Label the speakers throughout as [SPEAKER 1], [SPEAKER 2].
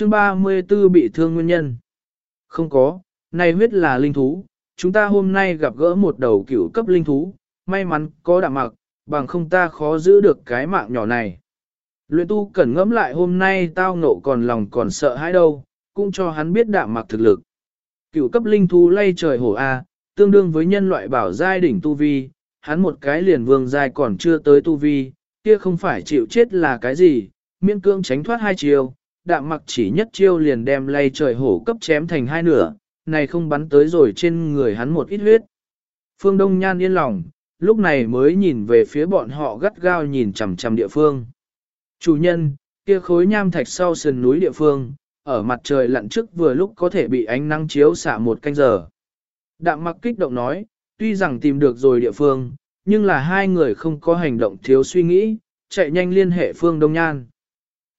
[SPEAKER 1] Chương 34 bị thương nguyên nhân. Không có, này huyết là linh thú, chúng ta hôm nay gặp gỡ một đầu cửu cấp linh thú, may mắn có đạm mặc, bằng không ta khó giữ được cái mạng nhỏ này. Luyện tu cẩn ngẫm lại hôm nay tao nộ còn lòng còn sợ hãi đâu, cũng cho hắn biết đạm mặc thực lực. Cửu cấp linh thú lay trời hổ A, tương đương với nhân loại bảo giai đỉnh tu vi, hắn một cái liền vương giai còn chưa tới tu vi, kia không phải chịu chết là cái gì, miễn cương tránh thoát hai chiều đạm mặc chỉ nhất chiêu liền đem lay trời hổ cấp chém thành hai nửa, này không bắn tới rồi trên người hắn một ít huyết. Phương Đông Nhan yên lòng, lúc này mới nhìn về phía bọn họ gắt gao nhìn chằm chằm địa phương. Chủ nhân, kia khối nham thạch sau sườn núi địa phương, ở mặt trời lặn trước vừa lúc có thể bị ánh nắng chiếu xạ một canh giờ. Đạm mặc kích động nói, tuy rằng tìm được rồi địa phương, nhưng là hai người không có hành động thiếu suy nghĩ, chạy nhanh liên hệ Phương Đông Nhan.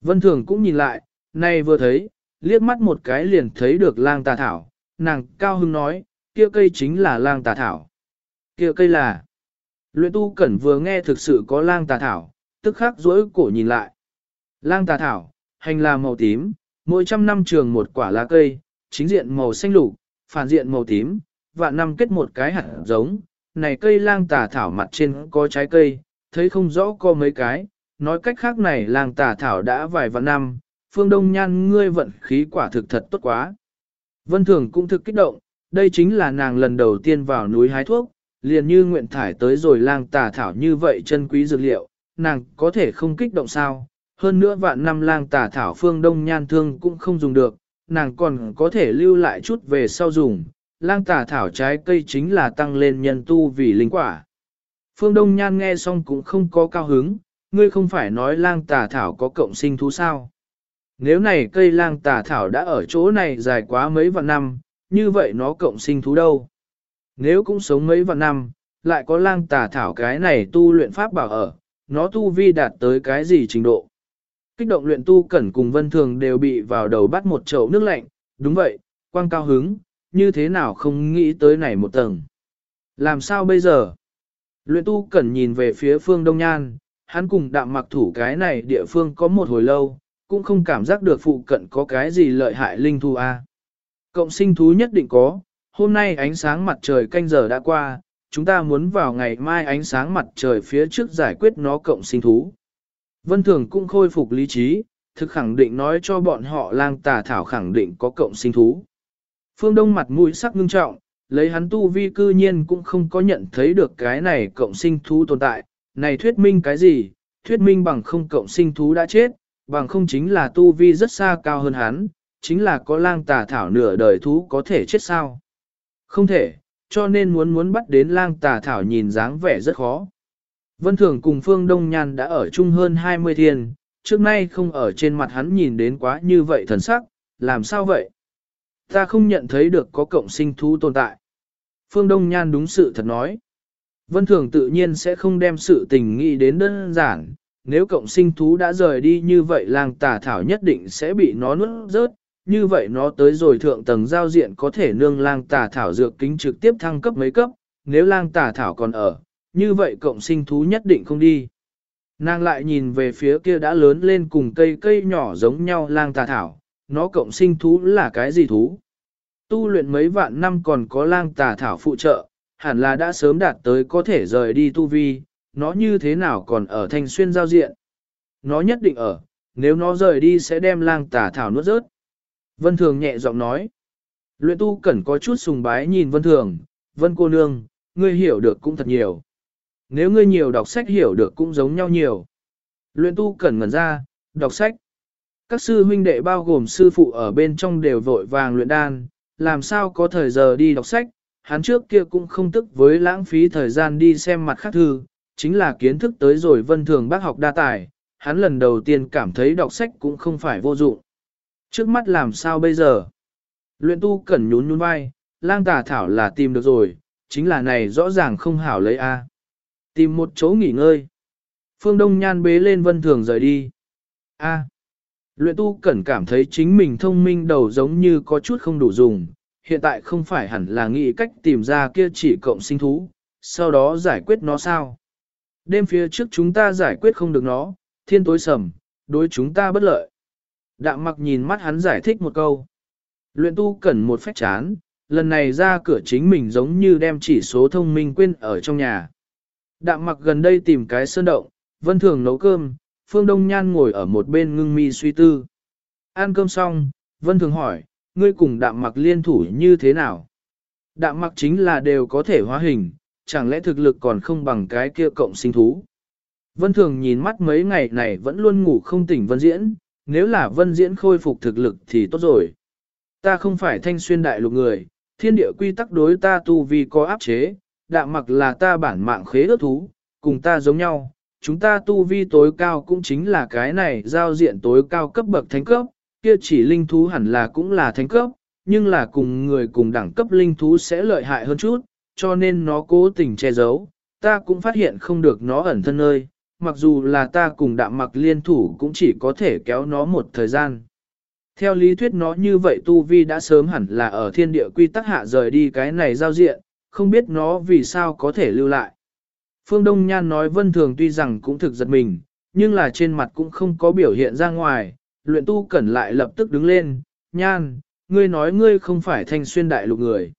[SPEAKER 1] Vân Thường cũng nhìn lại, nay vừa thấy, liếc mắt một cái liền thấy được lang tà thảo, nàng cao hưng nói, kia cây chính là lang tà thảo. Kia cây là... Luyện tu cẩn vừa nghe thực sự có lang tà thảo, tức khắc rỗi cổ nhìn lại. Lang tà thảo, hành là màu tím, mỗi trăm năm trường một quả lá cây, chính diện màu xanh lục, phản diện màu tím, và năm kết một cái hạt giống. Này cây lang tà thảo mặt trên có trái cây, thấy không rõ có mấy cái, nói cách khác này lang tà thảo đã vài vạn năm, phương đông nhan ngươi vận khí quả thực thật tốt quá. Vân Thường cũng thực kích động, đây chính là nàng lần đầu tiên vào núi hái thuốc, liền như nguyện thải tới rồi lang tà thảo như vậy chân quý dược liệu, nàng có thể không kích động sao, hơn nữa vạn năm lang tà thảo phương đông nhan thương cũng không dùng được, nàng còn có thể lưu lại chút về sau dùng, lang tà thảo trái cây chính là tăng lên nhân tu vì linh quả. Phương Đông Nhan nghe xong cũng không có cao hứng, ngươi không phải nói lang tà thảo có cộng sinh thú sao. Nếu này cây lang tà thảo đã ở chỗ này dài quá mấy vạn năm, như vậy nó cộng sinh thú đâu? Nếu cũng sống mấy vạn năm, lại có lang tà thảo cái này tu luyện pháp bảo ở, nó tu vi đạt tới cái gì trình độ? Kích động luyện tu cẩn cùng vân thường đều bị vào đầu bắt một chậu nước lạnh, đúng vậy, quang cao hứng, như thế nào không nghĩ tới này một tầng. Làm sao bây giờ? Luyện tu cẩn nhìn về phía phương Đông Nhan, hắn cùng đạm mặc thủ cái này địa phương có một hồi lâu, cũng không cảm giác được phụ cận có cái gì lợi hại linh thú a. Cộng sinh thú nhất định có, hôm nay ánh sáng mặt trời canh giờ đã qua, chúng ta muốn vào ngày mai ánh sáng mặt trời phía trước giải quyết nó cộng sinh thú. Vân Thường cũng khôi phục lý trí, thực khẳng định nói cho bọn họ lang tà thảo khẳng định có cộng sinh thú. Phương Đông mặt mũi sắc ngưng trọng, lấy hắn tu vi cư nhiên cũng không có nhận thấy được cái này cộng sinh thú tồn tại, này thuyết minh cái gì, thuyết minh bằng không cộng sinh thú đã chết, bằng không chính là tu vi rất xa cao hơn hắn, chính là có lang tà thảo nửa đời thú có thể chết sao. Không thể, cho nên muốn muốn bắt đến lang tà thảo nhìn dáng vẻ rất khó. Vân Thường cùng Phương Đông Nhan đã ở chung hơn 20 thiên, trước nay không ở trên mặt hắn nhìn đến quá như vậy thần sắc, làm sao vậy? Ta không nhận thấy được có cộng sinh thú tồn tại. Phương Đông Nhan đúng sự thật nói. Vân Thường tự nhiên sẽ không đem sự tình nghĩ đến đơn giản, nếu cộng sinh thú đã rời đi như vậy lang tà thảo nhất định sẽ bị nó nuốt rớt, như vậy nó tới rồi thượng tầng giao diện có thể nương lang tà thảo dược kính trực tiếp thăng cấp mấy cấp, nếu lang tà thảo còn ở, như vậy cộng sinh thú nhất định không đi. Nàng lại nhìn về phía kia đã lớn lên cùng cây cây nhỏ giống nhau lang tà thảo, nó cộng sinh thú là cái gì thú? Tu luyện mấy vạn năm còn có lang tà thảo phụ trợ, hẳn là đã sớm đạt tới có thể rời đi tu vi, nó như thế nào còn ở thanh xuyên giao diện. Nó nhất định ở, nếu nó rời đi sẽ đem lang tà thảo nuốt rớt. Vân Thường nhẹ giọng nói. Luyện tu cẩn có chút sùng bái nhìn Vân Thường, Vân cô nương, ngươi hiểu được cũng thật nhiều. Nếu ngươi nhiều đọc sách hiểu được cũng giống nhau nhiều. Luyện tu cẩn ngẩn ra, đọc sách. Các sư huynh đệ bao gồm sư phụ ở bên trong đều vội vàng luyện đan, làm sao có thời giờ đi đọc sách, hắn trước kia cũng không tức với lãng phí thời gian đi xem mặt khác thư, chính là kiến thức tới rồi vân thường bác học đa tài, hắn lần đầu tiên cảm thấy đọc sách cũng không phải vô dụng. Trước mắt làm sao bây giờ? Luyện tu cẩn nhún nhún vai, lang tà thảo là tìm được rồi, chính là này rõ ràng không hảo lấy A. Tìm một chỗ nghỉ ngơi. Phương Đông Nhan bế lên vân thường rời đi. A. Luyện tu cẩn cảm thấy chính mình thông minh đầu giống như có chút không đủ dùng, hiện tại không phải hẳn là nghĩ cách tìm ra kia chỉ cộng sinh thú, sau đó giải quyết nó sao. Đêm phía trước chúng ta giải quyết không được nó, thiên tối sầm, đối chúng ta bất lợi. Đạm mặc nhìn mắt hắn giải thích một câu. Luyện tu cần một phép chán, lần này ra cửa chính mình giống như đem chỉ số thông minh quên ở trong nhà. Đạm mặc gần đây tìm cái sơn động, vân thường nấu cơm, phương đông nhan ngồi ở một bên ngưng mi suy tư. Ăn cơm xong, vân thường hỏi, ngươi cùng đạm mặc liên thủ như thế nào? Đạm mặc chính là đều có thể hóa hình, chẳng lẽ thực lực còn không bằng cái kia cộng sinh thú? Vân thường nhìn mắt mấy ngày này vẫn luôn ngủ không tỉnh vân diễn, nếu là vân diễn khôi phục thực lực thì tốt rồi. Ta không phải thanh xuyên đại lục người, thiên địa quy tắc đối ta tu vì có áp chế, đạm mặc là ta bản mạng khế ước thú, cùng ta giống nhau, chúng ta tu vi tối cao cũng chính là cái này giao diện tối cao cấp bậc thánh cấp, kia chỉ linh thú hẳn là cũng là thánh cấp, nhưng là cùng người cùng đẳng cấp linh thú sẽ lợi hại hơn chút, cho nên nó cố tình che giấu, ta cũng phát hiện không được nó ẩn thân nơi, mặc dù là ta cùng đạm mặc liên thủ cũng chỉ có thể kéo nó một thời gian. Theo lý thuyết nó như vậy Tu Vi đã sớm hẳn là ở thiên địa quy tắc hạ rời đi cái này giao diện, không biết nó vì sao có thể lưu lại. Phương Đông Nhan nói vân thường tuy rằng cũng thực giật mình, nhưng là trên mặt cũng không có biểu hiện ra ngoài, luyện tu cẩn lại lập tức đứng lên, Nhan, ngươi nói ngươi không phải thanh xuyên đại lục người.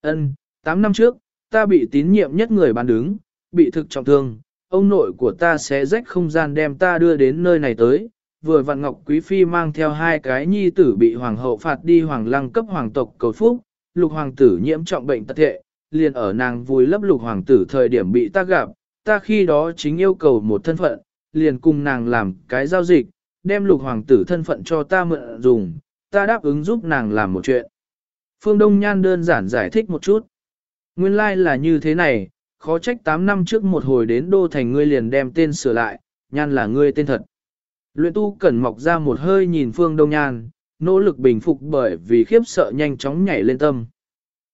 [SPEAKER 1] Ân, 8 năm trước, ta bị tín nhiệm nhất người bán đứng, bị thực trọng thương, ông nội của ta sẽ rách không gian đem ta đưa đến nơi này tới, vừa vặn Ngọc Quý Phi mang theo hai cái nhi tử bị hoàng hậu phạt đi hoàng lăng cấp hoàng tộc cầu phúc, lục hoàng tử nhiễm trọng bệnh tật thệ, liền ở nàng vui lấp lục hoàng tử thời điểm bị ta gặp, ta khi đó chính yêu cầu một thân phận, liền cùng nàng làm cái giao dịch, đem lục hoàng tử thân phận cho ta mượn dùng, ta đáp ứng giúp nàng làm một chuyện. Phương Đông Nhan đơn giản giải thích một chút. Nguyên lai like là như thế này, khó trách 8 năm trước một hồi đến đô thành ngươi liền đem tên sửa lại, Nhan là ngươi tên thật. Luyện tu cẩn mọc ra một hơi nhìn Phương Đông Nhan, nỗ lực bình phục bởi vì khiếp sợ nhanh chóng nhảy lên tâm.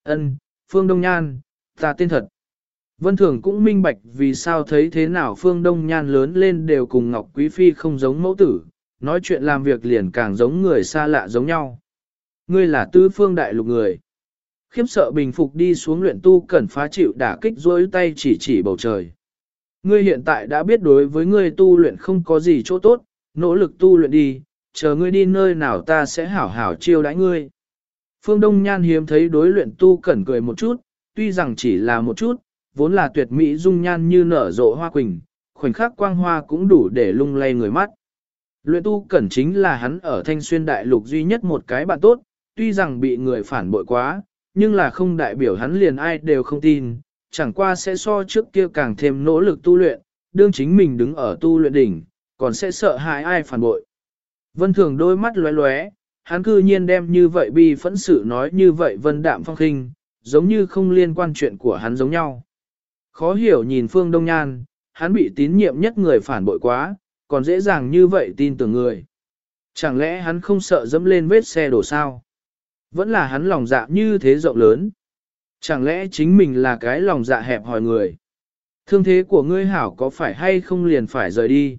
[SPEAKER 1] Ân, Phương Đông Nhan, ta tên thật. Vân Thường cũng minh bạch vì sao thấy thế nào Phương Đông Nhan lớn lên đều cùng Ngọc Quý Phi không giống mẫu tử, nói chuyện làm việc liền càng giống người xa lạ giống nhau. Ngươi là tư phương đại lục người. Khiếp sợ bình phục đi xuống luyện tu cần phá chịu đả kích dối tay chỉ chỉ bầu trời. Ngươi hiện tại đã biết đối với ngươi tu luyện không có gì chỗ tốt, nỗ lực tu luyện đi, chờ ngươi đi nơi nào ta sẽ hảo hảo chiêu đãi ngươi. Phương Đông Nhan hiếm thấy đối luyện tu cẩn cười một chút, tuy rằng chỉ là một chút, vốn là tuyệt mỹ dung nhan như nở rộ hoa quỳnh, khoảnh khắc quang hoa cũng đủ để lung lay người mắt. Luyện tu cẩn chính là hắn ở thanh xuyên đại lục duy nhất một cái bạn tốt, tuy rằng bị người phản bội quá, nhưng là không đại biểu hắn liền ai đều không tin, chẳng qua sẽ so trước kia càng thêm nỗ lực tu luyện, đương chính mình đứng ở tu luyện đỉnh, còn sẽ sợ hại ai phản bội. Vân thường đôi mắt lóe lóe, hắn cư nhiên đem như vậy bi phẫn sự nói như vậy vân đạm phong khinh, giống như không liên quan chuyện của hắn giống nhau. Khó hiểu nhìn Phương Đông Nhan, hắn bị tín nhiệm nhất người phản bội quá, còn dễ dàng như vậy tin tưởng người. Chẳng lẽ hắn không sợ dẫm lên vết xe đổ sao? Vẫn là hắn lòng dạ như thế rộng lớn. Chẳng lẽ chính mình là cái lòng dạ hẹp hỏi người? Thương thế của ngươi hảo có phải hay không liền phải rời đi?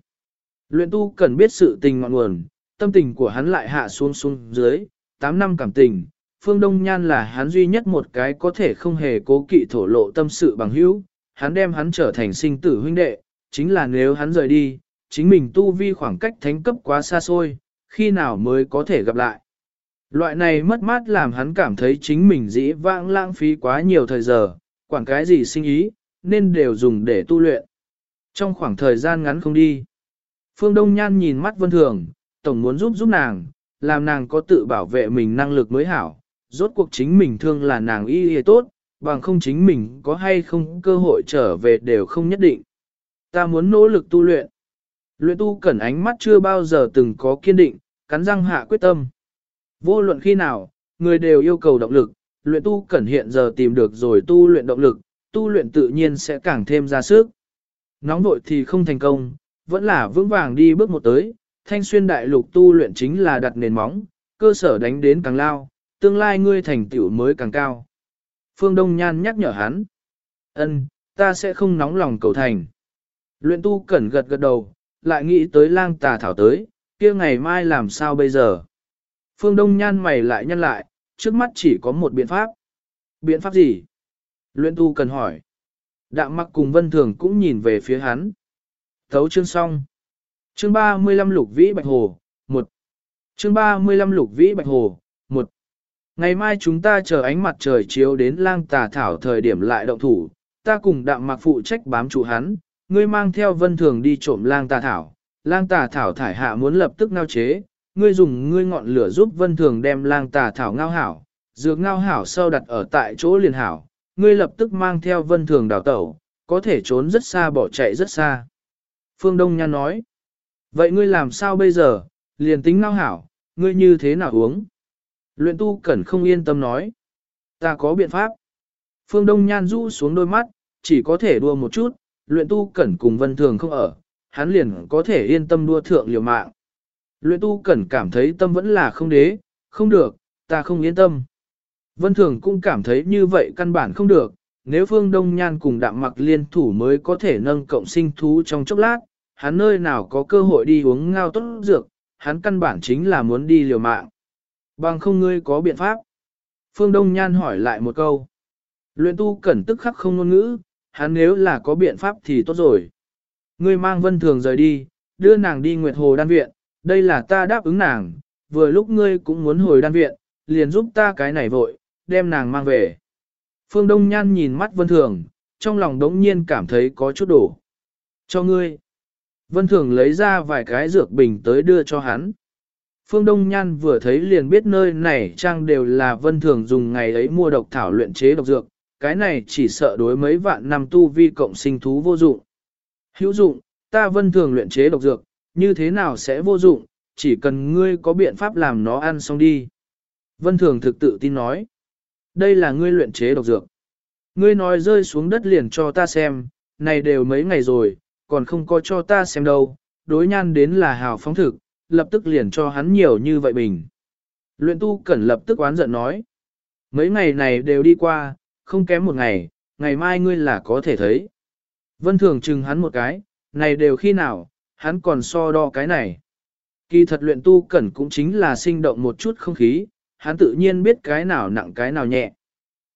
[SPEAKER 1] Luyện tu cần biết sự tình ngọn nguồn, tâm tình của hắn lại hạ xuống xuống dưới, 8 năm cảm tình, Phương Đông Nhan là hắn duy nhất một cái có thể không hề cố kỵ thổ lộ tâm sự bằng hữu, hắn đem hắn trở thành sinh tử huynh đệ, chính là nếu hắn rời đi, chính mình tu vi khoảng cách thánh cấp quá xa xôi, khi nào mới có thể gặp lại. Loại này mất mát làm hắn cảm thấy chính mình dĩ vãng lãng phí quá nhiều thời giờ, quản cái gì sinh ý, nên đều dùng để tu luyện. Trong khoảng thời gian ngắn không đi, Phương Đông Nhan nhìn mắt Vân Thường, tổng muốn giúp giúp nàng, làm nàng có tự bảo vệ mình năng lực mới hảo, rốt cuộc chính mình thương là nàng y y tốt, bằng không chính mình có hay không cơ hội trở về đều không nhất định. Ta muốn nỗ lực tu luyện. Luyện tu cẩn ánh mắt chưa bao giờ từng có kiên định, cắn răng hạ quyết tâm. Vô luận khi nào, người đều yêu cầu động lực, luyện tu cẩn hiện giờ tìm được rồi tu luyện động lực, tu luyện tự nhiên sẽ càng thêm ra sức. Nóng vội thì không thành công, vẫn là vững vàng đi bước một tới, thanh xuyên đại lục tu luyện chính là đặt nền móng, cơ sở đánh đến càng lao, tương lai ngươi thành tựu mới càng cao. Phương Đông Nhan nhắc nhở hắn. ân ta sẽ không nóng lòng cầu thành. Luyện tu cẩn gật gật đầu, lại nghĩ tới lang tà thảo tới, kia ngày mai làm sao bây giờ. Phương Đông Nhan mày lại nhăn lại, trước mắt chỉ có một biện pháp. Biện pháp gì? Luyện tu cần hỏi. Đạm mặc cùng vân thường cũng nhìn về phía hắn. Thấu chương xong. Chương 35 Lục Vĩ Bạch Hồ, 1. chương 35 Lục Vĩ Bạch Hồ, 1. Ngày mai chúng ta chờ ánh mặt trời chiếu đến lang tà thảo thời điểm lại động thủ, ta cùng đạm mặc phụ trách bám trụ hắn, ngươi mang theo vân thường đi trộm lang tà thảo, lang tà thảo thải hạ muốn lập tức nao chế, ngươi dùng ngươi ngọn lửa giúp vân thường đem lang tà thảo ngao hảo, dược ngao hảo sau đặt ở tại chỗ liền hảo, ngươi lập tức mang theo vân thường đào tẩu, có thể trốn rất xa bỏ chạy rất xa. Phương Đông Nhan nói, vậy ngươi làm sao bây giờ, liền tính ngao hảo, ngươi như thế nào uống? Luyện tu cẩn không yên tâm nói, ta có biện pháp. Phương Đông Nhan rũ xuống đôi mắt, chỉ có thể đua một chút, luyện tu cẩn cùng vân thường không ở, hắn liền có thể yên tâm đua thượng liều mạng. Luyện tu cẩn cảm thấy tâm vẫn là không đế, không được, ta không yên tâm. Vân thường cũng cảm thấy như vậy căn bản không được, nếu phương đông nhan cùng đạm mặc liên thủ mới có thể nâng cộng sinh thú trong chốc lát, hắn nơi nào có cơ hội đi uống ngao tốt dược, hắn căn bản chính là muốn đi liều mạng. Bằng không ngươi có biện pháp. Phương Đông Nhan hỏi lại một câu. Luyện tu cẩn tức khắc không ngôn ngữ, hắn nếu là có biện pháp thì tốt rồi. Ngươi mang vân thường rời đi, đưa nàng đi Nguyệt Hồ đan viện, đây là ta đáp ứng nàng, vừa lúc ngươi cũng muốn hồi đan viện, liền giúp ta cái này vội, đem nàng mang về. Phương Đông Nhan nhìn mắt vân thường, trong lòng đống nhiên cảm thấy có chút đổ. Cho ngươi. Vân thường lấy ra vài cái dược bình tới đưa cho hắn. Phương Đông Nhan vừa thấy liền biết nơi này trang đều là vân thường dùng ngày ấy mua độc thảo luyện chế độc dược, cái này chỉ sợ đối mấy vạn năm tu vi cộng sinh thú vô dụng. Hữu dụng, ta vân thường luyện chế độc dược, như thế nào sẽ vô dụng, chỉ cần ngươi có biện pháp làm nó ăn xong đi. Vân thường thực tự tin nói, đây là ngươi luyện chế độc dược. Ngươi nói rơi xuống đất liền cho ta xem, này đều mấy ngày rồi, còn không có cho ta xem đâu, đối nhan đến là hào phóng thực, lập tức liền cho hắn nhiều như vậy bình. Luyện tu cẩn lập tức oán giận nói, mấy ngày này đều đi qua, không kém một ngày, ngày mai ngươi là có thể thấy. Vân thường chừng hắn một cái, này đều khi nào, hắn còn so đo cái này. Kỳ thật luyện tu cẩn cũng chính là sinh động một chút không khí, hắn tự nhiên biết cái nào nặng cái nào nhẹ.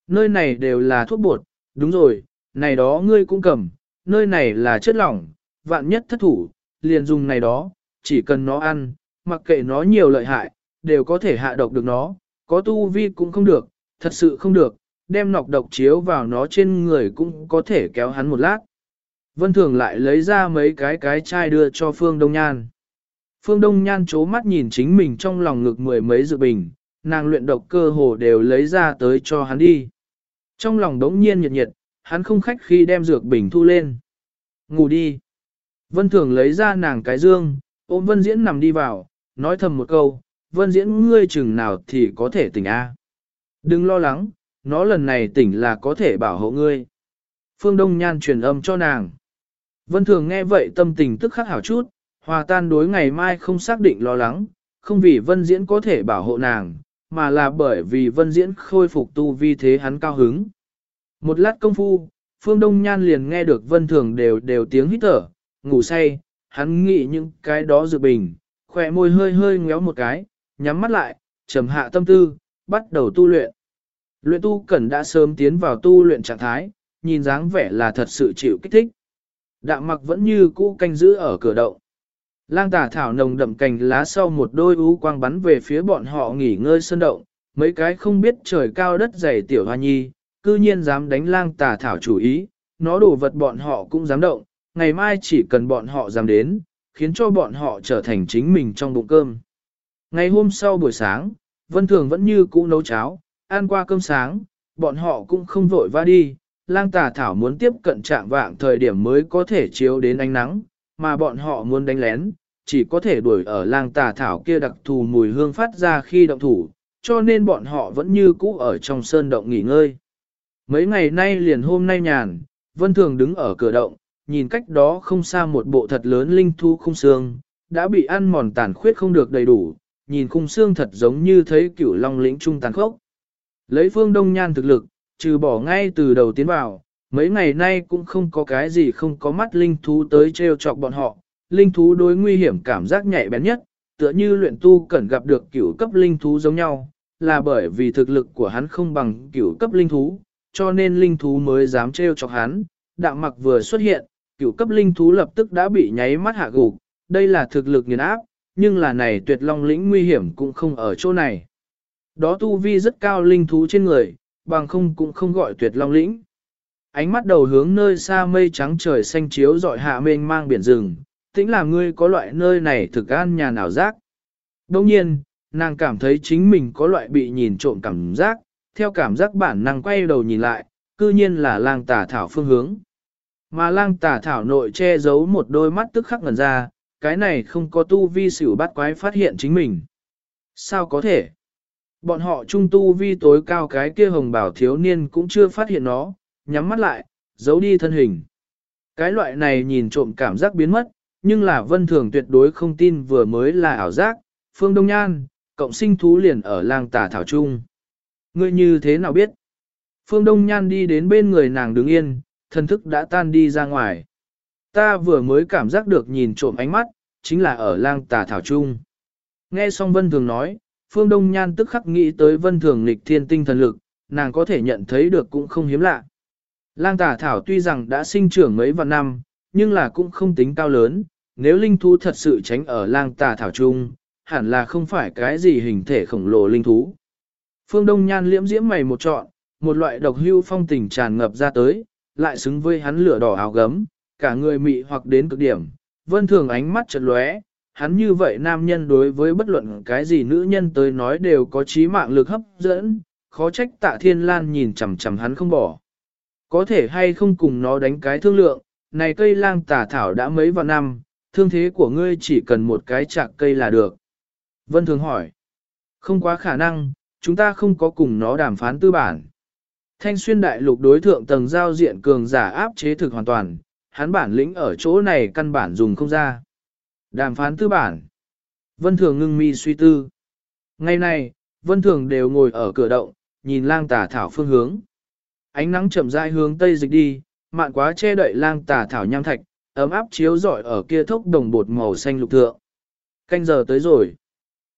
[SPEAKER 1] Nơi này đều là thuốc bột, đúng rồi, này đó ngươi cũng cầm, nơi này là chất lỏng, vạn nhất thất thủ, liền dùng này đó, chỉ cần nó ăn, mặc kệ nó nhiều lợi hại, đều có thể hạ độc được nó, có tu vi cũng không được, thật sự không được, đem nọc độc chiếu vào nó trên người cũng có thể kéo hắn một lát. Vân Thường lại lấy ra mấy cái cái chai đưa cho Phương Đông Nhan. Phương Đông Nhan chố mắt nhìn chính mình trong lòng ngực mười mấy dự bình, nàng luyện độc cơ hồ đều lấy ra tới cho hắn đi. Trong lòng đống nhiên nhiệt nhiệt, hắn không khách khi đem dược bình thu lên. Ngủ đi. Vân Thường lấy ra nàng cái dương, ôm Vân Diễn nằm đi vào, nói thầm một câu, Vân Diễn ngươi chừng nào thì có thể tỉnh A. Đừng lo lắng, nó lần này tỉnh là có thể bảo hộ ngươi. Phương Đông Nhan truyền âm cho nàng. Vân Thường nghe vậy tâm tình tức khắc hảo chút, hòa tan đối ngày mai không xác định lo lắng, không vì Vân Diễn có thể bảo hộ nàng, mà là bởi vì Vân Diễn khôi phục tu vi thế hắn cao hứng. Một lát công phu, Phương Đông Nhan liền nghe được Vân Thường đều đều tiếng hít thở, ngủ say, hắn nghĩ những cái đó dự bình, khỏe môi hơi hơi ngéo một cái, nhắm mắt lại, trầm hạ tâm tư, bắt đầu tu luyện. Luyện tu cẩn đã sớm tiến vào tu luyện trạng thái, nhìn dáng vẻ là thật sự chịu kích thích. Đạm mặc vẫn như cũ canh giữ ở cửa động. Lang tả thảo nồng đậm cành lá sau một đôi ú quang bắn về phía bọn họ nghỉ ngơi sân động, mấy cái không biết trời cao đất dày tiểu hoa nhi, cư nhiên dám đánh lang tả thảo chủ ý, nó đổ vật bọn họ cũng dám động, ngày mai chỉ cần bọn họ dám đến, khiến cho bọn họ trở thành chính mình trong bụng cơm. Ngày hôm sau buổi sáng, Vân Thường vẫn như cũ nấu cháo, ăn qua cơm sáng, bọn họ cũng không vội va đi, lang tà thảo muốn tiếp cận trạng vạng thời điểm mới có thể chiếu đến ánh nắng, mà bọn họ muốn đánh lén, chỉ có thể đuổi ở lang tà thảo kia đặc thù mùi hương phát ra khi động thủ, cho nên bọn họ vẫn như cũ ở trong sơn động nghỉ ngơi. Mấy ngày nay liền hôm nay nhàn, Vân Thường đứng ở cửa động, nhìn cách đó không xa một bộ thật lớn linh thu khung xương, đã bị ăn mòn tàn khuyết không được đầy đủ, nhìn khung xương thật giống như thấy cửu long lĩnh trung tàn khốc. Lấy phương đông nhan thực lực, trừ bỏ ngay từ đầu tiến vào, mấy ngày nay cũng không có cái gì không có mắt linh thú tới treo chọc bọn họ, linh thú đối nguy hiểm cảm giác nhạy bén nhất, tựa như luyện tu cần gặp được cửu cấp linh thú giống nhau, là bởi vì thực lực của hắn không bằng cửu cấp linh thú, cho nên linh thú mới dám treo chọc hắn. Đạm mặc vừa xuất hiện, cửu cấp linh thú lập tức đã bị nháy mắt hạ gục, đây là thực lực nghiền áp, nhưng là này tuyệt long lĩnh nguy hiểm cũng không ở chỗ này. Đó tu vi rất cao linh thú trên người, bằng không cũng không gọi tuyệt long lĩnh. Ánh mắt đầu hướng nơi xa mây trắng trời xanh chiếu dọi hạ mênh mang biển rừng, tĩnh là ngươi có loại nơi này thực an nhà nào giác. Đồng nhiên, nàng cảm thấy chính mình có loại bị nhìn trộm cảm giác, theo cảm giác bản năng quay đầu nhìn lại, cư nhiên là lang tà thảo phương hướng. Mà lang tà thảo nội che giấu một đôi mắt tức khắc ngần ra, cái này không có tu vi xỉu bắt quái phát hiện chính mình. Sao có thể? Bọn họ trung tu vi tối cao cái kia hồng bảo thiếu niên cũng chưa phát hiện nó, nhắm mắt lại, giấu đi thân hình. Cái loại này nhìn trộm cảm giác biến mất, nhưng là vân thường tuyệt đối không tin vừa mới là ảo giác, phương đông nhan, cộng sinh thú liền ở lang tà thảo trung. Ngươi như thế nào biết? Phương Đông Nhan đi đến bên người nàng đứng yên, thần thức đã tan đi ra ngoài. Ta vừa mới cảm giác được nhìn trộm ánh mắt, chính là ở lang tà thảo trung. Nghe xong Vân Thường nói, Phương Đông Nhan tức khắc nghĩ tới Vân Thường nghịch thiên tinh thần lực, nàng có thể nhận thấy được cũng không hiếm lạ. Lang Tả thảo tuy rằng đã sinh trưởng mấy vạn năm, nhưng là cũng không tính cao lớn, nếu linh thú thật sự tránh ở lang tà thảo trung, hẳn là không phải cái gì hình thể khổng lồ linh thú. Phương Đông Nhan liễm diễm mày một trọn, một loại độc hưu phong tình tràn ngập ra tới, lại xứng với hắn lửa đỏ áo gấm, cả người mị hoặc đến cực điểm, vân thường ánh mắt chợt lóe, hắn như vậy nam nhân đối với bất luận cái gì nữ nhân tới nói đều có trí mạng lực hấp dẫn, khó trách tạ thiên lan nhìn chằm chằm hắn không bỏ. Có thể hay không cùng nó đánh cái thương lượng, này cây lang tả thảo đã mấy vạn năm, thương thế của ngươi chỉ cần một cái chạc cây là được. Vân thường hỏi, không quá khả năng, chúng ta không có cùng nó đàm phán tư bản. Thanh xuyên đại lục đối thượng tầng giao diện cường giả áp chế thực hoàn toàn, hắn bản lĩnh ở chỗ này căn bản dùng không ra. Đàm phán tư bản. Vân Thường ngưng mi suy tư. Ngày nay, Vân Thường đều ngồi ở cửa động, nhìn lang tà thảo phương hướng. Ánh nắng chậm rãi hướng tây dịch đi, mạn quá che đậy lang tà thảo nham thạch, ấm áp chiếu rọi ở kia thốc đồng bột màu xanh lục thượng. Canh giờ tới rồi.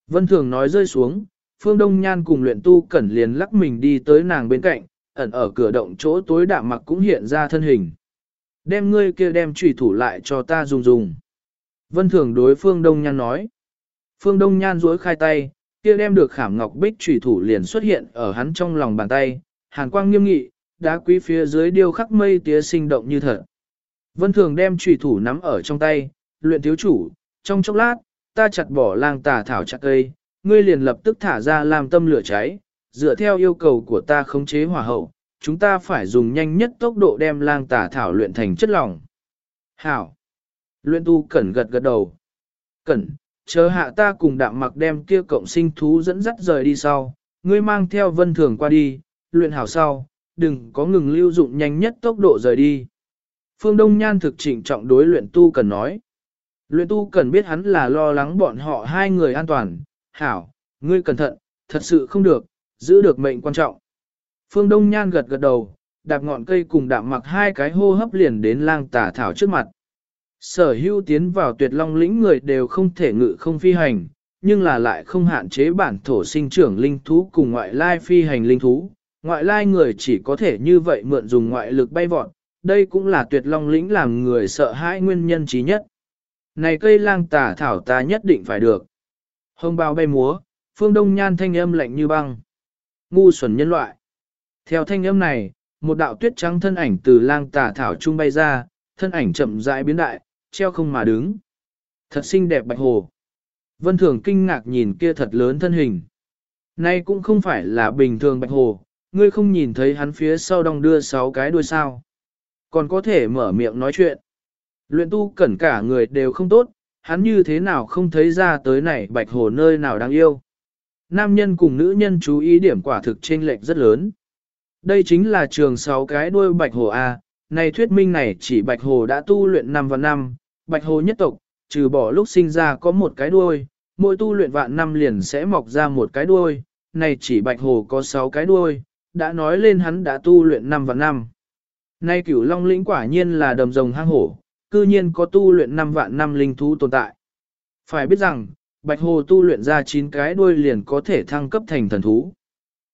[SPEAKER 1] Vân Thường nói rơi xuống, Phương Đông Nhan cùng luyện tu cẩn liền lắc mình đi tới nàng bên cạnh, ẩn ở cửa động chỗ tối đạm mặc cũng hiện ra thân hình. Đem ngươi kia đem trùy thủ lại cho ta dùng dùng. Vân Thường đối Phương Đông Nhan nói. Phương Đông Nhan duỗi khai tay, kia đem được khảm ngọc bích trùy thủ liền xuất hiện ở hắn trong lòng bàn tay, hàn quang nghiêm nghị, đá quý phía dưới điêu khắc mây tía sinh động như thật. Vân Thường đem trùy thủ nắm ở trong tay, luyện thiếu chủ, trong chốc lát, ta chặt bỏ lang tà thảo chặt cây, ngươi liền lập tức thả ra làm tâm lửa cháy, dựa theo yêu cầu của ta khống chế hỏa hậu, chúng ta phải dùng nhanh nhất tốc độ đem lang tả thảo luyện thành chất lỏng. Hảo! Luyện tu cẩn gật gật đầu. Cẩn, chờ hạ ta cùng đạm mặc đem kia cộng sinh thú dẫn dắt rời đi sau, ngươi mang theo vân thường qua đi, luyện hảo sau, đừng có ngừng lưu dụng nhanh nhất tốc độ rời đi. Phương Đông Nhan thực chỉnh trọng đối luyện tu cần nói. Luyện tu cần biết hắn là lo lắng bọn họ hai người an toàn, hảo, ngươi cẩn thận, thật sự không được, giữ được mệnh quan trọng. Phương Đông Nhan gật gật đầu, đạp ngọn cây cùng đạm mặc hai cái hô hấp liền đến lang tả thảo trước mặt. Sở hưu tiến vào tuyệt long lĩnh người đều không thể ngự không phi hành, nhưng là lại không hạn chế bản thổ sinh trưởng linh thú cùng ngoại lai phi hành linh thú. Ngoại lai người chỉ có thể như vậy mượn dùng ngoại lực bay vọt, đây cũng là tuyệt long lĩnh làm người sợ hãi nguyên nhân trí nhất. Này cây lang tả thảo ta nhất định phải được. Hồng bào bay múa, phương đông nhan thanh âm lạnh như băng. Ngu xuẩn nhân loại. Theo thanh âm này, một đạo tuyết trắng thân ảnh từ lang tà thảo trung bay ra, thân ảnh chậm rãi biến đại, treo không mà đứng. Thật xinh đẹp bạch hồ. Vân Thường kinh ngạc nhìn kia thật lớn thân hình. Nay cũng không phải là bình thường bạch hồ, ngươi không nhìn thấy hắn phía sau đong đưa sáu cái đuôi sao. Còn có thể mở miệng nói chuyện. Luyện tu cẩn cả người đều không tốt, hắn như thế nào không thấy ra tới này bạch hồ nơi nào đáng yêu. Nam nhân cùng nữ nhân chú ý điểm quả thực chênh lệch rất lớn. Đây chính là trường sáu cái đuôi bạch hồ A, này thuyết minh này chỉ bạch hồ đã tu luyện năm và năm, bạch hồ nhất tộc, trừ bỏ lúc sinh ra có một cái đuôi, mỗi tu luyện vạn năm liền sẽ mọc ra một cái đuôi, này chỉ bạch hồ có sáu cái đuôi, đã nói lên hắn đã tu luyện năm vạn năm. Nay cửu long lĩnh quả nhiên là đầm rồng hang hổ, cư nhiên có tu luyện năm vạn năm linh thú tồn tại. Phải biết rằng, bạch hồ tu luyện ra 9 cái đuôi liền có thể thăng cấp thành thần thú.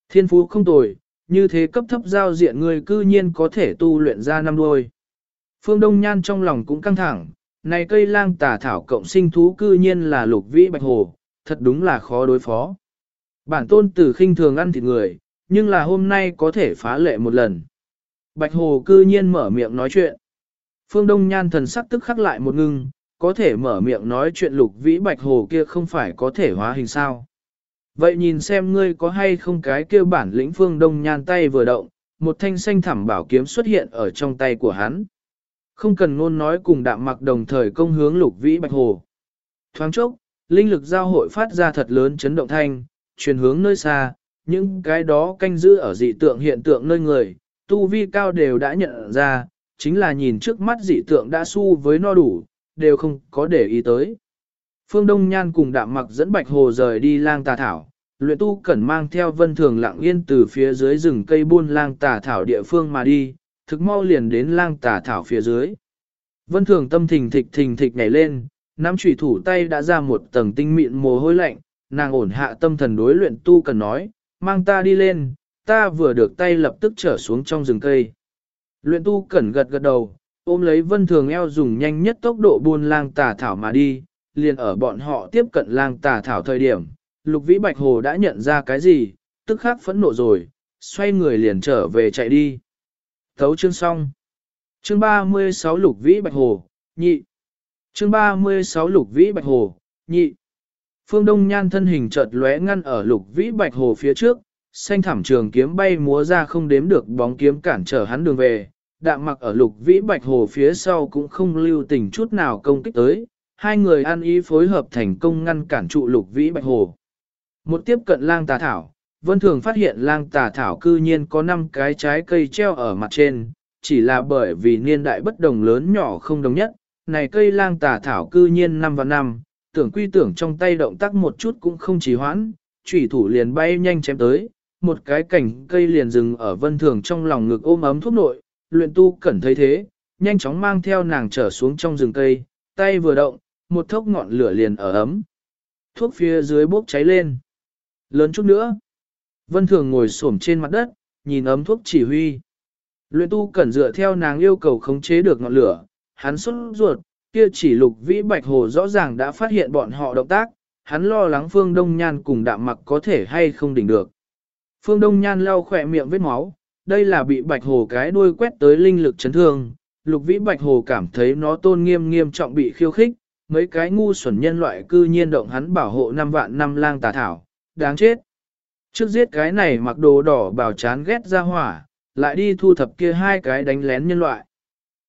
[SPEAKER 1] Thiên phú không tồi, như thế cấp thấp giao diện người cư nhiên có thể tu luyện ra năm đuôi. Phương Đông Nhan trong lòng cũng căng thẳng, này cây lang tà thảo cộng sinh thú cư nhiên là lục vĩ bạch hồ, thật đúng là khó đối phó. Bản tôn tử khinh thường ăn thịt người, nhưng là hôm nay có thể phá lệ một lần. Bạch hồ cư nhiên mở miệng nói chuyện. Phương Đông Nhan thần sắc tức khắc lại một ngưng, có thể mở miệng nói chuyện lục vĩ bạch hồ kia không phải có thể hóa hình sao. Vậy nhìn xem ngươi có hay không cái kia bản lĩnh Phương Đông Nhan tay vừa động, một thanh xanh thẳm bảo kiếm xuất hiện ở trong tay của hắn. Không cần ngôn nói cùng đạm mặc đồng thời công hướng lục vĩ bạch hồ. Thoáng chốc, linh lực giao hội phát ra thật lớn chấn động thanh, truyền hướng nơi xa, những cái đó canh giữ ở dị tượng hiện tượng nơi người, tu vi cao đều đã nhận ra, chính là nhìn trước mắt dị tượng đã su với no đủ, đều không có để ý tới. Phương Đông Nhan cùng đạm mặc dẫn Bạch Hồ rời đi lang tà thảo, luyện tu cẩn mang theo vân thường lặng yên từ phía dưới rừng cây buôn lang tà thảo địa phương mà đi, thực mau liền đến lang tà thảo phía dưới. Vân thường tâm thình thịch thình thịch nhảy lên, nắm chủy thủ tay đã ra một tầng tinh mịn mồ hôi lạnh, nàng ổn hạ tâm thần đối luyện tu cần nói, mang ta đi lên, ta vừa được tay lập tức trở xuống trong rừng cây. Luyện tu cẩn gật gật đầu, ôm lấy vân thường eo dùng nhanh nhất tốc độ buôn lang tà thảo mà đi, liền ở bọn họ tiếp cận lang tà thảo thời điểm, lục vĩ bạch hồ đã nhận ra cái gì, tức khắc phẫn nộ rồi, xoay người liền trở về chạy đi. Thấu chương xong. Chương 36 lục vĩ bạch hồ, nhị. Chương 36 lục vĩ bạch hồ, nhị. Phương Đông Nhan thân hình chợt lóe ngăn ở lục vĩ bạch hồ phía trước, xanh thảm trường kiếm bay múa ra không đếm được bóng kiếm cản trở hắn đường về. Đạm mặc ở lục vĩ bạch hồ phía sau cũng không lưu tình chút nào công kích tới, hai người ăn ý phối hợp thành công ngăn cản trụ lục vĩ bạch hồ. Một tiếp cận lang tà thảo, vân thường phát hiện lang tà thảo cư nhiên có 5 cái trái cây treo ở mặt trên, chỉ là bởi vì niên đại bất đồng lớn nhỏ không đồng nhất, này cây lang tà thảo cư nhiên năm và năm, tưởng quy tưởng trong tay động tác một chút cũng không trì hoãn, chủy thủ liền bay nhanh chém tới, một cái cảnh cây liền dừng ở vân thường trong lòng ngực ôm ấm thuốc nội, luyện tu cẩn thấy thế, nhanh chóng mang theo nàng trở xuống trong rừng cây, tay vừa động, một thốc ngọn lửa liền ở ấm. Thuốc phía dưới bốc cháy lên. Lớn chút nữa. Vân thường ngồi xổm trên mặt đất, nhìn ấm thuốc chỉ huy. Luyện tu cẩn dựa theo nàng yêu cầu khống chế được ngọn lửa, hắn xuất ruột, kia chỉ lục vĩ bạch hồ rõ ràng đã phát hiện bọn họ động tác, hắn lo lắng phương đông nhan cùng đạm mặc có thể hay không đỉnh được. Phương đông nhan lau khỏe miệng vết máu, đây là bị bạch hồ cái đuôi quét tới linh lực chấn thương, lục vĩ bạch hồ cảm thấy nó tôn nghiêm nghiêm trọng bị khiêu khích, mấy cái ngu xuẩn nhân loại cư nhiên động hắn bảo hộ năm vạn năm lang tà thảo, đáng chết. Trước giết cái này mặc đồ đỏ bảo chán ghét ra hỏa, lại đi thu thập kia hai cái đánh lén nhân loại.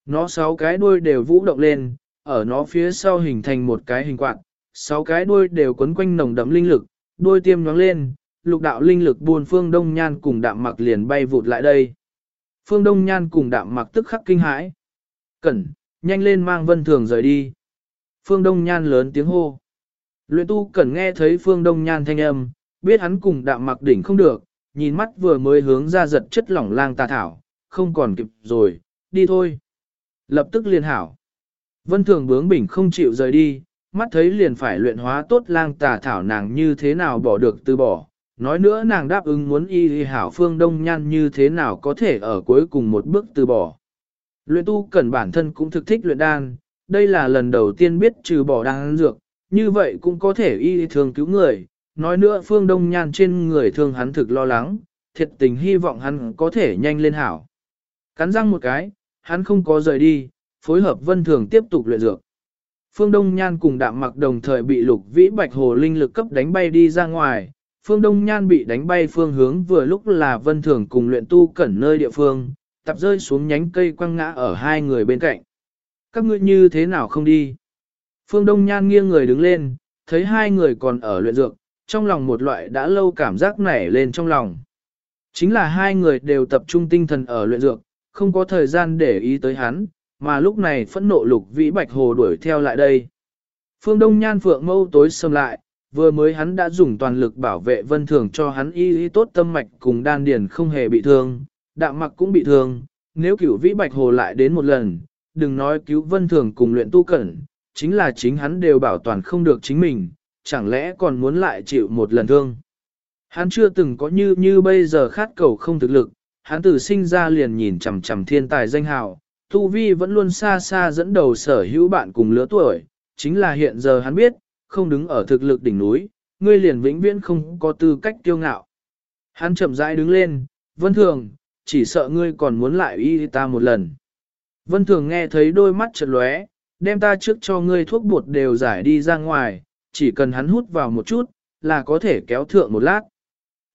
[SPEAKER 1] Nó sáu cái đuôi đều vũ động lên, ở nó phía sau hình thành một cái hình quạt, sáu cái đuôi đều quấn quanh nồng đậm linh lực, đuôi tiêm nhoáng lên, lục đạo linh lực buồn phương đông nhan cùng đạm mặc liền bay vụt lại đây. Phương đông nhan cùng đạm mặc tức khắc kinh hãi. Cẩn, nhanh lên mang vân thường rời đi. Phương đông nhan lớn tiếng hô. Luyện tu cẩn nghe thấy phương đông nhan thanh âm, biết hắn cùng đạm mặc đỉnh không được, nhìn mắt vừa mới hướng ra giật chất lỏng lang tà thảo, không còn kịp rồi, đi thôi. Lập tức liền hảo. Vân thường bướng bỉnh không chịu rời đi, mắt thấy liền phải luyện hóa tốt lang tà thảo nàng như thế nào bỏ được từ bỏ. Nói nữa nàng đáp ứng muốn y y hảo phương đông nhan như thế nào có thể ở cuối cùng một bước từ bỏ. Luyện tu cần bản thân cũng thực thích luyện đan, đây là lần đầu tiên biết trừ bỏ đan dược, như vậy cũng có thể y thường cứu người. Nói nữa phương đông nhan trên người thương hắn thực lo lắng, thiệt tình hy vọng hắn có thể nhanh lên hảo. Cắn răng một cái, hắn không có rời đi, phối hợp vân thường tiếp tục luyện dược. Phương Đông Nhan cùng đạm mặc đồng thời bị lục vĩ bạch hồ linh lực cấp đánh bay đi ra ngoài. Phương Đông Nhan bị đánh bay phương hướng vừa lúc là vân thường cùng luyện tu cẩn nơi địa phương, tập rơi xuống nhánh cây quăng ngã ở hai người bên cạnh. Các ngươi như thế nào không đi? Phương Đông Nhan nghiêng người đứng lên, thấy hai người còn ở luyện dược, trong lòng một loại đã lâu cảm giác nảy lên trong lòng. Chính là hai người đều tập trung tinh thần ở luyện dược, không có thời gian để ý tới hắn, mà lúc này phẫn nộ lục vĩ bạch hồ đuổi theo lại đây. Phương Đông Nhan Phượng mâu tối xâm lại, vừa mới hắn đã dùng toàn lực bảo vệ vân thường cho hắn y y tốt tâm mạch cùng đan điền không hề bị thương, đạm mặc cũng bị thương, nếu cửu vĩ bạch hồ lại đến một lần, đừng nói cứu vân thường cùng luyện tu cẩn, chính là chính hắn đều bảo toàn không được chính mình, chẳng lẽ còn muốn lại chịu một lần thương. Hắn chưa từng có như như bây giờ khát cầu không thực lực, hắn từ sinh ra liền nhìn chằm chằm thiên tài danh hào, Tu Vi vẫn luôn xa xa dẫn đầu sở hữu bạn cùng lứa tuổi, chính là hiện giờ hắn biết, không đứng ở thực lực đỉnh núi, ngươi liền vĩnh viễn không có tư cách kiêu ngạo. Hắn chậm rãi đứng lên, vân thường, chỉ sợ ngươi còn muốn lại y ta một lần. Vân thường nghe thấy đôi mắt chật lóe, đem ta trước cho ngươi thuốc bột đều giải đi ra ngoài, chỉ cần hắn hút vào một chút, là có thể kéo thượng một lát.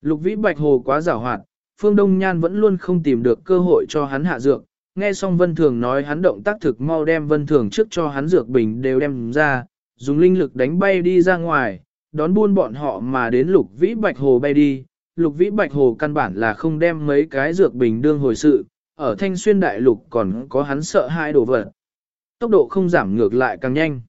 [SPEAKER 1] Lục vĩ bạch hồ quá giảo hoạt, phương đông nhan vẫn luôn không tìm được cơ hội cho hắn hạ dược, nghe xong vân thường nói hắn động tác thực mau đem vân thường trước cho hắn dược bình đều đem ra, dùng linh lực đánh bay đi ra ngoài, đón buôn bọn họ mà đến lục vĩ bạch hồ bay đi. Lục vĩ bạch hồ căn bản là không đem mấy cái dược bình đương hồi sự, ở thanh xuyên đại lục còn có hắn sợ hai đồ vật. Tốc độ không giảm ngược lại càng nhanh.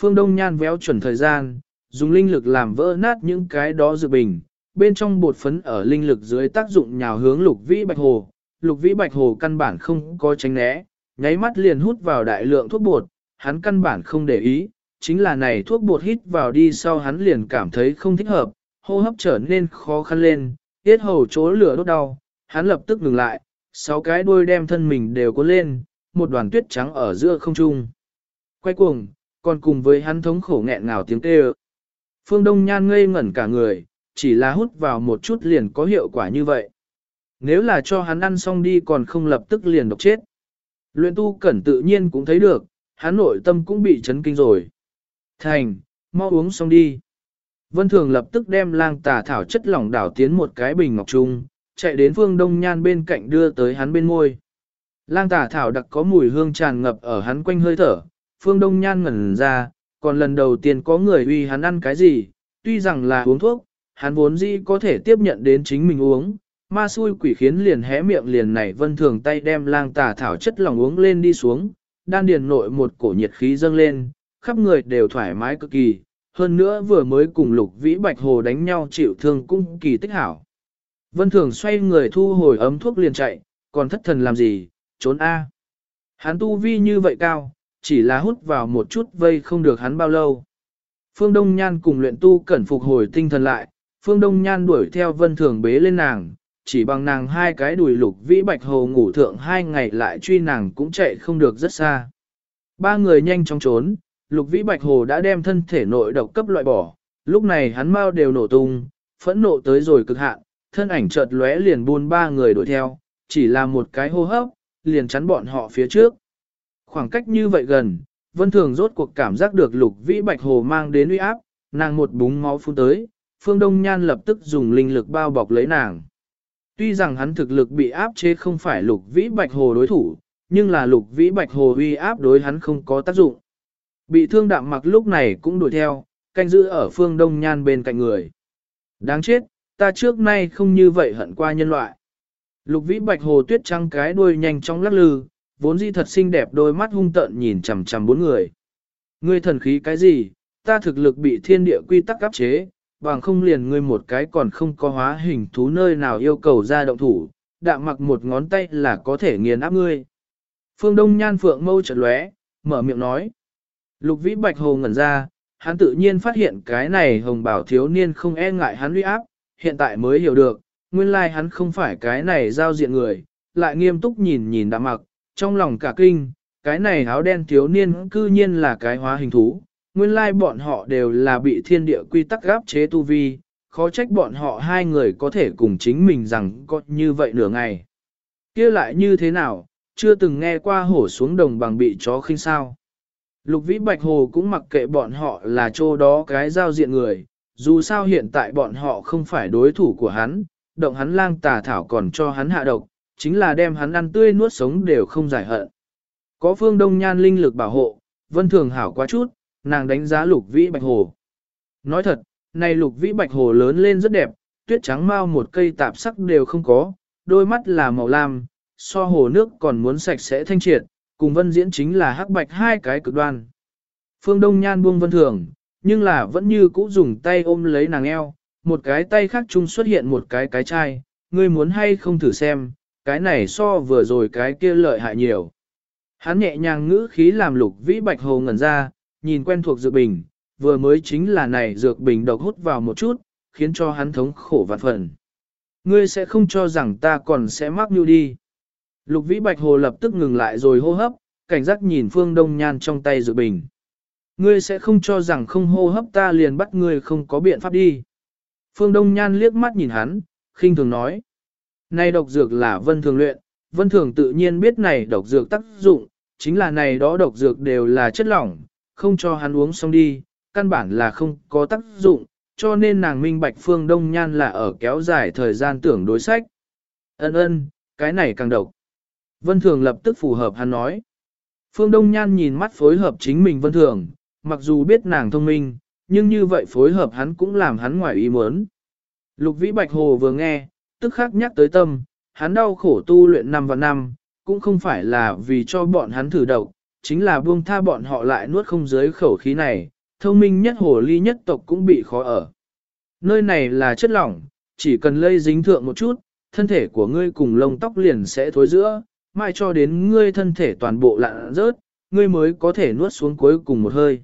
[SPEAKER 1] Phương Đông Nhan véo chuẩn thời gian, dùng linh lực làm vỡ nát những cái đó dự bình, bên trong bột phấn ở linh lực dưới tác dụng nhào hướng lục vĩ bạch hồ. Lục vĩ bạch hồ căn bản không có tránh né, nháy mắt liền hút vào đại lượng thuốc bột, hắn căn bản không để ý, chính là này thuốc bột hít vào đi sau hắn liền cảm thấy không thích hợp, hô hấp trở nên khó khăn lên, tiết hầu chỗ lửa đốt đau, hắn lập tức ngừng lại, sáu cái đuôi đem thân mình đều có lên, một đoàn tuyết trắng ở giữa không trung. Quay cuồng, còn cùng với hắn thống khổ nghẹn ngào tiếng kêu. Phương Đông Nhan ngây ngẩn cả người, chỉ là hút vào một chút liền có hiệu quả như vậy. Nếu là cho hắn ăn xong đi còn không lập tức liền độc chết. Luyện tu cẩn tự nhiên cũng thấy được, hắn nội tâm cũng bị chấn kinh rồi. Thành, mau uống xong đi. Vân Thường lập tức đem lang tà thảo chất lỏng đảo tiến một cái bình ngọc trung, chạy đến phương đông nhan bên cạnh đưa tới hắn bên môi. Lang tà thảo đặc có mùi hương tràn ngập ở hắn quanh hơi thở, phương đông nhan ngẩn ra, còn lần đầu tiên có người uy hắn ăn cái gì, tuy rằng là uống thuốc, hắn vốn dĩ có thể tiếp nhận đến chính mình uống, ma xui quỷ khiến liền hé miệng liền này vân thường tay đem lang tà thảo chất lỏng uống lên đi xuống, đan điền nội một cổ nhiệt khí dâng lên, khắp người đều thoải mái cực kỳ, hơn nữa vừa mới cùng lục vĩ bạch hồ đánh nhau chịu thương cũng kỳ tích hảo. Vân thường xoay người thu hồi ấm thuốc liền chạy, còn thất thần làm gì, trốn A. Hắn tu vi như vậy cao, chỉ là hút vào một chút vây không được hắn bao lâu. Phương Đông Nhan cùng luyện tu cẩn phục hồi tinh thần lại, Phương Đông Nhan đuổi theo vân thường bế lên nàng, chỉ bằng nàng hai cái đùi lục vĩ bạch hồ ngủ thượng hai ngày lại truy nàng cũng chạy không được rất xa. Ba người nhanh chóng trốn, lục vĩ bạch hồ đã đem thân thể nội độc cấp loại bỏ, lúc này hắn mau đều nổ tung, phẫn nộ tới rồi cực hạn, thân ảnh chợt lóe liền buôn ba người đuổi theo, chỉ là một cái hô hấp, liền chắn bọn họ phía trước. Khoảng cách như vậy gần, vân thường rốt cuộc cảm giác được lục vĩ bạch hồ mang đến uy áp, nàng một búng máu phun tới, phương đông nhan lập tức dùng linh lực bao bọc lấy nàng. Tuy rằng hắn thực lực bị áp chế không phải lục vĩ bạch hồ đối thủ, nhưng là lục vĩ bạch hồ uy áp đối hắn không có tác dụng. Bị thương đạm mặc lúc này cũng đuổi theo, canh giữ ở phương đông nhan bên cạnh người. Đáng chết, ta trước nay không như vậy hận qua nhân loại. Lục vĩ bạch hồ tuyết trăng cái đuôi nhanh chóng lắc lư, vốn dĩ thật xinh đẹp đôi mắt hung tợn nhìn chằm chằm bốn người. Ngươi thần khí cái gì, ta thực lực bị thiên địa quy tắc áp chế, bằng không liền ngươi một cái còn không có hóa hình thú nơi nào yêu cầu ra động thủ, đạm mặc một ngón tay là có thể nghiền áp ngươi. Phương Đông Nhan Phượng mâu trật lóe, mở miệng nói. Lục vĩ bạch hồ ngẩn ra, hắn tự nhiên phát hiện cái này hồng bảo thiếu niên không e ngại hắn uy áp, hiện tại mới hiểu được, nguyên lai hắn không phải cái này giao diện người, lại nghiêm túc nhìn nhìn đạm mặc, trong lòng cả kinh, cái này áo đen thiếu niên cư nhiên là cái hóa hình thú, nguyên lai bọn họ đều là bị thiên địa quy tắc gáp chế tu vi, khó trách bọn họ hai người có thể cùng chính mình rằng có như vậy nửa ngày. kia lại như thế nào, chưa từng nghe qua hổ xuống đồng bằng bị chó khinh sao. Lục vĩ bạch hồ cũng mặc kệ bọn họ là chỗ đó cái giao diện người, dù sao hiện tại bọn họ không phải đối thủ của hắn, động hắn lang tà thảo còn cho hắn hạ độc, chính là đem hắn ăn tươi nuốt sống đều không giải hận. Có phương đông nhan linh lực bảo hộ, vân thường hảo quá chút, nàng đánh giá lục vĩ bạch hồ. Nói thật, này lục vĩ bạch hồ lớn lên rất đẹp, tuyết trắng mau một cây tạp sắc đều không có, đôi mắt là màu lam, so hồ nước còn muốn sạch sẽ thanh triệt, cùng vân diễn chính là hắc bạch hai cái cực đoan. Phương Đông Nhan buông vân thường, nhưng là vẫn như cũ dùng tay ôm lấy nàng eo, một cái tay khác chung xuất hiện một cái cái chai, ngươi muốn hay không thử xem, cái này so vừa rồi cái kia lợi hại nhiều. Hắn nhẹ nhàng ngữ khí làm lục vĩ bạch hồ ngẩn ra, nhìn quen thuộc dược bình, vừa mới chính là này dược bình độc hút vào một chút, khiến cho hắn thống khổ vạn phần. Ngươi sẽ không cho rằng ta còn sẽ mắc như đi. Lục vĩ bạch hồ lập tức ngừng lại rồi hô hấp, cảnh giác nhìn phương đông nhan trong tay dược bình. Ngươi sẽ không cho rằng không hô hấp ta liền bắt ngươi không có biện pháp đi. Phương Đông Nhan liếc mắt nhìn hắn, khinh thường nói. Này độc dược là vân thường luyện, vân thường tự nhiên biết này độc dược tác dụng, chính là này đó độc dược đều là chất lỏng, không cho hắn uống xong đi, căn bản là không có tác dụng, cho nên nàng minh bạch Phương Đông Nhan là ở kéo dài thời gian tưởng đối sách. Ân ân, cái này càng độc. Vân Thường lập tức phù hợp hắn nói. Phương Đông Nhan nhìn mắt phối hợp chính mình Vân Thường, mặc dù biết nàng thông minh, nhưng như vậy phối hợp hắn cũng làm hắn ngoài ý muốn. Lục Vĩ Bạch Hồ vừa nghe, tức khắc nhắc tới tâm, hắn đau khổ tu luyện năm và năm, cũng không phải là vì cho bọn hắn thử độc, chính là buông tha bọn họ lại nuốt không dưới khẩu khí này, thông minh nhất hồ ly nhất tộc cũng bị khó ở. Nơi này là chất lỏng, chỉ cần lây dính thượng một chút, thân thể của ngươi cùng lông tóc liền sẽ thối giữa, mai cho đến ngươi thân thể toàn bộ lạ rớt, ngươi mới có thể nuốt xuống cuối cùng một hơi.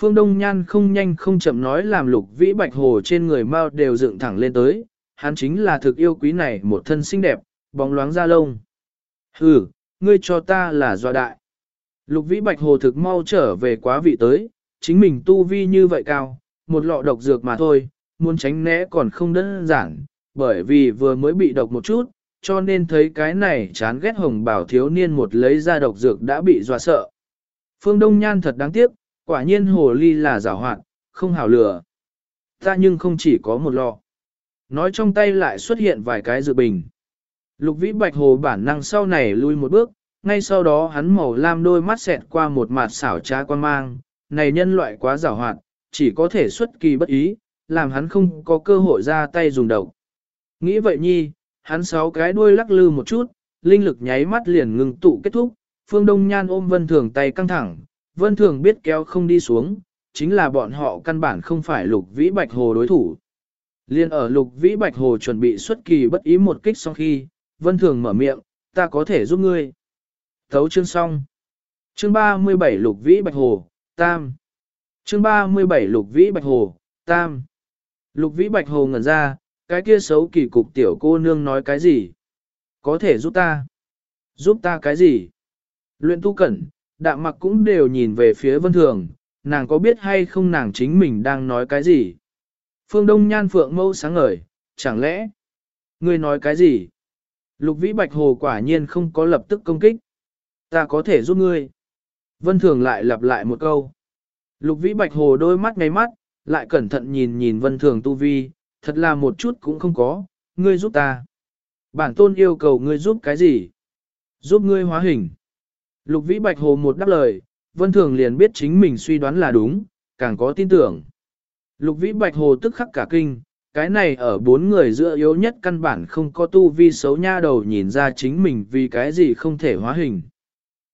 [SPEAKER 1] Phương Đông Nhan không nhanh không chậm nói làm lục vĩ bạch hồ trên người mau đều dựng thẳng lên tới, hắn chính là thực yêu quý này một thân xinh đẹp, bóng loáng da lông. Hừ, ngươi cho ta là doa đại. Lục vĩ bạch hồ thực mau trở về quá vị tới, chính mình tu vi như vậy cao, một lọ độc dược mà thôi, muốn tránh né còn không đơn giản, bởi vì vừa mới bị độc một chút, cho nên thấy cái này chán ghét hồng bảo thiếu niên một lấy ra độc dược đã bị dọa sợ. Phương Đông Nhan thật đáng tiếc, quả nhiên hồ ly là giả hoạn, không hảo lửa Ta nhưng không chỉ có một lọ. Nói trong tay lại xuất hiện vài cái dự bình. Lục vĩ bạch hồ bản năng sau này lui một bước, ngay sau đó hắn màu lam đôi mắt xẹt qua một mặt xảo trá quan mang, này nhân loại quá giả hoạt, chỉ có thể xuất kỳ bất ý, làm hắn không có cơ hội ra tay dùng độc. Nghĩ vậy nhi, hắn sáu cái đuôi lắc lư một chút, linh lực nháy mắt liền ngừng tụ kết thúc, phương đông nhan ôm vân thường tay căng thẳng, vân thường biết kéo không đi xuống, chính là bọn họ căn bản không phải lục vĩ bạch hồ đối thủ. Liên ở lục vĩ bạch hồ chuẩn bị xuất kỳ bất ý một kích sau khi, vân thường mở miệng, ta có thể giúp ngươi. Thấu chương xong. Chương 37 lục vĩ bạch hồ, tam. Chương 37 lục vĩ bạch hồ, tam. Lục vĩ bạch hồ ngẩn ra, cái kia xấu kỳ cục tiểu cô nương nói cái gì? Có thể giúp ta? Giúp ta cái gì? Luyện tu cẩn, đạm mặc cũng đều nhìn về phía vân thường, nàng có biết hay không nàng chính mình đang nói cái gì? Phương Đông Nhan Phượng mâu sáng ngời, chẳng lẽ? Ngươi nói cái gì? Lục vĩ bạch hồ quả nhiên không có lập tức công kích. Ta có thể giúp ngươi. Vân thường lại lặp lại một câu. Lục vĩ bạch hồ đôi mắt ngay mắt, lại cẩn thận nhìn nhìn vân thường tu vi, thật là một chút cũng không có, ngươi giúp ta. Bản tôn yêu cầu ngươi giúp cái gì? Giúp ngươi hóa hình. Lục vĩ bạch hồ một đáp lời, vân thường liền biết chính mình suy đoán là đúng, càng có tin tưởng. Lục vĩ bạch hồ tức khắc cả kinh, cái này ở bốn người giữa yếu nhất căn bản không có tu vi xấu nha đầu nhìn ra chính mình vì cái gì không thể hóa hình.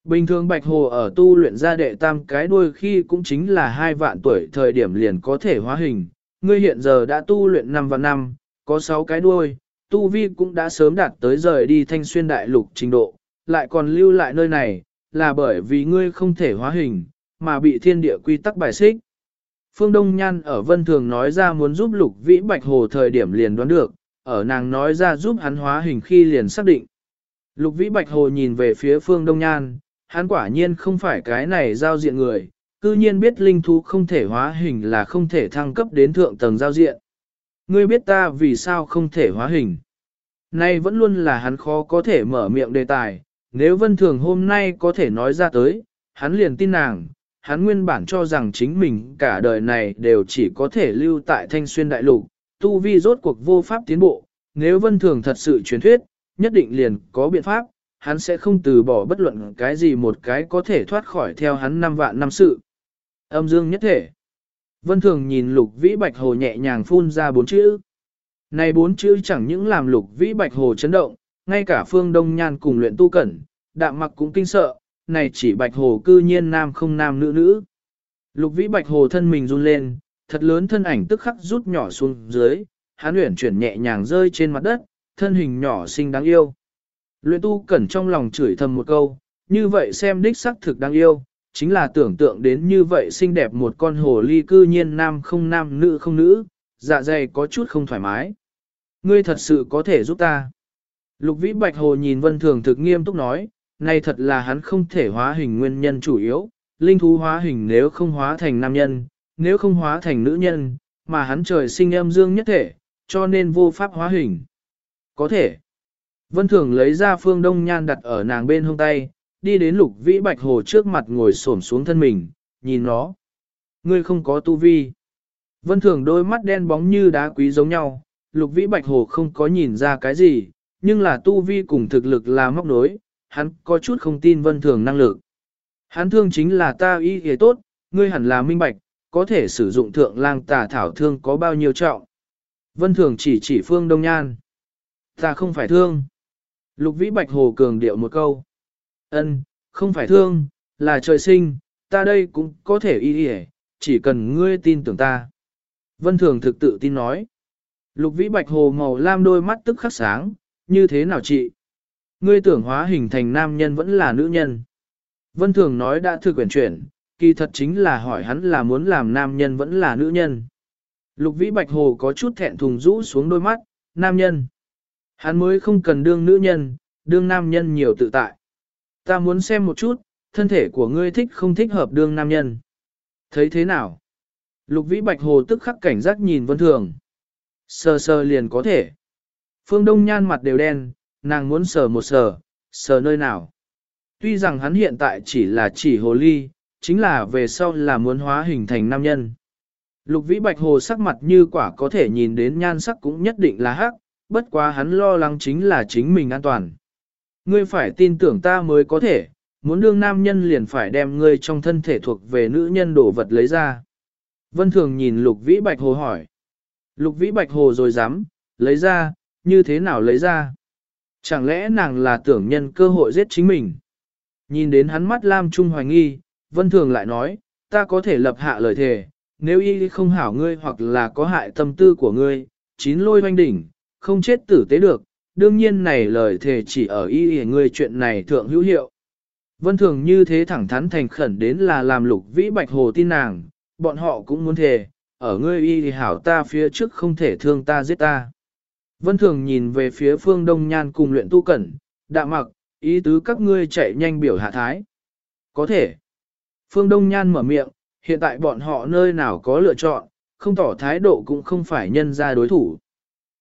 [SPEAKER 1] Bình thường bạch hồ ở tu luyện ra đệ tam cái đuôi khi cũng chính là hai vạn tuổi thời điểm liền có thể hóa hình, ngươi hiện giờ đã tu luyện năm vạn năm, có sáu cái đuôi, tu vi cũng đã sớm đạt tới rời đi thanh xuyên đại lục trình độ, lại còn lưu lại nơi này, là bởi vì ngươi không thể hóa hình, mà bị thiên địa quy tắc bài xích. Phương Đông Nhan ở Vân Thường nói ra muốn giúp lục vĩ bạch hồ thời điểm liền đoán được, ở nàng nói ra giúp hắn hóa hình khi liền xác định. Lục vĩ bạch hồ nhìn về phía Phương Đông Nhan, hắn quả nhiên không phải cái này giao diện người, cư nhiên biết linh thú không thể hóa hình là không thể thăng cấp đến thượng tầng giao diện. Ngươi biết ta vì sao không thể hóa hình. Nay vẫn luôn là hắn khó có thể mở miệng đề tài, nếu vân thường hôm nay có thể nói ra tới, hắn liền tin nàng, hắn nguyên bản cho rằng chính mình cả đời này đều chỉ có thể lưu tại thanh xuyên đại lục, tu vi rốt cuộc vô pháp tiến bộ, nếu vân thường thật sự truyền thuyết, nhất định liền có biện pháp, hắn sẽ không từ bỏ bất luận cái gì một cái có thể thoát khỏi theo hắn năm vạn năm sự. Âm dương nhất thể. Vân thường nhìn lục vĩ bạch hồ nhẹ nhàng phun ra bốn chữ. Này bốn chữ chẳng những làm lục vĩ bạch hồ chấn động, ngay cả phương đông nhan cùng luyện tu cẩn, đạm mặc cũng kinh sợ, này chỉ bạch hồ cư nhiên nam không nam nữ nữ. Lục vĩ bạch hồ thân mình run lên, thật lớn thân ảnh tức khắc rút nhỏ xuống dưới, hắn luyện chuyển nhẹ nhàng rơi trên mặt đất, thân hình nhỏ xinh đáng yêu. Luyện tu cẩn trong lòng chửi thầm một câu, như vậy xem đích sắc thực đáng yêu, chính là tưởng tượng đến như vậy xinh đẹp một con hồ ly cư nhiên nam không nam nữ không nữ, dạ dày có chút không thoải mái. Ngươi thật sự có thể giúp ta. Lục vĩ bạch hồ nhìn vân thường thực nghiêm túc nói, này thật là hắn không thể hóa hình nguyên nhân chủ yếu, linh thú hóa hình nếu không hóa thành nam nhân, nếu không hóa thành nữ nhân, mà hắn trời sinh âm dương nhất thể, cho nên vô pháp hóa hình. Có thể. Vân Thường lấy ra phương đông nhan đặt ở nàng bên hông tay, đi đến lục vĩ bạch hồ trước mặt ngồi xổm xuống thân mình, nhìn nó. Ngươi không có tu vi. Vân Thường đôi mắt đen bóng như đá quý giống nhau, lục vĩ bạch hồ không có nhìn ra cái gì, nhưng là tu vi cùng thực lực là móc nối, hắn có chút không tin Vân Thường năng lực. Hắn thương chính là ta y hề tốt, ngươi hẳn là minh bạch, có thể sử dụng thượng lang tà thảo thương có bao nhiêu trọng. Vân Thường chỉ chỉ phương đông nhan. Ta không phải thương. Lục vĩ bạch hồ cường điệu một câu. Ân, không phải thương, là trời sinh, ta đây cũng có thể y y chỉ cần ngươi tin tưởng ta. Vân Thường thực tự tin nói. Lục vĩ bạch hồ màu lam đôi mắt tức khắc sáng, như thế nào chị? Ngươi tưởng hóa hình thành nam nhân vẫn là nữ nhân. Vân Thường nói đã thư quyển chuyển, kỳ thật chính là hỏi hắn là muốn làm nam nhân vẫn là nữ nhân. Lục vĩ bạch hồ có chút thẹn thùng rũ xuống đôi mắt, nam nhân. Hắn mới không cần đương nữ nhân, đương nam nhân nhiều tự tại. Ta muốn xem một chút, thân thể của ngươi thích không thích hợp đương nam nhân. Thấy thế nào? Lục vĩ bạch hồ tức khắc cảnh giác nhìn vân thường. Sờ sờ liền có thể. Phương Đông nhan mặt đều đen, nàng muốn sờ một sờ, sờ nơi nào. Tuy rằng hắn hiện tại chỉ là chỉ hồ ly, chính là về sau là muốn hóa hình thành nam nhân. Lục vĩ bạch hồ sắc mặt như quả có thể nhìn đến nhan sắc cũng nhất định là hắc, bất quá hắn lo lắng chính là chính mình an toàn. Ngươi phải tin tưởng ta mới có thể, muốn đương nam nhân liền phải đem ngươi trong thân thể thuộc về nữ nhân đổ vật lấy ra. Vân Thường nhìn Lục Vĩ Bạch Hồ hỏi. Lục Vĩ Bạch Hồ rồi dám, lấy ra, như thế nào lấy ra? Chẳng lẽ nàng là tưởng nhân cơ hội giết chính mình? Nhìn đến hắn mắt Lam Trung hoài nghi, Vân Thường lại nói, ta có thể lập hạ lời thề, nếu y không hảo ngươi hoặc là có hại tâm tư của ngươi, chín lôi hoanh đỉnh, không chết tử tế được, đương nhiên này lời thề chỉ ở y y ngươi chuyện này thượng hữu hiệu. Vân Thường như thế thẳng thắn thành khẩn đến là làm lục vĩ bạch hồ tin nàng, bọn họ cũng muốn thề, ở ngươi y hảo ta phía trước không thể thương ta giết ta. Vân Thường nhìn về phía phương Đông Nhan cùng luyện tu cẩn, đạm mặc, ý tứ các ngươi chạy nhanh biểu hạ thái. Có thể. Phương Đông Nhan mở miệng, hiện tại bọn họ nơi nào có lựa chọn, không tỏ thái độ cũng không phải nhân ra đối thủ.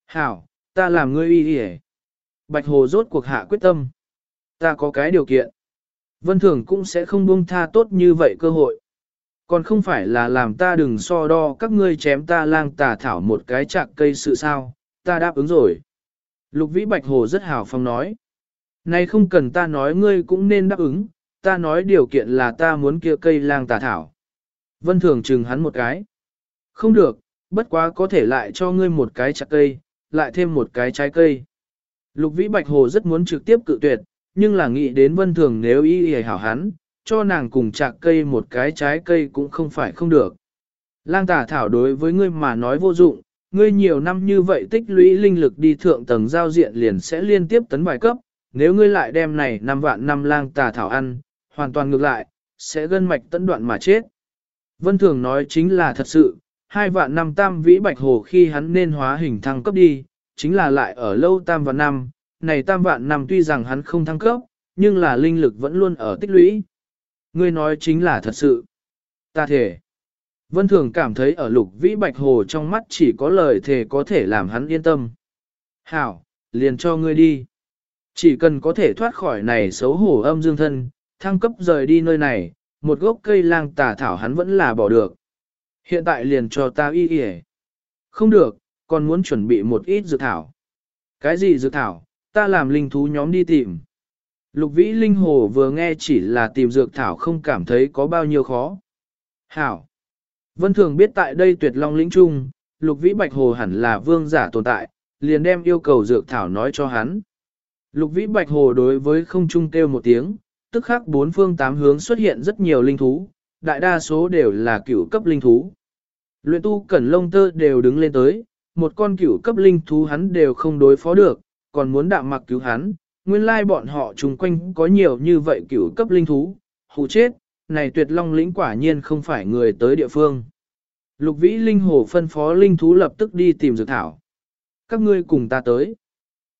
[SPEAKER 1] Hảo, ta làm ngươi y đi Bạch Hồ rốt cuộc hạ quyết tâm. Ta có cái điều kiện. Vân Thường cũng sẽ không buông tha tốt như vậy cơ hội. Còn không phải là làm ta đừng so đo các ngươi chém ta lang tà thảo một cái chạc cây sự sao, ta đáp ứng rồi. Lục Vĩ Bạch Hồ rất hào phong nói. Này không cần ta nói ngươi cũng nên đáp ứng, ta nói điều kiện là ta muốn kia cây lang tà thảo. Vân Thường chừng hắn một cái. Không được, bất quá có thể lại cho ngươi một cái chặt cây, lại thêm một cái trái cây. Lục Vĩ Bạch Hồ rất muốn trực tiếp cự tuyệt, nhưng là nghĩ đến Vân Thường nếu y y hảo hắn, cho nàng cùng chặt cây một cái trái cây cũng không phải không được. Lang tà thảo đối với ngươi mà nói vô dụng, ngươi nhiều năm như vậy tích lũy linh lực đi thượng tầng giao diện liền sẽ liên tiếp tấn bài cấp, nếu ngươi lại đem này năm vạn năm lang tà thảo ăn, hoàn toàn ngược lại, sẽ gân mạch tấn đoạn mà chết. Vân Thường nói chính là thật sự, hai vạn năm tam vĩ bạch hồ khi hắn nên hóa hình thăng cấp đi, chính là lại ở lâu tam vạn năm, này tam vạn năm tuy rằng hắn không thăng cấp, nhưng là linh lực vẫn luôn ở tích lũy. Ngươi nói chính là thật sự. Ta thể. Vân Thường cảm thấy ở lục vĩ bạch hồ trong mắt chỉ có lời thề có thể làm hắn yên tâm. Hảo, liền cho ngươi đi. Chỉ cần có thể thoát khỏi này xấu hổ âm dương thân, thăng cấp rời đi nơi này, một gốc cây lang tà thảo hắn vẫn là bỏ được. Hiện tại liền cho ta y y Không được, còn muốn chuẩn bị một ít dược thảo. Cái gì dược thảo, ta làm linh thú nhóm đi tìm. Lục vĩ linh hồ vừa nghe chỉ là tìm dược thảo không cảm thấy có bao nhiêu khó. Hảo. Vân thường biết tại đây tuyệt long lĩnh trung, lục vĩ bạch hồ hẳn là vương giả tồn tại, liền đem yêu cầu dược thảo nói cho hắn. Lục vĩ bạch hồ đối với không trung kêu một tiếng, tức khắc bốn phương tám hướng xuất hiện rất nhiều linh thú, đại đa số đều là cửu cấp linh thú. Luyện tu cẩn lông tơ đều đứng lên tới, một con cửu cấp linh thú hắn đều không đối phó được, còn muốn đạm mặc cứu hắn, nguyên lai bọn họ chung quanh có nhiều như vậy cửu cấp linh thú, hù chết, này tuyệt long lĩnh quả nhiên không phải người tới địa phương. Lục vĩ linh hồ phân phó linh thú lập tức đi tìm dược thảo. Các ngươi cùng ta tới.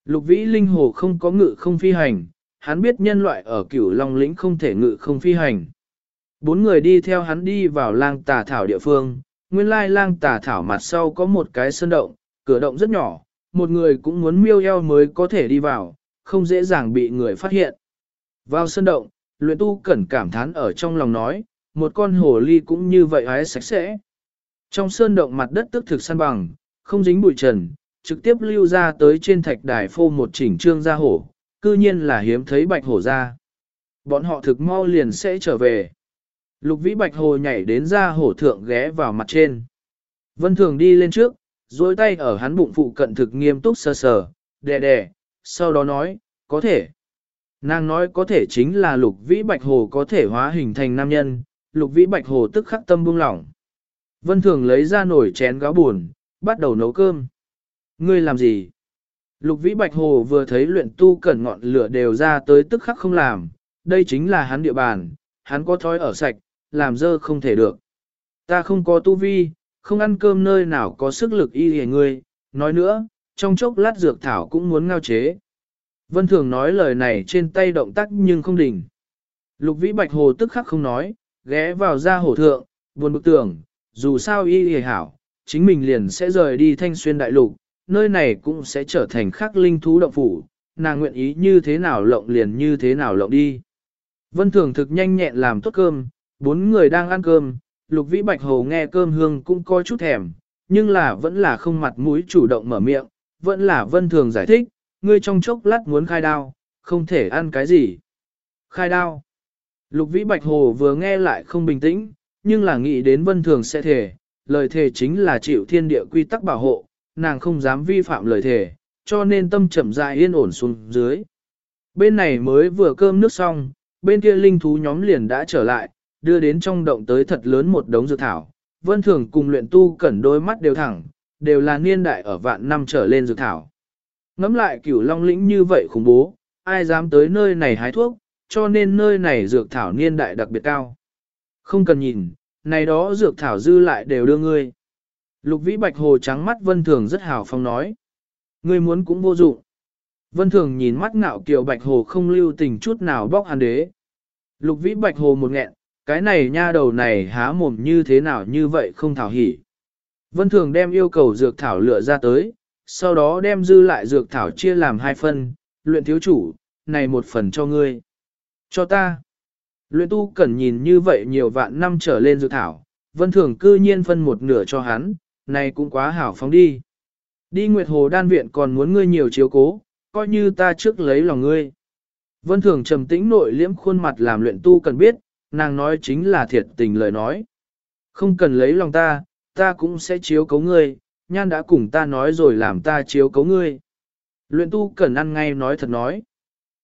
[SPEAKER 1] Lục vĩ linh hồ không có ngự không phi hành, hắn biết nhân loại ở cửu long lĩnh không thể ngự không phi hành. Bốn người đi theo hắn đi vào lang tà thảo địa phương, nguyên lai lang tà thảo mặt sau có một cái sơn động, cửa động rất nhỏ, một người cũng muốn miêu eo mới có thể đi vào, không dễ dàng bị người phát hiện. Vào sơn động, luyện tu cẩn cảm thán ở trong lòng nói, một con hồ ly cũng như vậy hái sạch sẽ. Trong sơn động mặt đất tức thực săn bằng, không dính bụi trần, trực tiếp lưu ra tới trên thạch đài phô một chỉnh trương ra hổ, cư nhiên là hiếm thấy bạch hổ ra. Bọn họ thực mau liền sẽ trở về. Lục vĩ bạch hồ nhảy đến ra hổ thượng ghé vào mặt trên. Vân thường đi lên trước, duỗi tay ở hắn bụng phụ cận thực nghiêm túc sờ sờ, đè đè, sau đó nói, có thể. Nàng nói có thể chính là lục vĩ bạch hồ có thể hóa hình thành nam nhân, lục vĩ bạch hồ tức khắc tâm buông lỏng. Vân thường lấy ra nồi chén gáo buồn, bắt đầu nấu cơm. Ngươi làm gì? Lục vĩ bạch hồ vừa thấy luyện tu cẩn ngọn lửa đều ra tới tức khắc không làm, đây chính là hắn địa bàn, hắn có thói ở sạch, làm dơ không thể được. Ta không có tu vi, không ăn cơm nơi nào có sức lực y hề ngươi, nói nữa, trong chốc lát dược thảo cũng muốn ngao chế. Vân Thường nói lời này trên tay động tác nhưng không đỉnh. Lục vĩ bạch hồ tức khắc không nói, ghé vào ra hổ thượng, buồn bực tưởng, dù sao y hề hảo, chính mình liền sẽ rời đi thanh xuyên đại lục, nơi này cũng sẽ trở thành khắc linh thú động phủ, nàng nguyện ý như thế nào lộng liền như thế nào lộng đi. Vân Thường thực nhanh nhẹn làm tốt cơm, bốn người đang ăn cơm, Lục Vĩ Bạch Hồ nghe cơm hương cũng coi chút thèm, nhưng là vẫn là không mặt mũi chủ động mở miệng, vẫn là Vân Thường giải thích, ngươi trong chốc lát muốn khai đao, không thể ăn cái gì. Khai đao. Lục Vĩ Bạch Hồ vừa nghe lại không bình tĩnh, nhưng là nghĩ đến Vân Thường sẽ thể, lời thề chính là chịu thiên địa quy tắc bảo hộ, nàng không dám vi phạm lời thề, cho nên tâm chậm rãi yên ổn xuống dưới. Bên này mới vừa cơm nước xong, bên kia linh thú nhóm liền đã trở lại, đưa đến trong động tới thật lớn một đống dược thảo. Vân Thường cùng luyện tu cẩn đôi mắt đều thẳng, đều là niên đại ở vạn năm trở lên dược thảo. Ngắm lại cửu long lĩnh như vậy khủng bố, ai dám tới nơi này hái thuốc, cho nên nơi này dược thảo niên đại đặc biệt cao. Không cần nhìn, này đó dược thảo dư lại đều đưa ngươi. Lục vĩ bạch hồ trắng mắt vân thường rất hào phong nói. Ngươi muốn cũng vô dụng. Vân thường nhìn mắt ngạo kiều bạch hồ không lưu tình chút nào bóc hàn đế. Lục vĩ bạch hồ một nghẹn, cái này nha đầu này há mồm như thế nào như vậy không thảo hỉ. Vân thường đem yêu cầu dược thảo lựa ra tới, sau đó đem dư lại dược thảo chia làm hai phần, luyện thiếu chủ, này một phần cho ngươi. Cho ta. Luyện tu cần nhìn như vậy nhiều vạn năm trở lên dược thảo, vân thường cư nhiên phân một nửa cho hắn, này cũng quá hảo phóng đi. Đi Nguyệt Hồ đan viện còn muốn ngươi nhiều chiếu cố, coi như ta trước lấy lòng ngươi. Vân thường trầm tĩnh nội liễm khuôn mặt làm luyện tu cần biết, nàng nói chính là thiệt tình lời nói. Không cần lấy lòng ta, ta cũng sẽ chiếu cấu ngươi, nhan đã cùng ta nói rồi làm ta chiếu cấu ngươi. Luyện tu cần ăn ngay nói thật nói.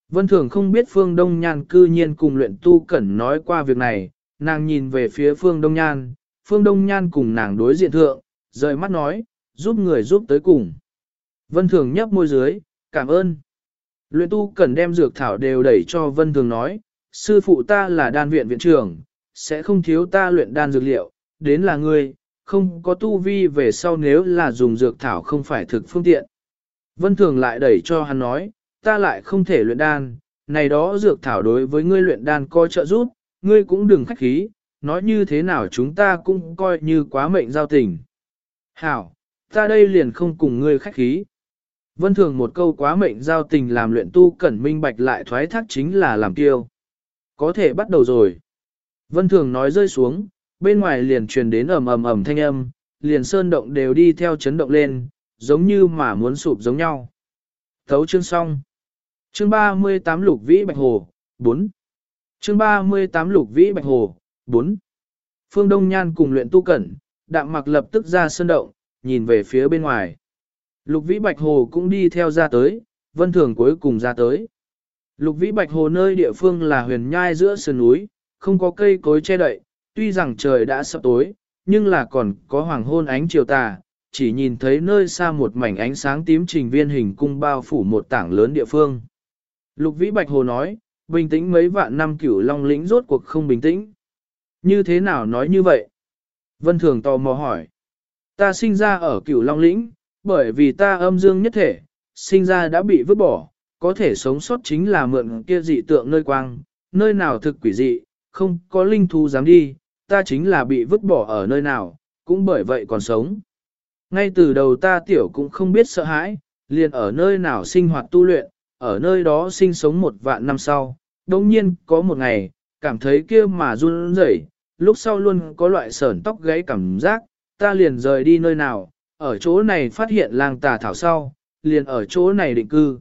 [SPEAKER 1] Vân Thường không biết Phương Đông Nhan cư nhiên cùng luyện tu cẩn nói qua việc này, nàng nhìn về phía Phương Đông Nhan, Phương Đông Nhan cùng nàng đối diện thượng, rời mắt nói, giúp người giúp tới cùng. Vân Thường nhấp môi dưới, cảm ơn. Luyện tu cần đem dược thảo đều đẩy cho Vân Thường nói, sư phụ ta là đan viện viện trưởng, sẽ không thiếu ta luyện đan dược liệu, đến là ngươi, không có tu vi về sau nếu là dùng dược thảo không phải thực phương tiện. Vân Thường lại đẩy cho hắn nói, ta lại không thể luyện đan, này đó dược thảo đối với ngươi luyện đan coi trợ giúp, ngươi cũng đừng khách khí, nói như thế nào chúng ta cũng coi như quá mệnh giao tình. Hảo, ta đây liền không cùng ngươi khách khí. Vân thường một câu quá mệnh giao tình làm luyện tu cẩn minh bạch lại thoái thác chính là làm tiêu. Có thể bắt đầu rồi. Vân thường nói rơi xuống, bên ngoài liền truyền đến ầm ầm ầm thanh âm, liền sơn động đều đi theo chấn động lên, giống như mà muốn sụp giống nhau. Thấu chương xong. Chương 38 Lục Vĩ Bạch Hồ, 4. Chương 38 Lục Vĩ Bạch Hồ, 4. Phương Đông Nhan cùng luyện tu cẩn, đạm mặc lập tức ra sơn động, nhìn về phía bên ngoài. Lục Vĩ Bạch Hồ cũng đi theo ra tới, vân thường cuối cùng ra tới. Lục Vĩ Bạch Hồ nơi địa phương là huyền nhai giữa sườn núi, không có cây cối che đậy, tuy rằng trời đã sắp tối, nhưng là còn có hoàng hôn ánh chiều tà, chỉ nhìn thấy nơi xa một mảnh ánh sáng tím trình viên hình cung bao phủ một tảng lớn địa phương. Lục Vĩ Bạch Hồ nói, bình tĩnh mấy vạn năm cửu long lĩnh rốt cuộc không bình tĩnh. Như thế nào nói như vậy? Vân Thường tò mò hỏi. Ta sinh ra ở cửu long lĩnh, bởi vì ta âm dương nhất thể, sinh ra đã bị vứt bỏ, có thể sống sót chính là mượn kia dị tượng nơi quang, nơi nào thực quỷ dị, không có linh thú dám đi, ta chính là bị vứt bỏ ở nơi nào, cũng bởi vậy còn sống. Ngay từ đầu ta tiểu cũng không biết sợ hãi, liền ở nơi nào sinh hoạt tu luyện, ở nơi đó sinh sống một vạn năm sau, đồng nhiên có một ngày, cảm thấy kia mà run rẩy, lúc sau luôn có loại sởn tóc gáy cảm giác, ta liền rời đi nơi nào, ở chỗ này phát hiện lang tà thảo sau, liền ở chỗ này định cư.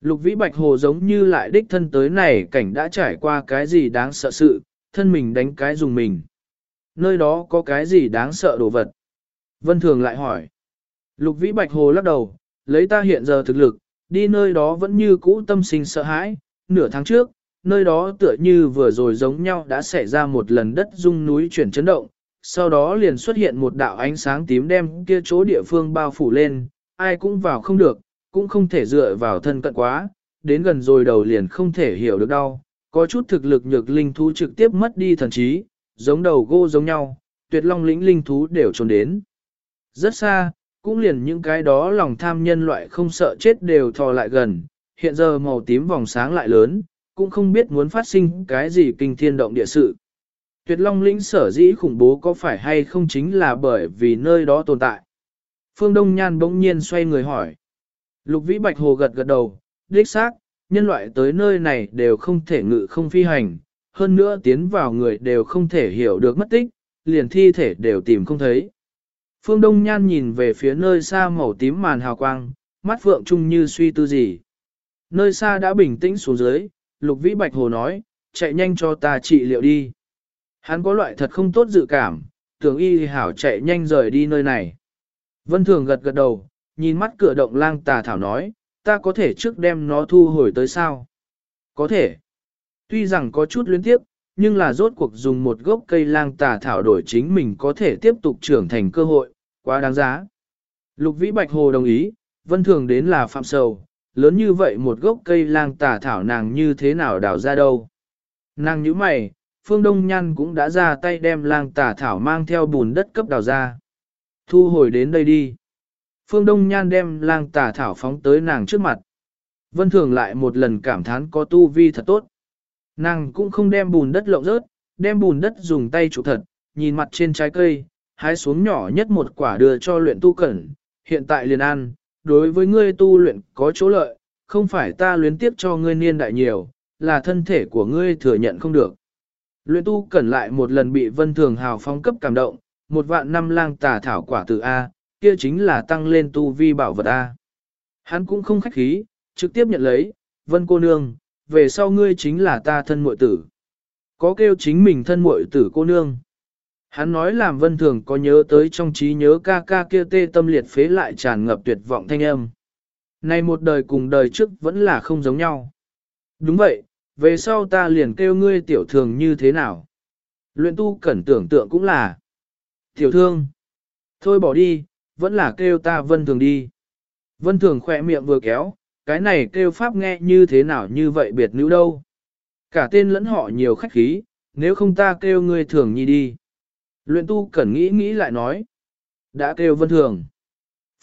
[SPEAKER 1] Lục vĩ bạch hồ giống như lại đích thân tới này cảnh đã trải qua cái gì đáng sợ sự, thân mình đánh cái dùng mình. Nơi đó có cái gì đáng sợ đồ vật? Vân Thường lại hỏi. Lục vĩ bạch hồ lắc đầu, lấy ta hiện giờ thực lực, đi nơi đó vẫn như cũ tâm sinh sợ hãi. Nửa tháng trước, nơi đó tựa như vừa rồi giống nhau đã xảy ra một lần đất rung núi chuyển chấn động, sau đó liền xuất hiện một đạo ánh sáng tím đem kia chỗ địa phương bao phủ lên, ai cũng vào không được, cũng không thể dựa vào thân cận quá, đến gần rồi đầu liền không thể hiểu được đau, có chút thực lực nhược linh thú trực tiếp mất đi thần trí, giống đầu gô giống nhau, tuyệt long lĩnh linh thú đều trốn đến. Rất xa, cũng liền những cái đó lòng tham nhân loại không sợ chết đều thò lại gần, hiện giờ màu tím vòng sáng lại lớn, cũng không biết muốn phát sinh cái gì kinh thiên động địa sự. Tuyệt long lĩnh sở dĩ khủng bố có phải hay không chính là bởi vì nơi đó tồn tại. Phương Đông Nhan bỗng nhiên xoay người hỏi. Lục Vĩ Bạch Hồ gật gật đầu, đích xác, nhân loại tới nơi này đều không thể ngự không phi hành, hơn nữa tiến vào người đều không thể hiểu được mất tích, liền thi thể đều tìm không thấy. Phương Đông Nhan nhìn về phía nơi xa màu tím màn hào quang, mắt phượng trung như suy tư gì. Nơi xa đã bình tĩnh xuống dưới, Lục Vĩ Bạch Hồ nói, chạy nhanh cho ta trị liệu đi. Hắn có loại thật không tốt dự cảm, tưởng y hảo chạy nhanh rời đi nơi này. Vân Thường gật gật đầu, nhìn mắt cửa động lang tà thảo nói, ta có thể trước đem nó thu hồi tới sao? Có thể. Tuy rằng có chút luyến tiếp, nhưng là rốt cuộc dùng một gốc cây lang tà thảo đổi chính mình có thể tiếp tục trưởng thành cơ hội, quá đáng giá. Lục Vĩ Bạch Hồ đồng ý, Vân Thường đến là phạm sầu, lớn như vậy một gốc cây lang tà thảo nàng như thế nào đào ra đâu. Nàng như mày, Phương Đông Nhan cũng đã ra tay đem lang tà thảo mang theo bùn đất cấp đào ra. Thu hồi đến đây đi. Phương Đông Nhan đem lang tà thảo phóng tới nàng trước mặt. Vân Thường lại một lần cảm thán có tu vi thật tốt. Nàng cũng không đem bùn đất lộng rớt, đem bùn đất dùng tay chụp thật, nhìn mặt trên trái cây, hái xuống nhỏ nhất một quả đưa cho luyện tu cẩn, hiện tại liền ăn, đối với ngươi tu luyện có chỗ lợi, không phải ta luyến tiếp cho ngươi niên đại nhiều, là thân thể của ngươi thừa nhận không được. Luyện tu cẩn lại một lần bị vân thường hào phong cấp cảm động, một vạn năm lang tà thảo quả từ A, kia chính là tăng lên tu vi bảo vật A. Hắn cũng không khách khí, trực tiếp nhận lấy, vân cô nương, về sau ngươi chính là ta thân muội tử. Có kêu chính mình thân muội tử cô nương. Hắn nói làm vân thường có nhớ tới trong trí nhớ ca ca kia tê tâm liệt phế lại tràn ngập tuyệt vọng thanh âm. Nay một đời cùng đời trước vẫn là không giống nhau. Đúng vậy, về sau ta liền kêu ngươi tiểu thường như thế nào. Luyện tu cẩn tưởng tượng cũng là. Tiểu thương. Thôi bỏ đi, vẫn là kêu ta vân thường đi. Vân thường khỏe miệng vừa kéo, cái này kêu pháp nghe như thế nào như vậy biệt nữ đâu. Cả tên lẫn họ nhiều khách khí, nếu không ta kêu ngươi thường nhi đi. Luyện tu cẩn nghĩ nghĩ lại nói. Đã kêu vân thường.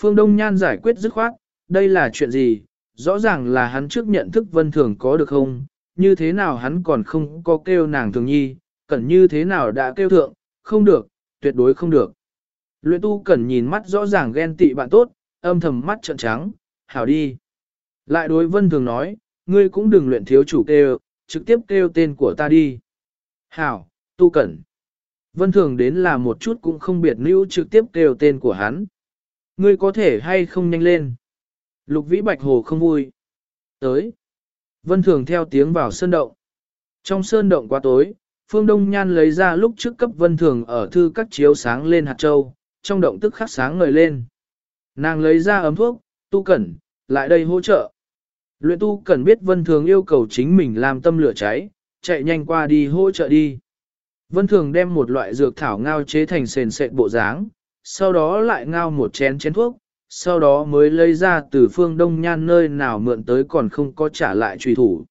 [SPEAKER 1] Phương Đông Nhan giải quyết dứt khoát, đây là chuyện gì, rõ ràng là hắn trước nhận thức vân thường có được không, như thế nào hắn còn không có kêu nàng thường nhi, cẩn như thế nào đã kêu thượng, không được, tuyệt đối không được. Luyện tu cẩn nhìn mắt rõ ràng ghen tị bạn tốt, âm thầm mắt trợn trắng, hảo đi. Lại đối vân thường nói, ngươi cũng đừng luyện thiếu chủ kêu, trực tiếp kêu tên của ta đi. Hảo, tu cẩn. Vân thường đến là một chút cũng không biệt nữ trực tiếp kêu tên của hắn. Ngươi có thể hay không nhanh lên. Lục vĩ bạch hồ không vui. Tới. Vân thường theo tiếng vào sơn động. Trong sơn động quá tối, Phương Đông Nhan lấy ra lúc trước cấp vân thường ở thư các chiếu sáng lên hạt châu, trong động tức khắc sáng ngời lên. Nàng lấy ra ấm thuốc, tu cẩn, lại đây hỗ trợ. Luyện tu cần biết vân thường yêu cầu chính mình làm tâm lửa cháy, chạy nhanh qua đi hỗ trợ đi. Vân thường đem một loại dược thảo ngao chế thành sền sệt bộ dáng, sau đó lại ngao một chén chén thuốc, sau đó mới lấy ra từ phương đông nhan nơi nào mượn tới còn không có trả lại truy thủ.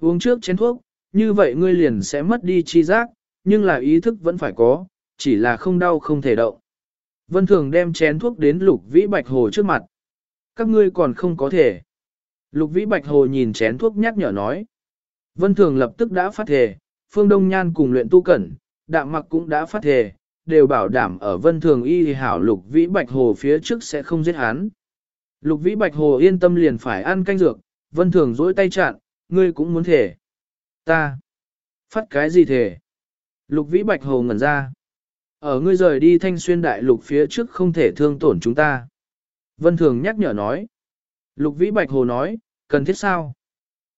[SPEAKER 1] Uống trước chén thuốc, như vậy ngươi liền sẽ mất đi chi giác, nhưng là ý thức vẫn phải có, chỉ là không đau không thể động. Vân thường đem chén thuốc đến lục vĩ bạch hồ trước mặt. Các ngươi còn không có thể. Lục vĩ bạch hồ nhìn chén thuốc nhắc nhở nói. Vân thường lập tức đã phát thể, phương đông nhan cùng luyện tu cẩn, đạm mặc cũng đã phát thể, đều bảo đảm ở vân thường y hảo lục vĩ bạch hồ phía trước sẽ không giết hắn. Lục vĩ bạch hồ yên tâm liền phải ăn canh dược, vân thường dỗi tay chặn, ngươi cũng muốn thể. Ta. Phát cái gì thể? Lục vĩ bạch hồ ngẩn ra. Ở ngươi rời đi thanh xuyên đại lục phía trước không thể thương tổn chúng ta. Vân thường nhắc nhở nói. Lục vĩ bạch hồ nói, cần thiết sao?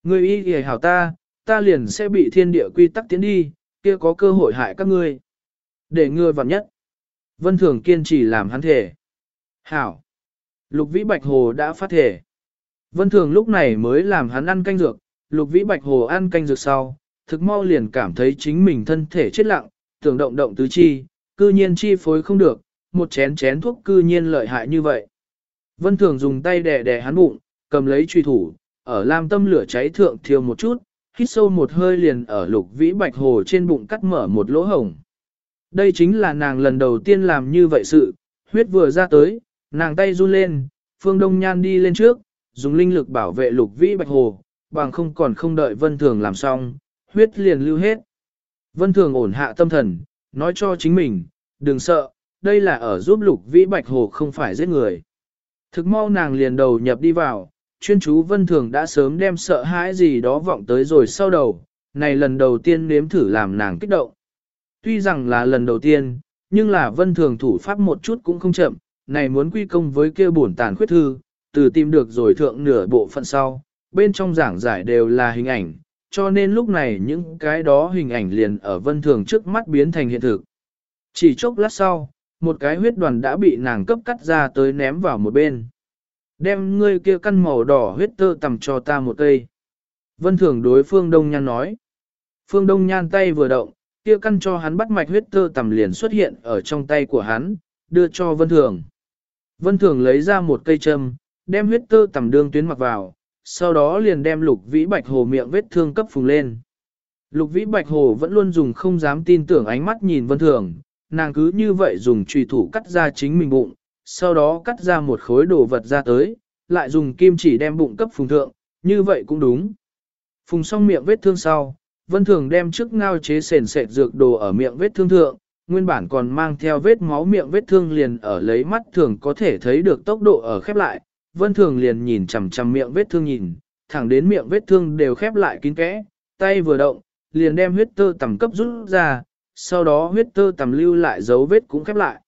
[SPEAKER 1] Ngươi y hề hảo ta, ta liền sẽ bị thiên địa quy tắc tiến đi, kia có cơ hội hại các ngươi. Để ngươi vặn nhất. Vân thường kiên trì làm hắn thể. Hảo. Lục vĩ bạch hồ đã phát thể. Vân thường lúc này mới làm hắn ăn canh dược, lục vĩ bạch hồ ăn canh dược sau, thực mau liền cảm thấy chính mình thân thể chết lặng, tưởng động động tứ chi, cư nhiên chi phối không được, một chén chén thuốc cư nhiên lợi hại như vậy. Vân thường dùng tay đè đè hắn bụng, cầm lấy truy thủ, ở lam tâm lửa cháy thượng thiêu một chút, hít sâu một hơi liền ở lục vĩ bạch hồ trên bụng cắt mở một lỗ hổng. Đây chính là nàng lần đầu tiên làm như vậy sự, huyết vừa ra tới, nàng tay run lên, phương đông nhan đi lên trước, dùng linh lực bảo vệ lục vĩ bạch hồ, bằng không còn không đợi vân thường làm xong, huyết liền lưu hết. Vân thường ổn hạ tâm thần, nói cho chính mình, đừng sợ, đây là ở giúp lục vĩ bạch hồ không phải giết người. Thực mau nàng liền đầu nhập đi vào, chuyên chú vân thường đã sớm đem sợ hãi gì đó vọng tới rồi sau đầu, này lần đầu tiên nếm thử làm nàng kích động. Tuy rằng là lần đầu tiên, nhưng là vân thường thủ pháp một chút cũng không chậm, này muốn quy công với kia bổn tàn khuyết thư, từ tìm được rồi thượng nửa bộ phận sau, bên trong giảng giải đều là hình ảnh, cho nên lúc này những cái đó hình ảnh liền ở vân thường trước mắt biến thành hiện thực. Chỉ chốc lát sau, một cái huyết đoàn đã bị nàng cấp cắt ra tới ném vào một bên. Đem ngươi kia căn màu đỏ huyết tơ tầm cho ta một cây. Vân thường đối phương Đông Nhan nói. Phương Đông Nhan tay vừa động, kia căn cho hắn bắt mạch huyết tơ tầm liền xuất hiện ở trong tay của hắn, đưa cho Vân Thường. Vân Thường lấy ra một cây châm, đem huyết tơ tầm đương tuyến mặc vào, sau đó liền đem lục vĩ bạch hồ miệng vết thương cấp phùng lên. Lục vĩ bạch hồ vẫn luôn dùng không dám tin tưởng ánh mắt nhìn Vân Thường, nàng cứ như vậy dùng trùy thủ cắt ra chính mình bụng, sau đó cắt ra một khối đồ vật ra tới, lại dùng kim chỉ đem bụng cấp phùng thượng, như vậy cũng đúng. Phùng xong miệng vết thương sau, Vân Thường đem trước ngao chế sền sệt dược đồ ở miệng vết thương thượng, nguyên bản còn mang theo vết máu miệng vết thương liền ở lấy mắt thường có thể thấy được tốc độ ở khép lại. Vân Thường liền nhìn chằm chằm miệng vết thương nhìn, thẳng đến miệng vết thương đều khép lại kín kẽ, tay vừa động, liền đem huyết tơ tầm cấp rút ra, sau đó huyết tơ tầm lưu lại dấu vết cũng khép lại.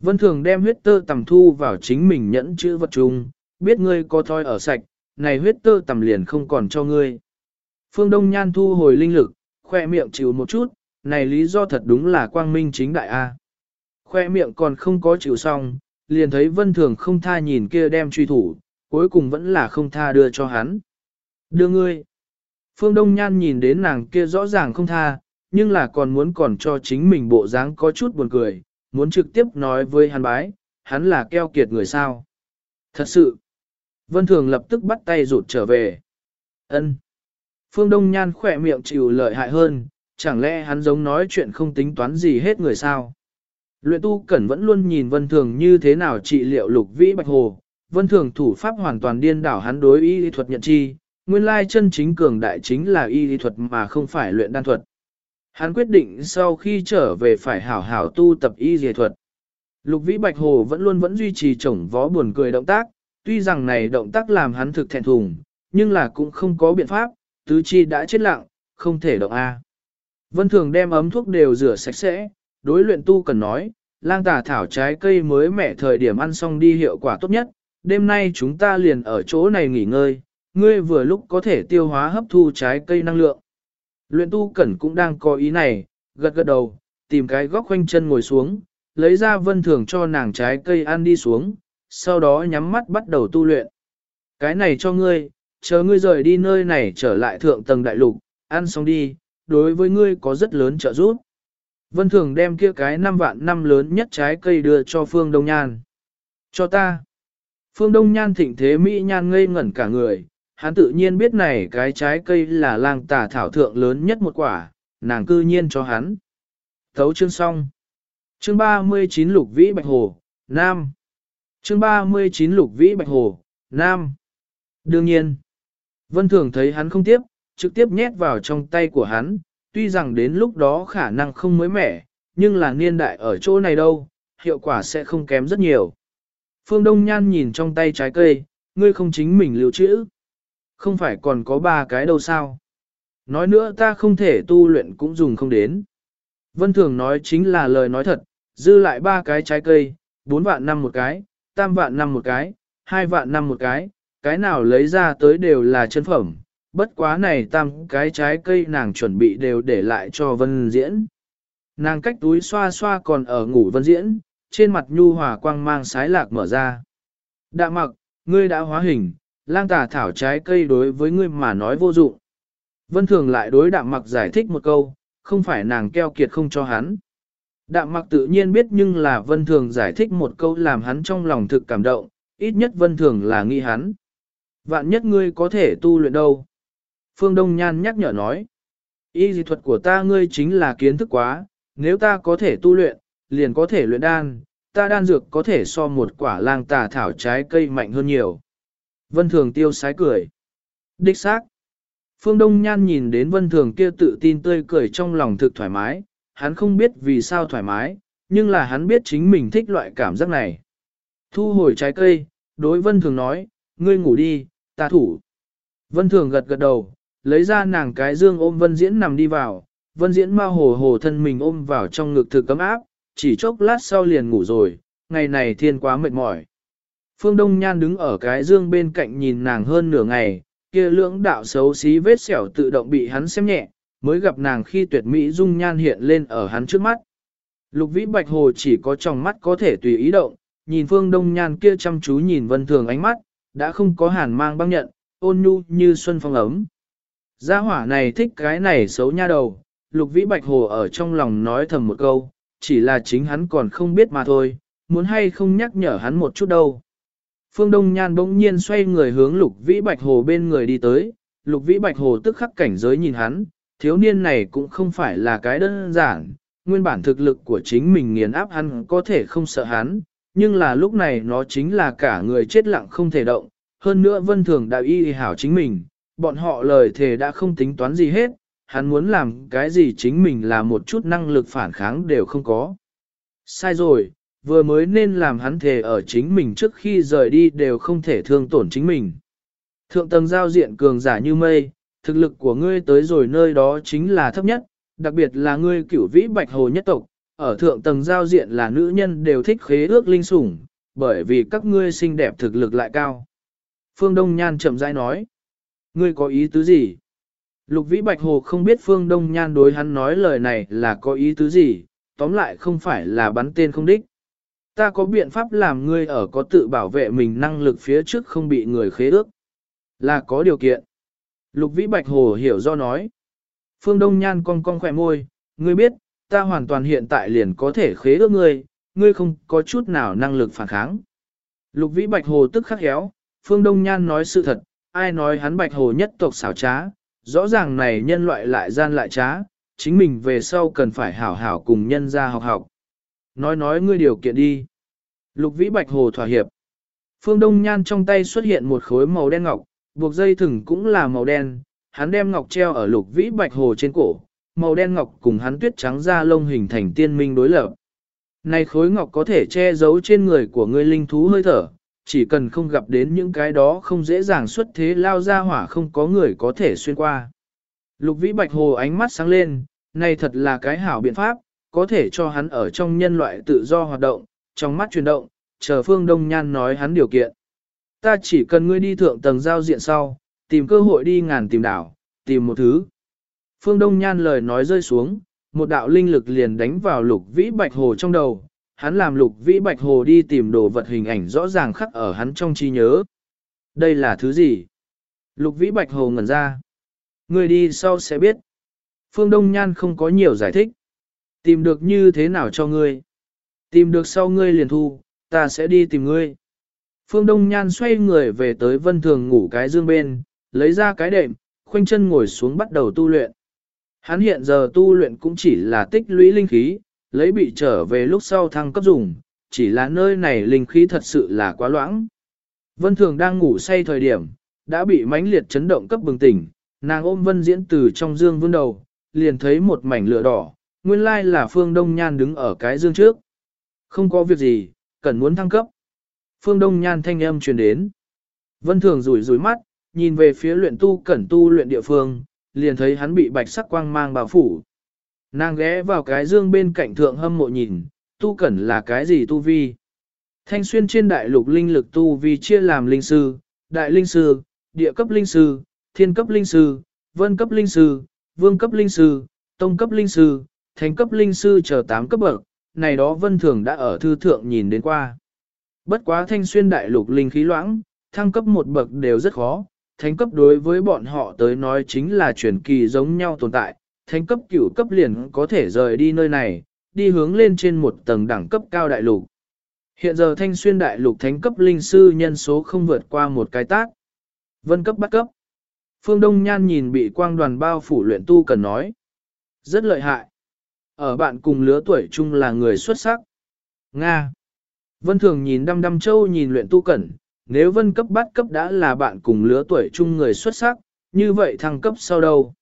[SPEAKER 1] Vân Thường đem huyết tơ tầm thu vào chính mình nhẫn chữ vật chung, biết ngươi có thoi ở sạch, này huyết tơ tầm liền không còn cho ngươi. Phương Đông Nhan thu hồi linh lực, khoe miệng chịu một chút, này lý do thật đúng là quang minh chính đại A. Khoe miệng còn không có chịu xong, liền thấy Vân Thường không tha nhìn kia đem truy thủ, cuối cùng vẫn là không tha đưa cho hắn. Đưa ngươi. Phương Đông Nhan nhìn đến nàng kia rõ ràng không tha, nhưng là còn muốn còn cho chính mình bộ dáng có chút buồn cười, muốn trực tiếp nói với hắn bái, hắn là keo kiệt người sao. Thật sự, Vân Thường lập tức bắt tay rụt trở về. ân Phương Đông Nhan khỏe miệng chịu lợi hại hơn, chẳng lẽ hắn giống nói chuyện không tính toán gì hết người sao? Luyện tu cẩn vẫn luôn nhìn Vân Thường như thế nào trị liệu lục vĩ bạch hồ, Vân Thường thủ pháp hoàn toàn điên đảo hắn đối y lý thuật nhận chi, nguyên lai chân chính cường đại chính là y lý thuật mà không phải luyện đan thuật. Hắn quyết định sau khi trở về phải hảo hảo tu tập y dề thuật. Lục vĩ bạch hồ vẫn luôn vẫn duy trì chổng vó buồn cười động tác, tuy rằng này động tác làm hắn thực thẹn thùng, nhưng là cũng không có biện pháp, tứ chi đã chết lặng, không thể động A. Vân Thường đem ấm thuốc đều rửa sạch sẽ, đối luyện tu cần nói, lang tả thảo trái cây mới mẻ thời điểm ăn xong đi hiệu quả tốt nhất, đêm nay chúng ta liền ở chỗ này nghỉ ngơi, ngươi vừa lúc có thể tiêu hóa hấp thu trái cây năng lượng. Luyện tu cẩn cũng đang có ý này, gật gật đầu, tìm cái góc khoanh chân ngồi xuống, lấy ra vân thường cho nàng trái cây ăn đi xuống, sau đó nhắm mắt bắt đầu tu luyện. Cái này cho ngươi, chờ ngươi rời đi nơi này trở lại thượng tầng đại lục, ăn xong đi, đối với ngươi có rất lớn trợ giúp. Vân Thường đem kia cái năm vạn năm lớn nhất trái cây đưa cho Phương Đông Nhan. Cho ta. Phương Đông Nhan thịnh thế Mỹ Nhan ngây ngẩn cả người, hắn tự nhiên biết này cái trái cây là lang tà thảo thượng lớn nhất một quả, nàng cư nhiên cho hắn. Thấu chương xong. Chương 39 Lục Vĩ Bạch Hồ, Nam. Chương 39 Lục Vĩ Bạch Hồ, Nam. Đương nhiên. Vân Thường thấy hắn không tiếp, trực tiếp nhét vào trong tay của hắn, tuy rằng đến lúc đó khả năng không mới mẻ, nhưng là niên đại ở chỗ này đâu, hiệu quả sẽ không kém rất nhiều. Phương Đông Nhan nhìn trong tay trái cây, ngươi không chính mình lưu trữ. Không phải còn có ba cái đâu sao. Nói nữa ta không thể tu luyện cũng dùng không đến. Vân Thường nói chính là lời nói thật, dư lại ba cái trái cây, bốn vạn năm một cái, tam vạn năm một cái, hai vạn năm một cái, cái nào lấy ra tới đều là chân phẩm. Bất quá này tam cái trái cây nàng chuẩn bị đều để lại cho Vân Diễn. Nàng cách túi xoa xoa còn ở ngủ Vân Diễn, trên mặt nhu hòa quang mang sái lạc mở ra. Đạ mặc, ngươi đã hóa hình, lang tà thảo trái cây đối với ngươi mà nói vô dụng. Vân Thường lại đối đạm mặc giải thích một câu, không phải nàng keo kiệt không cho hắn. Đạm mặc tự nhiên biết nhưng là Vân Thường giải thích một câu làm hắn trong lòng thực cảm động, ít nhất Vân Thường là nghi hắn. Vạn nhất ngươi có thể tu luyện đâu? Phương Đông Nhan nhắc nhở nói. Y dị thuật của ta ngươi chính là kiến thức quá, nếu ta có thể tu luyện, liền có thể luyện đan, ta đan dược có thể so một quả lang tà thảo trái cây mạnh hơn nhiều. Vân Thường tiêu sái cười. Đích xác. Phương Đông Nhan nhìn đến Vân Thường kia tự tin tươi cười trong lòng thực thoải mái, hắn không biết vì sao thoải mái, nhưng là hắn biết chính mình thích loại cảm giác này. Thu hồi trái cây, đối Vân Thường nói, ngươi ngủ đi, ta thủ. Vân Thường gật gật đầu, lấy ra nàng cái dương ôm Vân Diễn nằm đi vào, Vân Diễn ma hồ hồ thân mình ôm vào trong ngực thực cấm áp, chỉ chốc lát sau liền ngủ rồi, ngày này thiên quá mệt mỏi. Phương Đông Nhan đứng ở cái dương bên cạnh nhìn nàng hơn nửa ngày, kia lưỡng đạo xấu xí vết sẹo tự động bị hắn xem nhẹ, mới gặp nàng khi tuyệt mỹ dung nhan hiện lên ở hắn trước mắt. Lục vĩ bạch hồ chỉ có trong mắt có thể tùy ý động, nhìn phương đông nhan kia chăm chú nhìn vân thường ánh mắt, đã không có hàn mang băng nhận, ôn nhu như xuân phong ấm. Gia hỏa này thích cái này xấu nha đầu, lục vĩ bạch hồ ở trong lòng nói thầm một câu, chỉ là chính hắn còn không biết mà thôi, muốn hay không nhắc nhở hắn một chút đâu. Phương Đông Nhan bỗng nhiên xoay người hướng Lục Vĩ Bạch Hồ bên người đi tới, Lục Vĩ Bạch Hồ tức khắc cảnh giới nhìn hắn, thiếu niên này cũng không phải là cái đơn giản, nguyên bản thực lực của chính mình nghiền áp hắn có thể không sợ hắn, nhưng là lúc này nó chính là cả người chết lặng không thể động, hơn nữa vân thường đã y hảo chính mình, bọn họ lời thề đã không tính toán gì hết, hắn muốn làm cái gì chính mình là một chút năng lực phản kháng đều không có. Sai rồi, vừa mới nên làm hắn thề ở chính mình trước khi rời đi đều không thể thương tổn chính mình. Thượng tầng giao diện cường giả như mây, thực lực của ngươi tới rồi nơi đó chính là thấp nhất, đặc biệt là ngươi cửu vĩ bạch hồ nhất tộc, ở thượng tầng giao diện là nữ nhân đều thích khế ước linh sủng, bởi vì các ngươi xinh đẹp thực lực lại cao. Phương Đông Nhan chậm rãi nói, ngươi có ý tứ gì? Lục vĩ bạch hồ không biết Phương Đông Nhan đối hắn nói lời này là có ý tứ gì, tóm lại không phải là bắn tên không đích. Ta có biện pháp làm ngươi ở có tự bảo vệ mình năng lực phía trước không bị người khế ước. Là có điều kiện. Lục Vĩ Bạch Hồ hiểu do nói. Phương Đông Nhan cong cong khỏe môi, ngươi biết, ta hoàn toàn hiện tại liền có thể khế ước ngươi, ngươi không có chút nào năng lực phản kháng. Lục Vĩ Bạch Hồ tức khắc héo, Phương Đông Nhan nói sự thật, ai nói hắn Bạch Hồ nhất tộc xảo trá, rõ ràng này nhân loại lại gian lại trá, chính mình về sau cần phải hảo hảo cùng nhân ra học học. Nói nói ngươi điều kiện đi. Lục Vĩ Bạch Hồ thỏa hiệp. Phương Đông Nhan trong tay xuất hiện một khối màu đen ngọc, buộc dây thừng cũng là màu đen, hắn đem ngọc treo ở lục vĩ bạch hồ trên cổ, màu đen ngọc cùng hắn tuyết trắng da lông hình thành tiên minh đối lập. Này khối ngọc có thể che giấu trên người của ngươi linh thú hơi thở, chỉ cần không gặp đến những cái đó không dễ dàng xuất thế lao ra hỏa không có người có thể xuyên qua. Lục vĩ bạch hồ ánh mắt sáng lên, này thật là cái hảo biện pháp, có thể cho hắn ở trong nhân loại tự do hoạt động, trong mắt chuyển động, chờ phương đông nhan nói hắn điều kiện. Ta chỉ cần ngươi đi thượng tầng giao diện sau, tìm cơ hội đi ngàn tìm đảo, tìm một thứ. Phương Đông Nhan lời nói rơi xuống, một đạo linh lực liền đánh vào lục vĩ bạch hồ trong đầu, hắn làm lục vĩ bạch hồ đi tìm đồ vật hình ảnh rõ ràng khắc ở hắn trong trí nhớ. Đây là thứ gì? Lục vĩ bạch hồ ngẩn ra. Người đi sau sẽ biết. Phương Đông Nhan không có nhiều giải thích. Tìm được như thế nào cho ngươi? Tìm được sau ngươi liền thu, ta sẽ đi tìm ngươi. Phương Đông Nhan xoay người về tới vân thường ngủ cái dương bên, lấy ra cái đệm, khoanh chân ngồi xuống bắt đầu tu luyện. Hắn hiện giờ tu luyện cũng chỉ là tích lũy linh khí, lấy bị trở về lúc sau thăng cấp dùng, chỉ là nơi này linh khí thật sự là quá loãng. Vân Thường đang ngủ say thời điểm, đã bị mãnh liệt chấn động cấp bừng tỉnh, nàng ôm Vân Diễn từ trong dương vươn đầu, liền thấy một mảnh lửa đỏ, nguyên lai là Phương Đông Nhan đứng ở cái dương trước. Không có việc gì, cần muốn thăng cấp. Phương Đông Nhan thanh âm truyền đến. Vân Thường rủi rủi mắt, nhìn về phía luyện tu cẩn tu luyện địa phương, liền thấy hắn bị bạch sắc quang mang bao phủ. Nàng ghé vào cái dương bên cạnh thượng hâm mộ nhìn, tu cẩn là cái gì tu vi? Thanh xuyên trên đại lục linh lực tu vi chia làm linh sư, đại linh sư, địa cấp linh sư, thiên cấp linh sư, vân cấp linh sư, vương cấp linh sư, tông cấp linh sư, thánh cấp linh sư chờ 8 cấp bậc, này đó vân thường đã ở thư thượng nhìn đến qua. Bất quá thanh xuyên đại lục linh khí loãng, thăng cấp một bậc đều rất khó, thánh cấp đối với bọn họ tới nói chính là truyền kỳ giống nhau tồn tại, thánh cấp cửu cấp liền có thể rời đi nơi này, đi hướng lên trên một tầng đẳng cấp cao đại lục. Hiện giờ thanh xuyên đại lục thánh cấp linh sư nhân số không vượt qua một cái tác. Vân cấp bắt cấp. Phương Đông Nhan nhìn bị quang đoàn bao phủ luyện tu cần nói. Rất lợi hại. Ở bạn cùng lứa tuổi chung là người xuất sắc. Nga. Vân Thường nhìn đăm đăm châu nhìn luyện tu cẩn, nếu vân cấp bát cấp đã là bạn cùng lứa tuổi chung người xuất sắc, như vậy thăng cấp sau đâu?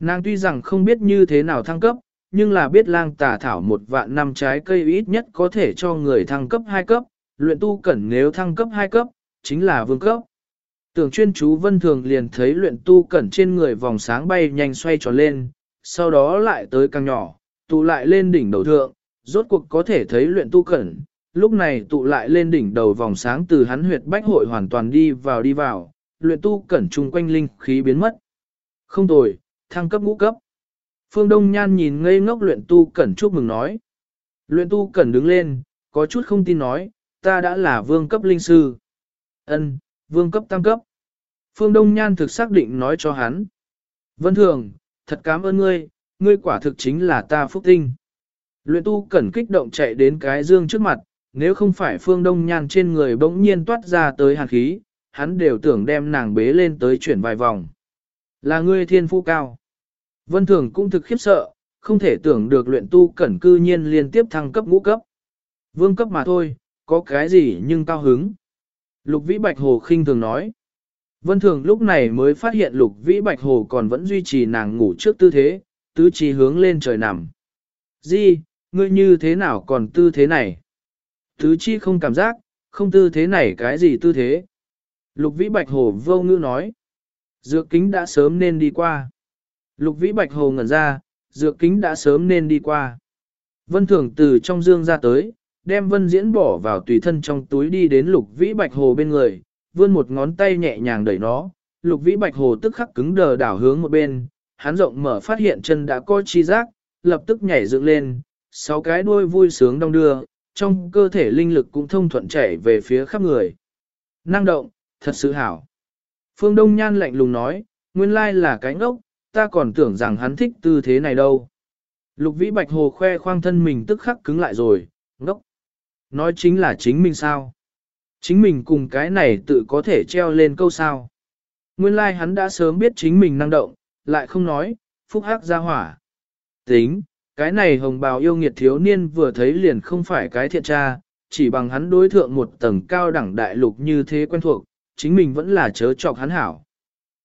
[SPEAKER 1] Nàng tuy rằng không biết như thế nào thăng cấp, nhưng là biết lang tà thảo một vạn năm trái cây ít nhất có thể cho người thăng cấp 2 cấp, luyện tu cẩn nếu thăng cấp 2 cấp, chính là vương cấp. Tưởng chuyên chú vân thường liền thấy luyện tu cẩn trên người vòng sáng bay nhanh xoay tròn lên, sau đó lại tới càng nhỏ, tụ lại lên đỉnh đầu thượng, rốt cuộc có thể thấy luyện tu cẩn, lúc này tụ lại lên đỉnh đầu vòng sáng từ hắn huyệt bách hội hoàn toàn đi vào đi vào, luyện tu cẩn chung quanh linh khí biến mất. Không tồi, thăng cấp ngũ cấp. Phương Đông Nhan nhìn ngây ngốc luyện tu cẩn chúc mừng nói. Luyện tu cẩn đứng lên, có chút không tin nói, ta đã là vương cấp linh sư. ân vương cấp tăng cấp. Phương Đông Nhan thực xác định nói cho hắn. Vân Thường, thật cảm ơn ngươi, ngươi quả thực chính là ta phúc tinh. Luyện tu cẩn kích động chạy đến cái dương trước mặt, nếu không phải Phương Đông Nhan trên người bỗng nhiên toát ra tới hàn khí, hắn đều tưởng đem nàng bế lên tới chuyển vài vòng. Là ngươi thiên phú cao. Vân Thường cũng thực khiếp sợ, không thể tưởng được luyện tu cẩn cư nhiên liên tiếp thăng cấp ngũ cấp. Vương cấp mà thôi, có cái gì nhưng cao hứng. Lục Vĩ Bạch Hồ khinh thường nói. Vân Thường lúc này mới phát hiện Lục Vĩ Bạch Hồ còn vẫn duy trì nàng ngủ trước tư thế, tứ chi hướng lên trời nằm. Di, ngươi như thế nào còn tư thế này? Tứ chi không cảm giác, không tư thế này cái gì tư thế? Lục Vĩ Bạch Hồ vô ngữ nói. Dược kính đã sớm nên đi qua. Lục Vĩ Bạch Hồ ngẩn ra, dược kính đã sớm nên đi qua. Vân Thường từ trong dương ra tới, đem Vân Diễn bỏ vào tùy thân trong túi đi đến Lục Vĩ Bạch Hồ bên người, vươn một ngón tay nhẹ nhàng đẩy nó. Lục Vĩ Bạch Hồ tức khắc cứng đờ đảo hướng một bên, hắn rộng mở phát hiện chân đã coi chi giác, lập tức nhảy dựng lên, sáu cái đuôi vui sướng đong đưa, trong cơ thể linh lực cũng thông thuận chảy về phía khắp người. Năng động, thật sự hảo. Phương Đông Nhan lạnh lùng nói, nguyên lai là cái ngốc, ta còn tưởng rằng hắn thích tư thế này đâu. Lục vĩ bạch hồ khoe khoang thân mình tức khắc cứng lại rồi, ngốc. Nói chính là chính mình sao? Chính mình cùng cái này tự có thể treo lên câu sao. Nguyên lai like hắn đã sớm biết chính mình năng động, lại không nói, phúc hắc ra hỏa. Tính, cái này hồng bào yêu nghiệt thiếu niên vừa thấy liền không phải cái thiện tra, chỉ bằng hắn đối thượng một tầng cao đẳng đại lục như thế quen thuộc, chính mình vẫn là chớ chọc hắn hảo.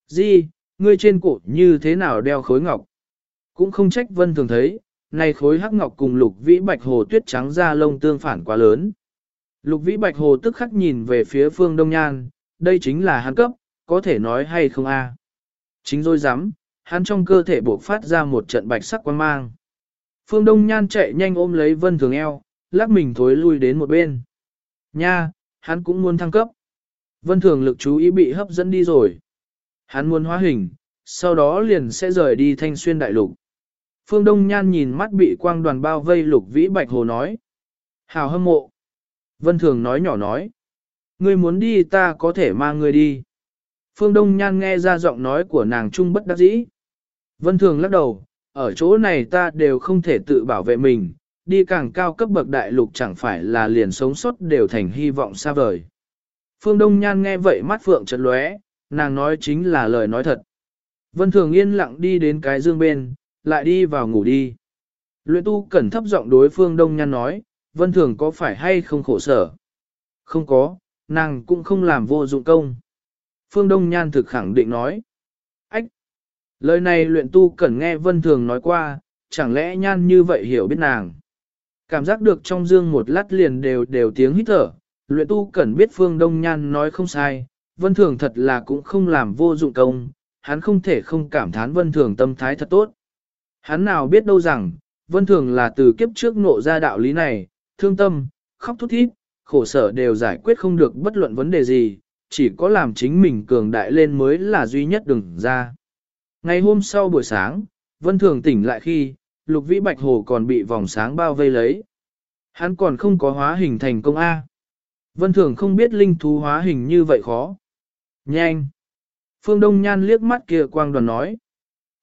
[SPEAKER 1] Di, ngươi trên cổ như thế nào đeo khối ngọc? Cũng không trách vân thường thấy, này khối hắc ngọc cùng lục vĩ bạch hồ tuyết trắng ra lông tương phản quá lớn. Lục vĩ bạch hồ tức khắc nhìn về phía phương đông nhan, đây chính là hắn cấp, có thể nói hay không a? Chính rồi dám, hắn trong cơ thể bộc phát ra một trận bạch sắc quan mang. Phương Đông Nhan chạy nhanh ôm lấy Vân Thường eo, lắc mình thối lui đến một bên. Nha, hắn cũng muốn thăng cấp. Vân Thường lực chú ý bị hấp dẫn đi rồi. Hắn muốn hóa hình, sau đó liền sẽ rời đi thanh xuyên đại lục. Phương Đông Nhan nhìn mắt bị quang đoàn bao vây lục vĩ bạch hồ nói. Hào hâm mộ. Vân Thường nói nhỏ nói. Ngươi muốn đi ta có thể mang ngươi đi. Phương Đông Nhan nghe ra giọng nói của nàng trung bất đắc dĩ. Vân Thường lắc đầu, ở chỗ này ta đều không thể tự bảo vệ mình, đi càng cao cấp bậc đại lục chẳng phải là liền sống sót đều thành hy vọng xa vời. Phương Đông Nhan nghe vậy mắt phượng chật lóe, nàng nói chính là lời nói thật. Vân Thường yên lặng đi đến cái dương bên, lại đi vào ngủ đi. Luyện tu cẩn thấp giọng đối Phương Đông Nhan nói, Vân Thường có phải hay không khổ sở? Không có, Nàng cũng không làm vô dụng công. Phương Đông Nhan thực khẳng định nói. Lời này luyện tu cần nghe Vân Thường nói qua, chẳng lẽ Nhan như vậy hiểu biết nàng. Cảm giác được trong dương một lát liền đều đều tiếng hít thở, luyện tu cần biết Phương Đông Nhan nói không sai, Vân Thường thật là cũng không làm vô dụng công, hắn không thể không cảm thán Vân Thường tâm thái thật tốt. Hắn nào biết đâu rằng, Vân Thường là từ kiếp trước nộ ra đạo lý này, thương tâm, khóc thút thít, khổ sở đều giải quyết không được bất luận vấn đề gì, chỉ có làm chính mình cường đại lên mới là duy nhất đừng ra. Ngày hôm sau buổi sáng, Vân Thường tỉnh lại khi, Lục Vĩ Bạch Hồ còn bị vòng sáng bao vây lấy. Hắn còn không có hóa hình thành công A. Vân Thường không biết linh thú hóa hình như vậy khó. Nhanh! Phương Đông Nhan liếc mắt kia quang đoàn nói.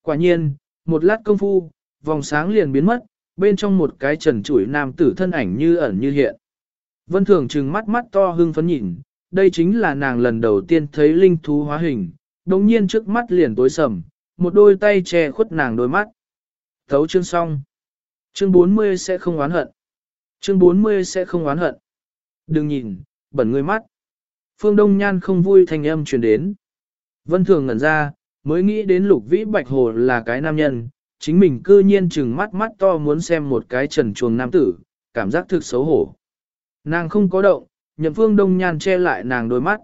[SPEAKER 1] Quả nhiên, một lát công phu, vòng sáng liền biến mất, bên trong một cái trần chuỗi nam tử thân ảnh như ẩn như hiện. Vân Thường trừng mắt mắt to hưng phấn nhìn, đây chính là nàng lần đầu tiên thấy linh thú hóa hình, đồng nhiên trước mắt liền tối sầm, một đôi tay che khuất nàng đôi mắt. Thấu chương xong. Chương 40 sẽ không oán hận. Chương 40 sẽ không oán hận. Đừng nhìn, bẩn người mắt. Phương Đông Nhan không vui thành âm truyền đến. Vân Thường ngẩn ra, mới nghĩ đến lục vĩ bạch hồ là cái nam nhân, chính mình cư nhiên chừng mắt mắt to muốn xem một cái trần chuồng nam tử, cảm giác thực xấu hổ. Nàng không có động, nhậm phương đông nhan che lại nàng đôi mắt.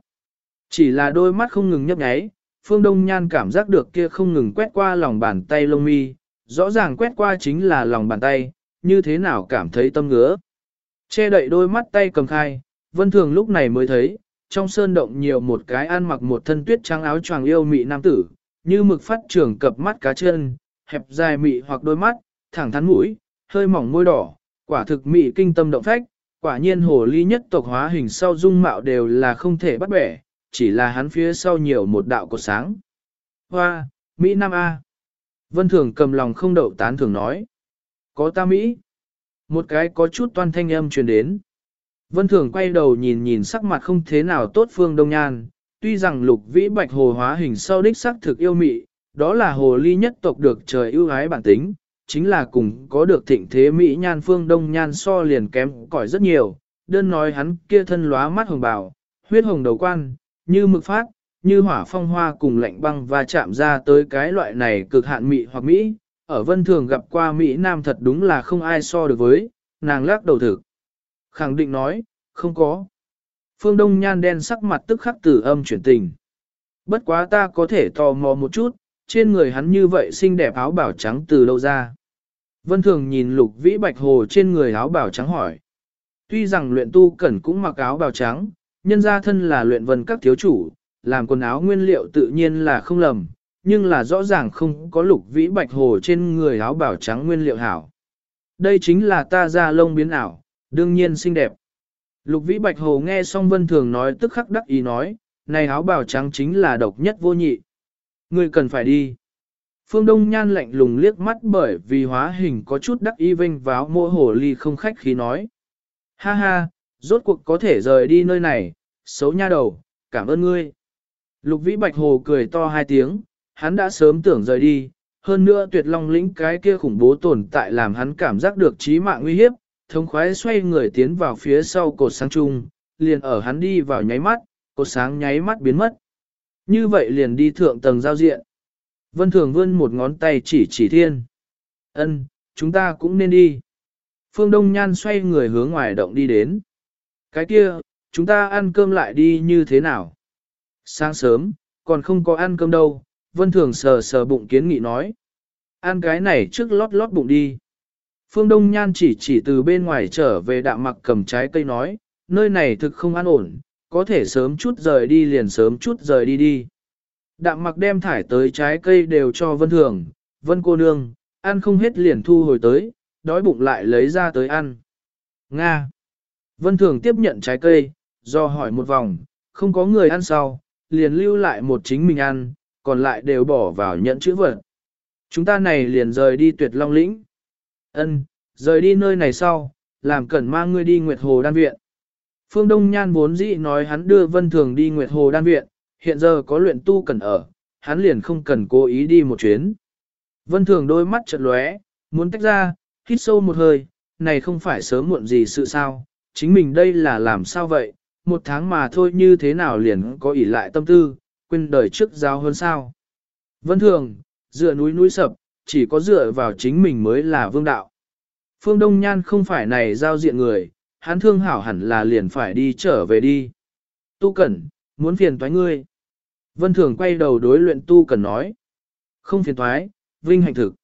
[SPEAKER 1] Chỉ là đôi mắt không ngừng nhấp nháy, phương đông nhan cảm giác được kia không ngừng quét qua lòng bàn tay lông mi, rõ ràng quét qua chính là lòng bàn tay, như thế nào cảm thấy tâm ngứa. Che đậy đôi mắt tay cầm khai, vân thường lúc này mới thấy, trong sơn động nhiều một cái ăn mặc một thân tuyết trắng áo choàng yêu mị nam tử, như mực phát trưởng cập mắt cá chân, hẹp dài mị hoặc đôi mắt, thẳng thắn mũi, hơi mỏng môi đỏ, quả thực mị kinh tâm động phách, quả nhiên hồ ly nhất tộc hóa hình sau dung mạo đều là không thể bắt bẻ, chỉ là hắn phía sau nhiều một đạo cột sáng. Hoa, Mỹ Nam A. Vân Thường cầm lòng không đậu tán thường nói. Có ta Mỹ. Một cái có chút toan thanh âm truyền đến. Vân Thường quay đầu nhìn nhìn sắc mặt không thế nào tốt Phương Đông Nhan, tuy rằng lục vĩ bạch hồ hóa hình sau đích sắc thực yêu mị, đó là hồ ly nhất tộc được trời ưu ái bản tính, chính là cùng có được thịnh thế Mỹ nhan phương đông nhan so liền kém cỏi rất nhiều, đơn nói hắn kia thân lóa mắt hồng bào, huyết hồng đầu quan, như mực phát, như hỏa phong hoa cùng lạnh băng và chạm ra tới cái loại này cực hạn Mỹ hoặc Mỹ, ở vân thường gặp qua Mỹ Nam thật đúng là không ai so được với, nàng lắc đầu thực. Khẳng định nói, không có. Phương Đông Nhan đen sắc mặt tức khắc tử âm chuyển tình. Bất quá ta có thể tò mò một chút, trên người hắn như vậy xinh đẹp áo bảo trắng từ đâu ra. Vân Thường nhìn lục vĩ bạch hồ trên người áo bảo trắng hỏi. Tuy rằng luyện tu cẩn cũng mặc áo bào trắng, nhân gia thân là luyện vân các thiếu chủ, làm quần áo nguyên liệu tự nhiên là không lầm, nhưng là rõ ràng không có lục vĩ bạch hồ trên người áo bảo trắng nguyên liệu hảo. Đây chính là ta ra lông biến ảo, đương nhiên xinh đẹp. Lục vĩ bạch hồ nghe xong vân thường nói tức khắc đắc ý nói, này áo bảo trắng chính là độc nhất vô nhị. người cần phải đi. Phương Đông Nhan lạnh lùng liếc mắt bởi vì hóa hình có chút đắc y vinh váo mô hồ ly không khách khí nói. Ha ha, rốt cuộc có thể rời đi nơi này, xấu nha đầu, cảm ơn ngươi. Lục vĩ bạch hồ cười to hai tiếng, hắn đã sớm tưởng rời đi, hơn nữa tuyệt long lĩnh cái kia khủng bố tồn tại làm hắn cảm giác được trí mạng nguy hiếp, thống khoái xoay người tiến vào phía sau cột sáng trung, liền ở hắn đi vào nháy mắt, cột sáng nháy mắt biến mất. Như vậy liền đi thượng tầng giao diện. Vân Thường vươn một ngón tay chỉ chỉ thiên. Ân, chúng ta cũng nên đi. Phương Đông Nhan xoay người hướng ngoài động đi đến. Cái kia, chúng ta ăn cơm lại đi như thế nào? Sáng sớm, còn không có ăn cơm đâu, Vân Thường sờ sờ bụng kiến nghị nói. Ăn cái này trước lót lót bụng đi. Phương Đông Nhan chỉ chỉ từ bên ngoài trở về đạm mặc cầm trái cây nói, nơi này thực không an ổn, có thể sớm chút rời đi liền sớm chút rời đi đi. Đạm mặc đem thải tới trái cây đều cho vân thường, vân cô nương, ăn không hết liền thu hồi tới, đói bụng lại lấy ra tới ăn. Nga. Vân thường tiếp nhận trái cây, do hỏi một vòng, không có người ăn sau, liền lưu lại một chính mình ăn, còn lại đều bỏ vào nhận chữ vật. Chúng ta này liền rời đi tuyệt long lĩnh. Ân, rời đi nơi này sau, làm cẩn mang ngươi đi Nguyệt Hồ Đan Viện. Phương Đông Nhan vốn dĩ nói hắn đưa Vân Thường đi Nguyệt Hồ Đan Viện, hiện giờ có luyện tu cần ở, hắn liền không cần cố ý đi một chuyến. Vân Thường đôi mắt chật lóe, muốn tách ra, hít sâu một hơi, này không phải sớm muộn gì sự sao, chính mình đây là làm sao vậy, một tháng mà thôi như thế nào liền có ỷ lại tâm tư, quên đời trước giao hơn sao. Vân thường, dựa núi núi sập, chỉ có dựa vào chính mình mới là vương đạo. Phương Đông Nhan không phải này giao diện người, hắn thương hảo hẳn là liền phải đi trở về đi. Tu Cẩn, muốn phiền toái ngươi. Vân Thường quay đầu đối luyện Tu Cẩn nói. Không phiền toái, vinh hạnh thực.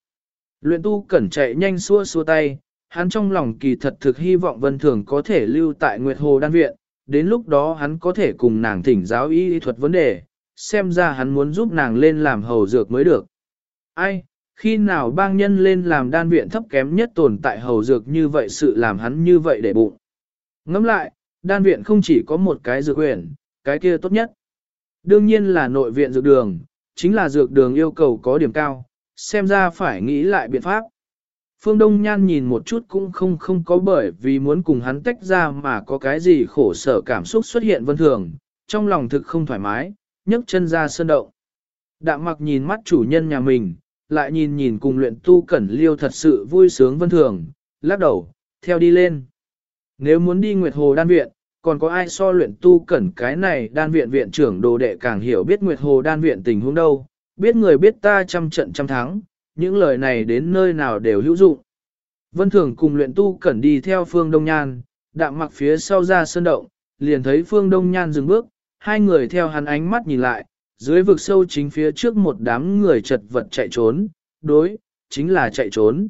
[SPEAKER 1] Luyện Tu Cẩn chạy nhanh xua xua tay, hắn trong lòng kỳ thật thực hy vọng Vân Thường có thể lưu tại Nguyệt Hồ Đan Viện, đến lúc đó hắn có thể cùng nàng thỉnh giáo y thuật vấn đề, xem ra hắn muốn giúp nàng lên làm hầu dược mới được. Ai, khi nào bang nhân lên làm đan viện thấp kém nhất tồn tại hầu dược như vậy sự làm hắn như vậy để bụng. Ngẫm lại, đan viện không chỉ có một cái dược quyển, cái kia tốt nhất. Đương nhiên là nội viện dược đường, chính là dược đường yêu cầu có điểm cao, xem ra phải nghĩ lại biện pháp. Phương Đông Nhan nhìn một chút cũng không không có bởi vì muốn cùng hắn tách ra mà có cái gì khổ sở cảm xúc xuất hiện vân thường, trong lòng thực không thoải mái, nhấc chân ra sơn động. Đạm mặc nhìn mắt chủ nhân nhà mình, lại nhìn nhìn cùng luyện tu cẩn liêu thật sự vui sướng vân thường, lắc đầu, theo đi lên. Nếu muốn đi Nguyệt Hồ đan viện, còn có ai so luyện tu cẩn cái này đan viện viện trưởng đồ đệ càng hiểu biết Nguyệt Hồ đan viện tình huống đâu, biết người biết ta trăm trận trăm thắng, những lời này đến nơi nào đều hữu dụng. Vân Thường cùng luyện tu cẩn đi theo Phương Đông Nhan, đạm mặc phía sau ra sơn động, liền thấy Phương Đông Nhan dừng bước, hai người theo hắn ánh mắt nhìn lại, dưới vực sâu chính phía trước một đám người chật vật chạy trốn, đối, chính là chạy trốn.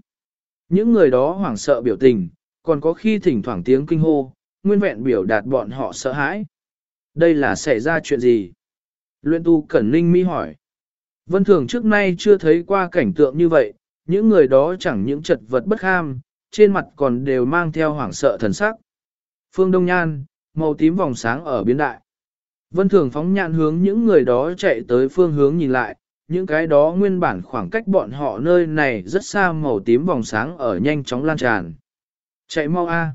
[SPEAKER 1] Những người đó hoảng sợ biểu tình, còn có khi thỉnh thoảng tiếng kinh hô, nguyên vẹn biểu đạt bọn họ sợ hãi. Đây là xảy ra chuyện gì? Luyện tu Cẩn Ninh mi hỏi. Vân Thường trước nay chưa thấy qua cảnh tượng như vậy, những người đó chẳng những chật vật bất ham, trên mặt còn đều mang theo hoảng sợ thần sắc. Phương Đông Nhan, màu tím vòng sáng ở biến đại. Vân Thường phóng nhạn hướng những người đó chạy tới phương hướng nhìn lại, những cái đó nguyên bản khoảng cách bọn họ nơi này rất xa màu tím vòng sáng ở nhanh chóng lan tràn. Chạy mau a!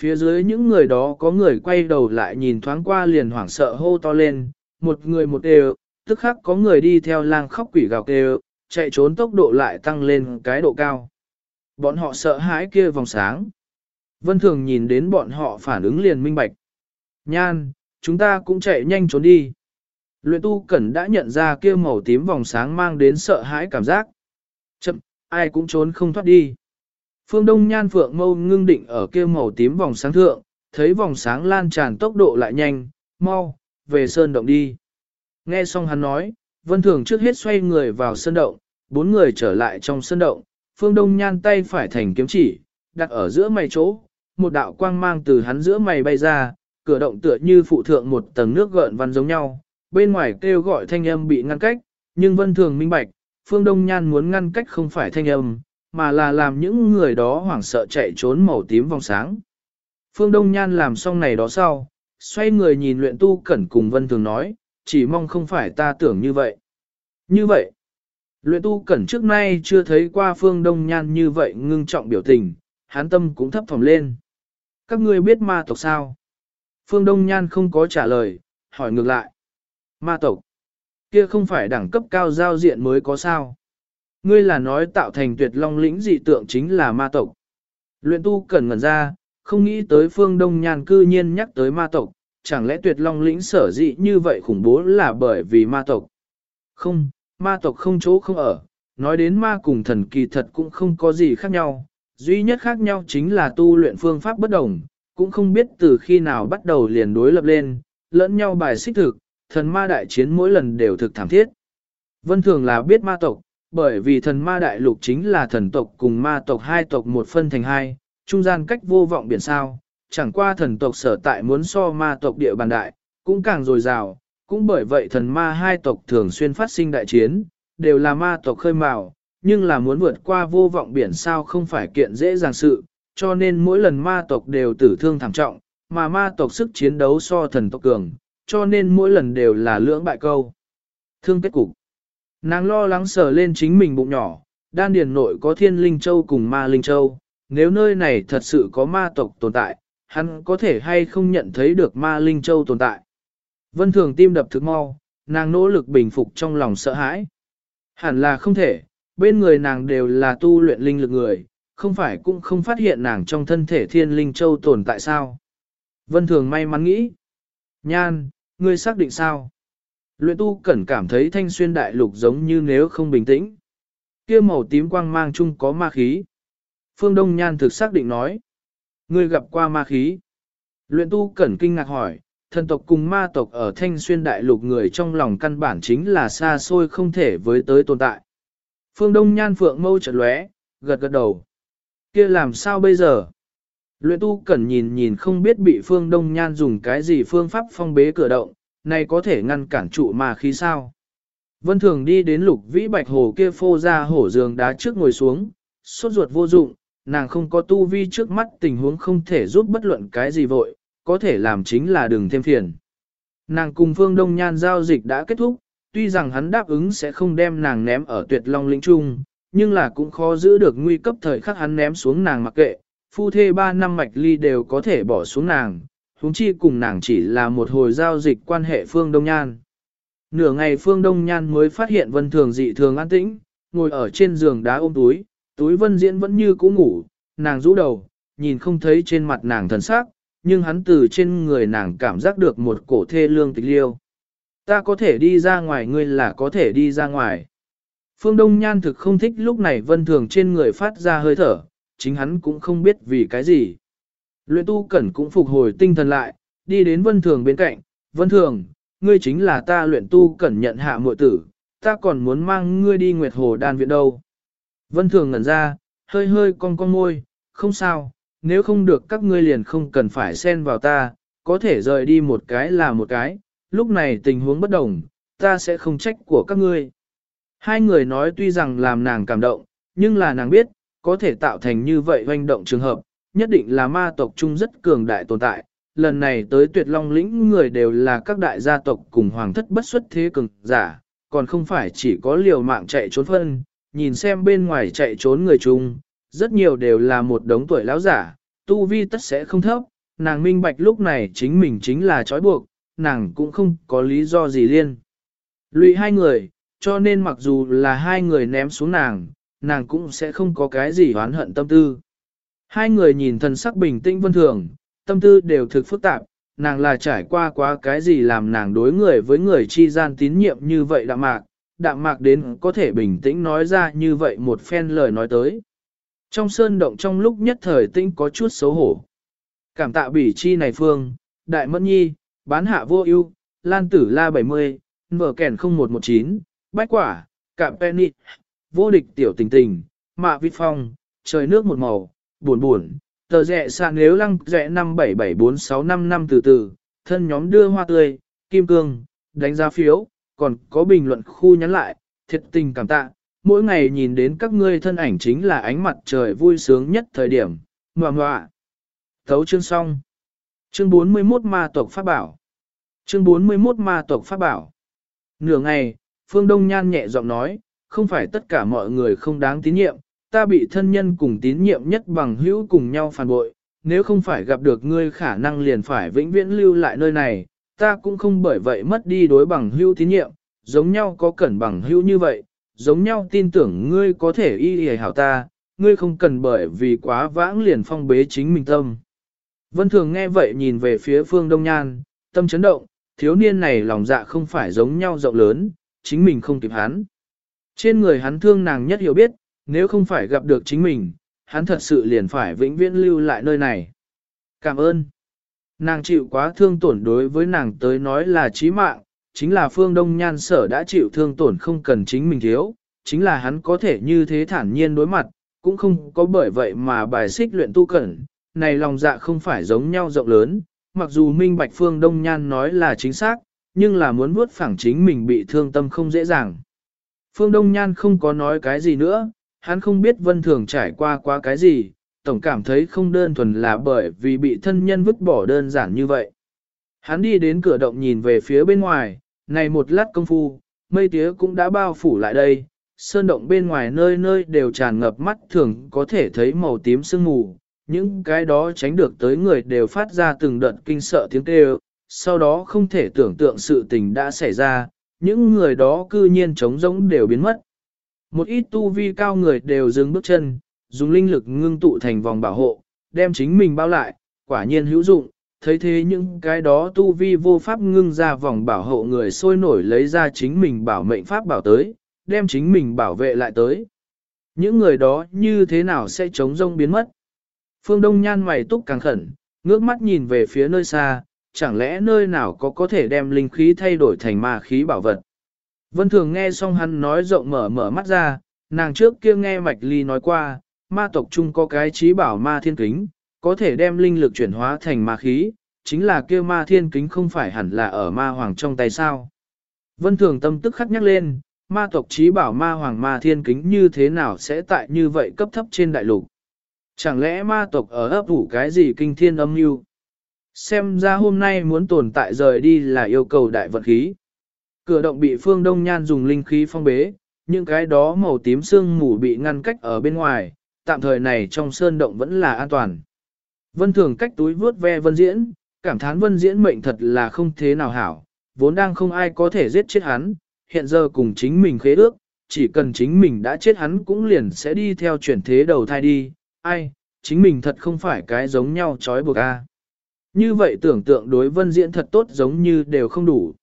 [SPEAKER 1] Phía dưới những người đó có người quay đầu lại nhìn thoáng qua liền hoảng sợ hô to lên, một người một đều, tức khắc có người đi theo lang khóc quỷ gào kêu, chạy trốn tốc độ lại tăng lên cái độ cao. Bọn họ sợ hãi kia vòng sáng. Vân Thường nhìn đến bọn họ phản ứng liền minh bạch. Nhan, chúng ta cũng chạy nhanh trốn đi. Luyện tu cẩn đã nhận ra kia màu tím vòng sáng mang đến sợ hãi cảm giác. Chậm, ai cũng trốn không thoát đi. Phương Đông Nhan Phượng mâu ngưng định ở kia màu tím vòng sáng thượng, thấy vòng sáng lan tràn tốc độ lại nhanh, mau, về sơn động đi. Nghe xong hắn nói, Vân Thường trước hết xoay người vào sân động, bốn người trở lại trong sân động, Phương Đông Nhan tay phải thành kiếm chỉ, đặt ở giữa mày chỗ, một đạo quang mang từ hắn giữa mày bay ra, cửa động tựa như phụ thượng một tầng nước gợn văn giống nhau, bên ngoài kêu gọi thanh âm bị ngăn cách, nhưng Vân Thường minh bạch, Phương Đông Nhan muốn ngăn cách không phải thanh âm, mà là làm những người đó hoảng sợ chạy trốn màu tím vòng sáng. Phương Đông Nhan làm xong này đó sau, xoay người nhìn luyện tu cẩn cùng Vân Thường nói, chỉ mong không phải ta tưởng như vậy. Như vậy, luyện tu cẩn trước nay chưa thấy qua Phương Đông Nhan như vậy ngưng trọng biểu tình, hán tâm cũng thấp thỏm lên. Các ngươi biết ma tộc sao? Phương Đông Nhan không có trả lời, hỏi ngược lại. Ma tộc, kia không phải đẳng cấp cao giao diện mới có sao? Ngươi là nói tạo thành tuyệt long lĩnh dị tượng chính là ma tộc. Luyện tu cẩn ngẩn ra, không nghĩ tới phương đông nhan cư nhiên nhắc tới ma tộc, chẳng lẽ tuyệt long lĩnh sở dị như vậy khủng bố là bởi vì ma tộc. Không, ma tộc không chỗ không ở, nói đến ma cùng thần kỳ thật cũng không có gì khác nhau, duy nhất khác nhau chính là tu luyện phương pháp bất đồng, cũng không biết từ khi nào bắt đầu liền đối lập lên, lẫn nhau bài xích thực, thần ma đại chiến mỗi lần đều thực thảm thiết. Vân thường là biết ma tộc, bởi vì thần ma đại lục chính là thần tộc cùng ma tộc hai tộc một phân thành hai, trung gian cách vô vọng biển sao, chẳng qua thần tộc sở tại muốn so ma tộc địa bàn đại, cũng càng dồi dào, cũng bởi vậy thần ma hai tộc thường xuyên phát sinh đại chiến, đều là ma tộc khơi mào, nhưng là muốn vượt qua vô vọng biển sao không phải kiện dễ dàng sự, cho nên mỗi lần ma tộc đều tử thương thảm trọng, mà ma tộc sức chiến đấu so thần tộc cường, cho nên mỗi lần đều là lưỡng bại câu. Thương kết cục. Nàng lo lắng sờ lên chính mình bụng nhỏ, đan điền nội có thiên linh châu cùng ma linh châu, nếu nơi này thật sự có ma tộc tồn tại, hắn có thể hay không nhận thấy được ma linh châu tồn tại. Vân thường tim đập thực mau, nàng nỗ lực bình phục trong lòng sợ hãi. Hẳn là không thể, bên người nàng đều là tu luyện linh lực người, không phải cũng không phát hiện nàng trong thân thể thiên linh châu tồn tại sao. Vân thường may mắn nghĩ. Nhan, ngươi xác định sao? Luyện tu cẩn cảm thấy thanh xuyên đại lục giống như nếu không bình tĩnh. kia màu tím quang mang chung có ma khí. Phương Đông Nhan thực xác định nói. Ngươi gặp qua ma khí. Luyện tu cẩn kinh ngạc hỏi, thần tộc cùng ma tộc ở thanh xuyên đại lục người trong lòng căn bản chính là xa xôi không thể với tới tồn tại. Phương Đông Nhan Phượng mâu trật lóe, gật gật đầu. kia làm sao bây giờ? Luyện tu cẩn nhìn nhìn không biết bị Phương Đông Nhan dùng cái gì phương pháp phong bế cửa động, này có thể ngăn cản trụ ma khí sao? Vân Thường đi đến lục vĩ bạch hồ kia phô ra hổ giường đá trước ngồi xuống, sốt ruột vô dụng, nàng không có tu vi trước mắt tình huống không thể giúp bất luận cái gì vội, có thể làm chính là đừng thêm phiền. Nàng cùng Phương Đông Nhan giao dịch đã kết thúc, tuy rằng hắn đáp ứng sẽ không đem nàng ném ở tuyệt long lĩnh trung, nhưng là cũng khó giữ được nguy cấp thời khắc hắn ném xuống nàng mặc kệ, phu thê ba năm mạch ly đều có thể bỏ xuống nàng, huống chi cùng nàng chỉ là một hồi giao dịch quan hệ Phương Đông Nhan. Nửa ngày Phương Đông Nhan mới phát hiện Vân Thường dị thường an tĩnh, ngồi ở trên giường đá ôm túi, túi Vân Diễn vẫn như cũ ngủ, nàng rũ đầu, nhìn không thấy trên mặt nàng thần sắc, nhưng hắn từ trên người nàng cảm giác được một cổ thê lương tịch liêu. Ta có thể đi ra ngoài ngươi là có thể đi ra ngoài. Phương Đông Nhan thực không thích lúc này Vân Thường trên người phát ra hơi thở, chính hắn cũng không biết vì cái gì. Luyện tu cẩn cũng phục hồi tinh thần lại, đi đến Vân Thường bên cạnh, Vân Thường, ngươi chính là ta luyện tu cẩn nhận hạ muội tử, ta còn muốn mang ngươi đi Nguyệt Hồ đan viện đâu. Vân Thường ngẩn ra, hơi hơi cong cong môi, không sao, nếu không được các ngươi liền không cần phải xen vào ta, có thể rời đi một cái là một cái, lúc này tình huống bất đồng, ta sẽ không trách của các ngươi. Hai người nói tuy rằng làm nàng cảm động, nhưng là nàng biết, có thể tạo thành như vậy hoành động trường hợp, nhất định là ma tộc chung rất cường đại tồn tại. Lần này tới tuyệt long lĩnh người đều là các đại gia tộc cùng hoàng thất bất xuất thế cường giả, còn không phải chỉ có liều mạng chạy trốn phân, nhìn xem bên ngoài chạy trốn người chung, rất nhiều đều là một đống tuổi lão giả, tu vi tất sẽ không thấp, nàng minh bạch lúc này chính mình chính là trói buộc, nàng cũng không có lý do gì liên. Lụy hai người, cho nên mặc dù là hai người ném xuống nàng, nàng cũng sẽ không có cái gì oán hận tâm tư. Hai người nhìn thần sắc bình tĩnh vân thường, tâm tư đều thực phức tạp, nàng là trải qua quá cái gì làm nàng đối người với người chi gian tín nhiệm như vậy đạm mạc, đạm mạc đến có thể bình tĩnh nói ra như vậy một phen lời nói tới. Trong sơn động trong lúc nhất thời tĩnh có chút xấu hổ. Cảm tạ bỉ chi này phương, đại mẫn nhi, bán hạ vô ưu, lan tử la 70, mở kèn 0119, bách quả, cạm penny, vô địch tiểu tình tình, mạ vít phong, trời nước một màu, buồn buồn, tờ rẹ sàn nếu lăng rẹ 5774655 từ từ, thân nhóm đưa hoa tươi, kim cương, đánh giá phiếu, còn có bình luận khu nhắn lại, thiệt tình cảm tạ, mỗi ngày nhìn đến các ngươi thân ảnh chính là ánh mặt trời vui sướng nhất thời điểm, ngoà ngoạ. Thấu chương xong. Chương 41 ma tộc pháp bảo. Chương 41 ma tộc pháp bảo. Nửa ngày, Phương Đông Nhan nhẹ giọng nói, không phải tất cả mọi người không đáng tín nhiệm, ta bị thân nhân cùng tín nhiệm nhất bằng hữu cùng nhau phản bội, nếu không phải gặp được ngươi khả năng liền phải vĩnh viễn lưu lại nơi này, ta cũng không bởi vậy mất đi đối bằng hữu tín nhiệm, giống nhau có cẩn bằng hữu như vậy, giống nhau tin tưởng ngươi có thể y hề hảo ta, ngươi không cần bởi vì quá vãng liền phong bế chính mình tâm. Vân Thường nghe vậy nhìn về phía phương Đông Nhan, tâm chấn động, thiếu niên này lòng dạ không phải giống nhau rộng lớn, chính mình không kịp hắn. Trên người hắn thương nàng nhất hiểu biết, nếu không phải gặp được chính mình, hắn thật sự liền phải vĩnh viễn lưu lại nơi này. Cảm ơn. Nàng chịu quá thương tổn đối với nàng tới nói là chí mạng, chính là phương đông nhan sở đã chịu thương tổn không cần chính mình thiếu, chính là hắn có thể như thế thản nhiên đối mặt, cũng không có bởi vậy mà bài xích luyện tu cẩn, này lòng dạ không phải giống nhau rộng lớn, mặc dù minh bạch phương đông nhan nói là chính xác, nhưng là muốn vuốt phẳng chính mình bị thương tâm không dễ dàng. Phương Đông Nhan không có nói cái gì nữa, hắn không biết vân thường trải qua quá cái gì, tổng cảm thấy không đơn thuần là bởi vì bị thân nhân vứt bỏ đơn giản như vậy. Hắn đi đến cửa động nhìn về phía bên ngoài, này một lát công phu, mây tía cũng đã bao phủ lại đây, sơn động bên ngoài nơi nơi đều tràn ngập mắt thường có thể thấy màu tím sương mù, những cái đó tránh được tới người đều phát ra từng đợt kinh sợ tiếng kêu, sau đó không thể tưởng tượng sự tình đã xảy ra, những người đó cư nhiên trống rỗng đều biến mất. Một ít tu vi cao người đều dừng bước chân, dùng linh lực ngưng tụ thành vòng bảo hộ, đem chính mình bao lại, quả nhiên hữu dụng, thấy thế những cái đó tu vi vô pháp ngưng ra vòng bảo hộ người sôi nổi lấy ra chính mình bảo mệnh pháp bảo tới, đem chính mình bảo vệ lại tới. Những người đó như thế nào sẽ chống rông biến mất? Phương Đông Nhan mày túc càng khẩn, ngước mắt nhìn về phía nơi xa, chẳng lẽ nơi nào có có thể đem linh khí thay đổi thành ma khí bảo vật. Vân Thường nghe xong hắn nói rộng mở mở mắt ra, nàng trước kia nghe Mạch Ly nói qua, ma tộc chung có cái trí bảo ma thiên kính, có thể đem linh lực chuyển hóa thành ma khí, chính là kia ma thiên kính không phải hẳn là ở ma hoàng trong tay sao. Vân Thường tâm tức khắc nhắc lên, ma tộc trí bảo ma hoàng ma thiên kính như thế nào sẽ tại như vậy cấp thấp trên đại lục. Chẳng lẽ ma tộc ở ấp ủ cái gì kinh thiên âm mưu? Xem ra hôm nay muốn tồn tại rời đi là yêu cầu đại vận khí. Cửa động bị phương đông nhan dùng linh khí phong bế, những cái đó màu tím sương mù bị ngăn cách ở bên ngoài, tạm thời này trong sơn động vẫn là an toàn. Vân thường cách túi vướt ve vân diễn, cảm thán vân diễn mệnh thật là không thế nào hảo, vốn đang không ai có thể giết chết hắn, hiện giờ cùng chính mình khế ước, chỉ cần chính mình đã chết hắn cũng liền sẽ đi theo chuyển thế đầu thai đi, ai, chính mình thật không phải cái giống nhau trói buộc a. Như vậy tưởng tượng đối vân diễn thật tốt giống như đều không đủ.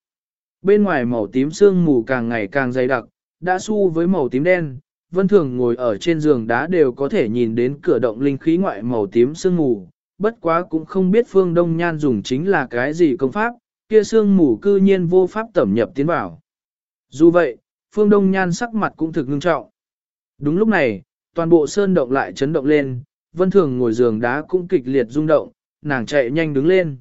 [SPEAKER 1] Bên ngoài màu tím sương mù càng ngày càng dày đặc, đã xu với màu tím đen, vân thường ngồi ở trên giường đá đều có thể nhìn đến cửa động linh khí ngoại màu tím sương mù, bất quá cũng không biết phương đông nhan dùng chính là cái gì công pháp, kia sương mù cư nhiên vô pháp tẩm nhập tiến vào. Dù vậy, phương đông nhan sắc mặt cũng thực ngưng trọng. Đúng lúc này, toàn bộ sơn động lại chấn động lên, vân thường ngồi giường đá cũng kịch liệt rung động, nàng chạy nhanh đứng lên.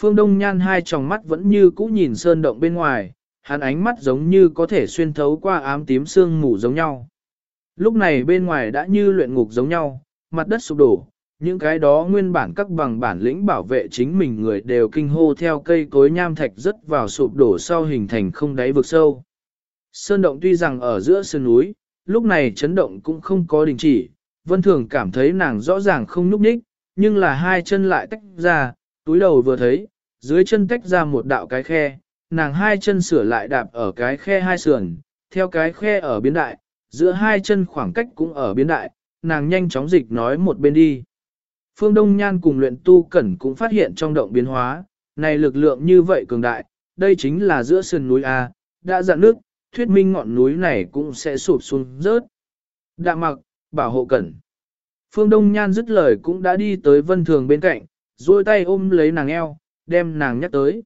[SPEAKER 1] Phương Đông Nhan hai tròng mắt vẫn như cũ nhìn sơn động bên ngoài, hắn ánh mắt giống như có thể xuyên thấu qua ám tím sương mù giống nhau. Lúc này bên ngoài đã như luyện ngục giống nhau, mặt đất sụp đổ, những cái đó nguyên bản các bằng bản lĩnh bảo vệ chính mình người đều kinh hô theo cây cối nham thạch rất vào sụp đổ sau hình thành không đáy vực sâu. Sơn động tuy rằng ở giữa sơn núi, lúc này chấn động cũng không có đình chỉ, vân thường cảm thấy nàng rõ ràng không núp ních, nhưng là hai chân lại tách ra, túi đầu vừa thấy, dưới chân tách ra một đạo cái khe, nàng hai chân sửa lại đạp ở cái khe hai sườn, theo cái khe ở biến đại, giữa hai chân khoảng cách cũng ở biến đại, nàng nhanh chóng dịch nói một bên đi. Phương Đông Nhan cùng luyện tu cẩn cũng phát hiện trong động biến hóa, này lực lượng như vậy cường đại, đây chính là giữa sườn núi A, đã dặn nước, thuyết minh ngọn núi này cũng sẽ sụp xuống rớt. Đạ mặc, bảo hộ cẩn. Phương Đông Nhan dứt lời cũng đã đi tới vân thường bên cạnh, duỗi tay ôm lấy nàng eo, đem nàng nhắc tới.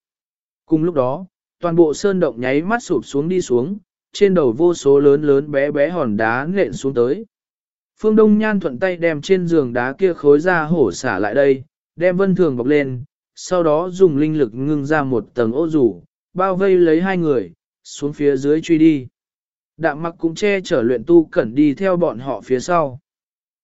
[SPEAKER 1] Cùng lúc đó, toàn bộ sơn động nháy mắt sụp xuống đi xuống, trên đầu vô số lớn lớn bé bé hòn đá nện xuống tới. Phương Đông Nhan thuận tay đem trên giường đá kia khối ra hổ xả lại đây, đem vân thường bọc lên, sau đó dùng linh lực ngưng ra một tầng ô rủ, bao vây lấy hai người, xuống phía dưới truy đi. Đạm mặc cũng che chở luyện tu cẩn đi theo bọn họ phía sau.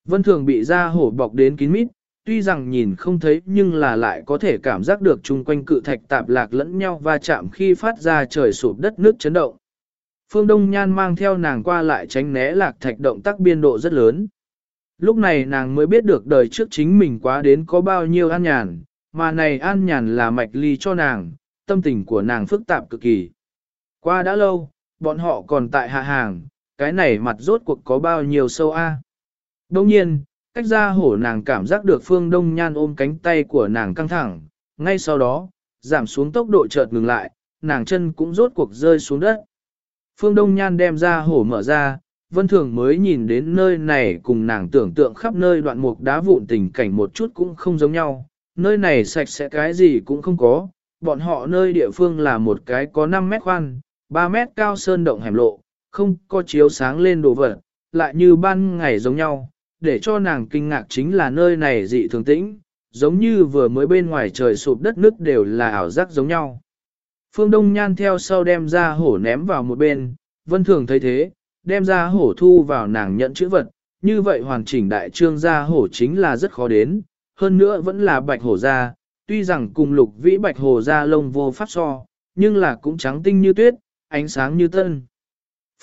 [SPEAKER 1] Vân thường bị ra hổ bọc đến kín mít, tuy rằng nhìn không thấy nhưng là lại có thể cảm giác được chung quanh cự thạch tạp lạc lẫn nhau va chạm khi phát ra trời sụp đất nước chấn động. Phương Đông Nhan mang theo nàng qua lại tránh né lạc thạch động tác biên độ rất lớn. Lúc này nàng mới biết được đời trước chính mình quá đến có bao nhiêu an nhàn, mà này an nhàn là mạch ly cho nàng, tâm tình của nàng phức tạp cực kỳ. Qua đã lâu, bọn họ còn tại hạ hàng, cái này mặt rốt cuộc có bao nhiêu sâu a? Đông nhiên, cách ra hổ nàng cảm giác được phương đông nhan ôm cánh tay của nàng căng thẳng, ngay sau đó, giảm xuống tốc độ chợt ngừng lại, nàng chân cũng rốt cuộc rơi xuống đất. Phương đông nhan đem ra hổ mở ra, vân thường mới nhìn đến nơi này cùng nàng tưởng tượng khắp nơi đoạn mục đá vụn tình cảnh một chút cũng không giống nhau, nơi này sạch sẽ cái gì cũng không có, bọn họ nơi địa phương là một cái có 5 mét khoan, 3 mét cao sơn động hẻm lộ, không có chiếu sáng lên đồ vật, lại như ban ngày giống nhau, để cho nàng kinh ngạc chính là nơi này dị thường tĩnh, giống như vừa mới bên ngoài trời sụp đất nước đều là ảo giác giống nhau. Phương Đông Nhan theo sau đem ra hổ ném vào một bên, vân thường thấy thế, đem ra hổ thu vào nàng nhận chữ vật, như vậy hoàn chỉnh đại trương ra hổ chính là rất khó đến, hơn nữa vẫn là bạch hổ ra, tuy rằng cùng lục vĩ bạch hổ ra lông vô pháp so, nhưng là cũng trắng tinh như tuyết, ánh sáng như tân.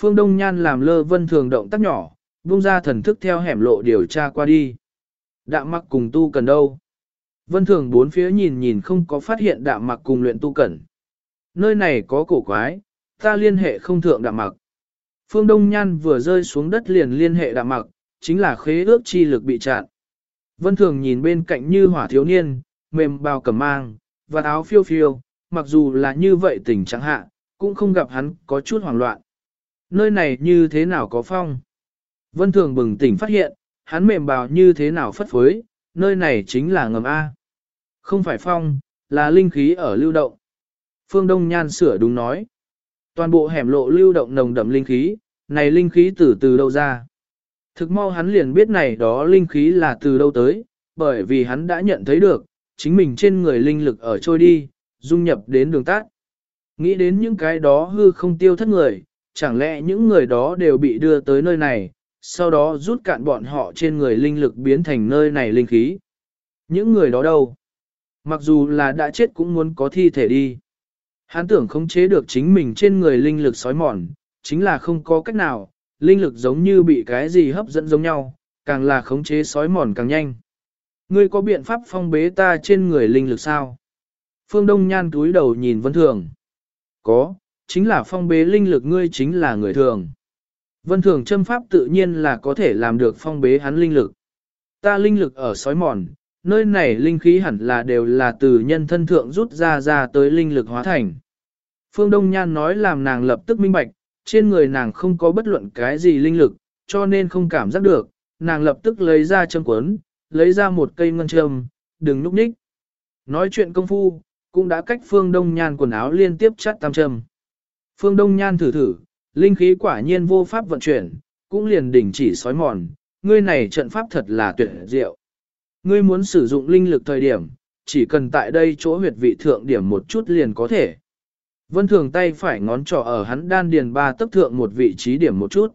[SPEAKER 1] Phương Đông Nhan làm lơ vân thường động tác nhỏ, buông ra thần thức theo hẻm lộ điều tra qua đi. Đạm mặc cùng tu cần đâu? Vân thường bốn phía nhìn nhìn không có phát hiện đạm mặc cùng luyện tu cần. Nơi này có cổ quái, ta liên hệ không thượng đạm mặc. Phương Đông Nhan vừa rơi xuống đất liền liên hệ đạm mặc, chính là khế ước chi lực bị chặn. Vân thường nhìn bên cạnh như hỏa thiếu niên, mềm bào cầm mang, và áo phiêu phiêu, mặc dù là như vậy tình trạng hạ, cũng không gặp hắn có chút hoảng loạn. Nơi này như thế nào có phong? Vân Thường bừng tỉnh phát hiện, hắn mềm bào như thế nào phất phới, nơi này chính là ngầm A. Không phải phong, là linh khí ở lưu động. Phương Đông Nhan sửa đúng nói. Toàn bộ hẻm lộ lưu động nồng đậm linh khí, này linh khí từ từ đâu ra. Thực mau hắn liền biết này đó linh khí là từ đâu tới, bởi vì hắn đã nhận thấy được, chính mình trên người linh lực ở trôi đi, dung nhập đến đường tát. Nghĩ đến những cái đó hư không tiêu thất người, chẳng lẽ những người đó đều bị đưa tới nơi này, sau đó rút cạn bọn họ trên người linh lực biến thành nơi này linh khí. Những người đó đâu? Mặc dù là đã chết cũng muốn có thi thể đi. Hắn tưởng khống chế được chính mình trên người linh lực sói mòn, chính là không có cách nào, linh lực giống như bị cái gì hấp dẫn giống nhau, càng là khống chế sói mòn càng nhanh. Ngươi có biện pháp phong bế ta trên người linh lực sao? Phương Đông Nhan túi đầu nhìn Vân Thường. Có, chính là phong bế linh lực ngươi chính là người thường. Vân Thường châm pháp tự nhiên là có thể làm được phong bế hắn linh lực. Ta linh lực ở sói mòn, nơi này linh khí hẳn là đều là từ nhân thân thượng rút ra ra tới linh lực hóa thành. Phương Đông Nhan nói làm nàng lập tức minh bạch, trên người nàng không có bất luận cái gì linh lực, cho nên không cảm giác được, nàng lập tức lấy ra châm cuốn, lấy ra một cây ngân châm, đừng núp ních. Nói chuyện công phu, cũng đã cách Phương Đông Nhan quần áo liên tiếp chắt tam châm. Phương Đông Nhan thử thử, linh khí quả nhiên vô pháp vận chuyển, cũng liền đình chỉ sói mòn, ngươi này trận pháp thật là tuyệt diệu. Ngươi muốn sử dụng linh lực thời điểm, chỉ cần tại đây chỗ huyệt vị thượng điểm một chút liền có thể. Vân thường tay phải ngón trỏ ở hắn đan điền ba tấc thượng một vị trí điểm một chút.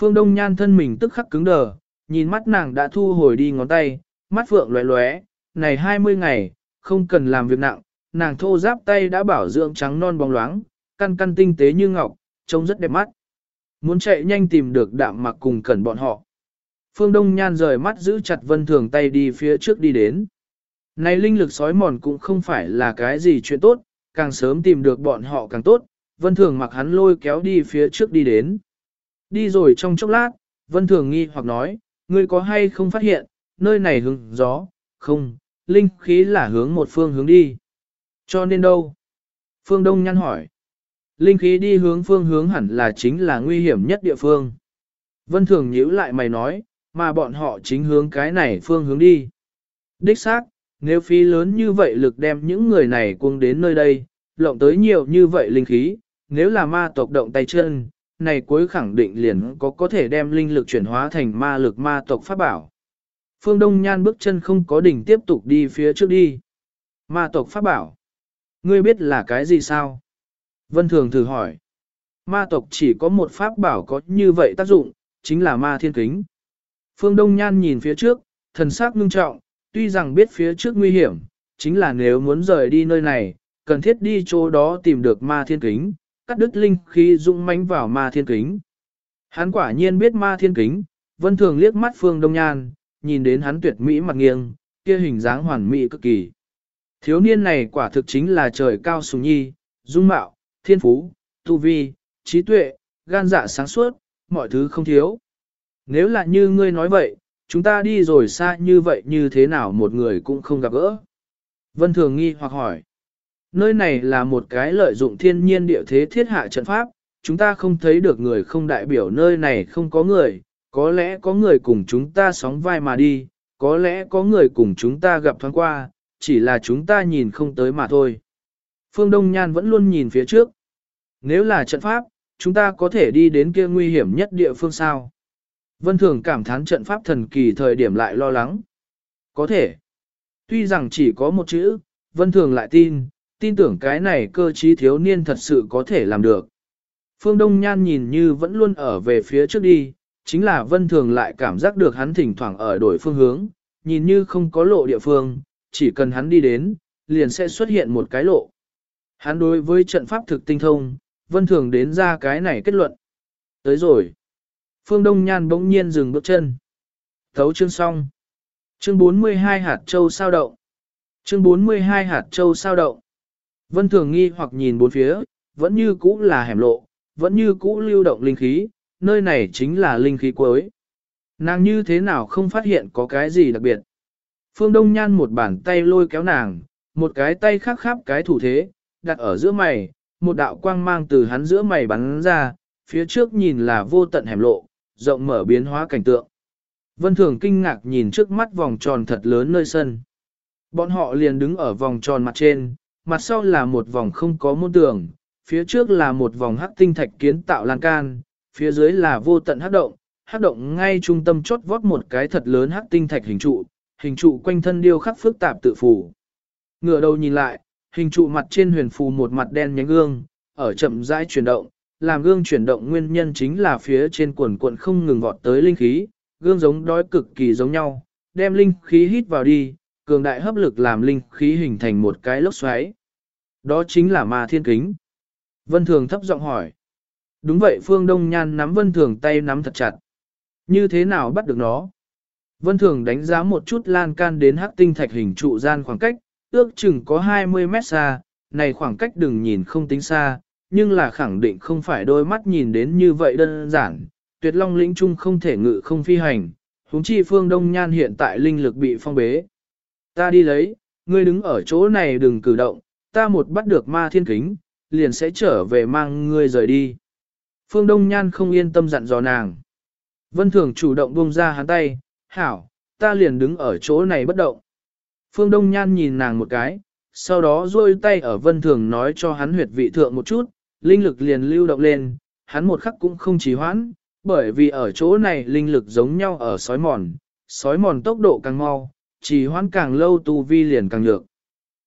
[SPEAKER 1] Phương Đông Nhan thân mình tức khắc cứng đờ, nhìn mắt nàng đã thu hồi đi ngón tay, mắt phượng lóe lóe, này 20 ngày, không cần làm việc nặng, nàng thô giáp tay đã bảo dưỡng trắng non bóng loáng, căn căn tinh tế như ngọc, trông rất đẹp mắt. Muốn chạy nhanh tìm được đạm mặc cùng cẩn bọn họ. Phương Đông Nhan rời mắt giữ chặt vân thường tay đi phía trước đi đến. Này linh lực sói mòn cũng không phải là cái gì chuyện tốt, càng sớm tìm được bọn họ càng tốt, vân thường mặc hắn lôi kéo đi phía trước đi đến. Đi rồi trong chốc lát, vân thường nghi hoặc nói, ngươi có hay không phát hiện, nơi này hướng gió, không, linh khí là hướng một phương hướng đi. Cho nên đâu? Phương Đông nhăn hỏi. Linh khí đi hướng phương hướng hẳn là chính là nguy hiểm nhất địa phương. Vân Thường nhíu lại mày nói, mà bọn họ chính hướng cái này phương hướng đi. Đích xác, nếu phí lớn như vậy lực đem những người này cuông đến nơi đây, lộng tới nhiều như vậy linh khí, nếu là ma tộc động tay chân, này cuối khẳng định liền có có thể đem linh lực chuyển hóa thành ma lực ma tộc pháp bảo. Phương Đông Nhan bước chân không có đỉnh tiếp tục đi phía trước đi. Ma tộc pháp bảo. Ngươi biết là cái gì sao? Vân Thường thử hỏi. Ma tộc chỉ có một pháp bảo có như vậy tác dụng, chính là ma thiên kính. Phương Đông Nhan nhìn phía trước, thần sắc ngưng trọng, tuy rằng biết phía trước nguy hiểm, chính là nếu muốn rời đi nơi này, cần thiết đi chỗ đó tìm được ma thiên kính, cắt đứt linh khí dũng mãnh vào ma thiên kính. Hắn quả nhiên biết ma thiên kính, vân thường liếc mắt phương đông nhan, nhìn đến hắn tuyệt mỹ mặt nghiêng, kia hình dáng hoàn mỹ cực kỳ. Thiếu niên này quả thực chính là trời cao sùng nhi, dung mạo, thiên phú, tu vi, trí tuệ, gan dạ sáng suốt, mọi thứ không thiếu. Nếu là như ngươi nói vậy, chúng ta đi rồi xa như vậy như thế nào một người cũng không gặp gỡ. Vân Thường nghi hoặc hỏi. Nơi này là một cái lợi dụng thiên nhiên địa thế thiết hạ trận pháp, chúng ta không thấy được người không đại biểu nơi này không có người, có lẽ có người cùng chúng ta sóng vai mà đi, có lẽ có người cùng chúng ta gặp thoáng qua, chỉ là chúng ta nhìn không tới mà thôi. Phương Đông Nhan vẫn luôn nhìn phía trước. Nếu là trận pháp, chúng ta có thể đi đến kia nguy hiểm nhất địa phương sao? Vân Thường cảm thán trận pháp thần kỳ thời điểm lại lo lắng. Có thể. Tuy rằng chỉ có một chữ, Vân Thường lại tin, tin tưởng cái này cơ trí thiếu niên thật sự có thể làm được. Phương Đông Nhan nhìn như vẫn luôn ở về phía trước đi, chính là Vân Thường lại cảm giác được hắn thỉnh thoảng ở đổi phương hướng, nhìn như không có lộ địa phương, chỉ cần hắn đi đến, liền sẽ xuất hiện một cái lộ. Hắn đối với trận pháp thực tinh thông, Vân Thường đến ra cái này kết luận. Tới rồi. Phương Đông Nhan bỗng nhiên dừng bước chân. Thấu chương xong. Chương 42 hạt châu sao động. Chương 42 hạt châu sao động. Vân Thường nghi hoặc nhìn bốn phía, vẫn như cũ là hẻm lộ, vẫn như cũ lưu động linh khí, nơi này chính là linh khí cuối. Nàng như thế nào không phát hiện có cái gì đặc biệt. Phương Đông Nhan một bàn tay lôi kéo nàng, một cái tay khác khắp cái thủ thế, đặt ở giữa mày, một đạo quang mang từ hắn giữa mày bắn ra, phía trước nhìn là vô tận hẻm lộ, rộng mở biến hóa cảnh tượng. Vân Thường kinh ngạc nhìn trước mắt vòng tròn thật lớn nơi sân. Bọn họ liền đứng ở vòng tròn mặt trên, mặt sau là một vòng không có môn tường, phía trước là một vòng hắc tinh thạch kiến tạo lan can, phía dưới là vô tận hắc động, hắc động ngay trung tâm chốt vót một cái thật lớn hắc tinh thạch hình trụ, hình trụ quanh thân điêu khắc phức tạp tự phủ. Ngửa đầu nhìn lại, hình trụ mặt trên huyền phù một mặt đen nhánh gương, ở chậm rãi chuyển động, làm gương chuyển động nguyên nhân chính là phía trên quần cuộn không ngừng vọt tới linh khí, gương giống đói cực kỳ giống nhau, đem linh khí hít vào đi, cường đại hấp lực làm linh khí hình thành một cái lốc xoáy. Đó chính là ma thiên kính. Vân Thường thấp giọng hỏi. Đúng vậy Phương Đông Nhan nắm Vân Thường tay nắm thật chặt. Như thế nào bắt được nó? Vân Thường đánh giá một chút lan can đến hắc tinh thạch hình trụ gian khoảng cách, ước chừng có 20 mét xa, này khoảng cách đừng nhìn không tính xa, nhưng là khẳng định không phải đôi mắt nhìn đến như vậy đơn giản. Tuyệt Long lĩnh trung không thể ngự không phi hành, huống chi Phương Đông Nhan hiện tại linh lực bị phong bế. Ta đi lấy, ngươi đứng ở chỗ này đừng cử động, ta một bắt được ma thiên kính, liền sẽ trở về mang ngươi rời đi. Phương Đông Nhan không yên tâm dặn dò nàng. Vân Thường chủ động buông ra hắn tay, hảo, ta liền đứng ở chỗ này bất động. Phương Đông Nhan nhìn nàng một cái, sau đó duỗi tay ở Vân Thường nói cho hắn huyệt vị thượng một chút, linh lực liền lưu động lên, hắn một khắc cũng không trì hoãn, bởi vì ở chỗ này linh lực giống nhau ở sói mòn, sói mòn tốc độ càng mau, trì hoãn càng lâu tu vi liền càng nhược.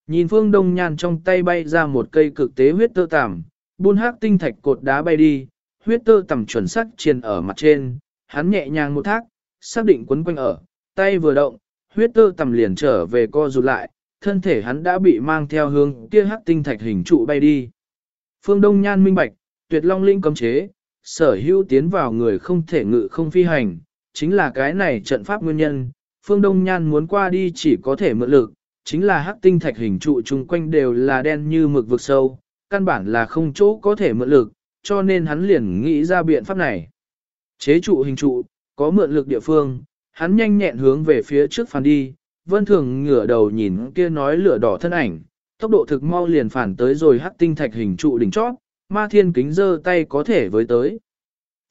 [SPEAKER 1] Nhìn Phương Đông Nhan trong tay bay ra một cây cực tế huyết tơ tằm, buôn hắc tinh thạch cột đá bay đi, huyết tơ tằm chuẩn sắc triền ở mặt trên, hắn nhẹ nhàng một thác, xác định quấn quanh ở, tay vừa động, huyết tơ tằm liền trở về co rụt lại, thân thể hắn đã bị mang theo hướng kia hắc tinh thạch hình trụ bay đi. Phương Đông Nhan minh bạch, tuyệt long linh cấm chế, sở hữu tiến vào người không thể ngự không phi hành, chính là cái này trận pháp nguyên nhân. Phương Đông Nhan muốn qua đi chỉ có thể mượn lực, chính là hắc tinh thạch hình trụ chung quanh đều là đen như mực vực sâu, căn bản là không chỗ có thể mượn lực, cho nên hắn liền nghĩ ra biện pháp này. Chế trụ hình trụ, có mượn lực địa phương, hắn nhanh nhẹn hướng về phía trước phản đi, vân thường ngửa đầu nhìn kia nói lửa đỏ thân ảnh, tốc độ thực mau liền phản tới rồi hắc tinh thạch hình trụ đỉnh chót, ma thiên kính giơ tay có thể với tới.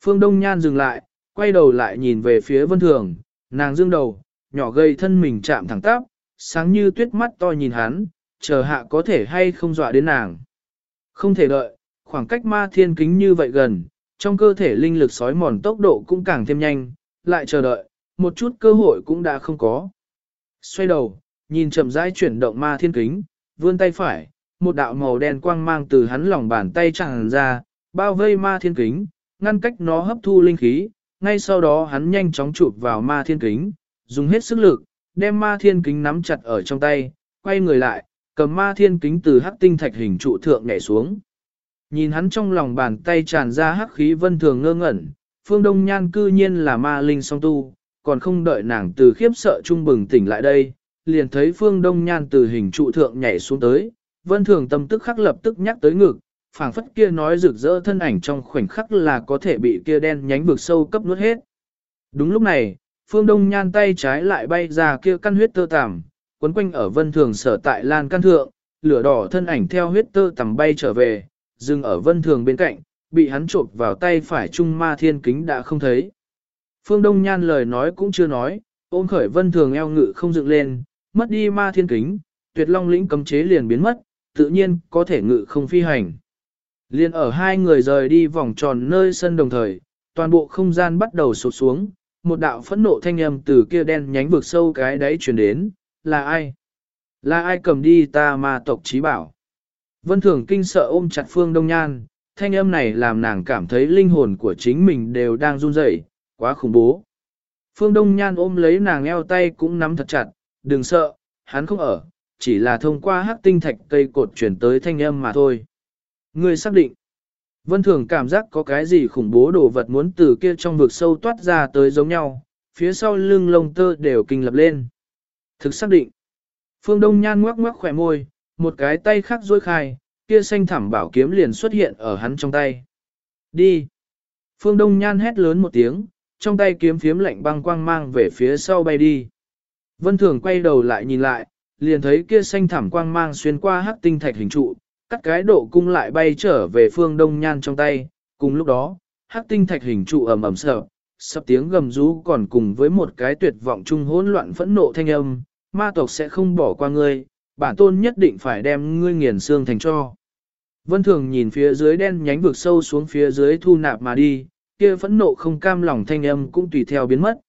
[SPEAKER 1] Phương Đông Nhan dừng lại, quay đầu lại nhìn về phía vân thường, nàng dương đầu, nhỏ gây thân mình chạm thẳng tắp, sáng như tuyết mắt to nhìn hắn, chờ hạ có thể hay không dọa đến nàng. Không thể đợi, khoảng cách ma thiên kính như vậy gần, trong cơ thể linh lực sói mòn tốc độ cũng càng thêm nhanh, lại chờ đợi, một chút cơ hội cũng đã không có. Xoay đầu, nhìn chậm rãi chuyển động ma thiên kính, vươn tay phải, một đạo màu đen quang mang từ hắn lòng bàn tay tràn ra, bao vây ma thiên kính, ngăn cách nó hấp thu linh khí, ngay sau đó hắn nhanh chóng chụp vào ma thiên kính, dùng hết sức lực, đem ma thiên kính nắm chặt ở trong tay, quay người lại, cầm ma thiên kính từ hắc tinh thạch hình trụ thượng nhảy xuống. Nhìn hắn trong lòng bàn tay tràn ra hắc khí vân thường ngơ ngẩn, phương đông nhan cư nhiên là ma linh song tu, còn không đợi nàng từ khiếp sợ trung bừng tỉnh lại đây, liền thấy phương đông nhan từ hình trụ thượng nhảy xuống tới, vân thường tâm tức khắc lập tức nhắc tới ngực, phảng phất kia nói rực rỡ thân ảnh trong khoảnh khắc là có thể bị kia đen nhánh vực sâu cấp nuốt hết. Đúng lúc này, phương đông nhan tay trái lại bay ra kia căn huyết tơ tằm, quấn quanh ở vân thường sở tại lan căn thượng, lửa đỏ thân ảnh theo huyết tơ tằm bay trở về, dừng ở vân thường bên cạnh, bị hắn chộp vào tay phải trung ma thiên kính đã không thấy. Phương Đông Nhan lời nói cũng chưa nói, ôm khởi vân thường eo ngự không dựng lên, mất đi ma thiên kính, tuyệt long lĩnh cấm chế liền biến mất, tự nhiên có thể ngự không phi hành. Liên ở hai người rời đi vòng tròn nơi sân đồng thời, toàn bộ không gian bắt đầu sụt xuống, một đạo phẫn nộ thanh âm từ kia đen nhánh vực sâu cái đáy truyền đến, là ai? Là ai cầm đi ta ma tộc trí bảo? Vân Thường kinh sợ ôm chặt Phương Đông Nhan, thanh âm này làm nàng cảm thấy linh hồn của chính mình đều đang run rẩy, quá khủng bố. Phương Đông Nhan ôm lấy nàng eo tay cũng nắm thật chặt, đừng sợ, hắn không ở, chỉ là thông qua hắc tinh thạch cây cột chuyển tới thanh âm mà thôi. Người xác định. Vân Thường cảm giác có cái gì khủng bố đồ vật muốn từ kia trong vực sâu toát ra tới giống nhau, phía sau lưng lông tơ đều kinh lập lên. Thực xác định. Phương Đông Nhan ngoắc ngoắc khỏe môi, một cái tay khác dối khai, kia xanh thẳm bảo kiếm liền xuất hiện ở hắn trong tay. Đi! Phương Đông Nhan hét lớn một tiếng, trong tay kiếm phiếm lạnh băng quang mang về phía sau bay đi. Vân Thường quay đầu lại nhìn lại, liền thấy kia xanh thảm quang mang xuyên qua hắc tinh thạch hình trụ, cắt cái độ cung lại bay trở về phương đông nhan trong tay, cùng lúc đó, hắc tinh thạch hình trụ ầm ầm sợ, sập tiếng gầm rú còn cùng với một cái tuyệt vọng chung hỗn loạn phẫn nộ thanh âm, ma tộc sẽ không bỏ qua ngươi, bản tôn nhất định phải đem ngươi nghiền xương thành cho. Vân Thường nhìn phía dưới đen nhánh vực sâu xuống phía dưới thu nạp mà đi, kia phẫn nộ không cam lòng thanh âm cũng tùy theo biến mất.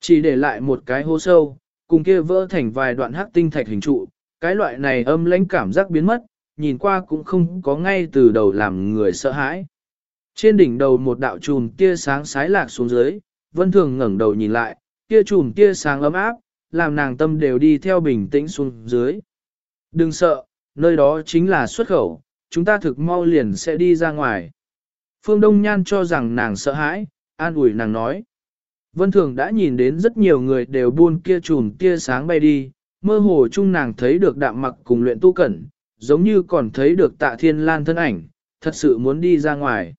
[SPEAKER 1] Chỉ để lại một cái hố sâu, cùng kia vỡ thành vài đoạn hắc tinh thạch hình trụ, cái loại này âm lãnh cảm giác biến mất, nhìn qua cũng không có ngay từ đầu làm người sợ hãi. Trên đỉnh đầu một đạo chùm tia sáng sái lạc xuống dưới, Vân Thường ngẩng đầu nhìn lại, tia chùm tia sáng ấm áp, làm nàng tâm đều đi theo bình tĩnh xuống dưới. Đừng sợ, nơi đó chính là xuất khẩu, chúng ta thực mau liền sẽ đi ra ngoài. Phương Đông Nhan cho rằng nàng sợ hãi, an ủi nàng nói. Vân Thường đã nhìn đến rất nhiều người đều buôn kia chùm tia sáng bay đi, mơ hồ chung nàng thấy được đạm mặc cùng luyện tu cẩn, giống như còn thấy được tạ thiên lan thân ảnh, thật sự muốn đi ra ngoài.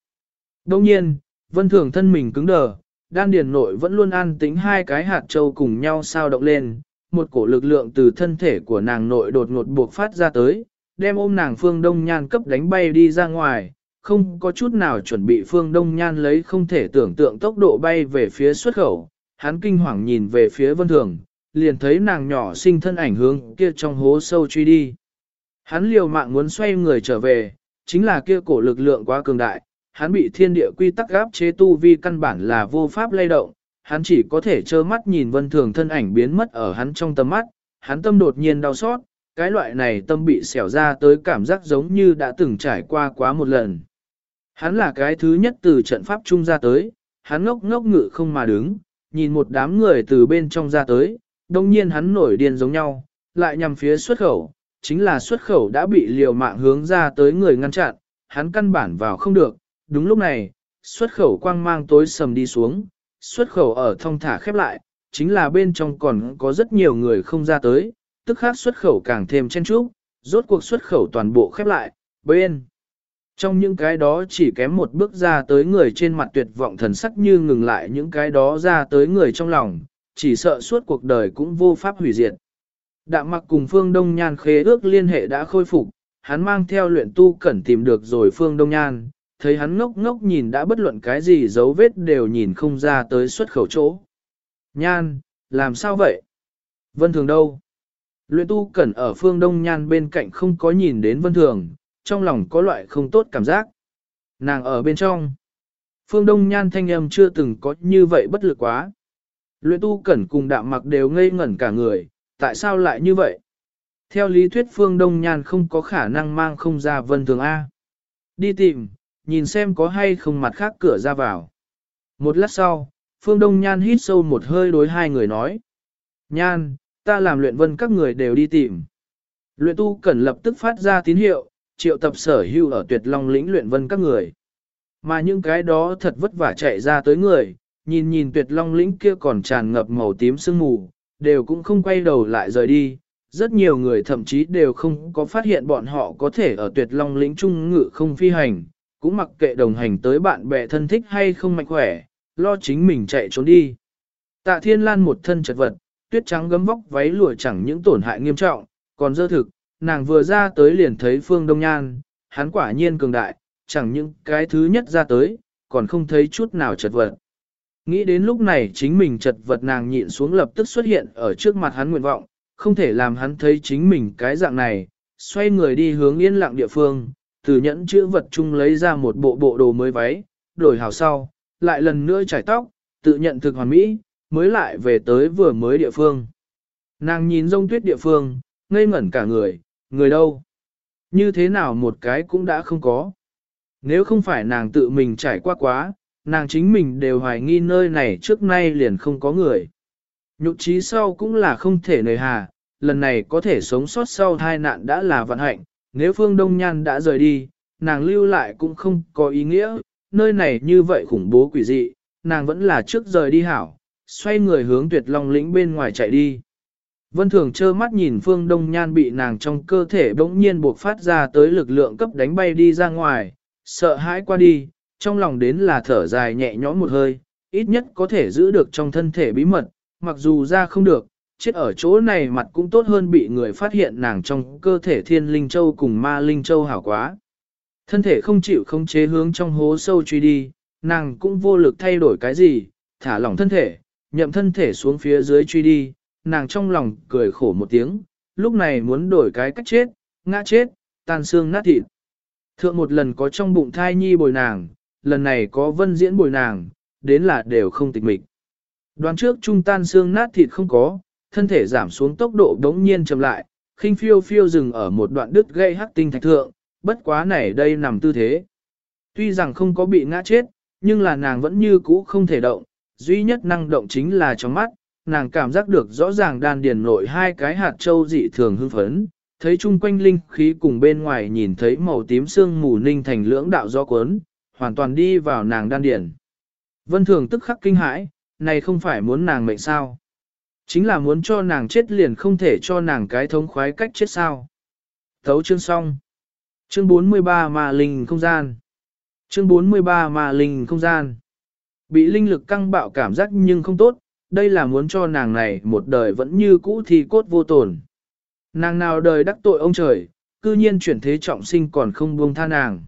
[SPEAKER 1] Đông nhiên, Vân Thường thân mình cứng đờ, đan điền nội vẫn luôn an tính hai cái hạt châu cùng nhau sao động lên, một cổ lực lượng từ thân thể của nàng nội đột ngột buộc phát ra tới, đem ôm nàng phương đông nhan cấp đánh bay đi ra ngoài, không có chút nào chuẩn bị phương đông nhan lấy không thể tưởng tượng tốc độ bay về phía xuất khẩu, hắn kinh hoàng nhìn về phía vân thường, liền thấy nàng nhỏ sinh thân ảnh hướng kia trong hố sâu truy đi. Hắn liều mạng muốn xoay người trở về, chính là kia cổ lực lượng quá cường đại, hắn bị thiên địa quy tắc gáp chế tu vi căn bản là vô pháp lay động, hắn chỉ có thể trơ mắt nhìn vân thường thân ảnh biến mất ở hắn trong tầm mắt, hắn tâm đột nhiên đau xót, cái loại này tâm bị xẻo ra tới cảm giác giống như đã từng trải qua quá một lần. Hắn là cái thứ nhất từ trận pháp trung ra tới, hắn ngốc ngốc ngự không mà đứng, nhìn một đám người từ bên trong ra tới, đồng nhiên hắn nổi điên giống nhau, lại nhằm phía xuất khẩu, chính là xuất khẩu đã bị liều mạng hướng ra tới người ngăn chặn, hắn căn bản vào không được, đúng lúc này, xuất khẩu quang mang tối sầm đi xuống, xuất khẩu ở thông thả khép lại, chính là bên trong còn có rất nhiều người không ra tới, tức khác xuất khẩu càng thêm chen chúc, rốt cuộc xuất khẩu toàn bộ khép lại, bên. Trong những cái đó chỉ kém một bước ra tới người trên mặt tuyệt vọng thần sắc như ngừng lại những cái đó ra tới người trong lòng, chỉ sợ suốt cuộc đời cũng vô pháp hủy diệt. Đạm mặc cùng Phương Đông Nhan khế ước liên hệ đã khôi phục, hắn mang theo luyện tu cẩn tìm được rồi Phương Đông Nhan, thấy hắn ngốc ngốc nhìn đã bất luận cái gì dấu vết đều nhìn không ra tới xuất khẩu chỗ. Nhan, làm sao vậy? Vân Thường đâu? Luyện tu cẩn ở phương đông nhan bên cạnh không có nhìn đến vân thường, trong lòng có loại không tốt cảm giác. Nàng ở bên trong. Phương đông nhan thanh âm chưa từng có như vậy bất lực quá. Luyện tu cẩn cùng đạm mặc đều ngây ngẩn cả người, tại sao lại như vậy? Theo lý thuyết phương đông nhan không có khả năng mang không ra vân thường A. Đi tìm, nhìn xem có hay không mặt khác cửa ra vào. Một lát sau, phương đông nhan hít sâu một hơi đối hai người nói. Nhan, ta làm luyện vân các người đều đi tìm. Luyện tu cẩn lập tức phát ra tín hiệu, triệu tập sở hưu ở tuyệt long lĩnh luyện vân các người. Mà những cái đó thật vất vả chạy ra tới người, nhìn nhìn tuyệt long lĩnh kia còn tràn ngập màu tím sương mù, đều cũng không quay đầu lại rời đi. Rất nhiều người thậm chí đều không có phát hiện bọn họ có thể ở tuyệt long lĩnh trung ngự không phi hành, cũng mặc kệ đồng hành tới bạn bè thân thích hay không mạnh khỏe, lo chính mình chạy trốn đi. Tạ Thiên Lan một thân chật vật, tuyết trắng gấm vóc váy lụa chẳng những tổn hại nghiêm trọng, còn dơ thực, nàng vừa ra tới liền thấy Phương Đông Nhan, hắn quả nhiên cường đại, chẳng những cái thứ nhất ra tới, còn không thấy chút nào chật vật. Nghĩ đến lúc này chính mình chật vật nàng nhịn xuống lập tức xuất hiện ở trước mặt hắn nguyện vọng, không thể làm hắn thấy chính mình cái dạng này, xoay người đi hướng yên lặng địa phương, từ nhẫn chữ vật chung lấy ra một bộ bộ đồ mới váy, đổi hào sau, lại lần nữa trải tóc, tự nhận thực hoàn mỹ, mới lại về tới vừa mới địa phương. Nàng nhìn rông tuyết địa phương, ngây ngẩn cả người, người đâu? Như thế nào một cái cũng đã không có. Nếu không phải nàng tự mình trải qua quá, nàng chính mình đều hoài nghi nơi này trước nay liền không có người. Nhục trí sau cũng là không thể nề hà, lần này có thể sống sót sau hai nạn đã là vận hạnh, nếu Phương Đông Nhan đã rời đi, nàng lưu lại cũng không có ý nghĩa, nơi này như vậy khủng bố quỷ dị, nàng vẫn là trước rời đi hảo, xoay người hướng tuyệt long lĩnh bên ngoài chạy đi. Vân Thường trơ mắt nhìn Phương Đông Nhan bị nàng trong cơ thể bỗng nhiên buộc phát ra tới lực lượng cấp đánh bay đi ra ngoài, sợ hãi qua đi, trong lòng đến là thở dài nhẹ nhõm một hơi, ít nhất có thể giữ được trong thân thể bí mật, mặc dù ra không được, chết ở chỗ này mặt cũng tốt hơn bị người phát hiện nàng trong cơ thể thiên linh châu cùng ma linh châu hảo quá. Thân thể không chịu không chế hướng trong hố sâu truy đi, nàng cũng vô lực thay đổi cái gì, thả lỏng thân thể, nhậm thân thể xuống phía dưới truy đi, nàng trong lòng cười khổ một tiếng, lúc này muốn đổi cái cách chết, ngã chết, tan xương nát thịt. Thượng một lần có trong bụng thai nhi bồi nàng, lần này có vân diễn bồi nàng, đến là đều không tịch mịch. Đoán trước trung tan xương nát thịt không có, thân thể giảm xuống tốc độ đống nhiên chậm lại, khinh phiêu phiêu dừng ở một đoạn đứt gây hắc tinh thạch thượng, bất quá này đây nằm tư thế. Tuy rằng không có bị ngã chết, nhưng là nàng vẫn như cũ không thể động, duy nhất năng động chính là trong mắt, nàng cảm giác được rõ ràng đan điền nội hai cái hạt châu dị thường hưng phấn, thấy chung quanh linh khí cùng bên ngoài nhìn thấy màu tím sương mù ninh thành lưỡng đạo do cuốn, hoàn toàn đi vào nàng đan điền. Vân thường tức khắc kinh hãi, này không phải muốn nàng mệnh sao. Chính là muốn cho nàng chết liền không thể cho nàng cái thống khoái cách chết sao. Thấu chương xong. Chương 43 mà linh không gian. Chương 43 mà linh không gian. Bị linh lực căng bạo cảm giác nhưng không tốt, đây là muốn cho nàng này một đời vẫn như cũ thì cốt vô tổn. Nàng nào đời đắc tội ông trời, cư nhiên chuyển thế trọng sinh còn không buông tha nàng.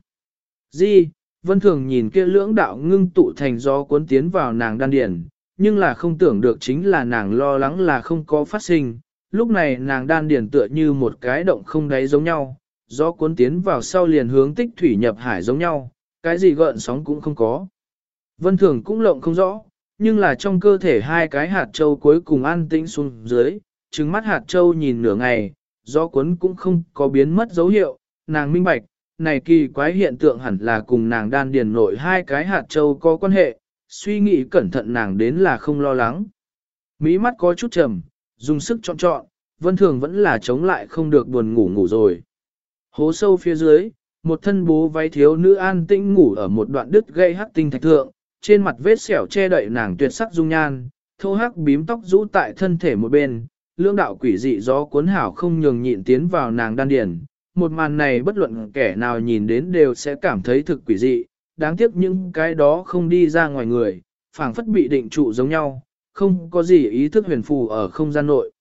[SPEAKER 1] Di, vân thường nhìn kia lưỡng đạo ngưng tụ thành gió cuốn tiến vào nàng đan điển, nhưng là không tưởng được chính là nàng lo lắng là không có phát sinh. Lúc này nàng đan điển tựa như một cái động không đáy giống nhau, gió cuốn tiến vào sau liền hướng tích thủy nhập hải giống nhau, cái gì gợn sóng cũng không có. Vân thường cũng lộng không rõ, nhưng là trong cơ thể hai cái hạt châu cuối cùng an tĩnh xuống dưới, trừng mắt hạt châu nhìn nửa ngày, gió cuốn cũng không có biến mất dấu hiệu, nàng minh bạch, này kỳ quái hiện tượng hẳn là cùng nàng đan điền nội hai cái hạt châu có quan hệ, suy nghĩ cẩn thận nàng đến là không lo lắng. Mỹ mắt có chút trầm, dùng sức chọn chọn, vân thường vẫn là chống lại không được buồn ngủ ngủ rồi. Hố sâu phía dưới, một thân bố váy thiếu nữ an tĩnh ngủ ở một đoạn đứt gây hắc tinh thạch thượng, trên mặt vết sẹo che đậy nàng tuyệt sắc dung nhan, thô hắc bím tóc rũ tại thân thể một bên, lưỡng đạo quỷ dị gió cuốn hảo không nhường nhịn tiến vào nàng đan điền. Một màn này bất luận kẻ nào nhìn đến đều sẽ cảm thấy thực quỷ dị, đáng tiếc những cái đó không đi ra ngoài người, phảng phất bị định trụ giống nhau, không có gì ý thức huyền phù ở không gian nội.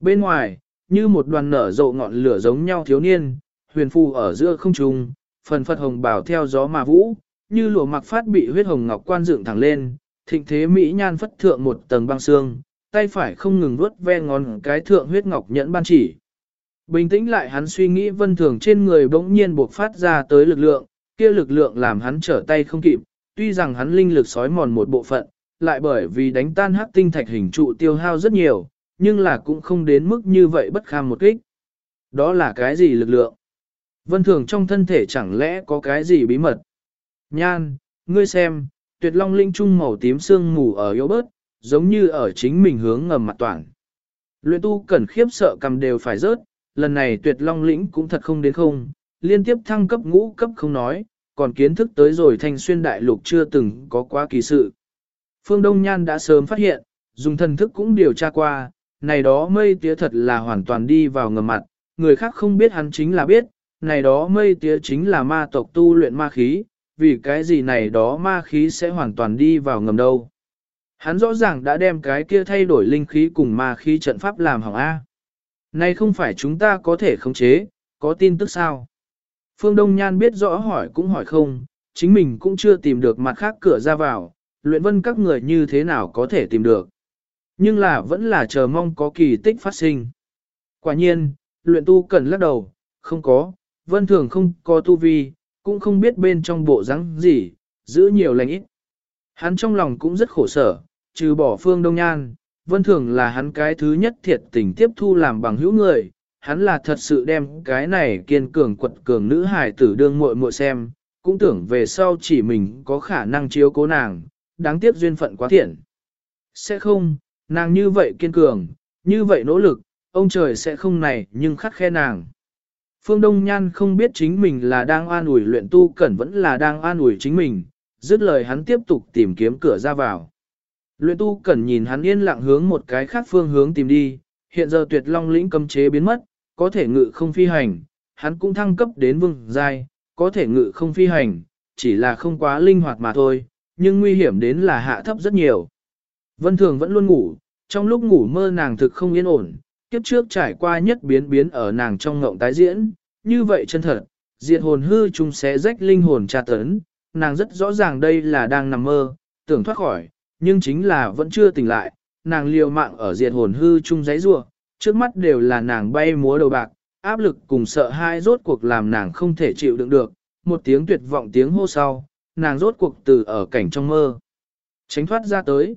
[SPEAKER 1] Bên ngoài, như một đoàn nở rộ ngọn lửa giống nhau thiếu niên, huyền phù ở giữa không trung, phần phật hồng bảo theo gió mà vũ, như lụa mặc phát bị huyết hồng ngọc quan dựng thẳng lên, thịnh thế mỹ nhan phất thượng một tầng băng xương, tay phải không ngừng vuốt ve ngón cái thượng huyết ngọc nhẫn ban chỉ. Bình tĩnh lại hắn suy nghĩ vân thường trên người bỗng nhiên buộc phát ra tới lực lượng, kia lực lượng làm hắn trở tay không kịp, tuy rằng hắn linh lực sói mòn một bộ phận, lại bởi vì đánh tan hắc tinh thạch hình trụ tiêu hao rất nhiều, nhưng là cũng không đến mức như vậy bất kham một kích. Đó là cái gì lực lượng? Vân thường trong thân thể chẳng lẽ có cái gì bí mật? Nhan, ngươi xem, tuyệt long linh trung màu tím sương mù ở yếu bớt, giống như ở chính mình hướng ngầm mặt toàn. Luyện tu cần khiếp sợ cầm đều phải rớt, lần này tuyệt long lĩnh cũng thật không đến không, liên tiếp thăng cấp ngũ cấp không nói, còn kiến thức tới rồi thanh xuyên đại lục chưa từng có quá kỳ sự. Phương Đông Nhan đã sớm phát hiện, dùng thần thức cũng điều tra qua, này đó mây tía thật là hoàn toàn đi vào ngầm mặt, người khác không biết hắn chính là biết, này đó mây tía chính là ma tộc tu luyện ma khí, vì cái gì này đó ma khí sẽ hoàn toàn đi vào ngầm đâu. Hắn rõ ràng đã đem cái kia thay đổi linh khí cùng ma khí trận pháp làm hỏng A. Này không phải chúng ta có thể khống chế, có tin tức sao? Phương Đông Nhan biết rõ hỏi cũng hỏi không, chính mình cũng chưa tìm được mặt khác cửa ra vào, luyện vân các người như thế nào có thể tìm được. Nhưng là vẫn là chờ mong có kỳ tích phát sinh. Quả nhiên, luyện tu cần lắc đầu, không có, vân thường không có tu vi, cũng không biết bên trong bộ rắn gì, giữ nhiều lành ít. Hắn trong lòng cũng rất khổ sở, trừ bỏ phương đông nhan, vân thường là hắn cái thứ nhất thiệt tình tiếp thu làm bằng hữu người, hắn là thật sự đem cái này kiên cường quật cường nữ hài tử đương muội muội xem, cũng tưởng về sau chỉ mình có khả năng chiếu cố nàng, đáng tiếc duyên phận quá thiện. Sẽ không, nàng như vậy kiên cường, như vậy nỗ lực, ông trời sẽ không này nhưng khắc khe nàng. Phương Đông Nhan không biết chính mình là đang an ủi luyện tu cẩn vẫn là đang an ủi chính mình, dứt lời hắn tiếp tục tìm kiếm cửa ra vào. Luyện tu cẩn nhìn hắn yên lặng hướng một cái khác phương hướng tìm đi, hiện giờ tuyệt long lĩnh cấm chế biến mất, có thể ngự không phi hành, hắn cũng thăng cấp đến vương giai, có thể ngự không phi hành, chỉ là không quá linh hoạt mà thôi, nhưng nguy hiểm đến là hạ thấp rất nhiều. Vân Thường vẫn luôn ngủ, trong lúc ngủ mơ nàng thực không yên ổn, kiếp trước trải qua nhất biến biến ở nàng trong ngộng tái diễn, như vậy chân thật, diệt hồn hư chung sẽ rách linh hồn tra tấn, nàng rất rõ ràng đây là đang nằm mơ, tưởng thoát khỏi, nhưng chính là vẫn chưa tỉnh lại, nàng liều mạng ở diệt hồn hư chung giấy rua, trước mắt đều là nàng bay múa đầu bạc, áp lực cùng sợ hãi rốt cuộc làm nàng không thể chịu đựng được, một tiếng tuyệt vọng tiếng hô sau, nàng rốt cuộc từ ở cảnh trong mơ. Tránh thoát ra tới,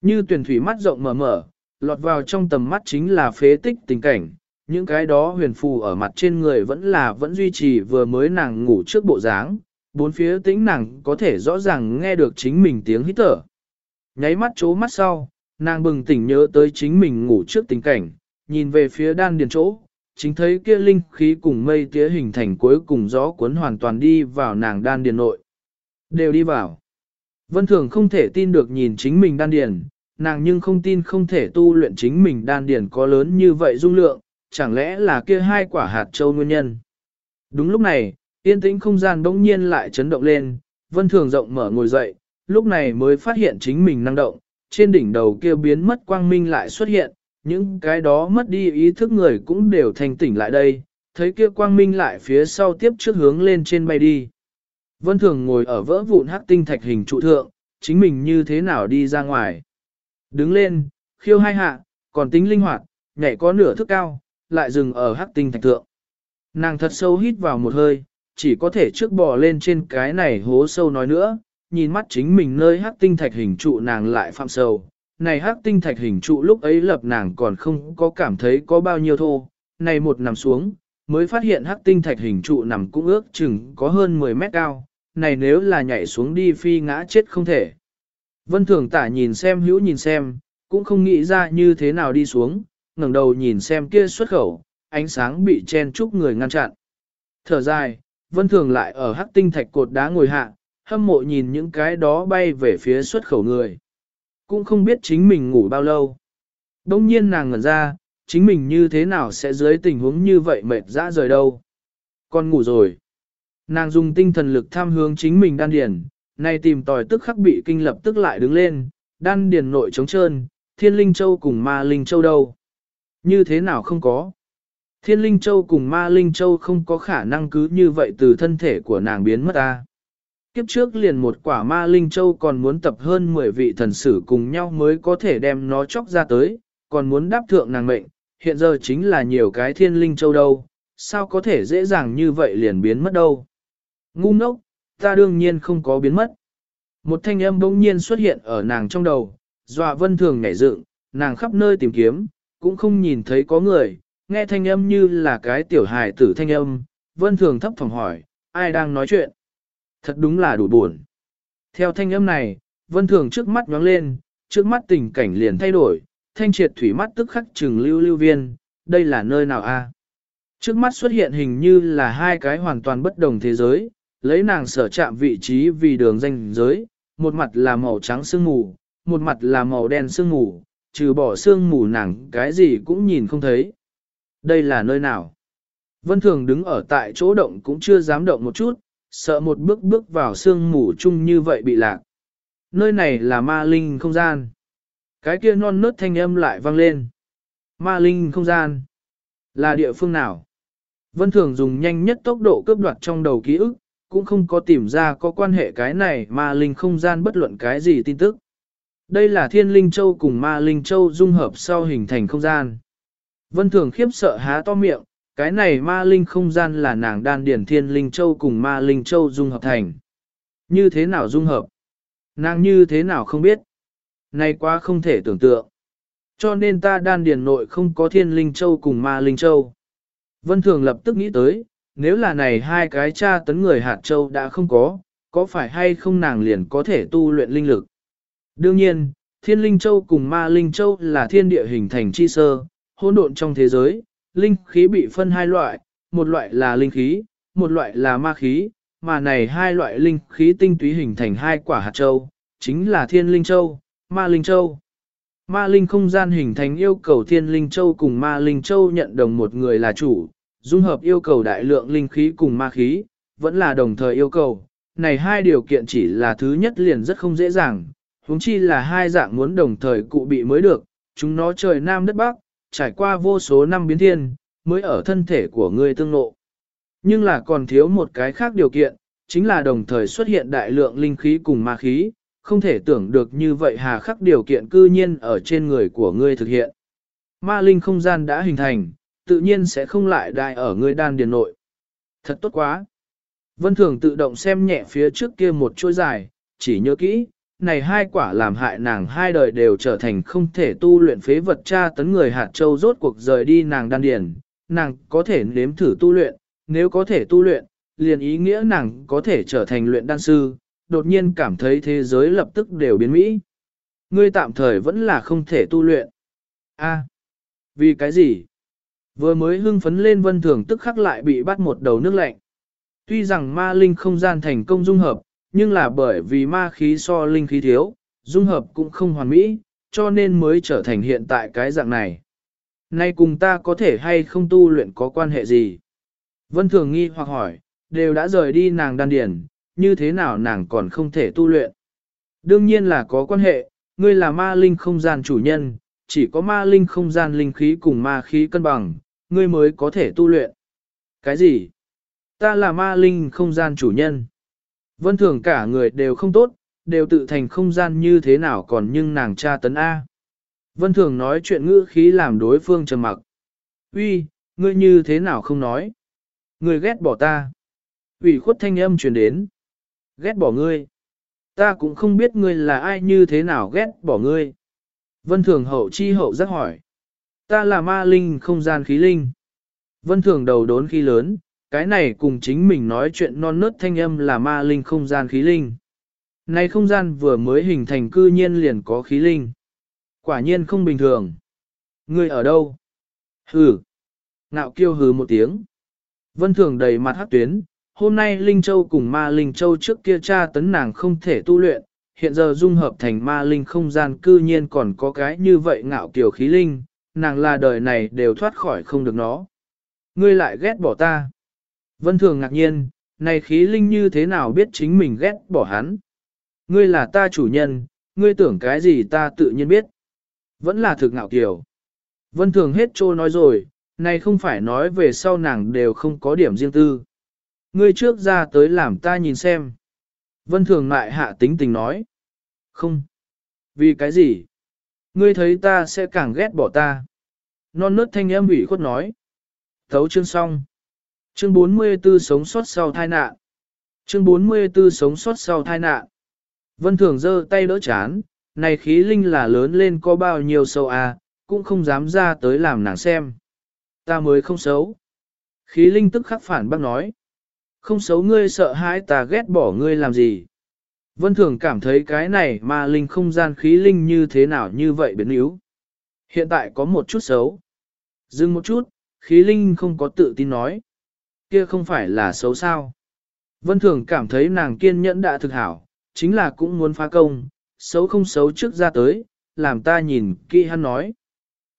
[SPEAKER 1] như tuyển thủy mắt rộng mở mở, lọt vào trong tầm mắt chính là phế tích tình cảnh, những cái đó huyền phù ở mặt trên người vẫn là vẫn duy trì vừa mới nàng ngủ trước bộ dáng, bốn phía tĩnh nàng có thể rõ ràng nghe được chính mình tiếng hít thở. Nháy mắt chố mắt sau, nàng bừng tỉnh nhớ tới chính mình ngủ trước tình cảnh, nhìn về phía đan điền chỗ, chính thấy kia linh khí cùng mây tía hình thành cuối cùng gió cuốn hoàn toàn đi vào nàng đan điền nội. Đều đi vào. Vân Thường không thể tin được nhìn chính mình đan điền, nàng nhưng không tin không thể tu luyện chính mình đan điển có lớn như vậy dung lượng, chẳng lẽ là kia hai quả hạt châu nguyên nhân. Đúng lúc này, yên tĩnh không gian bỗng nhiên lại chấn động lên, Vân Thường rộng mở ngồi dậy, lúc này mới phát hiện chính mình năng động, trên đỉnh đầu kia biến mất quang minh lại xuất hiện, những cái đó mất đi ý thức người cũng đều thành tỉnh lại đây, thấy kia quang minh lại phía sau tiếp trước hướng lên trên bay đi. Vân Thường ngồi ở vỡ vụn hắc tinh thạch hình trụ thượng, chính mình như thế nào đi ra ngoài. Đứng lên, khiêu hai hạ, còn tính linh hoạt, nhảy có nửa thước cao, lại dừng ở hắc tinh thạch thượng. Nàng thật sâu hít vào một hơi, chỉ có thể trước bò lên trên cái này hố sâu nói nữa, nhìn mắt chính mình nơi hắc tinh thạch hình trụ nàng lại phạm sâu. Này hắc tinh thạch hình trụ lúc ấy lập nàng còn không có cảm thấy có bao nhiêu thô, này một nằm xuống, mới phát hiện hắc tinh thạch hình trụ nằm cũng ước chừng có hơn 10 mét cao, này nếu là nhảy xuống đi phi ngã chết không thể. Vân thường tả nhìn xem hữu nhìn xem, cũng không nghĩ ra như thế nào đi xuống, ngẩng đầu nhìn xem kia xuất khẩu, ánh sáng bị chen chúc người ngăn chặn. Thở dài, vân thường lại ở hắc tinh thạch cột đá ngồi hạ, hâm mộ nhìn những cái đó bay về phía xuất khẩu người. Cũng không biết chính mình ngủ bao lâu. Đông nhiên nàng ngẩn ra, chính mình như thế nào sẽ dưới tình huống như vậy mệt dã rời đâu. Con ngủ rồi. Nàng dùng tinh thần lực tham hướng chính mình đan điển, nay tìm tòi tức khắc bị kinh lập tức lại đứng lên, đan điền nội trống trơn, thiên linh châu cùng ma linh châu đâu. Như thế nào không có. Thiên linh châu cùng ma linh châu không có khả năng cứ như vậy từ thân thể của nàng biến mất ta. Kiếp trước liền một quả ma linh châu còn muốn tập hơn 10 vị thần sử cùng nhau mới có thể đem nó chóc ra tới, còn muốn đáp thượng nàng mệnh, hiện giờ chính là nhiều cái thiên linh châu đâu, sao có thể dễ dàng như vậy liền biến mất đâu. Ngu ngốc, ta đương nhiên không có biến mất. Một thanh âm bỗng nhiên xuất hiện ở nàng trong đầu, dọa vân thường nhảy dựng, nàng khắp nơi tìm kiếm, cũng không nhìn thấy có người, nghe thanh âm như là cái tiểu hài tử thanh âm, vân thường thấp phòng hỏi, ai đang nói chuyện? Thật đúng là đủ buồn. Theo thanh âm này, vân thường trước mắt nhóng lên, trước mắt tình cảnh liền thay đổi, thanh triệt thủy mắt tức khắc trừng lưu lưu viên, đây là nơi nào a? Trước mắt xuất hiện hình như là hai cái hoàn toàn bất đồng thế giới, lấy nàng sở chạm vị trí vì đường danh giới, một mặt là màu trắng sương mù, một mặt là màu đen sương mù, trừ bỏ sương mù nàng cái gì cũng nhìn không thấy. Đây là nơi nào? Vân Thường đứng ở tại chỗ động cũng chưa dám động một chút, sợ một bước bước vào sương mù chung như vậy bị lạc. Nơi này là ma linh không gian. Cái kia non nớt thanh âm lại vang lên. Ma linh không gian. Là địa phương nào? Vân Thường dùng nhanh nhất tốc độ cướp đoạt trong đầu ký ức, cũng không có tìm ra có quan hệ cái này ma linh không gian bất luận cái gì tin tức. Đây là thiên linh châu cùng ma linh châu dung hợp sau hình thành không gian. Vân Thường khiếp sợ há to miệng, cái này ma linh không gian là nàng đan điển thiên linh châu cùng ma linh châu dung hợp thành. Như thế nào dung hợp? Nàng như thế nào không biết? Này quá không thể tưởng tượng. Cho nên ta đan điển nội không có thiên linh châu cùng ma linh châu. Vân Thường lập tức nghĩ tới, nếu là này hai cái cha tấn người hạt châu đã không có, có phải hay không nàng liền có thể tu luyện linh lực? Đương nhiên, thiên linh châu cùng ma linh châu là thiên địa hình thành chi sơ, hỗn độn trong thế giới, linh khí bị phân hai loại, một loại là linh khí, một loại là ma khí, mà này hai loại linh khí tinh túy hình thành hai quả hạt châu, chính là thiên linh châu, ma linh châu. Ma linh không gian hình thành yêu cầu thiên linh châu cùng ma linh châu nhận đồng một người là chủ, dung hợp yêu cầu đại lượng linh khí cùng ma khí, vẫn là đồng thời yêu cầu. Này hai điều kiện chỉ là thứ nhất liền rất không dễ dàng, huống chi là hai dạng muốn đồng thời cụ bị mới được, chúng nó trời nam đất bắc, trải qua vô số năm biến thiên, mới ở thân thể của ngươi tương ngộ. Nhưng là còn thiếu một cái khác điều kiện, chính là đồng thời xuất hiện đại lượng linh khí cùng ma khí, không thể tưởng được như vậy hà khắc điều kiện cư nhiên ở trên người của ngươi thực hiện. Ma linh không gian đã hình thành, tự nhiên sẽ không lại đại ở ngươi đan điền nội. Thật tốt quá. Vân Thường tự động xem nhẹ phía trước kia một chuỗi dài, chỉ nhớ kỹ, này hai quả làm hại nàng hai đời đều trở thành không thể tu luyện phế vật tra tấn người hạt châu rốt cuộc rời đi nàng đan điền, nàng có thể nếm thử tu luyện, nếu có thể tu luyện, liền ý nghĩa nàng có thể trở thành luyện đan sư, đột nhiên cảm thấy thế giới lập tức đều biến mỹ. Ngươi tạm thời vẫn là không thể tu luyện. A, vì cái gì? Vừa mới hưng phấn lên vân thường tức khắc lại bị bắt một đầu nước lạnh. Tuy rằng ma linh không gian thành công dung hợp, nhưng là bởi vì ma khí so linh khí thiếu, dung hợp cũng không hoàn mỹ, cho nên mới trở thành hiện tại cái dạng này. Nay cùng ta có thể hay không tu luyện có quan hệ gì? Vân Thường nghi hoặc hỏi, đều đã rời đi nàng đan điển, như thế nào nàng còn không thể tu luyện? Đương nhiên là có quan hệ, ngươi là ma linh không gian chủ nhân, chỉ có ma linh không gian linh khí cùng ma khí cân bằng, ngươi mới có thể tu luyện. Cái gì? Ta là ma linh không gian chủ nhân. Vân thường cả người đều không tốt, đều tự thành không gian như thế nào còn nhưng nàng cha tấn A. Vân thường nói chuyện ngữ khí làm đối phương trầm mặc. Uy, ngươi như thế nào không nói? Ngươi ghét bỏ ta. ủy khuất thanh âm truyền đến. Ghét bỏ ngươi. Ta cũng không biết ngươi là ai như thế nào ghét bỏ ngươi. Vân thường hậu chi hậu giác hỏi. Ta là ma linh không gian khí linh. Vân thường đầu đốn khi lớn, cái này cùng chính mình nói chuyện non nớt thanh âm là ma linh không gian khí linh. Này không gian vừa mới hình thành cư nhiên liền có khí linh. Quả nhiên không bình thường. Ngươi ở đâu? Hừ. Nạo kiêu hừ một tiếng. Vân thường đầy mặt hát tuyến. Hôm nay Linh Châu cùng ma Linh Châu trước kia cha tấn nàng không thể tu luyện. Hiện giờ dung hợp thành ma Linh không gian cư nhiên còn có cái như vậy ngạo kiều khí linh. Nàng là đời này đều thoát khỏi không được nó. Ngươi lại ghét bỏ ta. Vân Thường ngạc nhiên, này khí linh như thế nào biết chính mình ghét bỏ hắn. Ngươi là ta chủ nhân, ngươi tưởng cái gì ta tự nhiên biết. Vẫn là thực ngạo kiều. Vân Thường hết trô nói rồi, này không phải nói về sau nàng đều không có điểm riêng tư. Ngươi trước ra tới làm ta nhìn xem. Vân Thường lại hạ tính tình nói. Không. Vì cái gì? Ngươi thấy ta sẽ càng ghét bỏ ta. Non nớt thanh âm ủy khuất nói. Thấu chương xong. Chương 44 sống sót sau tai nạn. Chương 44 sống sót sau tai nạn. Vân Thường giơ tay đỡ chán, này khí linh là lớn lên có bao nhiêu sâu à, cũng không dám ra tới làm nàng xem. Ta mới không xấu. Khí linh tức khắc phản bác nói. Không xấu ngươi sợ hãi ta ghét bỏ ngươi làm gì. Vân Thường cảm thấy cái này mà linh không gian khí linh như thế nào như vậy biến yếu. Hiện tại có một chút xấu. Dừng một chút, khí linh không có tự tin nói kia không phải là xấu sao. Vân Thường cảm thấy nàng kiên nhẫn đã thực hảo, chính là cũng muốn phá công, xấu không xấu trước ra tới, làm ta nhìn kỹ hắn nói.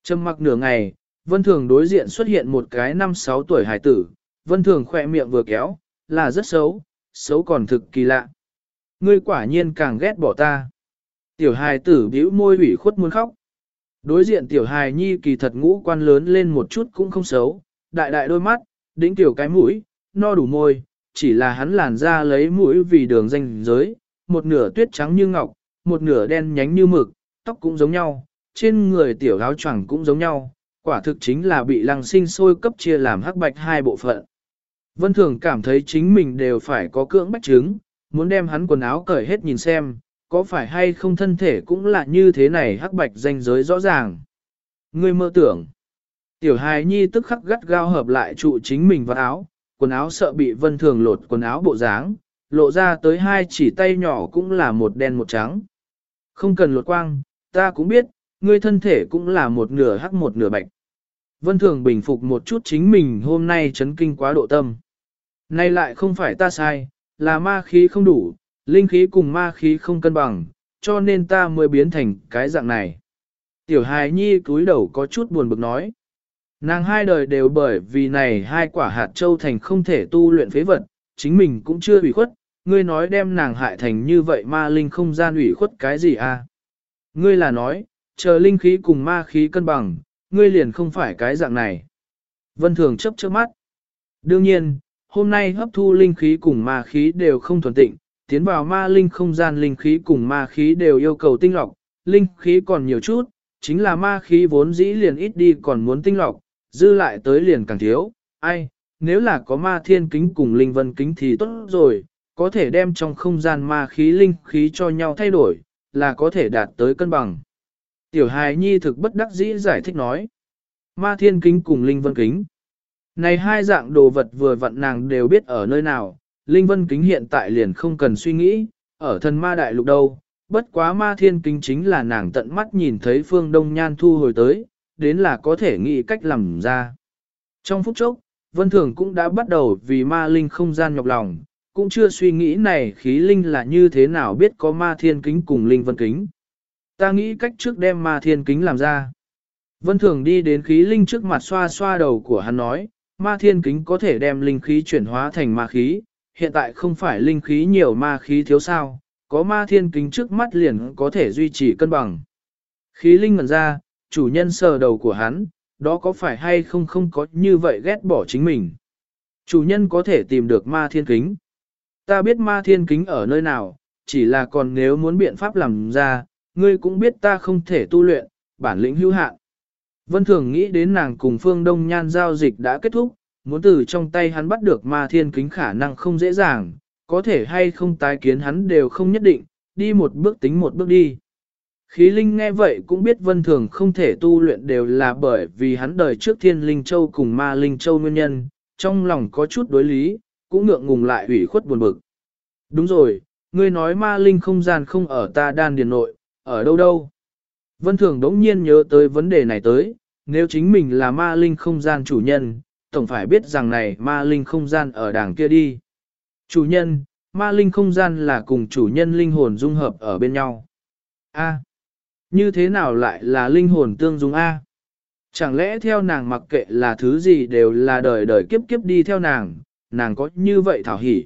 [SPEAKER 1] Trầm mặc nửa ngày, Vân Thường đối diện xuất hiện một cái năm sáu tuổi hải tử, Vân Thường khỏe miệng vừa kéo, là rất xấu, xấu còn thực kỳ lạ. Ngươi quả nhiên càng ghét bỏ ta. Tiểu hài tử bĩu môi ủy khuất muốn khóc. Đối diện tiểu hài nhi kỳ thật ngũ quan lớn lên một chút cũng không xấu, đại đại đôi mắt, đỉnh tiểu cái mũi, no đủ môi, chỉ là hắn làn da lấy mũi vì đường danh giới, một nửa tuyết trắng như ngọc, một nửa đen nhánh như mực, tóc cũng giống nhau, trên người tiểu áo choàng cũng giống nhau, quả thực chính là bị lăng sinh sôi cấp chia làm hắc bạch hai bộ phận. Vân Thường cảm thấy chính mình đều phải có cưỡng bách chứng, muốn đem hắn quần áo cởi hết nhìn xem, có phải hay không thân thể cũng là như thế này hắc bạch danh giới rõ ràng. Ngươi mơ tưởng. Tiểu hài nhi tức khắc gắt gao hợp lại trụ chính mình vào áo, quần áo sợ bị vân thường lột quần áo bộ dáng, lộ ra tới hai chỉ tay nhỏ cũng là một đen một trắng. Không cần lột quang, ta cũng biết, ngươi thân thể cũng là một nửa hắc một nửa bạch. Vân thường bình phục một chút chính mình hôm nay chấn kinh quá độ tâm. Nay lại không phải ta sai, là ma khí không đủ, linh khí cùng ma khí không cân bằng, cho nên ta mới biến thành cái dạng này. Tiểu hài nhi cúi đầu có chút buồn bực nói. Nàng hai đời đều bởi vì này hai quả hạt châu thành không thể tu luyện phế vật, chính mình cũng chưa ủy khuất, ngươi nói đem nàng hại thành như vậy ma linh không gian ủy khuất cái gì à? Ngươi là nói, chờ linh khí cùng ma khí cân bằng, ngươi liền không phải cái dạng này. Vân Thường chấp trước mắt. Đương nhiên, hôm nay hấp thu linh khí cùng ma khí đều không thuần tịnh, tiến vào ma linh không gian linh khí cùng ma khí đều yêu cầu tinh lọc, linh khí còn nhiều chút, chính là ma khí vốn dĩ liền ít đi còn muốn tinh lọc, dư lại tới liền càng thiếu, ai, nếu là có ma thiên kính cùng linh vân kính thì tốt rồi, có thể đem trong không gian ma khí linh khí cho nhau thay đổi, là có thể đạt tới cân bằng. Tiểu hài nhi thực bất đắc dĩ giải thích nói, ma thiên kính cùng linh vân kính. Này hai dạng đồ vật vừa vặn nàng đều biết ở nơi nào, linh vân kính hiện tại liền không cần suy nghĩ, ở thần ma đại lục đâu, bất quá ma thiên kính chính là nàng tận mắt nhìn thấy phương đông nhan thu hồi tới, đến là có thể nghĩ cách làm ra. Trong phút chốc, Vân Thường cũng đã bắt đầu vì ma linh không gian nhọc lòng, cũng chưa suy nghĩ này khí linh là như thế nào biết có ma thiên kính cùng linh vân kính. Ta nghĩ cách trước đem ma thiên kính làm ra. Vân Thường đi đến khí linh trước mặt xoa xoa đầu của hắn nói, ma thiên kính có thể đem linh khí chuyển hóa thành ma khí, hiện tại không phải linh khí nhiều ma khí thiếu sao, có ma thiên kính trước mắt liền có thể duy trì cân bằng. Khí linh ngẩn ra, chủ nhân sờ đầu của hắn, đó có phải hay không không có như vậy ghét bỏ chính mình. Chủ nhân có thể tìm được ma thiên kính. Ta biết ma thiên kính ở nơi nào, chỉ là còn nếu muốn biện pháp làm ra, ngươi cũng biết ta không thể tu luyện, bản lĩnh hữu hạn. Vân Thường nghĩ đến nàng cùng Phương Đông Nhan giao dịch đã kết thúc, muốn từ trong tay hắn bắt được ma thiên kính khả năng không dễ dàng, có thể hay không tái kiến hắn đều không nhất định, đi một bước tính một bước đi. Khí Linh nghe vậy cũng biết Vân Thường không thể tu luyện đều là bởi vì hắn đời trước Thiên Linh Châu cùng Ma Linh Châu nguyên nhân, trong lòng có chút đối lý, cũng ngượng ngùng lại ủy khuất buồn bực. Đúng rồi, ngươi nói Ma Linh không gian không ở ta đan điền nội, ở đâu đâu? Vân Thường đống nhiên nhớ tới vấn đề này tới, nếu chính mình là Ma Linh không gian chủ nhân, tổng phải biết rằng này Ma Linh không gian ở đàng kia đi. Chủ nhân, Ma Linh không gian là cùng chủ nhân linh hồn dung hợp ở bên nhau. A. Như thế nào lại là linh hồn tương dung A? Chẳng lẽ theo nàng mặc kệ là thứ gì đều là đời đời kiếp kiếp đi theo nàng, nàng có như vậy thảo hỉ.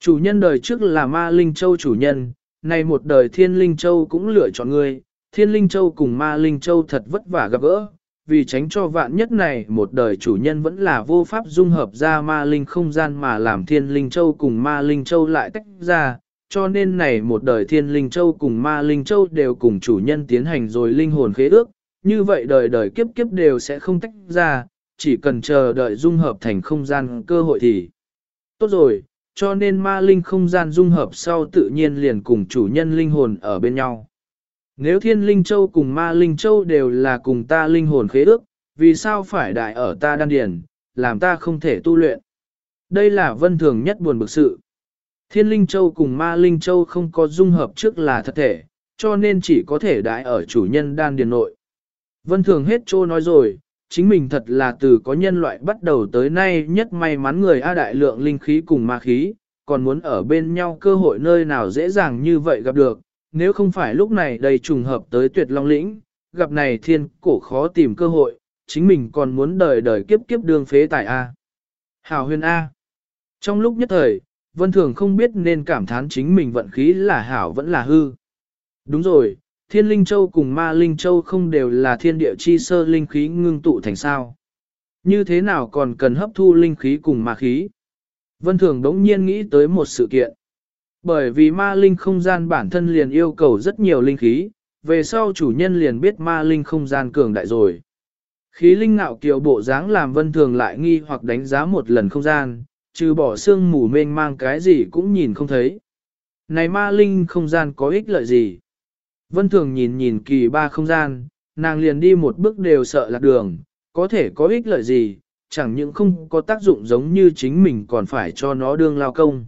[SPEAKER 1] Chủ nhân đời trước là ma linh châu chủ nhân, nay một đời thiên linh châu cũng lựa chọn ngươi, thiên linh châu cùng ma linh châu thật vất vả gặp gỡ, vì tránh cho vạn nhất này một đời chủ nhân vẫn là vô pháp dung hợp ra ma linh không gian mà làm thiên linh châu cùng ma linh châu lại tách ra, cho nên này một đời thiên linh châu cùng ma linh châu đều cùng chủ nhân tiến hành rồi linh hồn khế ước, như vậy đời đời kiếp kiếp đều sẽ không tách ra, chỉ cần chờ đợi dung hợp thành không gian cơ hội thì tốt rồi, cho nên ma linh không gian dung hợp sau tự nhiên liền cùng chủ nhân linh hồn ở bên nhau. Nếu thiên linh châu cùng ma linh châu đều là cùng ta linh hồn khế ước, vì sao phải đại ở ta đan điền, làm ta không thể tu luyện? Đây là vân thường nhất buồn bực sự. Thiên Linh Châu cùng Ma Linh Châu không có dung hợp trước là thật thể, cho nên chỉ có thể đại ở chủ nhân đan điền nội. Vân Thường hết trô nói rồi, chính mình thật là từ có nhân loại bắt đầu tới nay nhất may mắn người A đại lượng linh khí cùng ma khí, còn muốn ở bên nhau cơ hội nơi nào dễ dàng như vậy gặp được, nếu không phải lúc này đầy trùng hợp tới tuyệt long lĩnh, gặp này thiên cổ khó tìm cơ hội, chính mình còn muốn đời đời kiếp kiếp đương phế tại A. Hào huyền A. Trong lúc nhất thời, Vân Thường không biết nên cảm thán chính mình vận khí là hảo vẫn là hư. Đúng rồi, Thiên Linh Châu cùng Ma Linh Châu không đều là thiên địa chi sơ linh khí ngưng tụ thành sao. Như thế nào còn cần hấp thu linh khí cùng ma khí? Vân Thường đống nhiên nghĩ tới một sự kiện. Bởi vì ma linh không gian bản thân liền yêu cầu rất nhiều linh khí, về sau chủ nhân liền biết ma linh không gian cường đại rồi. Khí linh ngạo kiều bộ dáng làm vân thường lại nghi hoặc đánh giá một lần không gian, trừ bỏ xương mù mênh mang cái gì cũng nhìn không thấy. Này ma linh không gian có ích lợi gì? Vân Thường nhìn nhìn kỳ ba không gian, nàng liền đi một bước đều sợ lạc đường, có thể có ích lợi gì, chẳng những không có tác dụng giống như chính mình còn phải cho nó đương lao công.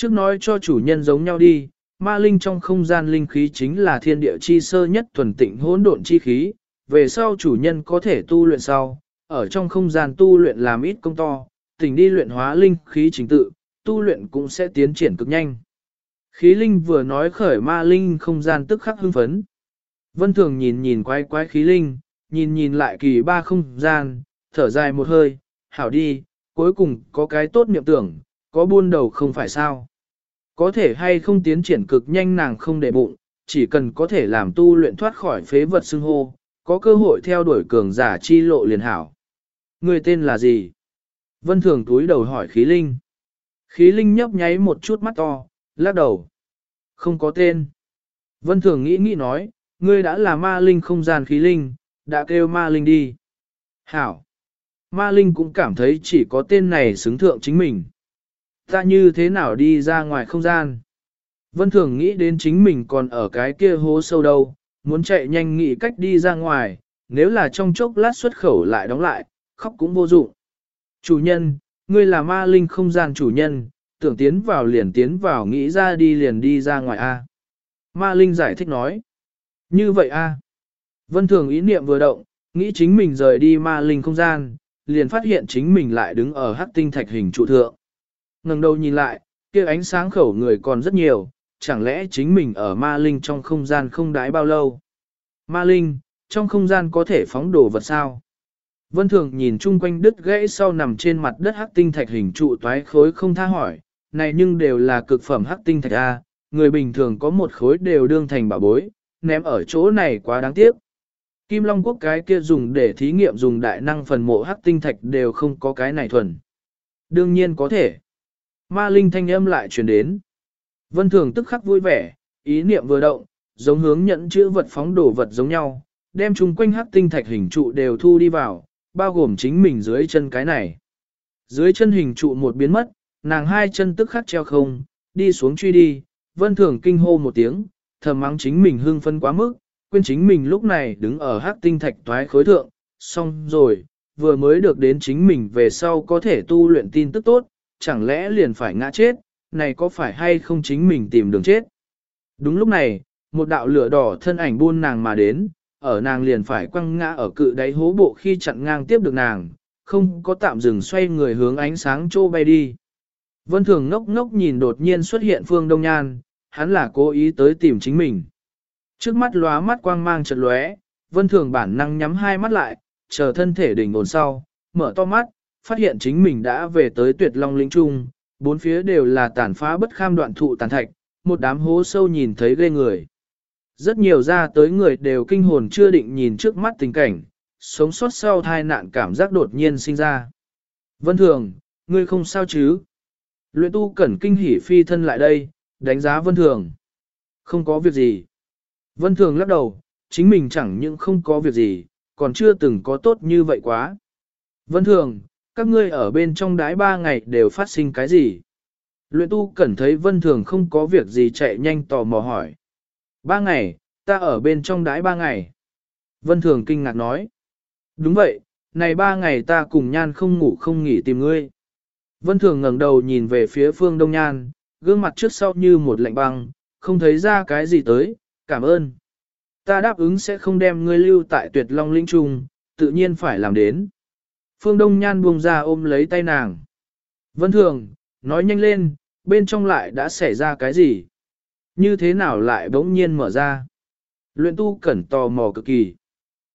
[SPEAKER 1] Trước nói cho chủ nhân giống nhau đi, ma linh trong không gian linh khí chính là thiên địa chi sơ nhất thuần tịnh hỗn độn chi khí, về sau chủ nhân có thể tu luyện sau, ở trong không gian tu luyện làm ít công to, tỉnh đi luyện hóa linh khí chính tự, tu luyện cũng sẽ tiến triển cực nhanh. Khí linh vừa nói khởi ma linh không gian tức khắc hưng phấn. Vân thường nhìn nhìn quái quái khí linh, nhìn nhìn lại kỳ ba không gian, thở dài một hơi, hảo đi, cuối cùng có cái tốt niệm tưởng, có buôn đầu không phải sao. Có thể hay không tiến triển cực nhanh nàng không để bụng, chỉ cần có thể làm tu luyện thoát khỏi phế vật xưng hô, có cơ hội theo đuổi cường giả chi lộ liền hảo. Người tên là gì? Vân Thường túi đầu hỏi khí linh. Khí linh nhấp nháy một chút mắt to, lắc đầu. Không có tên. Vân Thường nghĩ nghĩ nói, ngươi đã là ma linh không gian khí linh, đã kêu ma linh đi. Hảo. Ma linh cũng cảm thấy chỉ có tên này xứng thượng chính mình. Ta như thế nào đi ra ngoài không gian? Vân Thường nghĩ đến chính mình còn ở cái kia hố sâu đâu, muốn chạy nhanh nghĩ cách đi ra ngoài, nếu là trong chốc lát xuất khẩu lại đóng lại, khóc cũng vô dụng. Chủ nhân, ngươi là ma linh không gian chủ nhân, tưởng tiến vào liền tiến vào nghĩ ra đi liền đi ra ngoài a. Ma linh giải thích nói. Như vậy a. Vân Thường ý niệm vừa động, nghĩ chính mình rời đi ma linh không gian, liền phát hiện chính mình lại đứng ở hắc tinh thạch hình trụ thượng ngẩng đầu nhìn lại, kia ánh sáng khẩu người còn rất nhiều, chẳng lẽ chính mình ở ma linh trong không gian không đái bao lâu? Ma linh, trong không gian có thể phóng đồ vật sao? Vân Thường nhìn chung quanh đứt gãy sau nằm trên mặt đất hắc tinh thạch hình trụ toái khối không tha hỏi, này nhưng đều là cực phẩm hắc tinh thạch A, người bình thường có một khối đều đương thành bảo bối, ném ở chỗ này quá đáng tiếc. Kim Long Quốc cái kia dùng để thí nghiệm dùng đại năng phần mộ hắc tinh thạch đều không có cái này thuần. Đương nhiên có thể. Ma Linh thanh âm lại truyền đến. Vân Thường tức khắc vui vẻ, ý niệm vừa động, giống hướng nhận chữ vật phóng đổ vật giống nhau, đem chung quanh hắc tinh thạch hình trụ đều thu đi vào, bao gồm chính mình dưới chân cái này. Dưới chân hình trụ một biến mất, nàng hai chân tức khắc treo không, đi xuống truy đi, Vân Thường kinh hô một tiếng, thầm mắng chính mình hưng phân quá mức, quên chính mình lúc này đứng ở hắc tinh thạch toái khối thượng, xong rồi, vừa mới được đến chính mình về sau có thể tu luyện tin tức tốt, chẳng lẽ liền phải ngã chết, này có phải hay không chính mình tìm đường chết. Đúng lúc này, một đạo lửa đỏ thân ảnh buôn nàng mà đến, ở nàng liền phải quăng ngã ở cự đáy hố bộ khi chặn ngang tiếp được nàng, không có tạm dừng xoay người hướng ánh sáng trô bay đi. Vân Thường ngốc ngốc nhìn đột nhiên xuất hiện Phương Đông Nhan, hắn là cố ý tới tìm chính mình. Trước mắt lóa mắt quang mang chợt lóe, Vân Thường bản năng nhắm hai mắt lại, chờ thân thể đỉnh ổn sau, mở to mắt, phát hiện chính mình đã về tới tuyệt long lĩnh trung, bốn phía đều là tàn phá bất kham đoạn thụ tàn thạch, một đám hố sâu nhìn thấy ghê người. Rất nhiều ra tới người đều kinh hồn chưa định nhìn trước mắt tình cảnh, sống sót sau thai nạn cảm giác đột nhiên sinh ra. Vân Thường, ngươi không sao chứ? Luyện tu cẩn kinh hỉ phi thân lại đây, đánh giá Vân Thường. Không có việc gì. Vân Thường lắc đầu, chính mình chẳng những không có việc gì, còn chưa từng có tốt như vậy quá. Vân Thường, các ngươi ở bên trong đái ba ngày đều phát sinh cái gì? Luyện tu cẩn thấy Vân Thường không có việc gì chạy nhanh tò mò hỏi. Ba ngày, ta ở bên trong đái ba ngày. Vân Thường kinh ngạc nói. Đúng vậy, này ba ngày ta cùng nhan không ngủ không nghỉ tìm ngươi. Vân Thường ngẩng đầu nhìn về phía phương đông nhan, gương mặt trước sau như một lạnh băng, không thấy ra cái gì tới, cảm ơn. Ta đáp ứng sẽ không đem ngươi lưu tại tuyệt long linh trung, tự nhiên phải làm đến. Phương Đông Nhan buông ra ôm lấy tay nàng. Vân Thường, nói nhanh lên, bên trong lại đã xảy ra cái gì? Như thế nào lại bỗng nhiên mở ra? Luyện tu cẩn tò mò cực kỳ.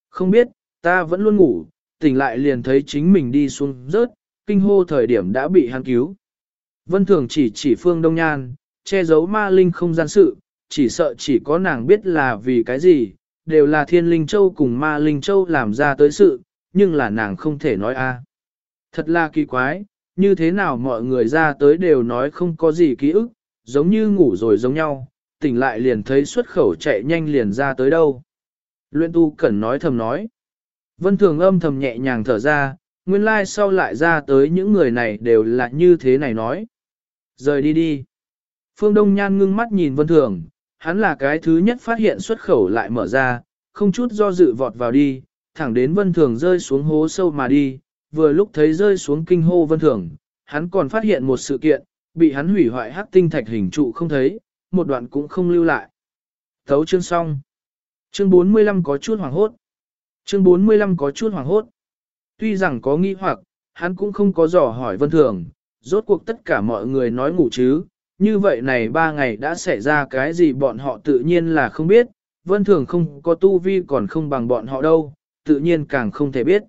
[SPEAKER 1] Không biết, ta vẫn luôn ngủ, tỉnh lại liền thấy chính mình đi xuống rớt, kinh hô thời điểm đã bị hắn cứu. Vân Thường chỉ chỉ Phương Đông Nhan, che giấu ma linh không gian sự, chỉ sợ chỉ có nàng biết là vì cái gì, đều là thiên linh châu cùng ma linh châu làm ra tới sự, nhưng là nàng không thể nói a. Thật là kỳ quái, như thế nào mọi người ra tới đều nói không có gì ký ức, giống như ngủ rồi giống nhau, tỉnh lại liền thấy xuất khẩu chạy nhanh liền ra tới đâu. Luyện tu cẩn nói thầm nói. Vân thường âm thầm nhẹ nhàng thở ra, nguyên lai sau lại ra tới những người này đều là như thế này nói. Rời đi đi. Phương Đông Nhan ngưng mắt nhìn Vân Thường, hắn là cái thứ nhất phát hiện xuất khẩu lại mở ra, không chút do dự vọt vào đi, thẳng đến Vân Thường rơi xuống hố sâu mà đi, vừa lúc thấy rơi xuống kinh hô Vân Thường, hắn còn phát hiện một sự kiện, bị hắn hủy hoại hắc tinh thạch hình trụ không thấy, một đoạn cũng không lưu lại. Thấu chương xong. Chương 45 có chút hoàng hốt. Chương 45 có chút hoàng hốt. Tuy rằng có nghi hoặc, hắn cũng không có dò hỏi Vân Thường, rốt cuộc tất cả mọi người nói ngủ chứ, như vậy này ba ngày đã xảy ra cái gì bọn họ tự nhiên là không biết, Vân Thường không có tu vi còn không bằng bọn họ đâu, tự nhiên càng không thể biết.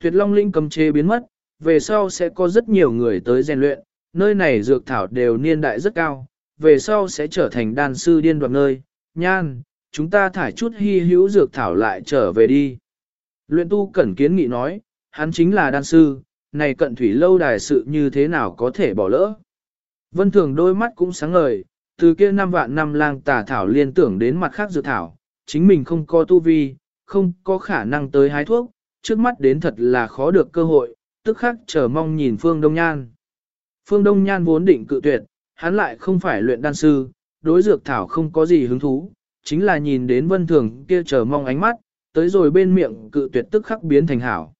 [SPEAKER 1] Tuyệt Long Linh cầm chế biến mất, về sau sẽ có rất nhiều người tới rèn luyện, nơi này dược thảo đều niên đại rất cao, về sau sẽ trở thành đan sư điên đoạt nơi, nhan, chúng ta thải chút hy hữu dược thảo lại trở về đi. Luyện tu cẩn kiến nghị nói, hắn chính là đan sư, này cận thủy lâu đài sự như thế nào có thể bỏ lỡ. Vân thường đôi mắt cũng sáng ngời, từ kia năm vạn năm lang tà thảo liên tưởng đến mặt khác dược thảo, chính mình không có tu vi, không có khả năng tới hái thuốc, trước mắt đến thật là khó được cơ hội, tức khắc chờ mong nhìn Phương Đông Nhan. Phương Đông Nhan vốn định cự tuyệt, hắn lại không phải luyện đan sư, đối dược thảo không có gì hứng thú, chính là nhìn đến vân thường kia chờ mong ánh mắt, tới rồi bên miệng cự tuyệt tức khắc biến thành hảo.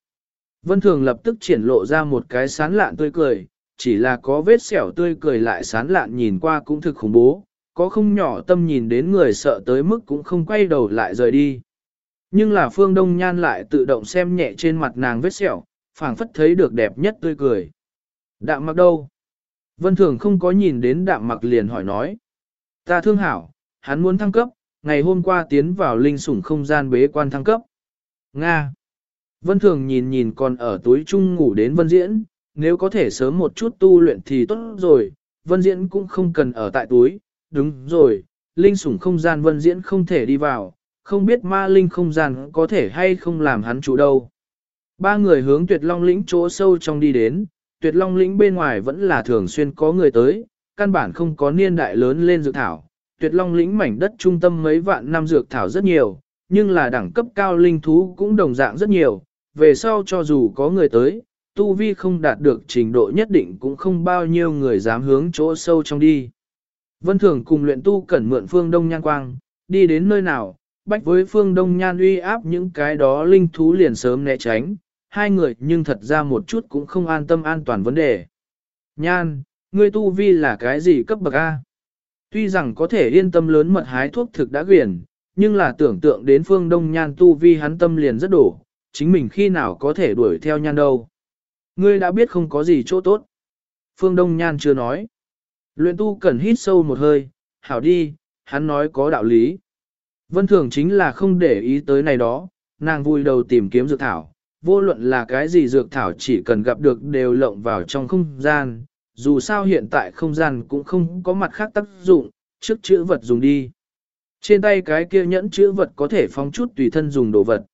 [SPEAKER 1] Vân thường lập tức triển lộ ra một cái sán lạn tươi cười, chỉ là có vết sẹo tươi cười lại sán lạn nhìn qua cũng thực khủng bố, có không nhỏ tâm nhìn đến người sợ tới mức cũng không quay đầu lại rời đi. Nhưng là phương đông nhan lại tự động xem nhẹ trên mặt nàng vết sẹo, phảng phất thấy được đẹp nhất tươi cười. Đạm mặc đâu? Vân thường không có nhìn đến đạm mặc liền hỏi nói. Ta thương hảo, hắn muốn thăng cấp, ngày hôm qua tiến vào linh sủng không gian bế quan thăng cấp. Nga. Vân thường nhìn nhìn còn ở túi chung ngủ đến vân diễn, nếu có thể sớm một chút tu luyện thì tốt rồi, vân diễn cũng không cần ở tại túi, đúng rồi, linh sủng không gian vân diễn không thể đi vào, không biết ma linh không gian có thể hay không làm hắn chủ đâu. Ba người hướng tuyệt long lĩnh chỗ sâu trong đi đến, tuyệt long lĩnh bên ngoài vẫn là thường xuyên có người tới, căn bản không có niên đại lớn lên dược thảo. Tuyệt long lĩnh mảnh đất trung tâm mấy vạn năm dược thảo rất nhiều, nhưng là đẳng cấp cao linh thú cũng đồng dạng rất nhiều, về sau cho dù có người tới, tu vi không đạt được trình độ nhất định cũng không bao nhiêu người dám hướng chỗ sâu trong đi. Vân Thường cùng luyện tu cẩn mượn phương Đông Nhan Quang, đi đến nơi nào, bách với phương Đông Nhan uy áp những cái đó linh thú liền sớm né tránh, hai người nhưng thật ra một chút cũng không an tâm an toàn vấn đề. Nhan, ngươi tu vi là cái gì cấp bậc A? Tuy rằng có thể yên tâm lớn mật hái thuốc thực đã quyển, nhưng là tưởng tượng đến phương Đông Nhan tu vi hắn tâm liền rất đổ, chính mình khi nào có thể đuổi theo Nhan đâu. Ngươi đã biết không có gì chỗ tốt. Phương Đông Nhan chưa nói. Luyện tu cần hít sâu một hơi, hảo đi, hắn nói có đạo lý. Vân Thường chính là không để ý tới này đó, nàng vui đầu tìm kiếm dược thảo, vô luận là cái gì dược thảo chỉ cần gặp được đều lộng vào trong không gian, dù sao hiện tại không gian cũng không có mặt khác tác dụng, trước chữ vật dùng đi. Trên tay cái kia nhẫn chữ vật có thể phóng chút tùy thân dùng đồ vật.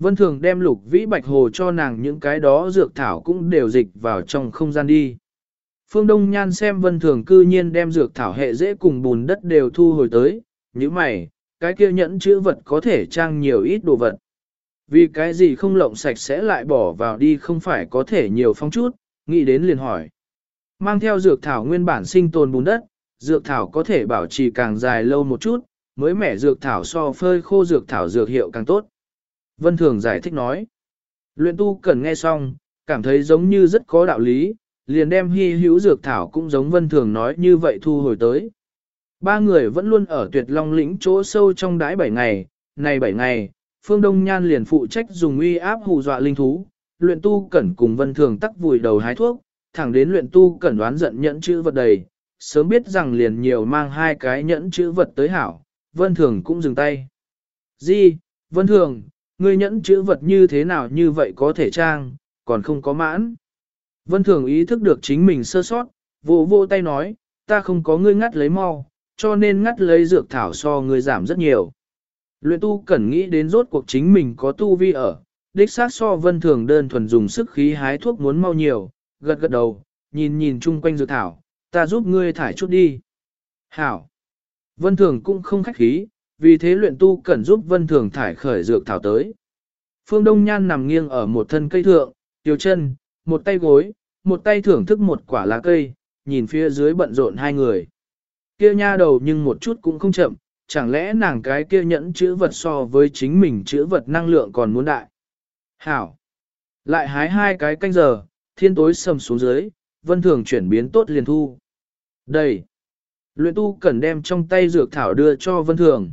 [SPEAKER 1] Vân Thường đem lục vĩ bạch hồ cho nàng những cái đó dược thảo cũng đều dịch vào trong không gian đi. Phương Đông Nhan xem Vân Thường cư nhiên đem dược thảo hệ dễ cùng bùn đất đều thu hồi tới, như mày, cái kia nhẫn chữ vật có thể trang nhiều ít đồ vật. Vì cái gì không lộng sạch sẽ lại bỏ vào đi không phải có thể nhiều phong chút, nghĩ đến liền hỏi. Mang theo dược thảo nguyên bản sinh tồn bùn đất, dược thảo có thể bảo trì càng dài lâu một chút, mới mẻ dược thảo so phơi khô dược thảo dược hiệu càng tốt. Vân Thường giải thích nói. Luyện tu cần nghe xong, cảm thấy giống như rất có đạo lý, liền đem hy hữu dược thảo cũng giống Vân Thường nói như vậy thu hồi tới. Ba người vẫn luôn ở tuyệt long lĩnh chỗ sâu trong đái bảy ngày, này bảy ngày, Phương Đông Nhan liền phụ trách dùng uy áp hù dọa linh thú, luyện tu cẩn cùng Vân Thường tắc vùi đầu hái thuốc, thẳng đến luyện tu cẩn đoán giận nhẫn chữ vật đầy, sớm biết rằng liền nhiều mang hai cái nhẫn chữ vật tới hảo, Vân Thường cũng dừng tay. Di, Vân Thường, ngươi nhẫn chữ vật như thế nào như vậy có thể trang, còn không có mãn. Vân Thường ý thức được chính mình sơ sót, vô vô tay nói, ta không có ngươi ngắt lấy mau, cho nên ngắt lấy dược thảo so người giảm rất nhiều. Luyện tu cần nghĩ đến rốt cuộc chính mình có tu vi ở, đích xác so vân thường đơn thuần dùng sức khí hái thuốc muốn mau nhiều, gật gật đầu, nhìn nhìn chung quanh dược thảo, ta giúp ngươi thải chút đi. Hảo! Vân thường cũng không khách khí, vì thế luyện tu cần giúp vân thường thải khởi dược thảo tới. Phương Đông Nhan nằm nghiêng ở một thân cây thượng, tiêu chân, một tay gối, một tay thưởng thức một quả lá cây, nhìn phía dưới bận rộn hai người. Kia nha đầu nhưng một chút cũng không chậm, chẳng lẽ nàng cái kia nhẫn chữ vật so với chính mình chữ vật năng lượng còn muốn đại. Hảo! Lại hái hai cái canh giờ, thiên tối sầm xuống dưới, vân thường chuyển biến tốt liền thu. Đây! Luyện tu cần đem trong tay dược thảo đưa cho vân thường.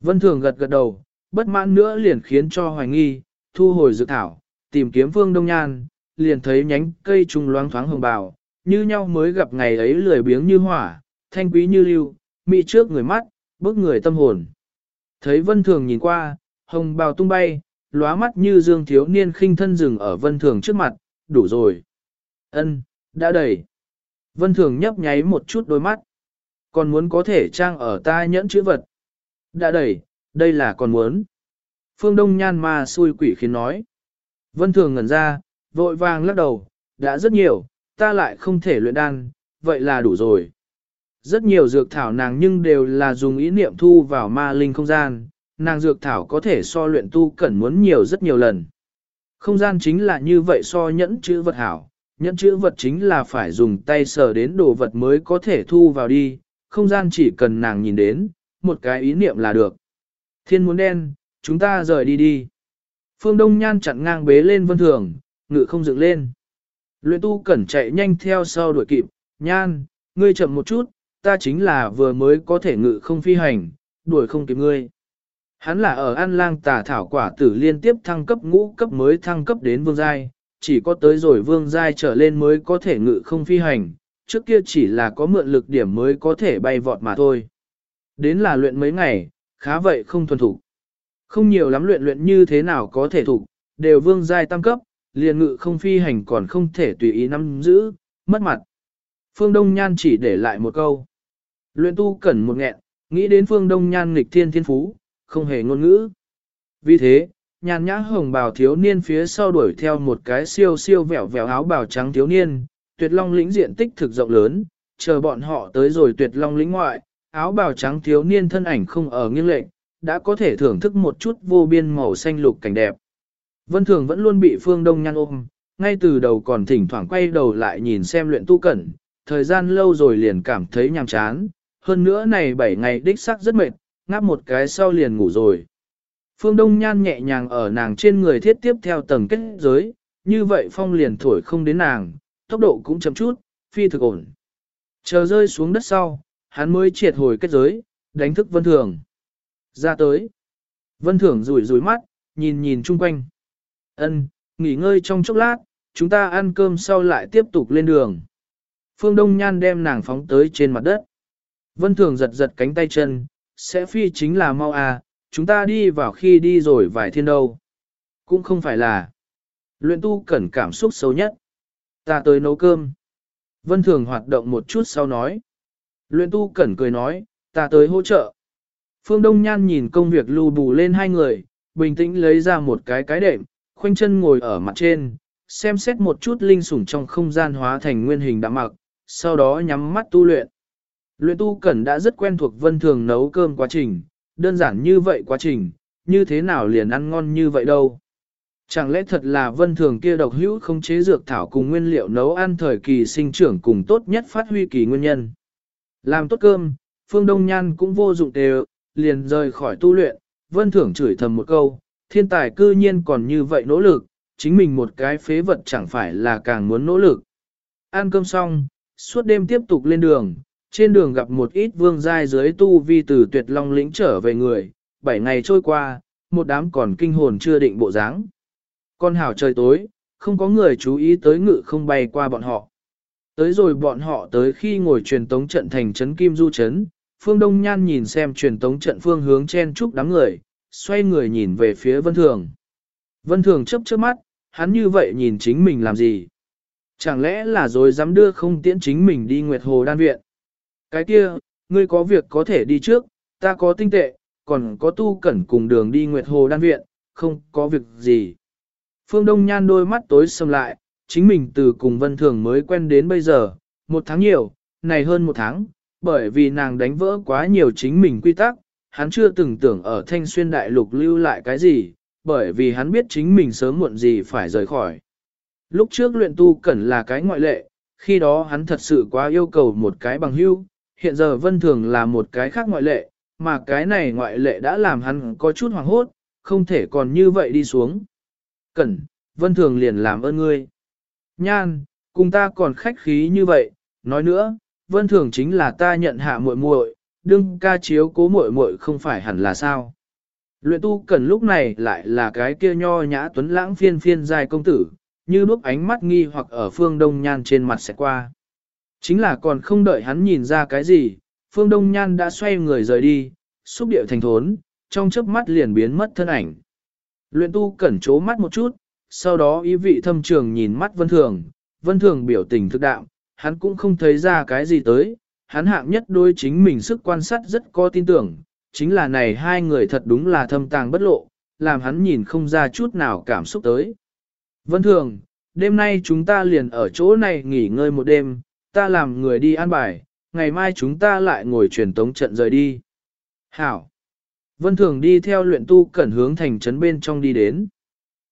[SPEAKER 1] Vân thường gật gật đầu, bất mãn nữa liền khiến cho hoài nghi, thu hồi dược thảo, tìm kiếm phương đông nhan, liền thấy nhánh cây trùng loáng thoáng hồng bào, như nhau mới gặp ngày ấy lười biếng như hỏa, thanh quý như lưu, mị trước người mắt, bước người tâm hồn. Thấy vân thường nhìn qua, hồng bào tung bay, lóa mắt như dương thiếu niên khinh thân rừng ở vân thường trước mặt, đủ rồi. ân đã đầy. Vân thường nhấp nháy một chút đôi mắt. Còn muốn có thể trang ở ta nhẫn chữ vật. Đã đầy, đây là còn muốn. Phương Đông Nhan ma xui quỷ khiến nói. Vân Thường ngẩn ra, vội vàng lắc đầu, đã rất nhiều, ta lại không thể luyện đan, vậy là đủ rồi. Rất nhiều dược thảo nàng nhưng đều là dùng ý niệm thu vào ma linh không gian, nàng dược thảo có thể so luyện tu cẩn muốn nhiều rất nhiều lần. Không gian chính là như vậy so nhẫn chữ vật hảo, nhẫn chữ vật chính là phải dùng tay sờ đến đồ vật mới có thể thu vào đi, không gian chỉ cần nàng nhìn đến, một cái ý niệm là được. Thiên muốn đen, chúng ta rời đi đi. Phương Đông Nhan chặn ngang bế lên vân thường, ngự không dựng lên. Luyện tu cẩn chạy nhanh theo sau đuổi kịp, Nhan, ngươi chậm một chút, ta chính là vừa mới có thể ngự không phi hành, đuổi không kịp ngươi. Hắn là ở An Lang tà thảo quả tử liên tiếp thăng cấp ngũ cấp mới thăng cấp đến vương giai, chỉ có tới rồi vương giai trở lên mới có thể ngự không phi hành, trước kia chỉ là có mượn lực điểm mới có thể bay vọt mà thôi. Đến là luyện mấy ngày, khá vậy không thuần thủ. Không nhiều lắm luyện luyện như thế nào có thể thủ, đều vương giai tăng cấp, liền ngự không phi hành còn không thể tùy ý nắm giữ, mất mặt. Phương Đông Nhan chỉ để lại một câu. Luyện tu cẩn một nghẹn, nghĩ đến Phương Đông Nhan nghịch thiên thiên phú, không hề ngôn ngữ. Vì thế, nhàn nhã hồng bào thiếu niên phía sau đuổi theo một cái siêu siêu vẻo vẻo áo bào trắng thiếu niên, tuyệt long lĩnh diện tích thực rộng lớn, chờ bọn họ tới rồi tuyệt long lĩnh ngoại, áo bào trắng thiếu niên thân ảnh không ở nghiêng lệnh, đã có thể thưởng thức một chút vô biên màu xanh lục cảnh đẹp. Vân Thường vẫn luôn bị Phương Đông nhăn ôm, ngay từ đầu còn thỉnh thoảng quay đầu lại nhìn xem luyện tu cẩn, thời gian lâu rồi liền cảm thấy nhàm chán, hơn nữa này 7 ngày đích sắc rất mệt, ngáp một cái sau liền ngủ rồi. Phương Đông Nhan nhẹ nhàng ở nàng trên người thiết tiếp theo tầng kết giới, như vậy phong liền thổi không đến nàng, tốc độ cũng chậm chút, phi thực ổn. Chờ rơi xuống đất sau, hắn mới triệt hồi kết giới, đánh thức Vân Thường. Ra tới. Vân Thường rủi rủi mắt, nhìn nhìn chung quanh. Ân, nghỉ ngơi trong chốc lát, chúng ta ăn cơm sau lại tiếp tục lên đường. Phương Đông Nhan đem nàng phóng tới trên mặt đất. Vân Thường giật giật cánh tay chân, sẽ phi chính là mau à, chúng ta đi vào khi đi rồi vài thiên đâu. Cũng không phải là. Luyện tu cẩn cảm xúc xấu nhất. Ta tới nấu cơm. Vân Thường hoạt động một chút sau nói. Luyện tu cẩn cười nói, ta tới hỗ trợ. Phương Đông Nhan nhìn công việc lù bù lên hai người, bình tĩnh lấy ra một cái cái đệm, khoanh chân ngồi ở mặt trên, xem xét một chút linh sủng trong không gian hóa thành nguyên hình đã mặc, sau đó nhắm mắt tu luyện. Luyện tu cẩn đã rất quen thuộc vân thường nấu cơm quá trình, đơn giản như vậy quá trình, như thế nào liền ăn ngon như vậy đâu. Chẳng lẽ thật là vân thường kia độc hữu không chế dược thảo cùng nguyên liệu nấu ăn thời kỳ sinh trưởng cùng tốt nhất phát huy kỳ nguyên nhân. Làm tốt cơm, Phương Đông Nhan cũng vô dụng đều, liền rời khỏi tu luyện, vân thường chửi thầm một câu, thiên tài cư nhiên còn như vậy nỗ lực, chính mình một cái phế vật chẳng phải là càng muốn nỗ lực. Ăn cơm xong, suốt đêm tiếp tục lên đường, trên đường gặp một ít vương giai dưới tu vi từ tuyệt long lĩnh trở về người, bảy ngày trôi qua, một đám còn kinh hồn chưa định bộ dáng. Con hào trời tối, không có người chú ý tới ngự không bay qua bọn họ. Tới rồi bọn họ tới khi ngồi truyền tống trận thành trấn Kim Du Trấn, Phương Đông Nhan nhìn xem truyền tống trận phương hướng chen chúc đám người, xoay người nhìn về phía Vân Thường. Vân Thường chấp chớp mắt, hắn như vậy nhìn chính mình làm gì? Chẳng lẽ là rồi dám đưa không tiễn chính mình đi Nguyệt Hồ Đan Viện? Cái kia, ngươi có việc có thể đi trước, ta có tinh tệ, còn có tu cẩn cùng đường đi Nguyệt Hồ Đan Viện, không có việc gì. Phương Đông Nhan đôi mắt tối sầm lại, chính mình từ cùng Vân Thường mới quen đến bây giờ, một tháng nhiều, này hơn một tháng, bởi vì nàng đánh vỡ quá nhiều chính mình quy tắc, hắn chưa từng tưởng ở thanh xuyên đại lục lưu lại cái gì, bởi vì hắn biết chính mình sớm muộn gì phải rời khỏi. Lúc trước luyện tu cẩn là cái ngoại lệ, khi đó hắn thật sự quá yêu cầu một cái bằng hưu, hiện giờ vân thường là một cái khác ngoại lệ, mà cái này ngoại lệ đã làm hắn có chút hoảng hốt, không thể còn như vậy đi xuống. Cẩn, vân thường liền làm ơn ngươi. Nhan, cùng ta còn khách khí như vậy, nói nữa, vân thường chính là ta nhận hạ muội muội, đương ca chiếu cố muội muội không phải hẳn là sao. Luyện tu cần lúc này lại là cái kia nho nhã tuấn lãng phiên phiên dài công tử, như đuốc ánh mắt nghi hoặc ở phương đông nhan trên mặt sẽ qua. Chính là còn không đợi hắn nhìn ra cái gì, phương đông nhan đã xoay người rời đi, xúc điệu thành thốn, trong chớp mắt liền biến mất thân ảnh. Luyện tu cẩn trố mắt một chút, sau đó ý vị thâm trường nhìn mắt vân thường, vân thường biểu tình thực đạo, hắn cũng không thấy ra cái gì tới, hắn hạng nhất đôi chính mình sức quan sát rất có tin tưởng, chính là này hai người thật đúng là thâm tàng bất lộ, làm hắn nhìn không ra chút nào cảm xúc tới. Vân thường, đêm nay chúng ta liền ở chỗ này nghỉ ngơi một đêm, ta làm người đi ăn bài, ngày mai chúng ta lại ngồi truyền tống trận rời đi. Hảo! Vân thường đi theo luyện tu cẩn hướng thành trấn bên trong đi đến.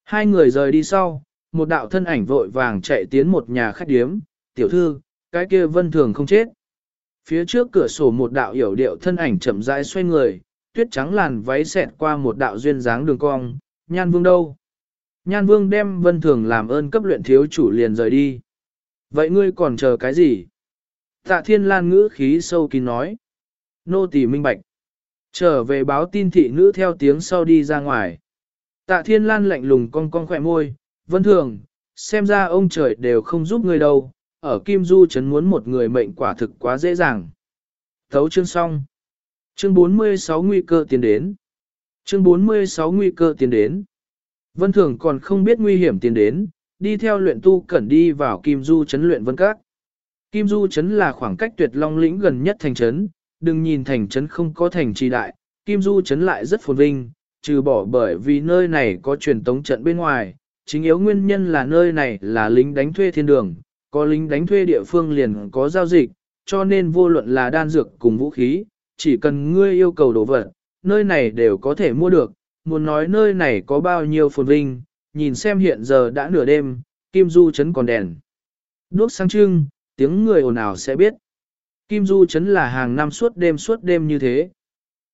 [SPEAKER 1] Hai người rời đi sau, một đạo thân ảnh vội vàng chạy tiến một nhà khách điếm, tiểu thư, cái kia vân thường không chết. Phía trước cửa sổ một đạo hiểu điệu thân ảnh chậm rãi xoay người, tuyết trắng làn váy xẹt qua một đạo duyên dáng đường cong, nhan vương đâu? Nhan vương đem vân thường làm ơn cấp luyện thiếu chủ liền rời đi. Vậy ngươi còn chờ cái gì? Tạ thiên lan ngữ khí sâu kín nói. Nô tỳ minh bạch. Trở về báo tin thị nữ theo tiếng sau đi ra ngoài. Tạ thiên lan lạnh lùng cong cong khỏe môi, vân thường, xem ra ông trời đều không giúp ngươi đâu, ở Kim Du chấn muốn một người mệnh quả thực quá dễ dàng. Thấu chương xong. Chương 46 nguy cơ tiến đến. Chương 46 nguy cơ tiến đến. Vân Thường còn không biết nguy hiểm tiến đến, đi theo luyện tu cẩn đi vào Kim Du Trấn luyện vân các. Kim Du Trấn là khoảng cách tuyệt long lĩnh gần nhất thành trấn, đừng nhìn thành trấn không có thành trì đại, Kim Du Trấn lại rất phồn vinh, trừ bỏ bởi vì nơi này có truyền tống trận bên ngoài, chính yếu nguyên nhân là nơi này là lính đánh thuê thiên đường, có lính đánh thuê địa phương liền có giao dịch, cho nên vô luận là đan dược cùng vũ khí, chỉ cần ngươi yêu cầu đồ vật, nơi này đều có thể mua được, muốn nói nơi này có bao nhiêu phồn vinh, nhìn xem hiện giờ đã nửa đêm, Kim Du chấn còn đèn. Đuốc sáng trưng, tiếng người ồn ào sẽ biết. Kim Du chấn là hàng năm suốt đêm suốt đêm như thế.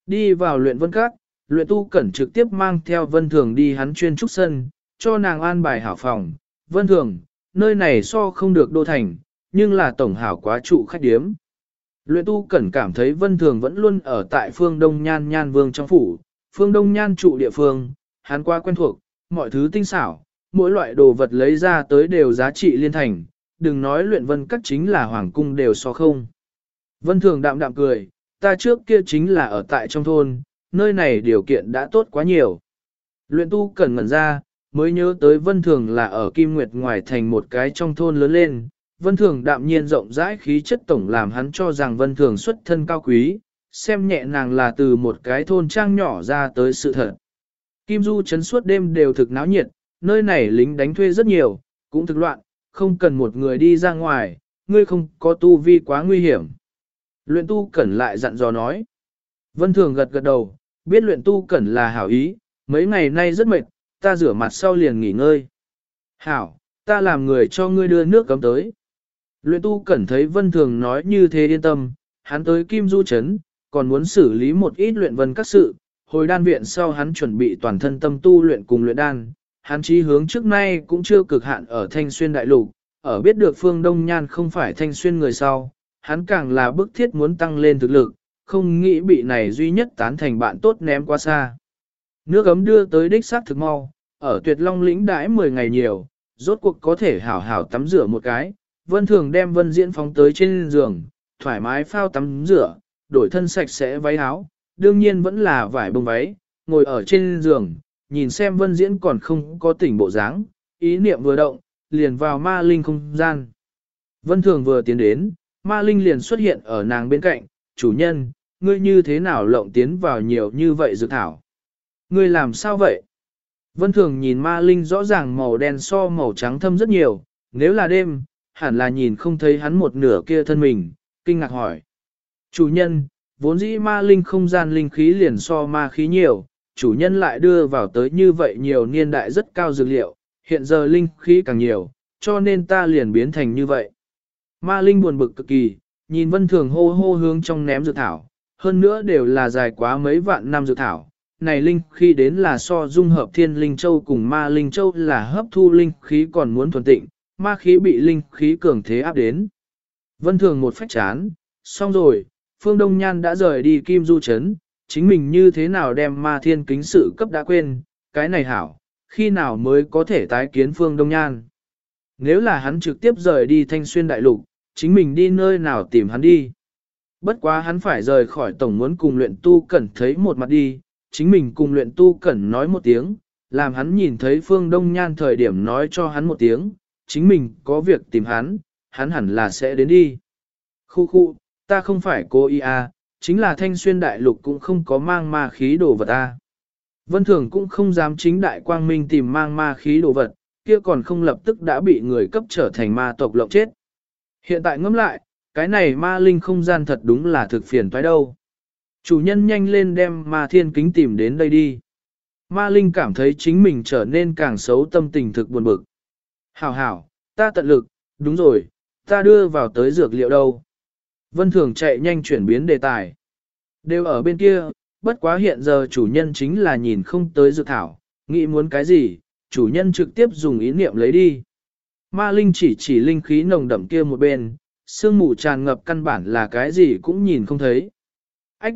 [SPEAKER 1] Đi vào luyện vân các, luyện tu cẩn trực tiếp mang theo vân thường đi hắn chuyên trúc sân, cho nàng an bài hảo phòng. Vân thường, nơi này so không được đô thành, nhưng là tổng hảo quá trụ khách điếm. Luyện tu cẩn cảm thấy vân thường vẫn luôn ở tại phương Đông Nhan Nhan Vương trong phủ, phương Đông Nhan trụ địa phương, hắn qua quen thuộc, mọi thứ tinh xảo, mỗi loại đồ vật lấy ra tới đều giá trị liên thành, đừng nói luyện vân các chính là hoàng cung đều so không. Vân thường đạm đạm cười, ta trước kia chính là ở tại trong thôn, nơi này điều kiện đã tốt quá nhiều. Luyện tu cần ngẩn ra, mới nhớ tới Vân Thường là ở Kim Nguyệt ngoài thành một cái trong thôn lớn lên. Vân Thường đạm nhiên rộng rãi khí chất tổng làm hắn cho rằng Vân Thường xuất thân cao quý, xem nhẹ nàng là từ một cái thôn trang nhỏ ra tới sự thật. Kim Du chấn suốt đêm đều thực náo nhiệt, nơi này lính đánh thuê rất nhiều, cũng thực loạn, không cần một người đi ra ngoài, ngươi không có tu vi quá nguy hiểm. Luyện tu cẩn lại dặn dò nói. Vân Thường gật gật đầu, biết luyện tu cẩn là hảo ý, mấy ngày nay rất mệt, ta rửa mặt sau liền nghỉ ngơi. Hảo, ta làm người cho ngươi đưa nước cấm tới. Luyện tu cẩn thấy vân thường nói như thế yên tâm, hắn tới Kim Du Trấn, còn muốn xử lý một ít luyện vân các sự. Hồi đan viện sau hắn chuẩn bị toàn thân tâm tu luyện cùng luyện đan, hắn chí hướng trước nay cũng chưa cực hạn ở thanh xuyên đại lục, ở biết được phương Đông Nhan không phải thanh xuyên người sau, hắn càng là bức thiết muốn tăng lên thực lực, không nghĩ bị này duy nhất tán thành bạn tốt ném qua xa. Nước ấm đưa tới đích xác thực mau, ở tuyệt long lĩnh đãi 10 ngày nhiều, rốt cuộc có thể hảo hảo tắm rửa một cái. Vân thường đem vân diễn phóng tới trên giường, thoải mái phao tắm rửa, đổi thân sạch sẽ váy áo, đương nhiên vẫn là vải bông váy, ngồi ở trên giường, nhìn xem vân diễn còn không có tỉnh bộ dáng, ý niệm vừa động, liền vào ma linh không gian. Vân thường vừa tiến đến, ma linh liền xuất hiện ở nàng bên cạnh, chủ nhân, ngươi như thế nào lộng tiến vào nhiều như vậy dược thảo. Ngươi làm sao vậy? Vân Thường nhìn ma linh rõ ràng màu đen so màu trắng thâm rất nhiều, nếu là đêm, hẳn là nhìn không thấy hắn một nửa kia thân mình, kinh ngạc hỏi. Chủ nhân, vốn dĩ ma linh không gian linh khí liền so ma khí nhiều, chủ nhân lại đưa vào tới như vậy nhiều niên đại rất cao dược liệu, hiện giờ linh khí càng nhiều, cho nên ta liền biến thành như vậy. Ma linh buồn bực cực kỳ, nhìn vân thường hô hô hướng trong ném dược thảo, hơn nữa đều là dài quá mấy vạn năm dược thảo, này linh khi đến là so dung hợp thiên linh châu cùng ma linh châu là hấp thu linh khí còn muốn thuần tịnh, ma khí bị linh khí cường thế áp đến. Vân thường một phách chán, xong rồi, phương Đông Nhan đã rời đi kim du Trấn, chính mình như thế nào đem ma thiên kính sự cấp đã quên, cái này hảo, khi nào mới có thể tái kiến phương Đông Nhan. Nếu là hắn trực tiếp rời đi thanh xuyên đại lục, chính mình đi nơi nào tìm hắn đi. Bất quá hắn phải rời khỏi tổng muốn cùng luyện tu cẩn thấy một mặt đi, chính mình cùng luyện tu cẩn nói một tiếng, làm hắn nhìn thấy phương đông nhan thời điểm nói cho hắn một tiếng, chính mình có việc tìm hắn, hắn hẳn là sẽ đến đi. Khu khu, ta không phải cô y à, chính là thanh xuyên đại lục cũng không có mang ma khí đồ vật a. Vân Thường cũng không dám chính đại quang minh tìm mang ma khí đồ vật, kia còn không lập tức đã bị người cấp trở thành ma tộc lộng chết. Hiện tại ngẫm lại, cái này ma linh không gian thật đúng là thực phiền toái đâu. Chủ nhân nhanh lên đem ma thiên kính tìm đến đây đi. Ma linh cảm thấy chính mình trở nên càng xấu tâm tình thực buồn bực. Hảo hảo, ta tận lực, đúng rồi, ta đưa vào tới dược liệu đâu. Vân Thường chạy nhanh chuyển biến đề tài. Đều ở bên kia, bất quá hiện giờ chủ nhân chính là nhìn không tới dược thảo, nghĩ muốn cái gì, chủ nhân trực tiếp dùng ý niệm lấy đi. Ma Linh chỉ chỉ linh khí nồng đậm kia một bên, sương mù tràn ngập căn bản là cái gì cũng nhìn không thấy. Ách!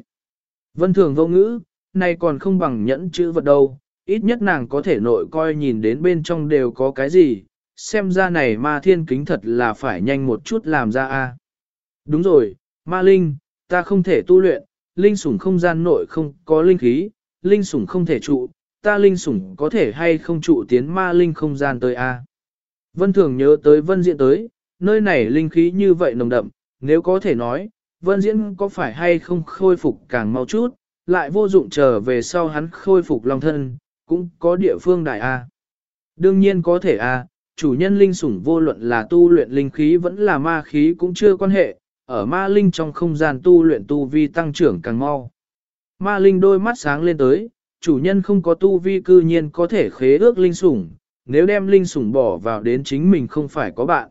[SPEAKER 1] Vân Thường vô ngữ, này còn không bằng nhẫn chữ vật đâu, ít nhất nàng có thể nội coi nhìn đến bên trong đều có cái gì, xem ra này ma thiên kính thật là phải nhanh một chút làm ra a. Đúng rồi, ma linh, ta không thể tu luyện, linh sủng không gian nội không có linh khí, linh sủng không thể trụ, ta linh sủng có thể hay không trụ tiến ma linh không gian tới a. Vân thường nhớ tới vân diện tới, nơi này linh khí như vậy nồng đậm, nếu có thể nói, vân diễn có phải hay không khôi phục càng mau chút, lại vô dụng trở về sau hắn khôi phục long thân, cũng có địa phương đại a. Đương nhiên có thể a, chủ nhân linh sủng vô luận là tu luyện linh khí vẫn là ma khí cũng chưa quan hệ, ở ma linh trong không gian tu luyện tu vi tăng trưởng càng mau. Ma linh đôi mắt sáng lên tới, chủ nhân không có tu vi cư nhiên có thể khế ước linh sủng, nếu đem linh sủng bỏ vào đến chính mình không phải có bạn.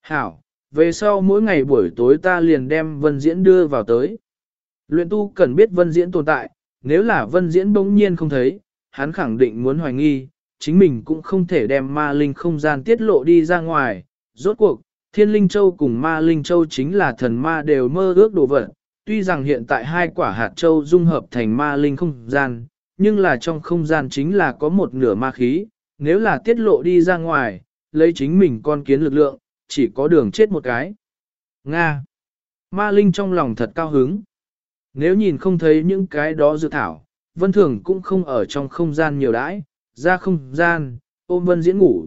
[SPEAKER 1] Hảo, về sau mỗi ngày buổi tối ta liền đem vân diễn đưa vào tới. Luyện tu cần biết vân diễn tồn tại, nếu là vân diễn bỗng nhiên không thấy, hắn khẳng định muốn hoài nghi, chính mình cũng không thể đem ma linh không gian tiết lộ đi ra ngoài. Rốt cuộc, thiên linh châu cùng ma linh châu chính là thần ma đều mơ ước đồ vật. Tuy rằng hiện tại hai quả hạt châu dung hợp thành ma linh không gian, nhưng là trong không gian chính là có một nửa ma khí, nếu là tiết lộ đi ra ngoài, lấy chính mình con kiến lực lượng, chỉ có đường chết một cái. Nga. Ma Linh trong lòng thật cao hứng. Nếu nhìn không thấy những cái đó dự thảo, Vân Thường cũng không ở trong không gian nhiều đãi, ra không gian, ôm Vân diễn ngủ.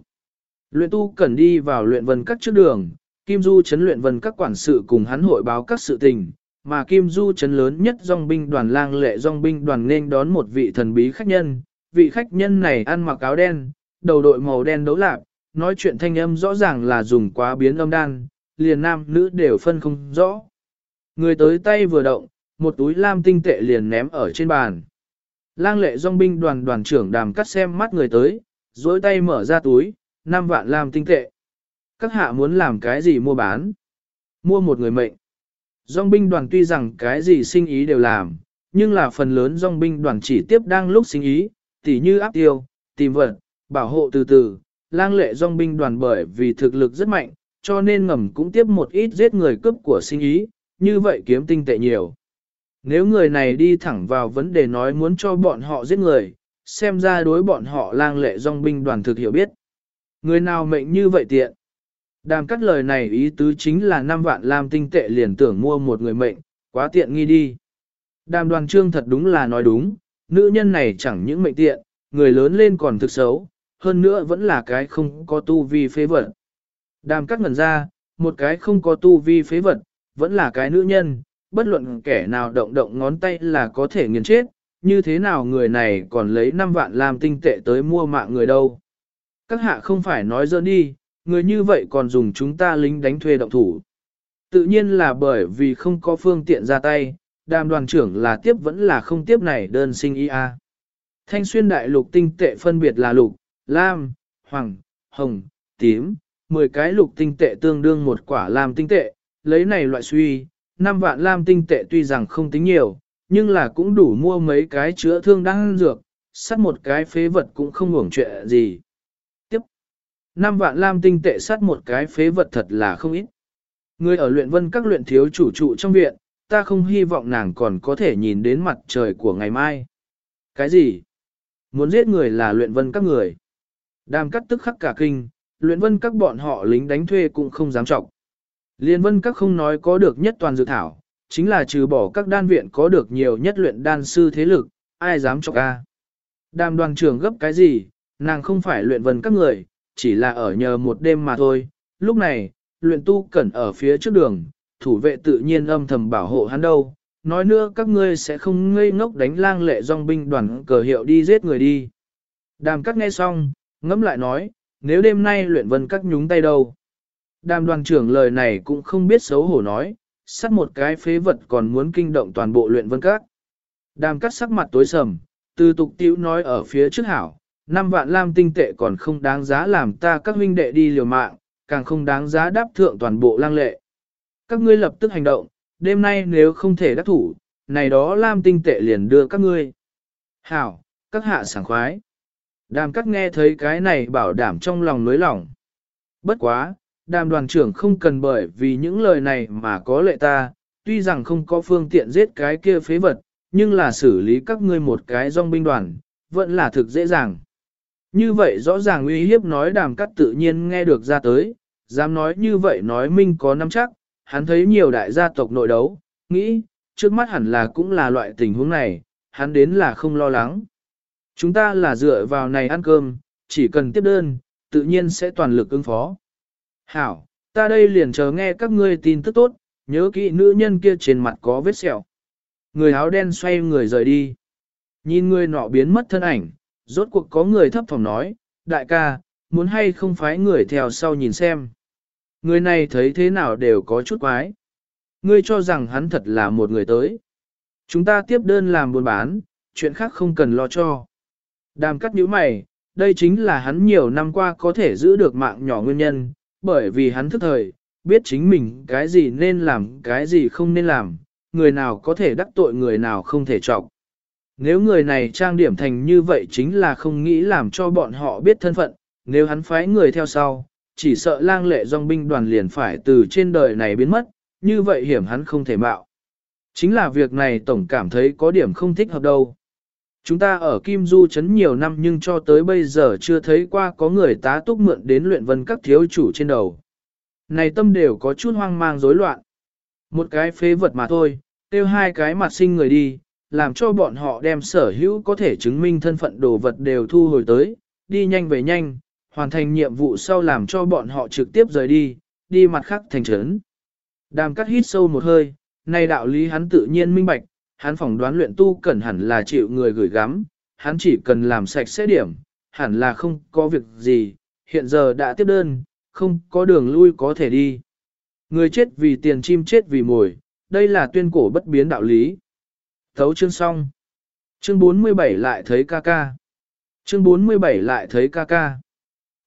[SPEAKER 1] Luyện tu cần đi vào luyện vân các trước đường, Kim Du chấn luyện vân các quản sự cùng hắn hội báo các sự tình, mà Kim Du chấn lớn nhất dòng binh đoàn lang lệ dòng binh đoàn nên đón một vị thần bí khách nhân, vị khách nhân này ăn mặc áo đen, đầu đội màu đen đấu lạc, nói chuyện thanh âm rõ ràng là dùng quá biến âm đan, liền nam nữ đều phân không rõ. Người tới tay vừa động, một túi lam tinh tệ liền ném ở trên bàn. Lang lệ dòng binh đoàn đoàn trưởng đàm cắt xem mắt người tới, dối tay mở ra túi, 5 vạn làm tinh tệ. Các hạ muốn làm cái gì mua bán? Mua một người mệnh. Dòng binh đoàn tuy rằng cái gì sinh ý đều làm, nhưng là phần lớn dòng binh đoàn chỉ tiếp đang lúc sinh ý, tỉ như áp tiêu, tìm vật, bảo hộ từ từ. Lang lệ dòng binh đoàn bởi vì thực lực rất mạnh, cho nên ngầm cũng tiếp một ít giết người cướp của sinh ý, như vậy kiếm tinh tệ nhiều. Nếu người này đi thẳng vào vấn đề nói muốn cho bọn họ giết người, xem ra đối bọn họ lang lệ dòng binh đoàn thực hiểu biết. Người nào mệnh như vậy tiện? Đàm cắt lời này ý tứ chính là 5 vạn lam tinh tệ liền tưởng mua một người mệnh, quá tiện nghi đi. Đàm đoàn trương thật đúng là nói đúng, nữ nhân này chẳng những mệnh tiện, người lớn lên còn thực xấu, hơn nữa vẫn là cái không có tu vi phế vật. Đàm cắt ngẩn ra, một cái không có tu vi phế vật, vẫn là cái nữ nhân, bất luận kẻ nào động động ngón tay là có thể nghiền chết, như thế nào người này còn lấy 5 vạn làm tinh tệ tới mua mạng người đâu. Các hạ không phải nói dỡ đi, người như vậy còn dùng chúng ta lính đánh thuê động thủ. Tự nhiên là bởi vì không có phương tiện ra tay, đàm đoàn trưởng là tiếp vẫn là không tiếp này đơn sinh ia. a. Thanh xuyên đại lục tinh tệ phân biệt là lục, lam, hoàng, hồng, tím, 10 cái lục tinh tệ tương đương một quả lam tinh tệ, lấy này loại suy, 5 vạn lam tinh tệ tuy rằng không tính nhiều, nhưng là cũng đủ mua mấy cái chữa thương đang dược, sắt một cái phế vật cũng không ngủng chuyện gì. Năm vạn lam tinh tệ sát một cái phế vật thật là không ít. Người ở luyện vân các luyện thiếu chủ trụ trong viện, ta không hy vọng nàng còn có thể nhìn đến mặt trời của ngày mai. Cái gì? Muốn giết người là luyện vân các người. Đàm cắt tức khắc cả kinh, luyện vân các bọn họ lính đánh thuê cũng không dám trọng. Liên vân các không nói có được nhất toàn dự thảo, chính là trừ bỏ các đan viện có được nhiều nhất luyện đan sư thế lực, ai dám chọc a? Đàm đoàn trưởng gấp cái gì, nàng không phải luyện vân các người, chỉ là ở nhờ một đêm mà thôi. Lúc này, luyện tu cẩn ở phía trước đường, thủ vệ tự nhiên âm thầm bảo hộ hắn đâu, nói nữa các ngươi sẽ không ngây ngốc đánh lang lệ dòng binh đoàn cờ hiệu đi giết người đi. Đàm cắt nghe xong, ngẫm lại nói, nếu đêm nay luyện vân các nhúng tay đâu. Đàm đoàn trưởng lời này cũng không biết xấu hổ nói, sắt một cái phế vật còn muốn kinh động toàn bộ luyện vân các. Đàm cắt sắc mặt tối sầm, từ tục tiểu nói ở phía trước hảo, năm vạn lam tinh tệ còn không đáng giá làm ta các huynh đệ đi liều mạng, càng không đáng giá đáp thượng toàn bộ lang lệ. Các ngươi lập tức hành động, đêm nay nếu không thể đắc thủ, này đó lam tinh tệ liền đưa các ngươi. Hảo, các hạ sảng khoái. Đàm cắt nghe thấy cái này bảo đảm trong lòng nối lỏng. Bất quá, đàm đoàn trưởng không cần bởi vì những lời này mà có lệ ta, tuy rằng không có phương tiện giết cái kia phế vật, nhưng là xử lý các ngươi một cái dòng binh đoàn, vẫn là thực dễ dàng. Như vậy rõ ràng uy hiếp nói đàm cắt tự nhiên nghe được ra tới, dám nói như vậy nói minh có nắm chắc, hắn thấy nhiều đại gia tộc nội đấu, nghĩ, trước mắt hẳn là cũng là loại tình huống này, hắn đến là không lo lắng. Chúng ta là dựa vào này ăn cơm, chỉ cần tiếp đơn, tự nhiên sẽ toàn lực ứng phó. Hảo, ta đây liền chờ nghe các ngươi tin tức tốt, nhớ kỹ nữ nhân kia trên mặt có vết sẹo. Người áo đen xoay người rời đi. Nhìn người nọ biến mất thân ảnh, rốt cuộc có người thấp phòng nói, đại ca, muốn hay không phái người theo sau nhìn xem. Người này thấy thế nào đều có chút quái. Ngươi cho rằng hắn thật là một người tới. Chúng ta tiếp đơn làm buôn bán, chuyện khác không cần lo cho. Đàm cắt nhíu mày, đây chính là hắn nhiều năm qua có thể giữ được mạng nhỏ nguyên nhân, bởi vì hắn thức thời, biết chính mình cái gì nên làm, cái gì không nên làm, người nào có thể đắc tội người nào không thể trọng. Nếu người này trang điểm thành như vậy chính là không nghĩ làm cho bọn họ biết thân phận, nếu hắn phái người theo sau, chỉ sợ lang lệ dòng binh đoàn liền phải từ trên đời này biến mất, như vậy hiểm hắn không thể mạo. Chính là việc này tổng cảm thấy có điểm không thích hợp đâu. Chúng ta ở Kim Du chấn nhiều năm nhưng cho tới bây giờ chưa thấy qua có người tá túc mượn đến luyện vân các thiếu chủ trên đầu. Này tâm đều có chút hoang mang rối loạn. Một cái phế vật mà thôi, tiêu hai cái mặt sinh người đi, làm cho bọn họ đem sở hữu có thể chứng minh thân phận đồ vật đều thu hồi tới, đi nhanh về nhanh, hoàn thành nhiệm vụ sau làm cho bọn họ trực tiếp rời đi, đi mặt khác thành trấn. Đàm cắt hít sâu một hơi, này đạo lý hắn tự nhiên minh bạch, hắn phỏng đoán luyện tu cẩn hẳn là chịu người gửi gắm, hắn chỉ cần làm sạch sẽ điểm, hẳn là không có việc gì, hiện giờ đã tiếp đơn, không có đường lui có thể đi. Người chết vì tiền chim chết vì mồi, đây là tuyên cổ bất biến đạo lý. Thấu chương xong. Chương 47 lại thấy ca ca. Chương 47 lại thấy ca ca.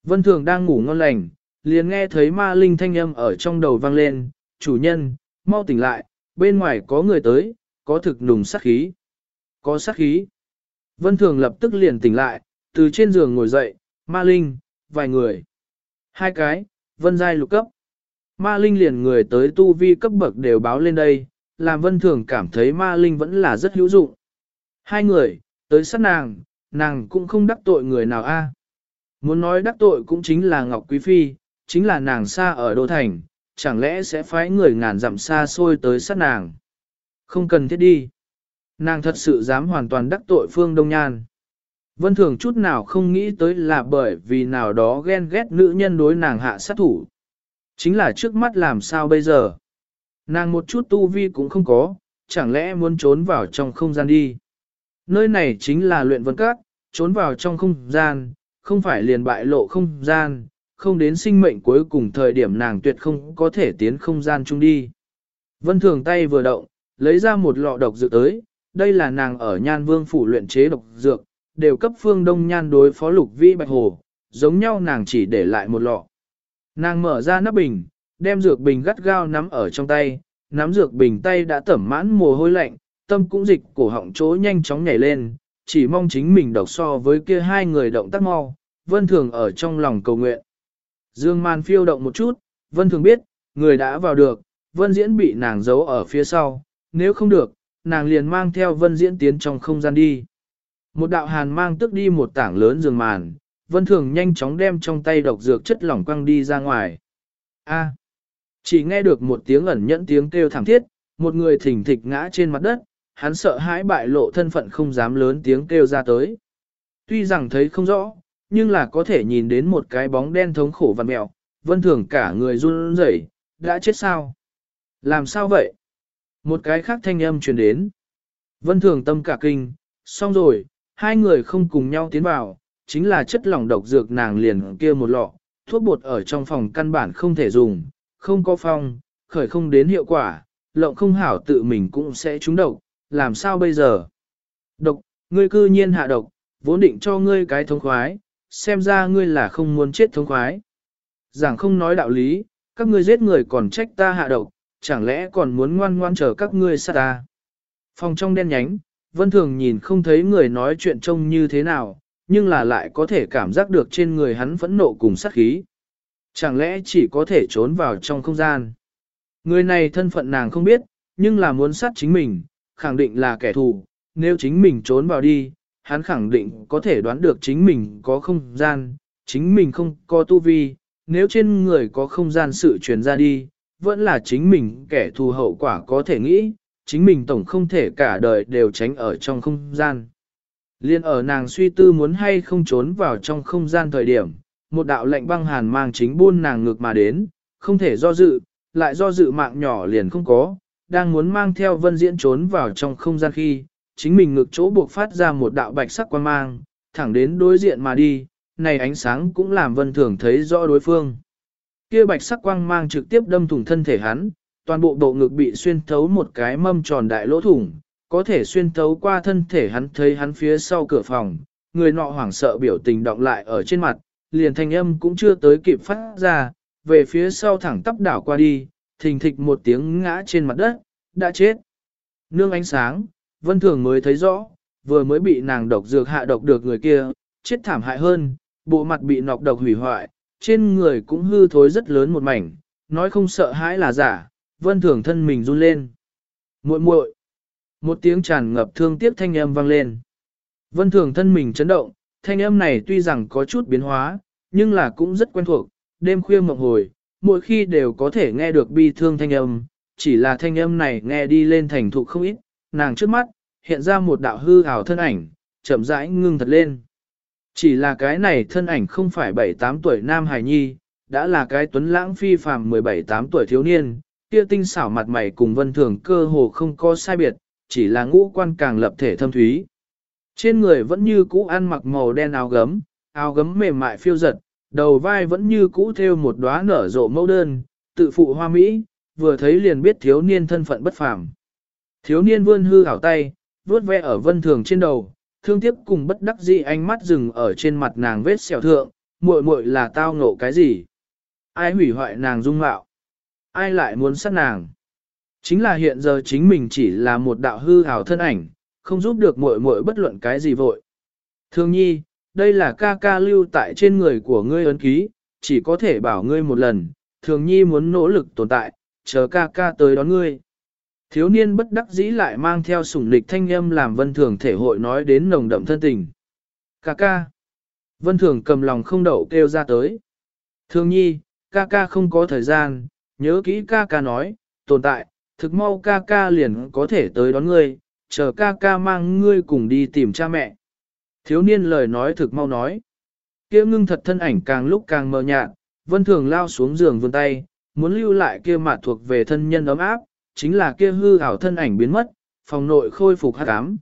[SPEAKER 1] Vân Thường đang ngủ ngon lành, liền nghe thấy ma linh thanh âm ở trong đầu vang lên, chủ nhân, mau tỉnh lại, bên ngoài có người tới, có thực nùng sát khí. Có sát khí. Vân Thường lập tức liền tỉnh lại, từ trên giường ngồi dậy, ma linh, vài người. Hai cái, vân giai lục cấp. Ma linh liền người tới tu vi cấp bậc đều báo lên đây, làm vân thường cảm thấy ma linh vẫn là rất hữu dụng. Hai người, tới sát nàng, nàng cũng không đắc tội người nào a. Muốn nói đắc tội cũng chính là Ngọc Quý Phi, chính là nàng xa ở Đô Thành, chẳng lẽ sẽ phái người ngàn dặm xa xôi tới sát nàng. Không cần thiết đi. Nàng thật sự dám hoàn toàn đắc tội Phương Đông Nhan. Vân Thường chút nào không nghĩ tới là bởi vì nào đó ghen ghét nữ nhân đối nàng hạ sát thủ. Chính là trước mắt làm sao bây giờ. Nàng một chút tu vi cũng không có, chẳng lẽ muốn trốn vào trong không gian đi. Nơi này chính là luyện vân các, trốn vào trong không gian, không phải liền bại lộ không gian, không đến sinh mệnh cuối cùng thời điểm nàng tuyệt không có thể tiến không gian chung đi. Vân thường tay vừa động, lấy ra một lọ độc dược tới, đây là nàng ở nhan vương phủ luyện chế độc dược, đều cấp phương đông nhan đối phó lục vi bạch hồ, giống nhau nàng chỉ để lại một lọ. Nàng mở ra nắp bình, đem dược bình gắt gao nắm ở trong tay, nắm dược bình tay đã tẩm mãn mồ hôi lạnh, tâm cũng dịch cổ họng chỗ nhanh chóng nhảy lên, chỉ mong chính mình độc so với kia hai người động tác mau, vân thường ở trong lòng cầu nguyện. Dương man phiêu động một chút, vân thường biết, người đã vào được, vân diễn bị nàng giấu ở phía sau, nếu không được, nàng liền mang theo vân diễn tiến trong không gian đi. Một đạo hàn mang tức đi một tảng lớn giường màn, vân thường nhanh chóng đem trong tay độc dược chất lỏng quăng đi ra ngoài. A chỉ nghe được một tiếng ẩn nhẫn tiếng kêu thảm thiết, một người thỉnh thịch ngã trên mặt đất, hắn sợ hãi bại lộ thân phận không dám lớn tiếng kêu ra tới. Tuy rằng thấy không rõ, nhưng là có thể nhìn đến một cái bóng đen thống khổ vằn mẹo, vân thường cả người run rẩy, đã chết sao? Làm sao vậy? Một cái khác thanh âm truyền đến. Vân thường tâm cả kinh, xong rồi, hai người không cùng nhau tiến vào, chính là chất lỏng độc dược nàng liền kia một lọ, thuốc bột ở trong phòng căn bản không thể dùng, không có phong, khởi không đến hiệu quả, lộng không hảo tự mình cũng sẽ trúng độc, làm sao bây giờ? Độc, ngươi cư nhiên hạ độc, vốn định cho ngươi cái thống khoái, xem ra ngươi là không muốn chết thống khoái. Giảng không nói đạo lý, các ngươi giết người còn trách ta hạ độc, chẳng lẽ còn muốn ngoan ngoan chờ các ngươi sát ta. Phòng trong đen nhánh, vân thường nhìn không thấy người nói chuyện trông như thế nào, nhưng là lại có thể cảm giác được trên người hắn phẫn nộ cùng sát khí. Chẳng lẽ chỉ có thể trốn vào trong không gian. Người này thân phận nàng không biết, nhưng là muốn sát chính mình, khẳng định là kẻ thù, nếu chính mình trốn vào đi, hắn khẳng định có thể đoán được chính mình có không gian, chính mình không có tu vi, nếu trên người có không gian sự truyền ra đi, vẫn là chính mình kẻ thù hậu quả có thể nghĩ, chính mình tổng không thể cả đời đều tránh ở trong không gian. Liên ở nàng suy tư muốn hay không trốn vào trong không gian thời điểm, một đạo lệnh băng hàn mang chính buôn nàng ngược mà đến, không thể do dự, lại do dự mạng nhỏ liền không có, đang muốn mang theo vân diễn trốn vào trong không gian khi, chính mình ngực chỗ buộc phát ra một đạo bạch sắc quan mang, thẳng đến đối diện mà đi, này ánh sáng cũng làm vân thường thấy rõ đối phương. Kia bạch sắc quang mang trực tiếp đâm thủng thân thể hắn, toàn bộ bộ ngực bị xuyên thấu một cái mâm tròn đại lỗ thủng, có thể xuyên thấu qua thân thể hắn thấy hắn phía sau cửa phòng, người nọ hoảng sợ biểu tình động lại ở trên mặt, liền thanh âm cũng chưa tới kịp phát ra, về phía sau thẳng tắp đảo qua đi, thình thịch một tiếng ngã trên mặt đất, đã chết. Nương ánh sáng, vân thường mới thấy rõ, vừa mới bị nàng độc dược hạ độc được người kia, chết thảm hại hơn, bộ mặt bị nọc độc hủy hoại, trên người cũng hư thối rất lớn một mảnh, nói không sợ hãi là giả, vân thường thân mình run lên. muội muội Một tiếng tràn ngập thương tiếc thanh âm vang lên. Vân thường thân mình chấn động, thanh âm này tuy rằng có chút biến hóa, nhưng là cũng rất quen thuộc, đêm khuya mộng hồi, mỗi khi đều có thể nghe được bi thương thanh âm, chỉ là thanh âm này nghe đi lên thành thục không ít, nàng trước mắt, hiện ra một đạo hư ảo thân ảnh, chậm rãi ngưng thật lên. Chỉ là cái này thân ảnh không phải 7-8 tuổi nam hài nhi, đã là cái tuấn lãng phi phàm 17-8 tuổi thiếu niên, kia tinh xảo mặt mày cùng vân thường cơ hồ không có sai biệt, chỉ là ngũ quan càng lập thể thâm thúy. Trên người vẫn như cũ ăn mặc màu đen áo gấm, áo gấm mềm mại phiêu giật, đầu vai vẫn như cũ theo một đóa nở rộ mẫu đơn, tự phụ hoa mỹ, vừa thấy liền biết thiếu niên thân phận bất phàm. Thiếu niên vươn hư hảo tay, vuốt ve ở vân thường trên đầu, thương tiếc cùng bất đắc dĩ ánh mắt dừng ở trên mặt nàng vết sẹo thượng, muội muội là tao ngộ cái gì? Ai hủy hoại nàng dung mạo? Ai lại muốn sát nàng? Chính là hiện giờ chính mình chỉ là một đạo hư hảo thân ảnh, không giúp được muội muội bất luận cái gì vội. Thường nhi, đây là ca ca lưu tại trên người của ngươi ấn ký, chỉ có thể bảo ngươi một lần, thường nhi muốn nỗ lực tồn tại, chờ ca ca tới đón ngươi. Thiếu niên bất đắc dĩ lại mang theo sủng lịch thanh âm làm vân thường thể hội nói đến nồng đậm thân tình. Ca ca. Vân thường cầm lòng không đậu kêu ra tới. Thường nhi, ca ca không có thời gian, nhớ kỹ ca ca nói, tồn tại, thực mau ca ca liền có thể tới đón ngươi, chờ ca ca mang ngươi cùng đi tìm cha mẹ. Thiếu niên lời nói thực mau nói. Kia ngưng thật thân ảnh càng lúc càng mờ nhạt, vân thường lao xuống giường vươn tay, muốn lưu lại kia mặt thuộc về thân nhân ấm áp, chính là kia hư ảo thân ảnh biến mất, phòng nội khôi phục hát ám.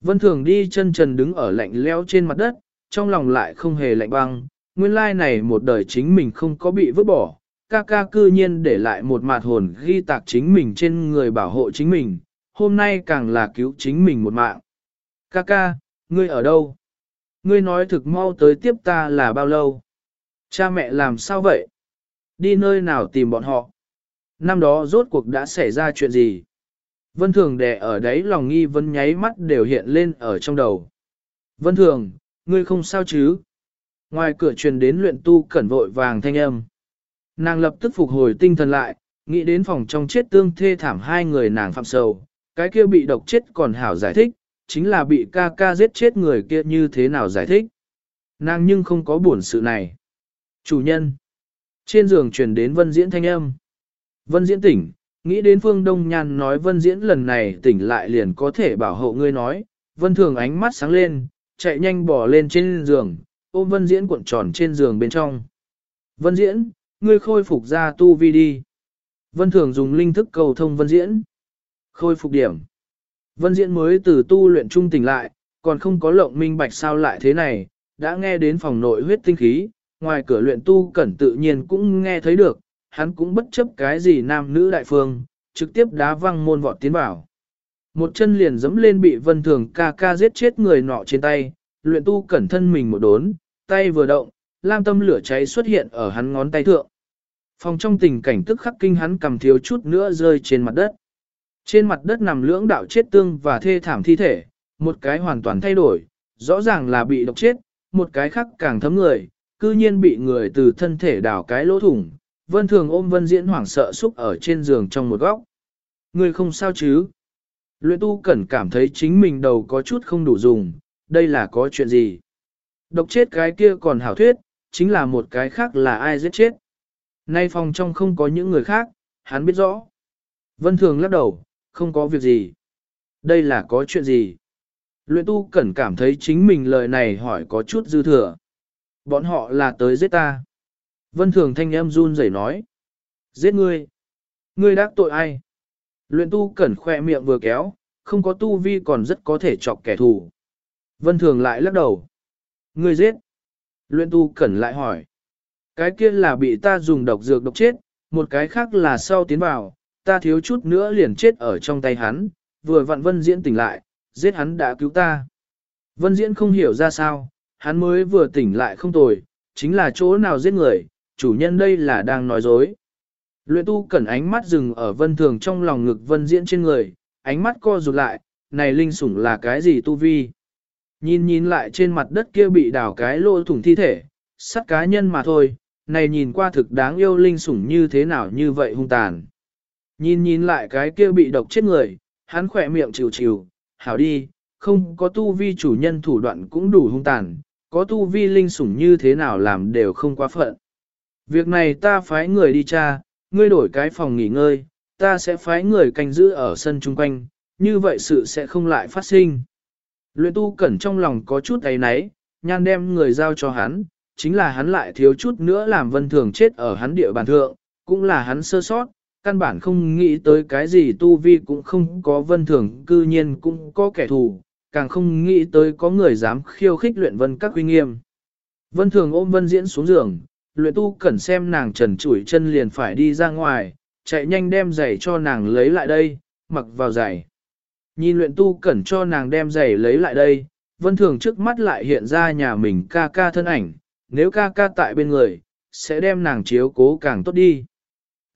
[SPEAKER 1] Vân thường đi chân trần đứng ở lạnh leo trên mặt đất, trong lòng lại không hề lạnh băng, nguyên lai này một đời chính mình không có bị vứt bỏ, ca ca cư nhiên để lại một mạt hồn ghi tạc chính mình trên người bảo hộ chính mình, hôm nay càng là cứu chính mình một mạng. Ca ca, ngươi ở đâu? Ngươi nói thực mau tới tiếp ta là bao lâu? Cha mẹ làm sao vậy? Đi nơi nào tìm bọn họ? Năm đó rốt cuộc đã xảy ra chuyện gì? Vân Thường đè ở đấy lòng nghi vấn nháy mắt đều hiện lên ở trong đầu. Vân Thường, ngươi không sao chứ? Ngoài cửa truyền đến luyện tu cẩn vội vàng thanh âm. Nàng lập tức phục hồi tinh thần lại, nghĩ đến phòng trong chết tương thê thảm hai người nàng phạm sầu. Cái kia bị độc chết còn hảo giải thích, chính là bị ca ca giết chết người kia như thế nào giải thích. Nàng nhưng không có buồn sự này. Chủ nhân. Trên giường truyền đến vân diễn thanh âm. Vân diễn tỉnh, nghĩ đến phương Đông Nhan nói vân diễn lần này tỉnh lại liền có thể bảo hộ ngươi nói. Vân thường ánh mắt sáng lên, chạy nhanh bỏ lên trên giường, ôm vân diễn cuộn tròn trên giường bên trong. Vân diễn, ngươi khôi phục ra tu vi đi. Vân thường dùng linh thức cầu thông vân diễn khôi phục điểm. Vân Diễn mới từ tu luyện trung tỉnh lại, còn không có lộng minh bạch sao lại thế này, đã nghe đến phòng nội huyết tinh khí, ngoài cửa luyện tu cẩn tự nhiên cũng nghe thấy được, hắn cũng bất chấp cái gì nam nữ đại phương, trực tiếp đá văng môn vọt tiến vào. Một chân liền dẫm lên bị vân thường ca ca giết chết người nọ trên tay, luyện tu cẩn thân mình một đốn, tay vừa động, lam tâm lửa cháy xuất hiện ở hắn ngón tay thượng. Phòng trong tình cảnh tức khắc kinh hắn cầm thiếu chút nữa rơi trên mặt đất. Trên mặt đất nằm lưỡng đạo chết tương và thê thảm thi thể, một cái hoàn toàn thay đổi, rõ ràng là bị độc chết, một cái khác càng thấm người, cư nhiên bị người từ thân thể đào cái lỗ thủng. Vân thường ôm vân diễn hoảng sợ xúc ở trên giường trong một góc. Người không sao chứ? Luyện tu cẩn cảm thấy chính mình đầu có chút không đủ dùng, đây là có chuyện gì? Độc chết cái kia còn hảo thuyết, chính là một cái khác là ai giết chết. Nay phòng trong không có những người khác, hắn biết rõ. Vân Thường lắc đầu, không có việc gì. Đây là có chuyện gì? Luyện tu cẩn cảm thấy chính mình lời này hỏi có chút dư thừa. Bọn họ là tới giết ta. Vân Thường thanh em run rẩy nói. Giết ngươi. Ngươi đắc tội ai? Luyện tu cẩn khoe miệng vừa kéo, không có tu vi còn rất có thể chọc kẻ thù. Vân Thường lại lắc đầu. Ngươi giết. Luyện tu cẩn lại hỏi. Cái kia là bị ta dùng độc dược độc chết, một cái khác là sau tiến vào, ta thiếu chút nữa liền chết ở trong tay hắn, vừa vặn Vân Diễn tỉnh lại, giết hắn đã cứu ta. Vân Diễn không hiểu ra sao, hắn mới vừa tỉnh lại không tồi, chính là chỗ nào giết người, chủ nhân đây là đang nói dối. Luyện tu cẩn ánh mắt dừng ở vân thường trong lòng ngực vân diễn trên người, ánh mắt co rụt lại, này linh sủng là cái gì tu vi? Nhìn nhìn lại trên mặt đất kia bị đào cái lỗ thủng thi thể, sắt cá nhân mà thôi, này nhìn qua thực đáng yêu linh sủng như thế nào như vậy hung tàn. Nhìn nhìn lại cái kia bị độc chết người, hắn khỏe miệng chịu chịu, hảo đi, không có tu vi chủ nhân thủ đoạn cũng đủ hung tàn, có tu vi linh sủng như thế nào làm đều không quá phận. Việc này ta phái người đi tra, ngươi đổi cái phòng nghỉ ngơi, ta sẽ phái người canh giữ ở sân chung quanh, như vậy sự sẽ không lại phát sinh. Luyện tu cẩn trong lòng có chút ấy náy, nhan đem người giao cho hắn, chính là hắn lại thiếu chút nữa làm vân thường chết ở hắn địa bàn thượng, cũng là hắn sơ sót, căn bản không nghĩ tới cái gì tu vi cũng không có vân thường, cư nhiên cũng có kẻ thù, càng không nghĩ tới có người dám khiêu khích luyện vân các uy nghiêm. Vân thường ôm vân diễn xuống giường, luyện tu cẩn xem nàng trần chủi chân liền phải đi ra ngoài, chạy nhanh đem giày cho nàng lấy lại đây, mặc vào giày. Nhìn luyện tu cẩn cho nàng đem giày lấy lại đây, vân thường trước mắt lại hiện ra nhà mình ca ca thân ảnh, nếu ca ca tại bên người, sẽ đem nàng chiếu cố càng tốt đi.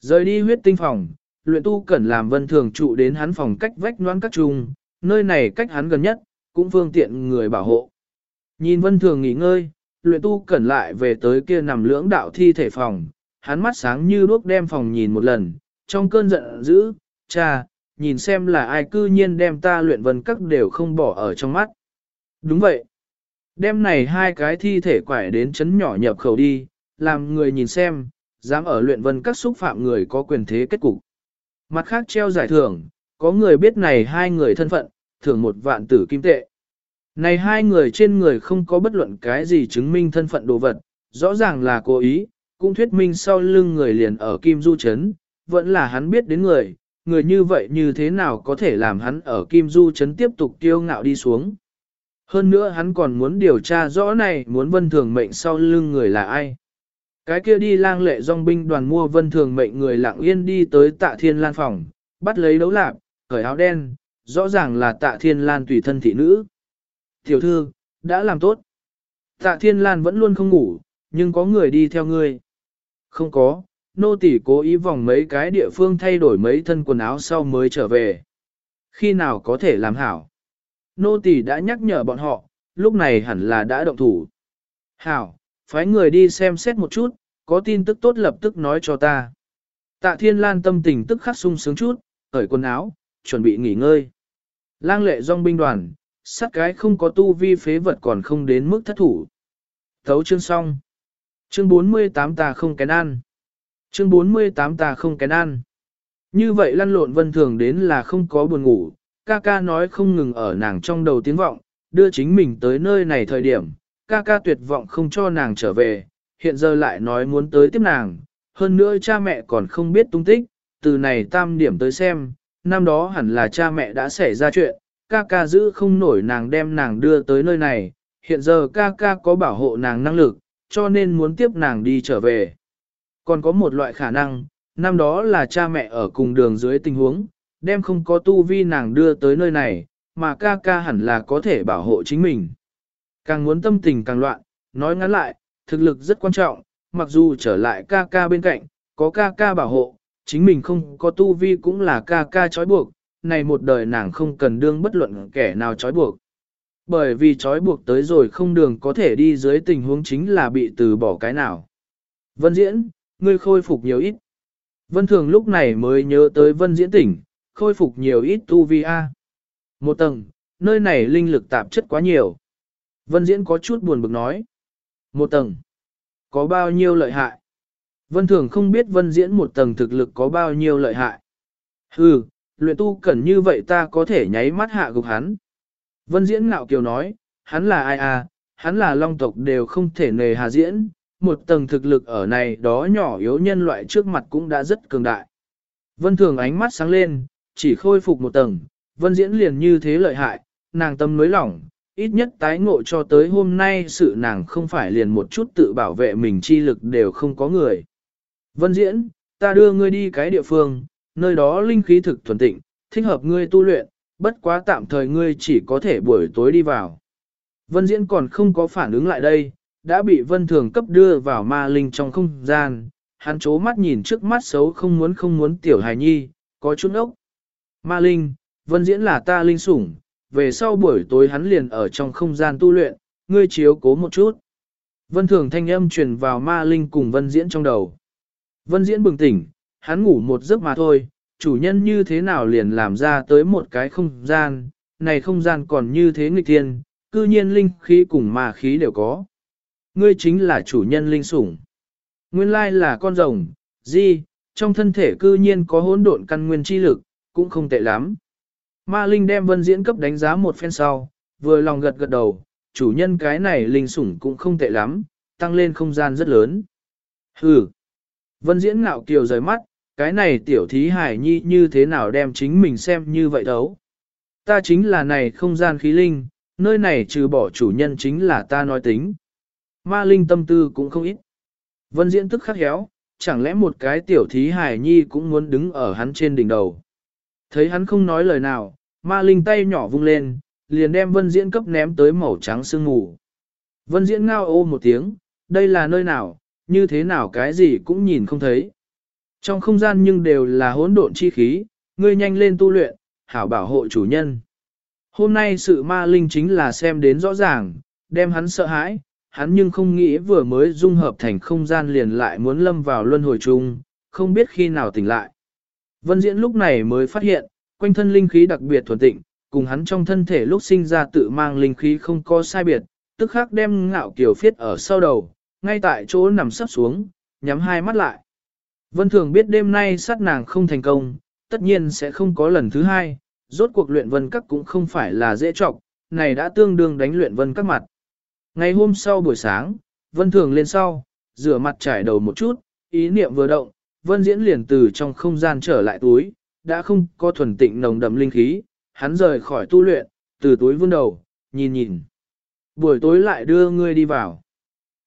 [SPEAKER 1] Rời đi huyết tinh phòng, luyện tu cẩn làm vân thường trụ đến hắn phòng cách vách noan các trung, nơi này cách hắn gần nhất, cũng phương tiện người bảo hộ. Nhìn vân thường nghỉ ngơi, luyện tu cẩn lại về tới kia nằm lưỡng đạo thi thể phòng, hắn mắt sáng như đuốc đem phòng nhìn một lần, trong cơn giận dữ, cha, nhìn xem là ai cư nhiên đem ta luyện vân các đều không bỏ ở trong mắt. Đúng vậy. Đem này hai cái thi thể quải đến chấn nhỏ nhập khẩu đi, làm người nhìn xem, dám ở luyện vân các xúc phạm người có quyền thế kết cục. Mặt khác treo giải thưởng, có người biết này hai người thân phận, thưởng một vạn tử kim tệ. Này hai người trên người không có bất luận cái gì chứng minh thân phận đồ vật, rõ ràng là cố ý, cũng thuyết minh sau lưng người liền ở Kim Du Trấn, vẫn là hắn biết đến người, người như vậy như thế nào có thể làm hắn ở Kim Du Trấn tiếp tục tiêu ngạo đi xuống. Hơn nữa hắn còn muốn điều tra rõ này muốn vân thường mệnh sau lưng người là ai. Cái kia đi lang lệ dòng binh đoàn mua vân thường mệnh người lặng yên đi tới tạ thiên lan phòng, bắt lấy đấu lạp, cởi áo đen, rõ ràng là tạ thiên lan tùy thân thị nữ. Tiểu thư, đã làm tốt. Tạ Thiên Lan vẫn luôn không ngủ, nhưng có người đi theo ngươi. Không có, nô tỳ cố ý vòng mấy cái địa phương thay đổi mấy thân quần áo sau mới trở về. Khi nào có thể làm hảo? Nô tỳ đã nhắc nhở bọn họ, lúc này hẳn là đã động thủ. Hảo, phái người đi xem xét một chút, có tin tức tốt lập tức nói cho ta. Tạ Thiên Lan tâm tình tức khắc sung sướng chút, cởi quần áo, chuẩn bị nghỉ ngơi. Lang lệ dòng binh đoàn, sát cái không có tu vi phế vật còn không đến mức thất thủ. Thấu chương xong. Chương 48 ta không kén ăn. Chương 48 ta không kén ăn. Như vậy lăn lộn vân thường đến là không có buồn ngủ, ca ca nói không ngừng ở nàng trong đầu tiếng vọng, đưa chính mình tới nơi này thời điểm, ca ca tuyệt vọng không cho nàng trở về, hiện giờ lại nói muốn tới tiếp nàng, hơn nữa cha mẹ còn không biết tung tích, từ này tam điểm tới xem, năm đó hẳn là cha mẹ đã xảy ra chuyện, ca ca giữ không nổi nàng đem nàng đưa tới nơi này, hiện giờ ca ca có bảo hộ nàng năng lực, cho nên muốn tiếp nàng đi trở về. Còn có một loại khả năng, năm đó là cha mẹ ở cùng đường dưới tình huống, đem không có tu vi nàng đưa tới nơi này, mà ca ca hẳn là có thể bảo hộ chính mình. Càng muốn tâm tình càng loạn, nói ngắn lại, thực lực rất quan trọng, mặc dù trở lại ca ca bên cạnh, có ca ca bảo hộ, chính mình không có tu vi cũng là ca ca trói buộc, này một đời nàng không cần đương bất luận kẻ nào trói buộc. Bởi vì trói buộc tới rồi không đường có thể đi dưới tình huống chính là bị từ bỏ cái nào. Vân Diễn, ngươi khôi phục nhiều ít. Vân Thường lúc này mới nhớ tới Vân Diễn tỉnh, khôi phục nhiều ít tu vi A. Một tầng, nơi này linh lực tạp chất quá nhiều. Vân Diễn có chút buồn bực nói. Một tầng, có bao nhiêu lợi hại? Vân Thường không biết Vân Diễn một tầng thực lực có bao nhiêu lợi hại. Hừ, luyện tu cần như vậy ta có thể nháy mắt hạ gục hắn. Vân Diễn ngạo kiều nói, hắn là ai à, hắn là long tộc đều không thể nề hà diễn, một tầng thực lực ở này đó nhỏ yếu nhân loại trước mặt cũng đã rất cường đại. Vân Thường ánh mắt sáng lên, chỉ khôi phục một tầng, Vân Diễn liền như thế lợi hại, nàng tâm nối lỏng, ít nhất tái ngộ cho tới hôm nay sự nàng không phải liền một chút tự bảo vệ mình chi lực đều không có người. Vân Diễn, ta đưa ngươi đi cái địa phương, nơi đó linh khí thực thuần tịnh, thích hợp ngươi tu luyện, bất quá tạm thời ngươi chỉ có thể buổi tối đi vào. Vân Diễn còn không có phản ứng lại đây, đã bị Vân Thường cấp đưa vào ma linh trong không gian, hắn chố mắt nhìn trước mắt xấu không muốn không muốn tiểu hài nhi, có chút ốc. Ma linh, Vân Diễn là ta linh sủng, về sau buổi tối hắn liền ở trong không gian tu luyện, ngươi chiếu cố một chút. Vân Thường thanh âm truyền vào ma linh cùng Vân Diễn trong đầu. Vân Diễn bừng tỉnh, hắn ngủ một giấc mà thôi, chủ nhân như thế nào liền làm ra tới một cái không gian, này không gian còn như thế nghịch thiên, cư nhiên linh khí cùng ma khí đều có. Ngươi chính là chủ nhân linh sủng. Nguyên lai là con rồng, di, trong thân thể cư nhiên có hỗn độn căn nguyên chi lực, cũng không tệ lắm. Ma Linh đem vân diễn cấp đánh giá một phen sau, vừa lòng gật gật đầu, chủ nhân cái này linh sủng cũng không tệ lắm, tăng lên không gian rất lớn. Hừ. Vân diễn ngạo kiều rời mắt, cái này tiểu thí hải nhi như thế nào đem chính mình xem như vậy thấu. Ta chính là này không gian khí linh, nơi này trừ bỏ chủ nhân chính là ta nói tính. Ma linh tâm tư cũng không ít. Vân diễn tức khắc héo, chẳng lẽ một cái tiểu thí hải nhi cũng muốn đứng ở hắn trên đỉnh đầu. Thấy hắn không nói lời nào, ma linh tay nhỏ vung lên, liền đem vân diễn cấp ném tới màu trắng sương mù. Vân diễn ngao ô một tiếng, đây là nơi nào, như thế nào cái gì cũng nhìn không thấy. Trong không gian nhưng đều là hỗn độn chi khí, ngươi nhanh lên tu luyện, hảo bảo hộ chủ nhân. Hôm nay sự ma linh chính là xem đến rõ ràng, đem hắn sợ hãi, hắn nhưng không nghĩ vừa mới dung hợp thành không gian liền lại muốn lâm vào luân hồi chung, không biết khi nào tỉnh lại. Vân Diễn lúc này mới phát hiện, quanh thân linh khí đặc biệt thuần tịnh, cùng hắn trong thân thể lúc sinh ra tự mang linh khí không có sai biệt, tức khắc đem ngạo kiều phiết ở sau đầu, ngay tại chỗ nằm sắp xuống, nhắm hai mắt lại. Vân Thường biết đêm nay sát nàng không thành công, tất nhiên sẽ không có lần thứ hai, rốt cuộc luyện vân các cũng không phải là dễ trọng, này đã tương đương đánh luyện vân các mặt. Ngày hôm sau buổi sáng, Vân Thường lên sau, rửa mặt trải đầu một chút, ý niệm vừa động, Vân Diễn liền từ trong không gian trở lại túi, đã không có thuần tịnh nồng đậm linh khí, hắn rời khỏi tu luyện, từ túi vươn đầu, nhìn nhìn. Buổi tối lại đưa ngươi đi vào.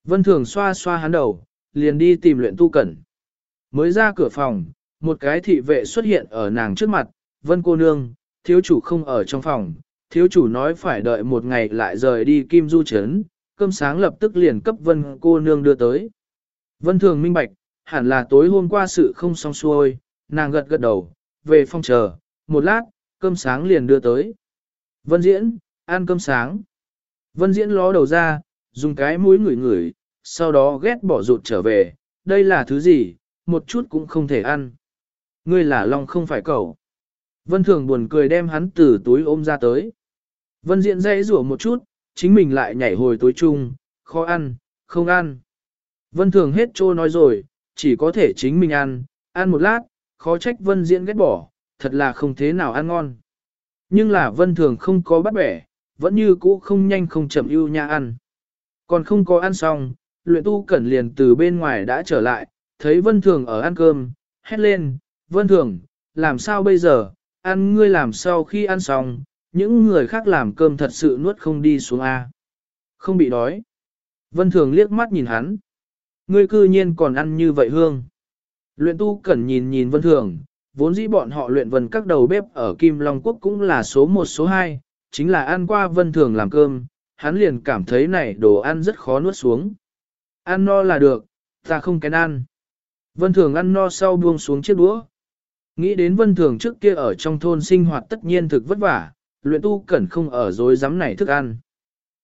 [SPEAKER 1] Vân Thường xoa xoa hắn đầu, liền đi tìm luyện tu cẩn. Mới ra cửa phòng, một cái thị vệ xuất hiện ở nàng trước mặt, Vân cô nương, thiếu chủ không ở trong phòng, thiếu chủ nói phải đợi một ngày lại rời đi Kim Du Trấn, cơm sáng lập tức liền cấp Vân cô nương đưa tới. Vân Thường minh bạch, hẳn là tối hôm qua sự không xong xuôi, nàng gật gật đầu, về phòng chờ, một lát, cơm sáng liền đưa tới. Vân Diễn, ăn cơm sáng. Vân Diễn ló đầu ra, dùng cái mũi ngửi ngửi, sau đó ghét bỏ rụt trở về, đây là thứ gì, một chút cũng không thể ăn. Ngươi là Long không phải cậu. Vân Thường buồn cười đem hắn từ túi ôm ra tới. Vân Diễn dây rủa một chút, chính mình lại nhảy hồi túi chung, khó ăn, không ăn. Vân Thường hết trô nói rồi, chỉ có thể chính mình ăn, ăn một lát, khó trách Vân Diễn ghét bỏ, thật là không thế nào ăn ngon. Nhưng là Vân Thường không có bắt bẻ, vẫn như cũ không nhanh không chậm ưu nha ăn. Còn không có ăn xong, luyện tu cẩn liền từ bên ngoài đã trở lại, thấy Vân Thường ở ăn cơm, hét lên, Vân Thường, làm sao bây giờ, ăn ngươi làm sau khi ăn xong, những người khác làm cơm thật sự nuốt không đi xuống A. Không bị đói. Vân Thường liếc mắt nhìn hắn. Ngươi cư nhiên còn ăn như vậy hương. Luyện tu cẩn nhìn nhìn Vân Thường, vốn dĩ bọn họ luyện vần các đầu bếp ở Kim Long Quốc cũng là số 1 số 2, chính là ăn qua Vân Thường làm cơm, hắn liền cảm thấy này đồ ăn rất khó nuốt xuống. Ăn no là được, ta không kén ăn. Vân Thường ăn no sau buông xuống chiếc đũa. Nghĩ đến Vân Thường trước kia ở trong thôn sinh hoạt tất nhiên thực vất vả, luyện tu cẩn không ở dối dám này thức ăn.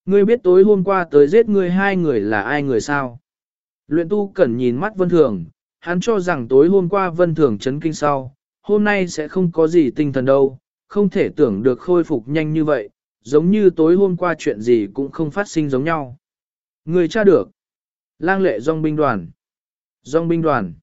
[SPEAKER 1] Ngươi biết tối hôm qua tới giết ngươi hai người là ai người sao? Luyện tu cẩn nhìn mắt Vân Thường, hắn cho rằng tối hôm qua Vân Thường chấn kinh sau, hôm nay sẽ không có gì tinh thần đâu, không thể tưởng được khôi phục nhanh như vậy, giống như tối hôm qua chuyện gì cũng không phát sinh giống nhau. Người tra được. Lang lệ dòng binh đoàn. Dòng binh đoàn.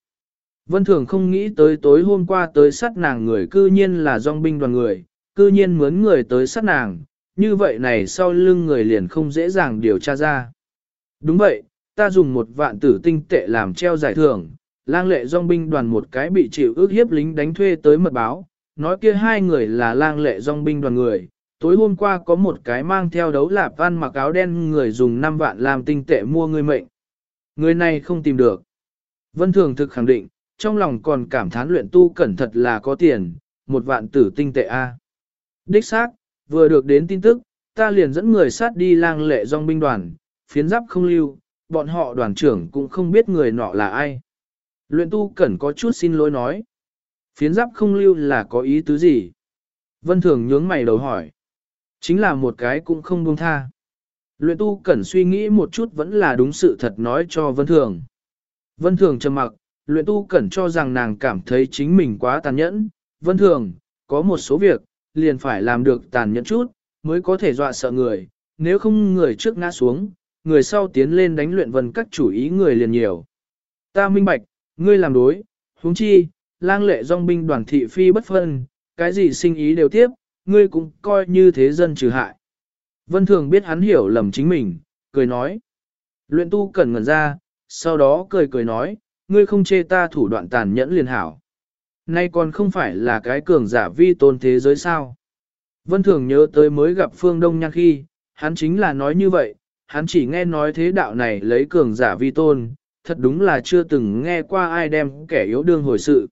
[SPEAKER 1] Vân Thường không nghĩ tới tối hôm qua tới sát nàng người cư nhiên là dòng binh đoàn người, cư nhiên mướn người tới sát nàng, như vậy này sau lưng người liền không dễ dàng điều tra ra. Đúng vậy, ta dùng một vạn tử tinh tệ làm treo giải thưởng, lang lệ dòng binh đoàn một cái bị chịu ước hiếp lính đánh thuê tới mật báo, nói kia hai người là lang lệ dòng binh đoàn người. Tối hôm qua có một cái mang theo đấu lạp văn mặc áo đen người dùng 5 vạn làm tinh tệ mua người mệnh. Người này không tìm được. Vân Thường thực khẳng định, trong lòng còn cảm thán luyện tu cẩn thật là có tiền, một vạn tử tinh tệ A. Đích xác, vừa được đến tin tức, ta liền dẫn người sát đi lang lệ dòng binh đoàn, phiến giáp không lưu, bọn họ đoàn trưởng cũng không biết người nọ là ai. Luyện tu cẩn có chút xin lỗi nói. Phiến giáp không lưu là có ý tứ gì? Vân Thường nhướng mày đầu hỏi. Chính là một cái cũng không buông tha. Luyện tu cẩn suy nghĩ một chút vẫn là đúng sự thật nói cho Vân Thường. Vân Thường trầm mặc, luyện tu cẩn cho rằng nàng cảm thấy chính mình quá tàn nhẫn. Vân Thường, có một số việc, liền phải làm được tàn nhẫn chút, mới có thể dọa sợ người, nếu không người trước ngã xuống, người sau tiến lên đánh luyện vân các chủ ý người liền nhiều. Ta minh bạch, ngươi làm đối, huống chi, lang lệ dòng binh đoàn thị phi bất phân, cái gì sinh ý đều tiếp, ngươi cũng coi như thế dân trừ hại. Vân Thường biết hắn hiểu lầm chính mình, cười nói. Luyện tu cẩn ngẩn ra, sau đó cười cười nói, ngươi không chê ta thủ đoạn tàn nhẫn liền hảo. Nay còn không phải là cái cường giả vi tôn thế giới sao. Vân Thường nhớ tới mới gặp Phương Đông Nhan khi, hắn chính là nói như vậy, hắn chỉ nghe nói thế đạo này lấy cường giả vi tôn, thật đúng là chưa từng nghe qua ai đem kẻ yếu đương hồi sự.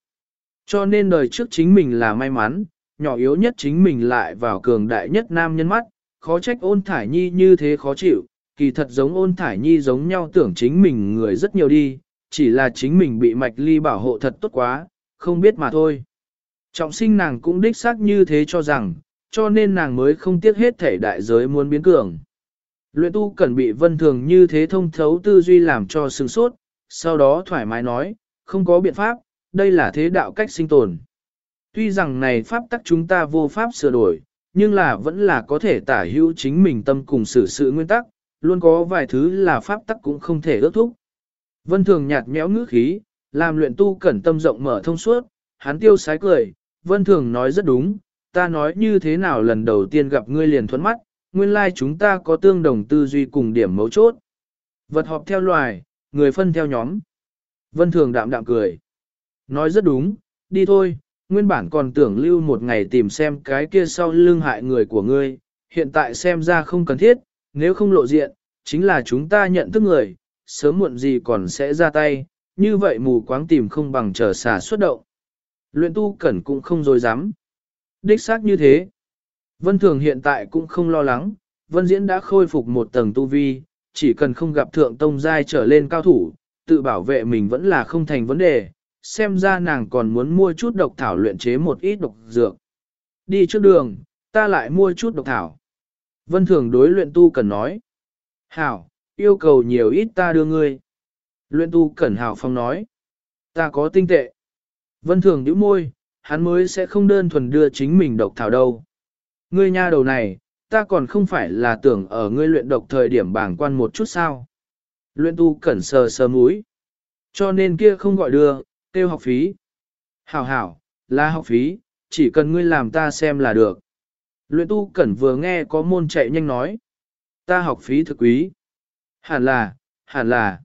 [SPEAKER 1] Cho nên đời trước chính mình là may mắn, nhỏ yếu nhất chính mình lại vào cường đại nhất nam nhân mắt, khó trách ôn thải nhi như thế khó chịu, kỳ thật giống ôn thải nhi giống nhau tưởng chính mình người rất nhiều đi, chỉ là chính mình bị mạch ly bảo hộ thật tốt quá, không biết mà thôi. Trọng sinh nàng cũng đích xác như thế cho rằng, cho nên nàng mới không tiếc hết thể đại giới muốn biến cường. Luyện tu cần bị vân thường như thế thông thấu tư duy làm cho sừng sốt, sau đó thoải mái nói, không có biện pháp, đây là thế đạo cách sinh tồn. Tuy rằng này pháp tắc chúng ta vô pháp sửa đổi, nhưng là vẫn là có thể tả hữu chính mình tâm cùng xử sự nguyên tắc, luôn có vài thứ là pháp tắc cũng không thể ước thúc. Vân thường nhạt nhẽo ngữ khí, làm luyện tu cẩn tâm rộng mở thông suốt, hắn tiêu sái cười, vân thường nói rất đúng, ta nói như thế nào lần đầu tiên gặp ngươi liền thuẫn mắt, nguyên lai like chúng ta có tương đồng tư duy cùng điểm mấu chốt. Vật họp theo loài, người phân theo nhóm. Vân thường đạm đạm cười. Nói rất đúng, đi thôi, nguyên bản còn tưởng lưu một ngày tìm xem cái kia sau lưng hại người của ngươi, hiện tại xem ra không cần thiết, nếu không lộ diện, chính là chúng ta nhận thức người, sớm muộn gì còn sẽ ra tay, như vậy mù quáng tìm không bằng chờ xả xuất động. Luyện tu cẩn cũng không dối dám. Đích xác như thế. Vân Thường hiện tại cũng không lo lắng, Vân Diễn đã khôi phục một tầng tu vi, chỉ cần không gặp thượng tông giai trở lên cao thủ, tự bảo vệ mình vẫn là không thành vấn đề, xem ra nàng còn muốn mua chút độc thảo luyện chế một ít độc dược. Đi trước đường, ta lại mua chút độc thảo. Vân Thường đối luyện tu cần nói. Hảo, yêu cầu nhiều ít ta đưa ngươi. Luyện tu cẩn hào phong nói. Ta có tinh tệ. Vân thường nhíu môi, hắn mới sẽ không đơn thuần đưa chính mình độc thảo đâu. Ngươi nha đầu này, ta còn không phải là tưởng ở ngươi luyện độc thời điểm bảng quan một chút sao. Luyện tu cẩn sờ sờ múi. Cho nên kia không gọi đưa, tiêu học phí. Hảo hảo, là học phí, chỉ cần ngươi làm ta xem là được. Luyện tu cẩn vừa nghe có môn chạy nhanh nói. Ta học phí thực quý. Hẳn là, hẳn là.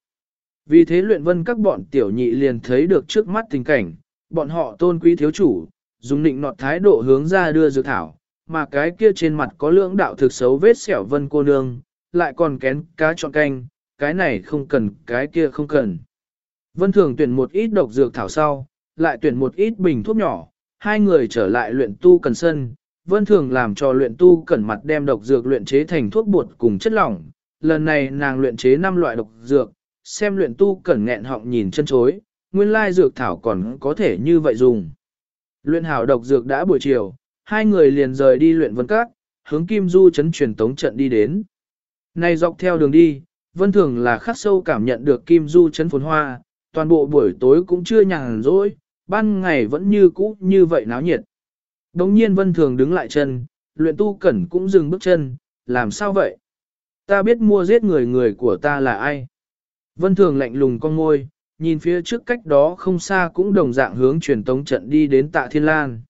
[SPEAKER 1] Vì thế luyện vân các bọn tiểu nhị liền thấy được trước mắt tình cảnh, bọn họ tôn quý thiếu chủ, dùng nịnh nọt thái độ hướng ra đưa dược thảo, mà cái kia trên mặt có lưỡng đạo thực xấu vết sẹo vân cô nương, lại còn kén cá chọn canh, cái này không cần, cái kia không cần. Vân thường tuyển một ít độc dược thảo sau, lại tuyển một ít bình thuốc nhỏ, hai người trở lại luyện tu cần sân. Vân thường làm cho luyện tu cẩn mặt đem độc dược luyện chế thành thuốc bột cùng chất lỏng. Lần này nàng luyện chế 5 loại độc dược, xem luyện tu cẩn nghẹn họng nhìn chân chối, nguyên lai dược thảo còn có thể như vậy dùng. Luyện hảo độc dược đã buổi chiều, hai người liền rời đi luyện vân các, hướng Kim Du chấn truyền tống trận đi đến. Này dọc theo đường đi, vân thường là khắc sâu cảm nhận được Kim Du chấn phồn hoa, toàn bộ buổi tối cũng chưa nhàn rỗi, ban ngày vẫn như cũ như vậy náo nhiệt. Đống nhiên vân thường đứng lại chân, luyện tu cẩn cũng dừng bước chân, làm sao vậy? Ta biết mua giết người người của ta là ai? Vân thường lạnh lùng con môi, nhìn phía trước cách đó không xa cũng đồng dạng hướng truyền tống trận đi đến tạ thiên lan.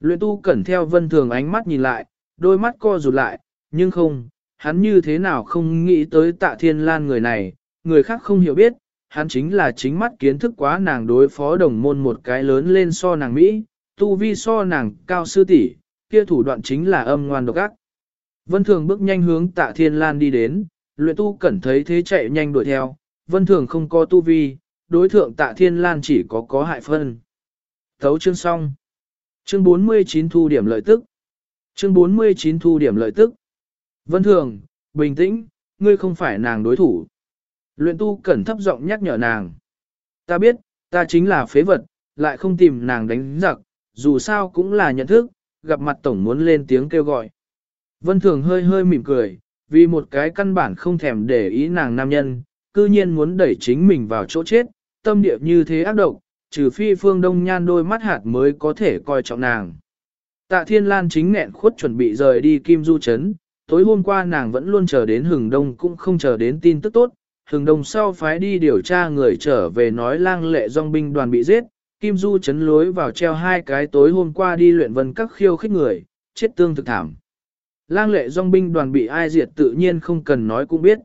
[SPEAKER 1] Luyện tu cẩn theo vân thường ánh mắt nhìn lại, đôi mắt co rụt lại, nhưng không, hắn như thế nào không nghĩ tới tạ thiên lan người này, người khác không hiểu biết, hắn chính là chính mắt kiến thức quá nàng đối phó đồng môn một cái lớn lên so nàng Mỹ, tu vi so nàng cao sư tỷ, kia thủ đoạn chính là âm ngoan độc ác. Vân thường bước nhanh hướng tạ thiên lan đi đến, luyện tu cẩn thấy thế chạy nhanh đuổi theo, vân thường không có tu vi, đối thượng tạ thiên lan chỉ có có hại phân. Thấu chương xong. Chương 49 thu điểm lợi tức. Chương 49 thu điểm lợi tức. Vân thường, bình tĩnh, ngươi không phải nàng đối thủ. Luyện tu cẩn thấp giọng nhắc nhở nàng. Ta biết, ta chính là phế vật, lại không tìm nàng đánh giặc, dù sao cũng là nhận thức, gặp mặt tổng muốn lên tiếng kêu gọi. Vân thường hơi hơi mỉm cười, vì một cái căn bản không thèm để ý nàng nam nhân, cư nhiên muốn đẩy chính mình vào chỗ chết, tâm địa như thế ác độc, trừ phi phương đông nhan đôi mắt hạt mới có thể coi trọng nàng. Tạ Thiên Lan chính nghẹn khuất chuẩn bị rời đi Kim Du Trấn, tối hôm qua nàng vẫn luôn chờ đến hừng đông cũng không chờ đến tin tức tốt, hừng đông sau phái đi điều tra người trở về nói lang lệ dòng binh đoàn bị giết, Kim Du Trấn lối vào treo hai cái tối hôm qua đi luyện vân các khiêu khích người, chết tương thực thảm. Lang lệ dòng binh đoàn bị ai diệt tự nhiên không cần nói cũng biết.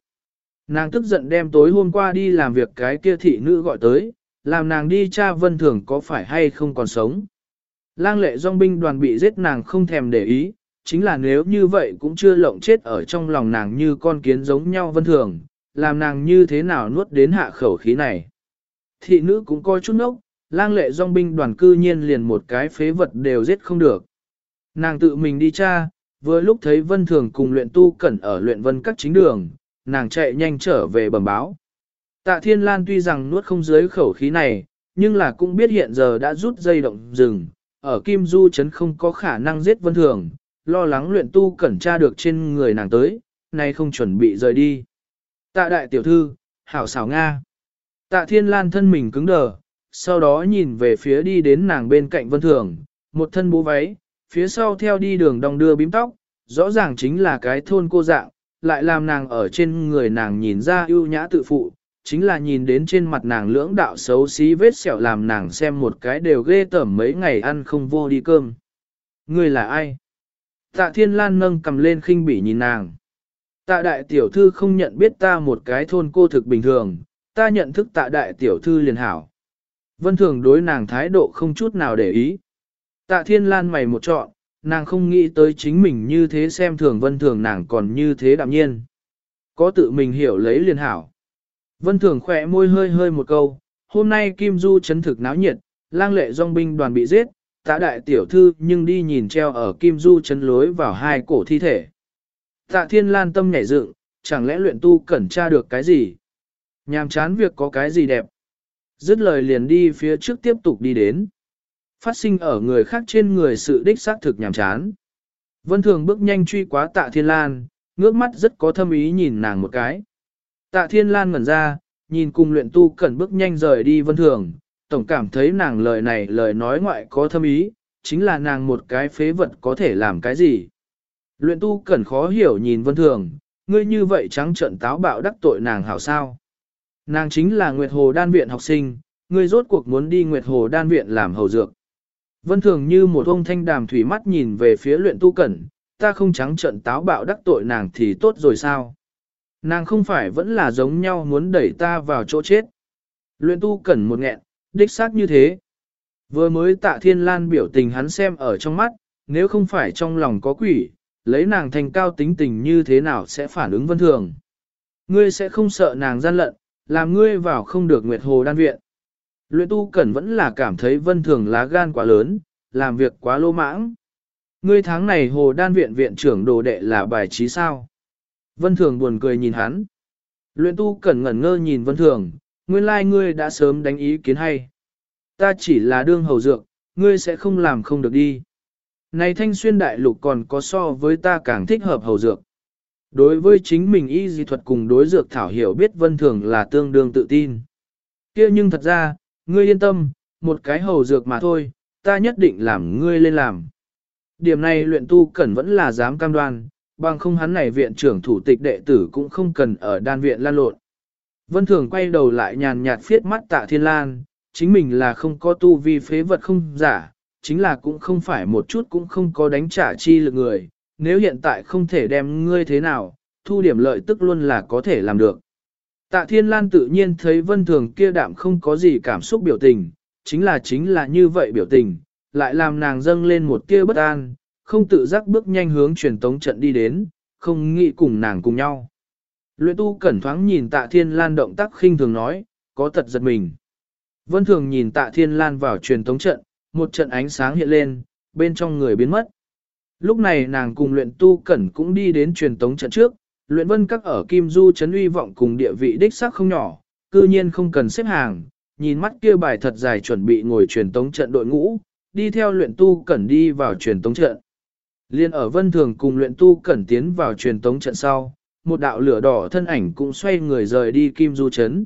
[SPEAKER 1] Nàng tức giận đem tối hôm qua đi làm việc cái kia thị nữ gọi tới, làm nàng đi tra vân thường có phải hay không còn sống. Lang lệ dòng binh đoàn bị giết nàng không thèm để ý, chính là nếu như vậy cũng chưa lộng chết ở trong lòng nàng như con kiến giống nhau vân thường, làm nàng như thế nào nuốt đến hạ khẩu khí này. Thị nữ cũng coi chút nốc, lang lệ dòng binh đoàn cư nhiên liền một cái phế vật đều giết không được. Nàng tự mình đi tra, vừa lúc thấy vân thường cùng luyện tu cẩn ở luyện vân các chính đường, nàng chạy nhanh trở về bẩm báo. Tạ Thiên Lan tuy rằng nuốt không dưới khẩu khí này, nhưng là cũng biết hiện giờ đã rút dây động rừng, ở Kim Du Trấn không có khả năng giết Vân Thường, lo lắng luyện tu cẩn tra được trên người nàng tới, nay không chuẩn bị rời đi. Tạ đại tiểu thư, hảo xảo Nga. Tạ Thiên Lan thân mình cứng đờ, sau đó nhìn về phía đi đến nàng bên cạnh Vân Thường, một thân bố váy, phía sau theo đi đường đong đưa bím tóc, rõ ràng chính là cái thôn cô dạng, lại làm nàng ở trên người nàng nhìn ra ưu nhã tự phụ, chính là nhìn đến trên mặt nàng lưỡng đạo xấu xí vết sẹo làm nàng xem một cái đều ghê tởm mấy ngày ăn không vô đi cơm. Người là ai? Tạ Thiên Lan nâng cầm lên khinh bỉ nhìn nàng. Tạ đại tiểu thư không nhận biết ta một cái thôn cô thực bình thường, ta nhận thức tạ đại tiểu thư liền hảo. Vân thường đối nàng thái độ không chút nào để ý. Tạ Thiên Lan mày một trọn, nàng không nghĩ tới chính mình như thế xem thường vân thường nàng còn như thế đạm nhiên. Có tự mình hiểu lấy liền hảo. Vân thường khỏe môi hơi hơi một câu, hôm nay Kim Du chấn thực náo nhiệt, lang lệ dòng binh đoàn bị giết, tạ đại tiểu thư nhưng đi nhìn treo ở Kim Du chấn lối vào hai cổ thi thể. Tạ thiên lan tâm nhảy dựng, chẳng lẽ luyện tu cẩn tra được cái gì? Nhàm chán việc có cái gì đẹp? Dứt lời liền đi phía trước tiếp tục đi đến phát sinh ở người khác trên người sự đích xác thực nhàm chán. Vân Thường bước nhanh truy quá tạ thiên lan, ngước mắt rất có thâm ý nhìn nàng một cái. Tạ thiên lan ngẩn ra, nhìn cùng luyện tu cẩn bước nhanh rời đi Vân Thường, tổng cảm thấy nàng lời này lời nói ngoại có thâm ý, chính là nàng một cái phế vật có thể làm cái gì. Luyện tu cẩn khó hiểu nhìn Vân Thường, ngươi như vậy trắng trận táo bạo đắc tội nàng hảo sao. Nàng chính là Nguyệt Hồ Đan Viện học sinh, ngươi rốt cuộc muốn đi Nguyệt Hồ Đan Viện làm hầu dược. Vân thường như một ông thanh đàm thủy mắt nhìn về phía luyện tu cẩn, ta không trắng trận táo bạo đắc tội nàng thì tốt rồi sao? Nàng không phải vẫn là giống nhau muốn đẩy ta vào chỗ chết. Luyện tu cẩn một nghẹn, đích xác như thế. Vừa mới tạ thiên lan biểu tình hắn xem ở trong mắt, nếu không phải trong lòng có quỷ, lấy nàng thành cao tính tình như thế nào sẽ phản ứng vân thường. Ngươi sẽ không sợ nàng gian lận, làm ngươi vào không được Nguyệt Hồ đan viện. Luyện tu cẩn vẫn là cảm thấy vân thường lá gan quá lớn, làm việc quá lô mãng. Ngươi tháng này Hồ đan viện viện trưởng đồ đệ là bài trí sao? Vân thường buồn cười nhìn hắn. Luyện tu cẩn ngẩn ngơ nhìn vân thường, nguyên lai ngươi đã sớm đánh ý kiến hay. Ta chỉ là đương hầu dược, ngươi sẽ không làm không được đi. Này thanh xuyên đại lục còn có so với ta càng thích hợp hầu dược. Đối với chính mình y di thuật cùng đối dược thảo hiểu biết vân thường là tương đương tự tin. kia nhưng thật ra, ngươi yên tâm, một cái hầu dược mà thôi, ta nhất định làm ngươi lên làm. Điểm này luyện tu cẩn vẫn là dám cam đoan, bằng không hắn này viện trưởng thủ tịch đệ tử cũng không cần ở đan viện lan lộn. Vân thường quay đầu lại nhàn nhạt phiết mắt tạ thiên lan, chính mình là không có tu vi phế vật không giả, chính là cũng không phải một chút cũng không có đánh trả chi lực người, nếu hiện tại không thể đem ngươi thế nào, thu điểm lợi tức luôn là có thể làm được. Tạ Thiên Lan tự nhiên thấy vân thường kia đạm không có gì cảm xúc biểu tình, chính là chính là như vậy biểu tình, lại làm nàng dâng lên một tia bất an, không tự giác bước nhanh hướng truyền tống trận đi đến, không nghĩ cùng nàng cùng nhau. Luyện tu cẩn thoáng nhìn tạ thiên lan động tác khinh thường nói, có tật giật mình. Vân thường nhìn tạ thiên lan vào truyền tống trận, một trận ánh sáng hiện lên, bên trong người biến mất. Lúc này nàng cùng luyện tu cẩn cũng đi đến truyền tống trận trước, luyện vân các ở Kim Du chấn uy vọng cùng địa vị đích xác không nhỏ, cư nhiên không cần xếp hàng, nhìn mắt kia bài thật dài chuẩn bị ngồi truyền tống trận đội ngũ, đi theo luyện tu cẩn đi vào truyền tống trận. Liên ở vân thường cùng luyện tu cẩn tiến vào truyền tống trận sau, một đạo lửa đỏ thân ảnh cũng xoay người rời đi Kim Du chấn.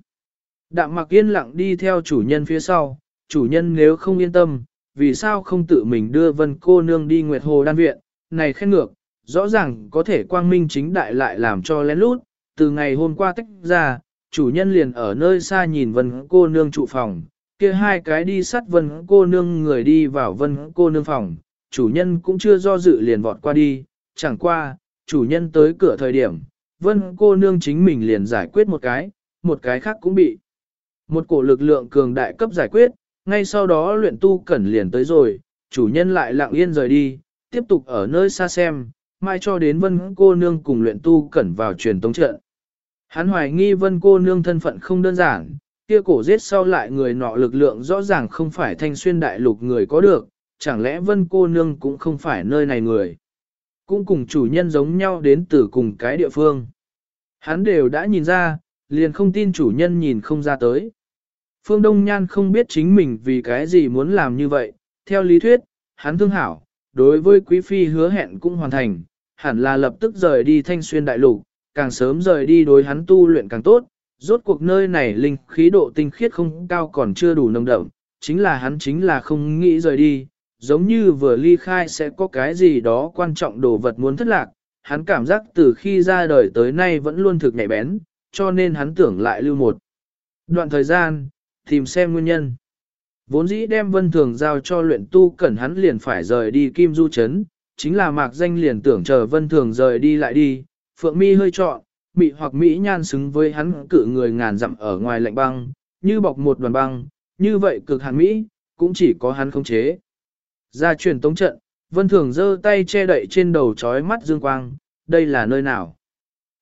[SPEAKER 1] Đạm mặc yên lặng đi theo chủ nhân phía sau, chủ nhân nếu không yên tâm, vì sao không tự mình đưa vân cô nương đi Nguyệt Hồ đan viện, này khen ngược, rõ ràng có thể quang minh chính đại lại làm cho lén lút, từ ngày hôm qua tách ra, chủ nhân liền ở nơi xa nhìn vân cô nương trụ phòng, kia hai cái đi sắt vân cô nương người đi vào vân cô nương phòng, chủ nhân cũng chưa do dự liền vọt qua đi, chẳng qua, chủ nhân tới cửa thời điểm, vân cô nương chính mình liền giải quyết một cái, một cái khác cũng bị. Một cổ lực lượng cường đại cấp giải quyết, ngay sau đó luyện tu cẩn liền tới rồi, chủ nhân lại lặng yên rời đi, tiếp tục ở nơi xa xem, mai cho đến vân cô nương cùng luyện tu cẩn vào truyền tống trận. Hắn hoài nghi vân cô nương thân phận không đơn giản, kia cổ giết sau lại người nọ lực lượng rõ ràng không phải thanh xuyên đại lục người có được, chẳng lẽ vân cô nương cũng không phải nơi này người. Cũng cùng chủ nhân giống nhau đến từ cùng cái địa phương. Hắn đều đã nhìn ra, liền không tin chủ nhân nhìn không ra tới. Phương Đông Nhan không biết chính mình vì cái gì muốn làm như vậy, theo lý thuyết, hắn thương hảo, đối với quý phi hứa hẹn cũng hoàn thành, hẳn là lập tức rời đi thanh xuyên đại lục, càng sớm rời đi đối hắn tu luyện càng tốt, rốt cuộc nơi này linh khí độ tinh khiết không cao còn chưa đủ nồng đậm, chính là hắn chính là không nghĩ rời đi, giống như vừa ly khai sẽ có cái gì đó quan trọng đồ vật muốn thất lạc, hắn cảm giác từ khi ra đời tới nay vẫn luôn thực nhạy bén, cho nên hắn tưởng lại lưu một đoạn thời gian, tìm xem nguyên nhân. Vốn dĩ đem vân thường giao cho luyện tu cẩn hắn liền phải rời đi kim du chấn, chính là mạc danh liền tưởng chờ vân thường rời đi lại đi, phượng mi hơi trọn, mị hoặc mỹ nhan xứng với hắn cự người ngàn dặm ở ngoài lạnh băng, như bọc một đoàn băng, như vậy cực hàn mỹ, cũng chỉ có hắn không chế. Ra truyền tống trận, vân thường giơ tay che đậy trên đầu trói mắt dương quang, đây là nơi nào?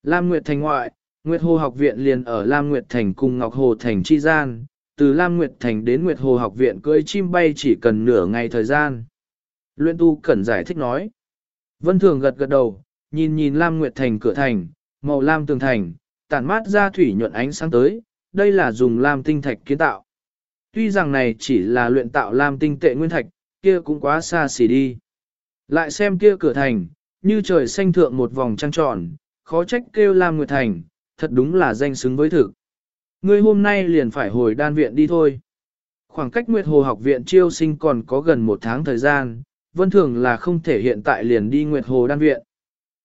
[SPEAKER 1] Lam Nguyệt Thành ngoại, Nguyệt Hồ học viện liền ở Lam Nguyệt Thành cùng Ngọc Hồ Thành chi gian, từ Lam Nguyệt Thành đến Nguyệt Hồ học viện cưỡi chim bay chỉ cần nửa ngày thời gian. Luyện tu cẩn giải thích nói. Vân Thường gật gật đầu, nhìn nhìn Lam Nguyệt Thành cửa thành, màu lam tường thành, tản mát ra thủy nhuận ánh sáng tới, đây là dùng lam tinh thạch kiến tạo. Tuy rằng này chỉ là luyện tạo lam tinh tệ nguyên thạch, kia cũng quá xa xỉ đi. Lại xem kia cửa thành, như trời xanh thượng một vòng trăng tròn, khó trách kêu Lam Nguyệt Thành, thật đúng là danh xứng với thực. Ngươi hôm nay liền phải hồi đan viện đi thôi. Khoảng cách Nguyệt Hồ học viện chiêu sinh còn có gần một tháng thời gian, vân thường là không thể hiện tại liền đi Nguyệt Hồ đan viện.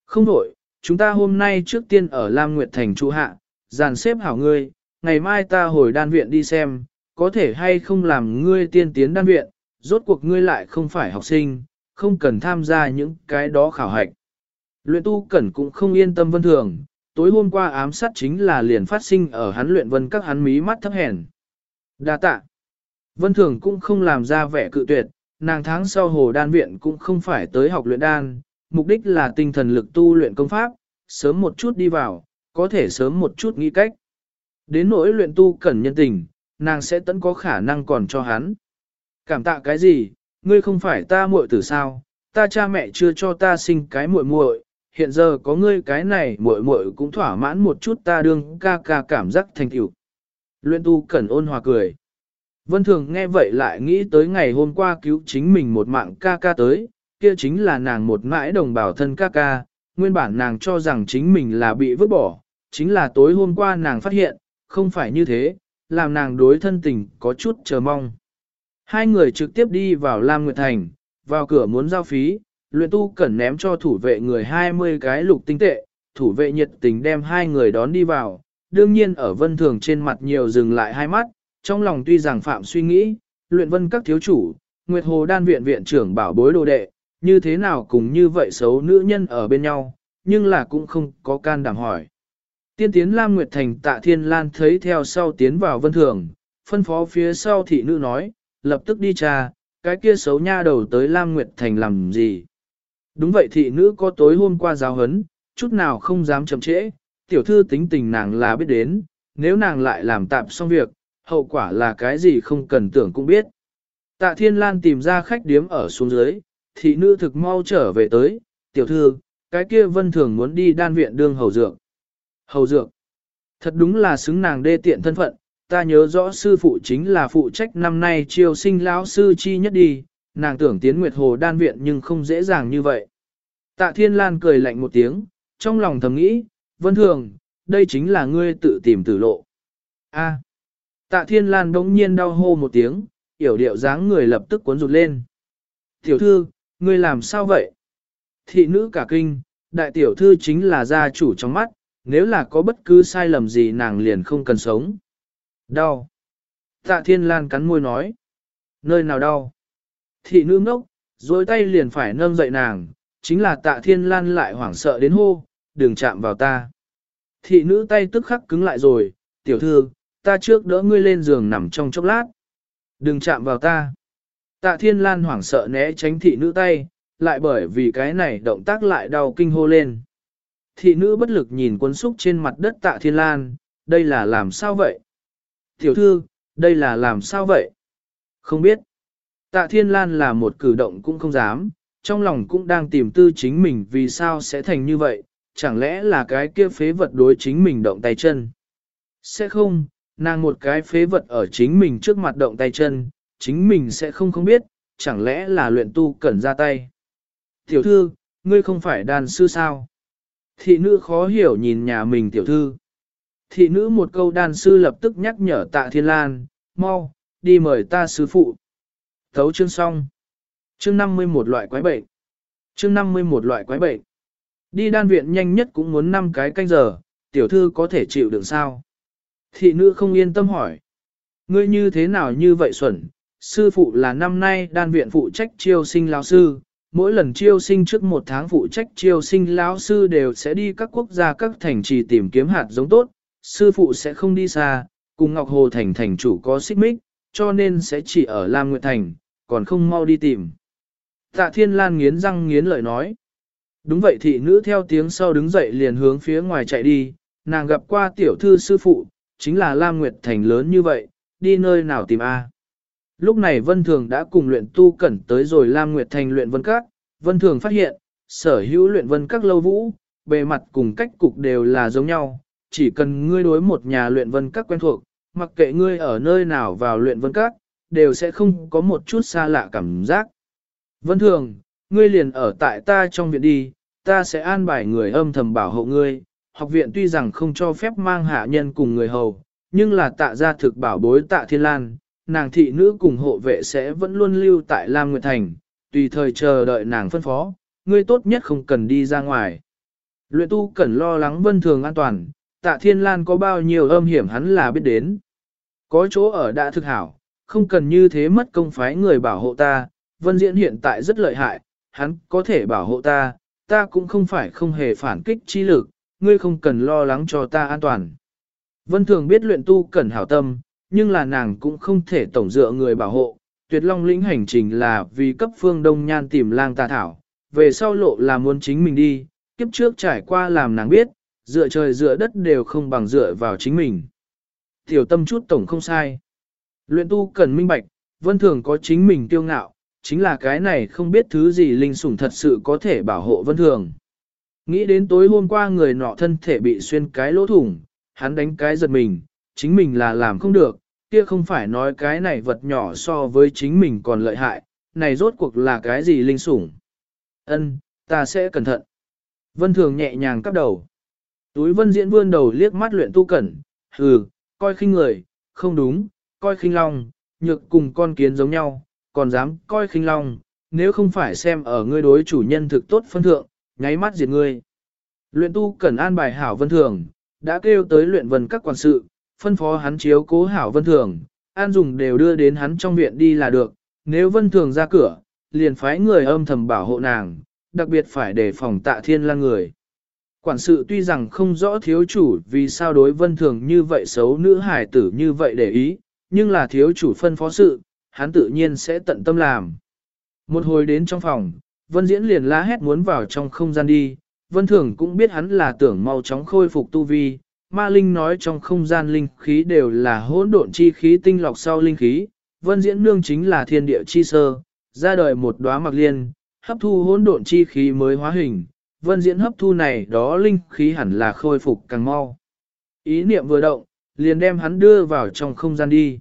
[SPEAKER 1] Không đổi, chúng ta hôm nay trước tiên ở Lam Nguyệt Thành trụ hạ, dàn xếp hảo ngươi, ngày mai ta hồi đan viện đi xem, có thể hay không làm ngươi tiên tiến đan viện, rốt cuộc ngươi lại không phải học sinh, không cần tham gia những cái đó khảo hạch. Luyện tu cẩn cũng không yên tâm vân thường, tối hôm qua ám sát chính là liền phát sinh ở hắn luyện vân các hắn mí mắt thấp hèn. Đa tạ. Vân Thường cũng không làm ra vẻ cự tuyệt, nàng tháng sau hồ đan viện cũng không phải tới học luyện đan, mục đích là tinh thần lực tu luyện công pháp, sớm một chút đi vào, có thể sớm một chút nghĩ cách. Đến nỗi luyện tu cần nhân tình, nàng sẽ tẫn có khả năng còn cho hắn. Cảm tạ cái gì, ngươi không phải ta muội tử sao, ta cha mẹ chưa cho ta sinh cái muội muội, hiện giờ có ngươi cái này muội muội cũng thỏa mãn một chút ta đương ca ca cảm giác thành tựu. Luyện tu cẩn ôn hòa cười. Vân Thường nghe vậy lại nghĩ tới ngày hôm qua cứu chính mình một mạng ca ca tới, kia chính là nàng một mãi đồng bào thân ca ca, nguyên bản nàng cho rằng chính mình là bị vứt bỏ, chính là tối hôm qua nàng phát hiện, không phải như thế, làm nàng đối thân tình có chút chờ mong. Hai người trực tiếp đi vào Lam Nguyệt Thành, vào cửa muốn giao phí, luyện tu cẩn ném cho thủ vệ người 20 cái lục tinh tệ, thủ vệ nhiệt tình đem hai người đón đi vào, đương nhiên ở vân thường trên mặt nhiều dừng lại hai mắt, trong lòng tuy rằng phạm suy nghĩ, luyện vân các thiếu chủ, Nguyệt Hồ đan viện viện trưởng bảo bối đồ đệ, như thế nào cùng như vậy xấu nữ nhân ở bên nhau, nhưng là cũng không có can đảm hỏi. Tiên tiến Lam Nguyệt Thành tạ thiên lan thấy theo sau tiến vào vân thường, phân phó phía sau thị nữ nói, lập tức đi tra, cái kia xấu nha đầu tới Lam Nguyệt Thành làm gì. Đúng vậy thị nữ có tối hôm qua giáo hấn, chút nào không dám chậm trễ, tiểu thư tính tình nàng là biết đến, nếu nàng lại làm tạm xong việc, hậu quả là cái gì không cần tưởng cũng biết. Tạ Thiên Lan tìm ra khách điếm ở xuống dưới, thị nữ thực mau trở về tới, tiểu thư, cái kia vân thường muốn đi đan viện đương hầu dược. Hầu dược. Thật đúng là xứng nàng đê tiện thân phận, ta nhớ rõ sư phụ chính là phụ trách năm nay triều sinh lão sư chi nhất đi, nàng tưởng tiến Nguyệt Hồ đan viện nhưng không dễ dàng như vậy. Tạ Thiên Lan cười lạnh một tiếng, trong lòng thầm nghĩ, vân thường, đây chính là ngươi tự tìm tử lộ. A. Tạ Thiên Lan đống nhiên đau hô một tiếng, yểu điệu dáng người lập tức cuốn rụt lên. Tiểu thư, ngươi làm sao vậy? Thị nữ cả kinh, đại tiểu thư chính là gia chủ trong mắt, nếu là có bất cứ sai lầm gì nàng liền không cần sống. Đau. Tạ Thiên Lan cắn môi nói. Nơi nào đau? Thị nữ ngốc, dối tay liền phải nâng dậy nàng, chính là tạ Thiên Lan lại hoảng sợ đến hô, đừng chạm vào ta. Thị nữ tay tức khắc cứng lại rồi, tiểu thư, ta trước đỡ ngươi lên giường nằm trong chốc lát. Đừng chạm vào ta. Tạ Thiên Lan hoảng sợ né tránh thị nữ tay, lại bởi vì cái này động tác lại đau kinh hô lên. Thị nữ bất lực nhìn cuốn xúc trên mặt đất Tạ Thiên Lan, đây là làm sao vậy? Tiểu thư, đây là làm sao vậy? Không biết. Tạ Thiên Lan là một cử động cũng không dám, trong lòng cũng đang tìm tư chính mình vì sao sẽ thành như vậy, chẳng lẽ là cái kia phế vật đối chính mình động tay chân. Sẽ không, nàng một cái phế vật ở chính mình trước mặt động tay chân, chính mình sẽ không không biết, chẳng lẽ là luyện tu cần ra tay. Tiểu thư, ngươi không phải đàn sư sao? Thị nữ khó hiểu nhìn nhà mình tiểu thư. Thị nữ một câu đan sư lập tức nhắc nhở tạ thiên lan, mau, đi mời ta sư phụ. Thấu chương xong. Chương 51 loại quái bệnh. Chương 51 loại quái bệnh. Đi đan viện nhanh nhất cũng muốn 5 cái canh giờ, tiểu thư có thể chịu đựng sao? Thị nữ không yên tâm hỏi. Ngươi như thế nào như vậy xuẩn? Sư phụ là năm nay đan viện phụ trách chiêu sinh lão sư, mỗi lần chiêu sinh trước một tháng phụ trách chiêu sinh lão sư đều sẽ đi các quốc gia các thành trì tìm kiếm hạt giống tốt, sư phụ sẽ không đi xa, cùng Ngọc Hồ Thành thành chủ có xích mích, cho nên sẽ chỉ ở Lam Nguyệt Thành, còn không mau đi tìm. Tạ Thiên Lan nghiến răng nghiến lợi nói. Đúng vậy thị nữ theo tiếng sau đứng dậy liền hướng phía ngoài chạy đi, nàng gặp qua tiểu thư sư phụ, chính là Lam Nguyệt Thành lớn như vậy, đi nơi nào tìm A. Lúc này Vân Thường đã cùng luyện tu cẩn tới rồi Lam Nguyệt Thành luyện vân các, Vân Thường phát hiện, sở hữu luyện vân các lâu vũ, bề mặt cùng cách cục đều là giống nhau, chỉ cần ngươi đối một nhà luyện vân các quen thuộc, mặc kệ ngươi ở nơi nào vào luyện vân các, đều sẽ không có một chút xa lạ cảm giác. Vân Thường, ngươi liền ở tại ta trong viện đi, ta sẽ an bài người âm thầm bảo hộ ngươi, học viện tuy rằng không cho phép mang hạ nhân cùng người hầu, nhưng là tạ gia thực bảo bối tạ thiên lan, nàng thị nữ cùng hộ vệ sẽ vẫn luôn lưu tại Lam Nguyệt Thành, tùy thời chờ đợi nàng phân phó, ngươi tốt nhất không cần đi ra ngoài. Luyện tu cần lo lắng vân thường an toàn, tạ thiên lan có bao nhiêu âm hiểm hắn là biết đến. Có chỗ ở đã thực hảo, không cần như thế mất công phái người bảo hộ ta, vân diễn hiện tại rất lợi hại, hắn có thể bảo hộ ta, ta cũng không phải không hề phản kích chi lực, ngươi không cần lo lắng cho ta an toàn. Vân thường biết luyện tu cần hảo tâm, nhưng là nàng cũng không thể tổng dựa người bảo hộ. Tuyệt Long lĩnh hành trình là vì cấp phương Đông Nhan tìm lang tà thảo, về sau lộ là muốn chính mình đi, kiếp trước trải qua làm nàng biết, dựa trời dựa đất đều không bằng dựa vào chính mình. Tiểu tâm chút tổng không sai. Luyện tu cần minh bạch, vân thường có chính mình tiêu ngạo, chính là cái này không biết thứ gì linh sủng thật sự có thể bảo hộ vân thường. Nghĩ đến tối hôm qua người nọ thân thể bị xuyên cái lỗ thủng, hắn đánh cái giật mình, chính mình là làm không được, kia không phải nói cái này vật nhỏ so với chính mình còn lợi hại, này rốt cuộc là cái gì linh sủng. Ân, ta sẽ cẩn thận. Vân thường nhẹ nhàng cắp đầu. Túi vân diễn vươn đầu liếc mắt luyện tu cẩn, hừ, coi khinh người, không đúng, coi khinh long, nhược cùng con kiến giống nhau, còn dám coi khinh long, nếu không phải xem ở ngươi đối chủ nhân thực tốt phân thượng, nháy mắt diệt ngươi. Luyện tu cẩn an bài hảo vân thường, đã kêu tới luyện vân các quản sự, phân phó hắn chiếu cố hảo vân thường, an dùng đều đưa đến hắn trong viện đi là được, nếu vân thường ra cửa, liền phái người âm thầm bảo hộ nàng, đặc biệt phải đề phòng tạ thiên lang người. Quản sự tuy rằng không rõ thiếu chủ vì sao đối vân thường như vậy xấu nữ hải tử như vậy để ý, nhưng là thiếu chủ phân phó sự, hắn tự nhiên sẽ tận tâm làm. Một hồi đến trong phòng, vân diễn liền la hét muốn vào trong không gian đi, vân thường cũng biết hắn là tưởng mau chóng khôi phục tu vi, ma linh nói trong không gian linh khí đều là hỗn độn chi khí tinh lọc sau linh khí, vân diễn nương chính là thiên địa chi sơ, ra đời một đóa mặc liên, hấp thu hỗn độn chi khí mới hóa hình, vân diễn hấp thu này đó linh khí hẳn là khôi phục càng mau. Ý niệm vừa động, liền đem hắn đưa vào trong không gian đi.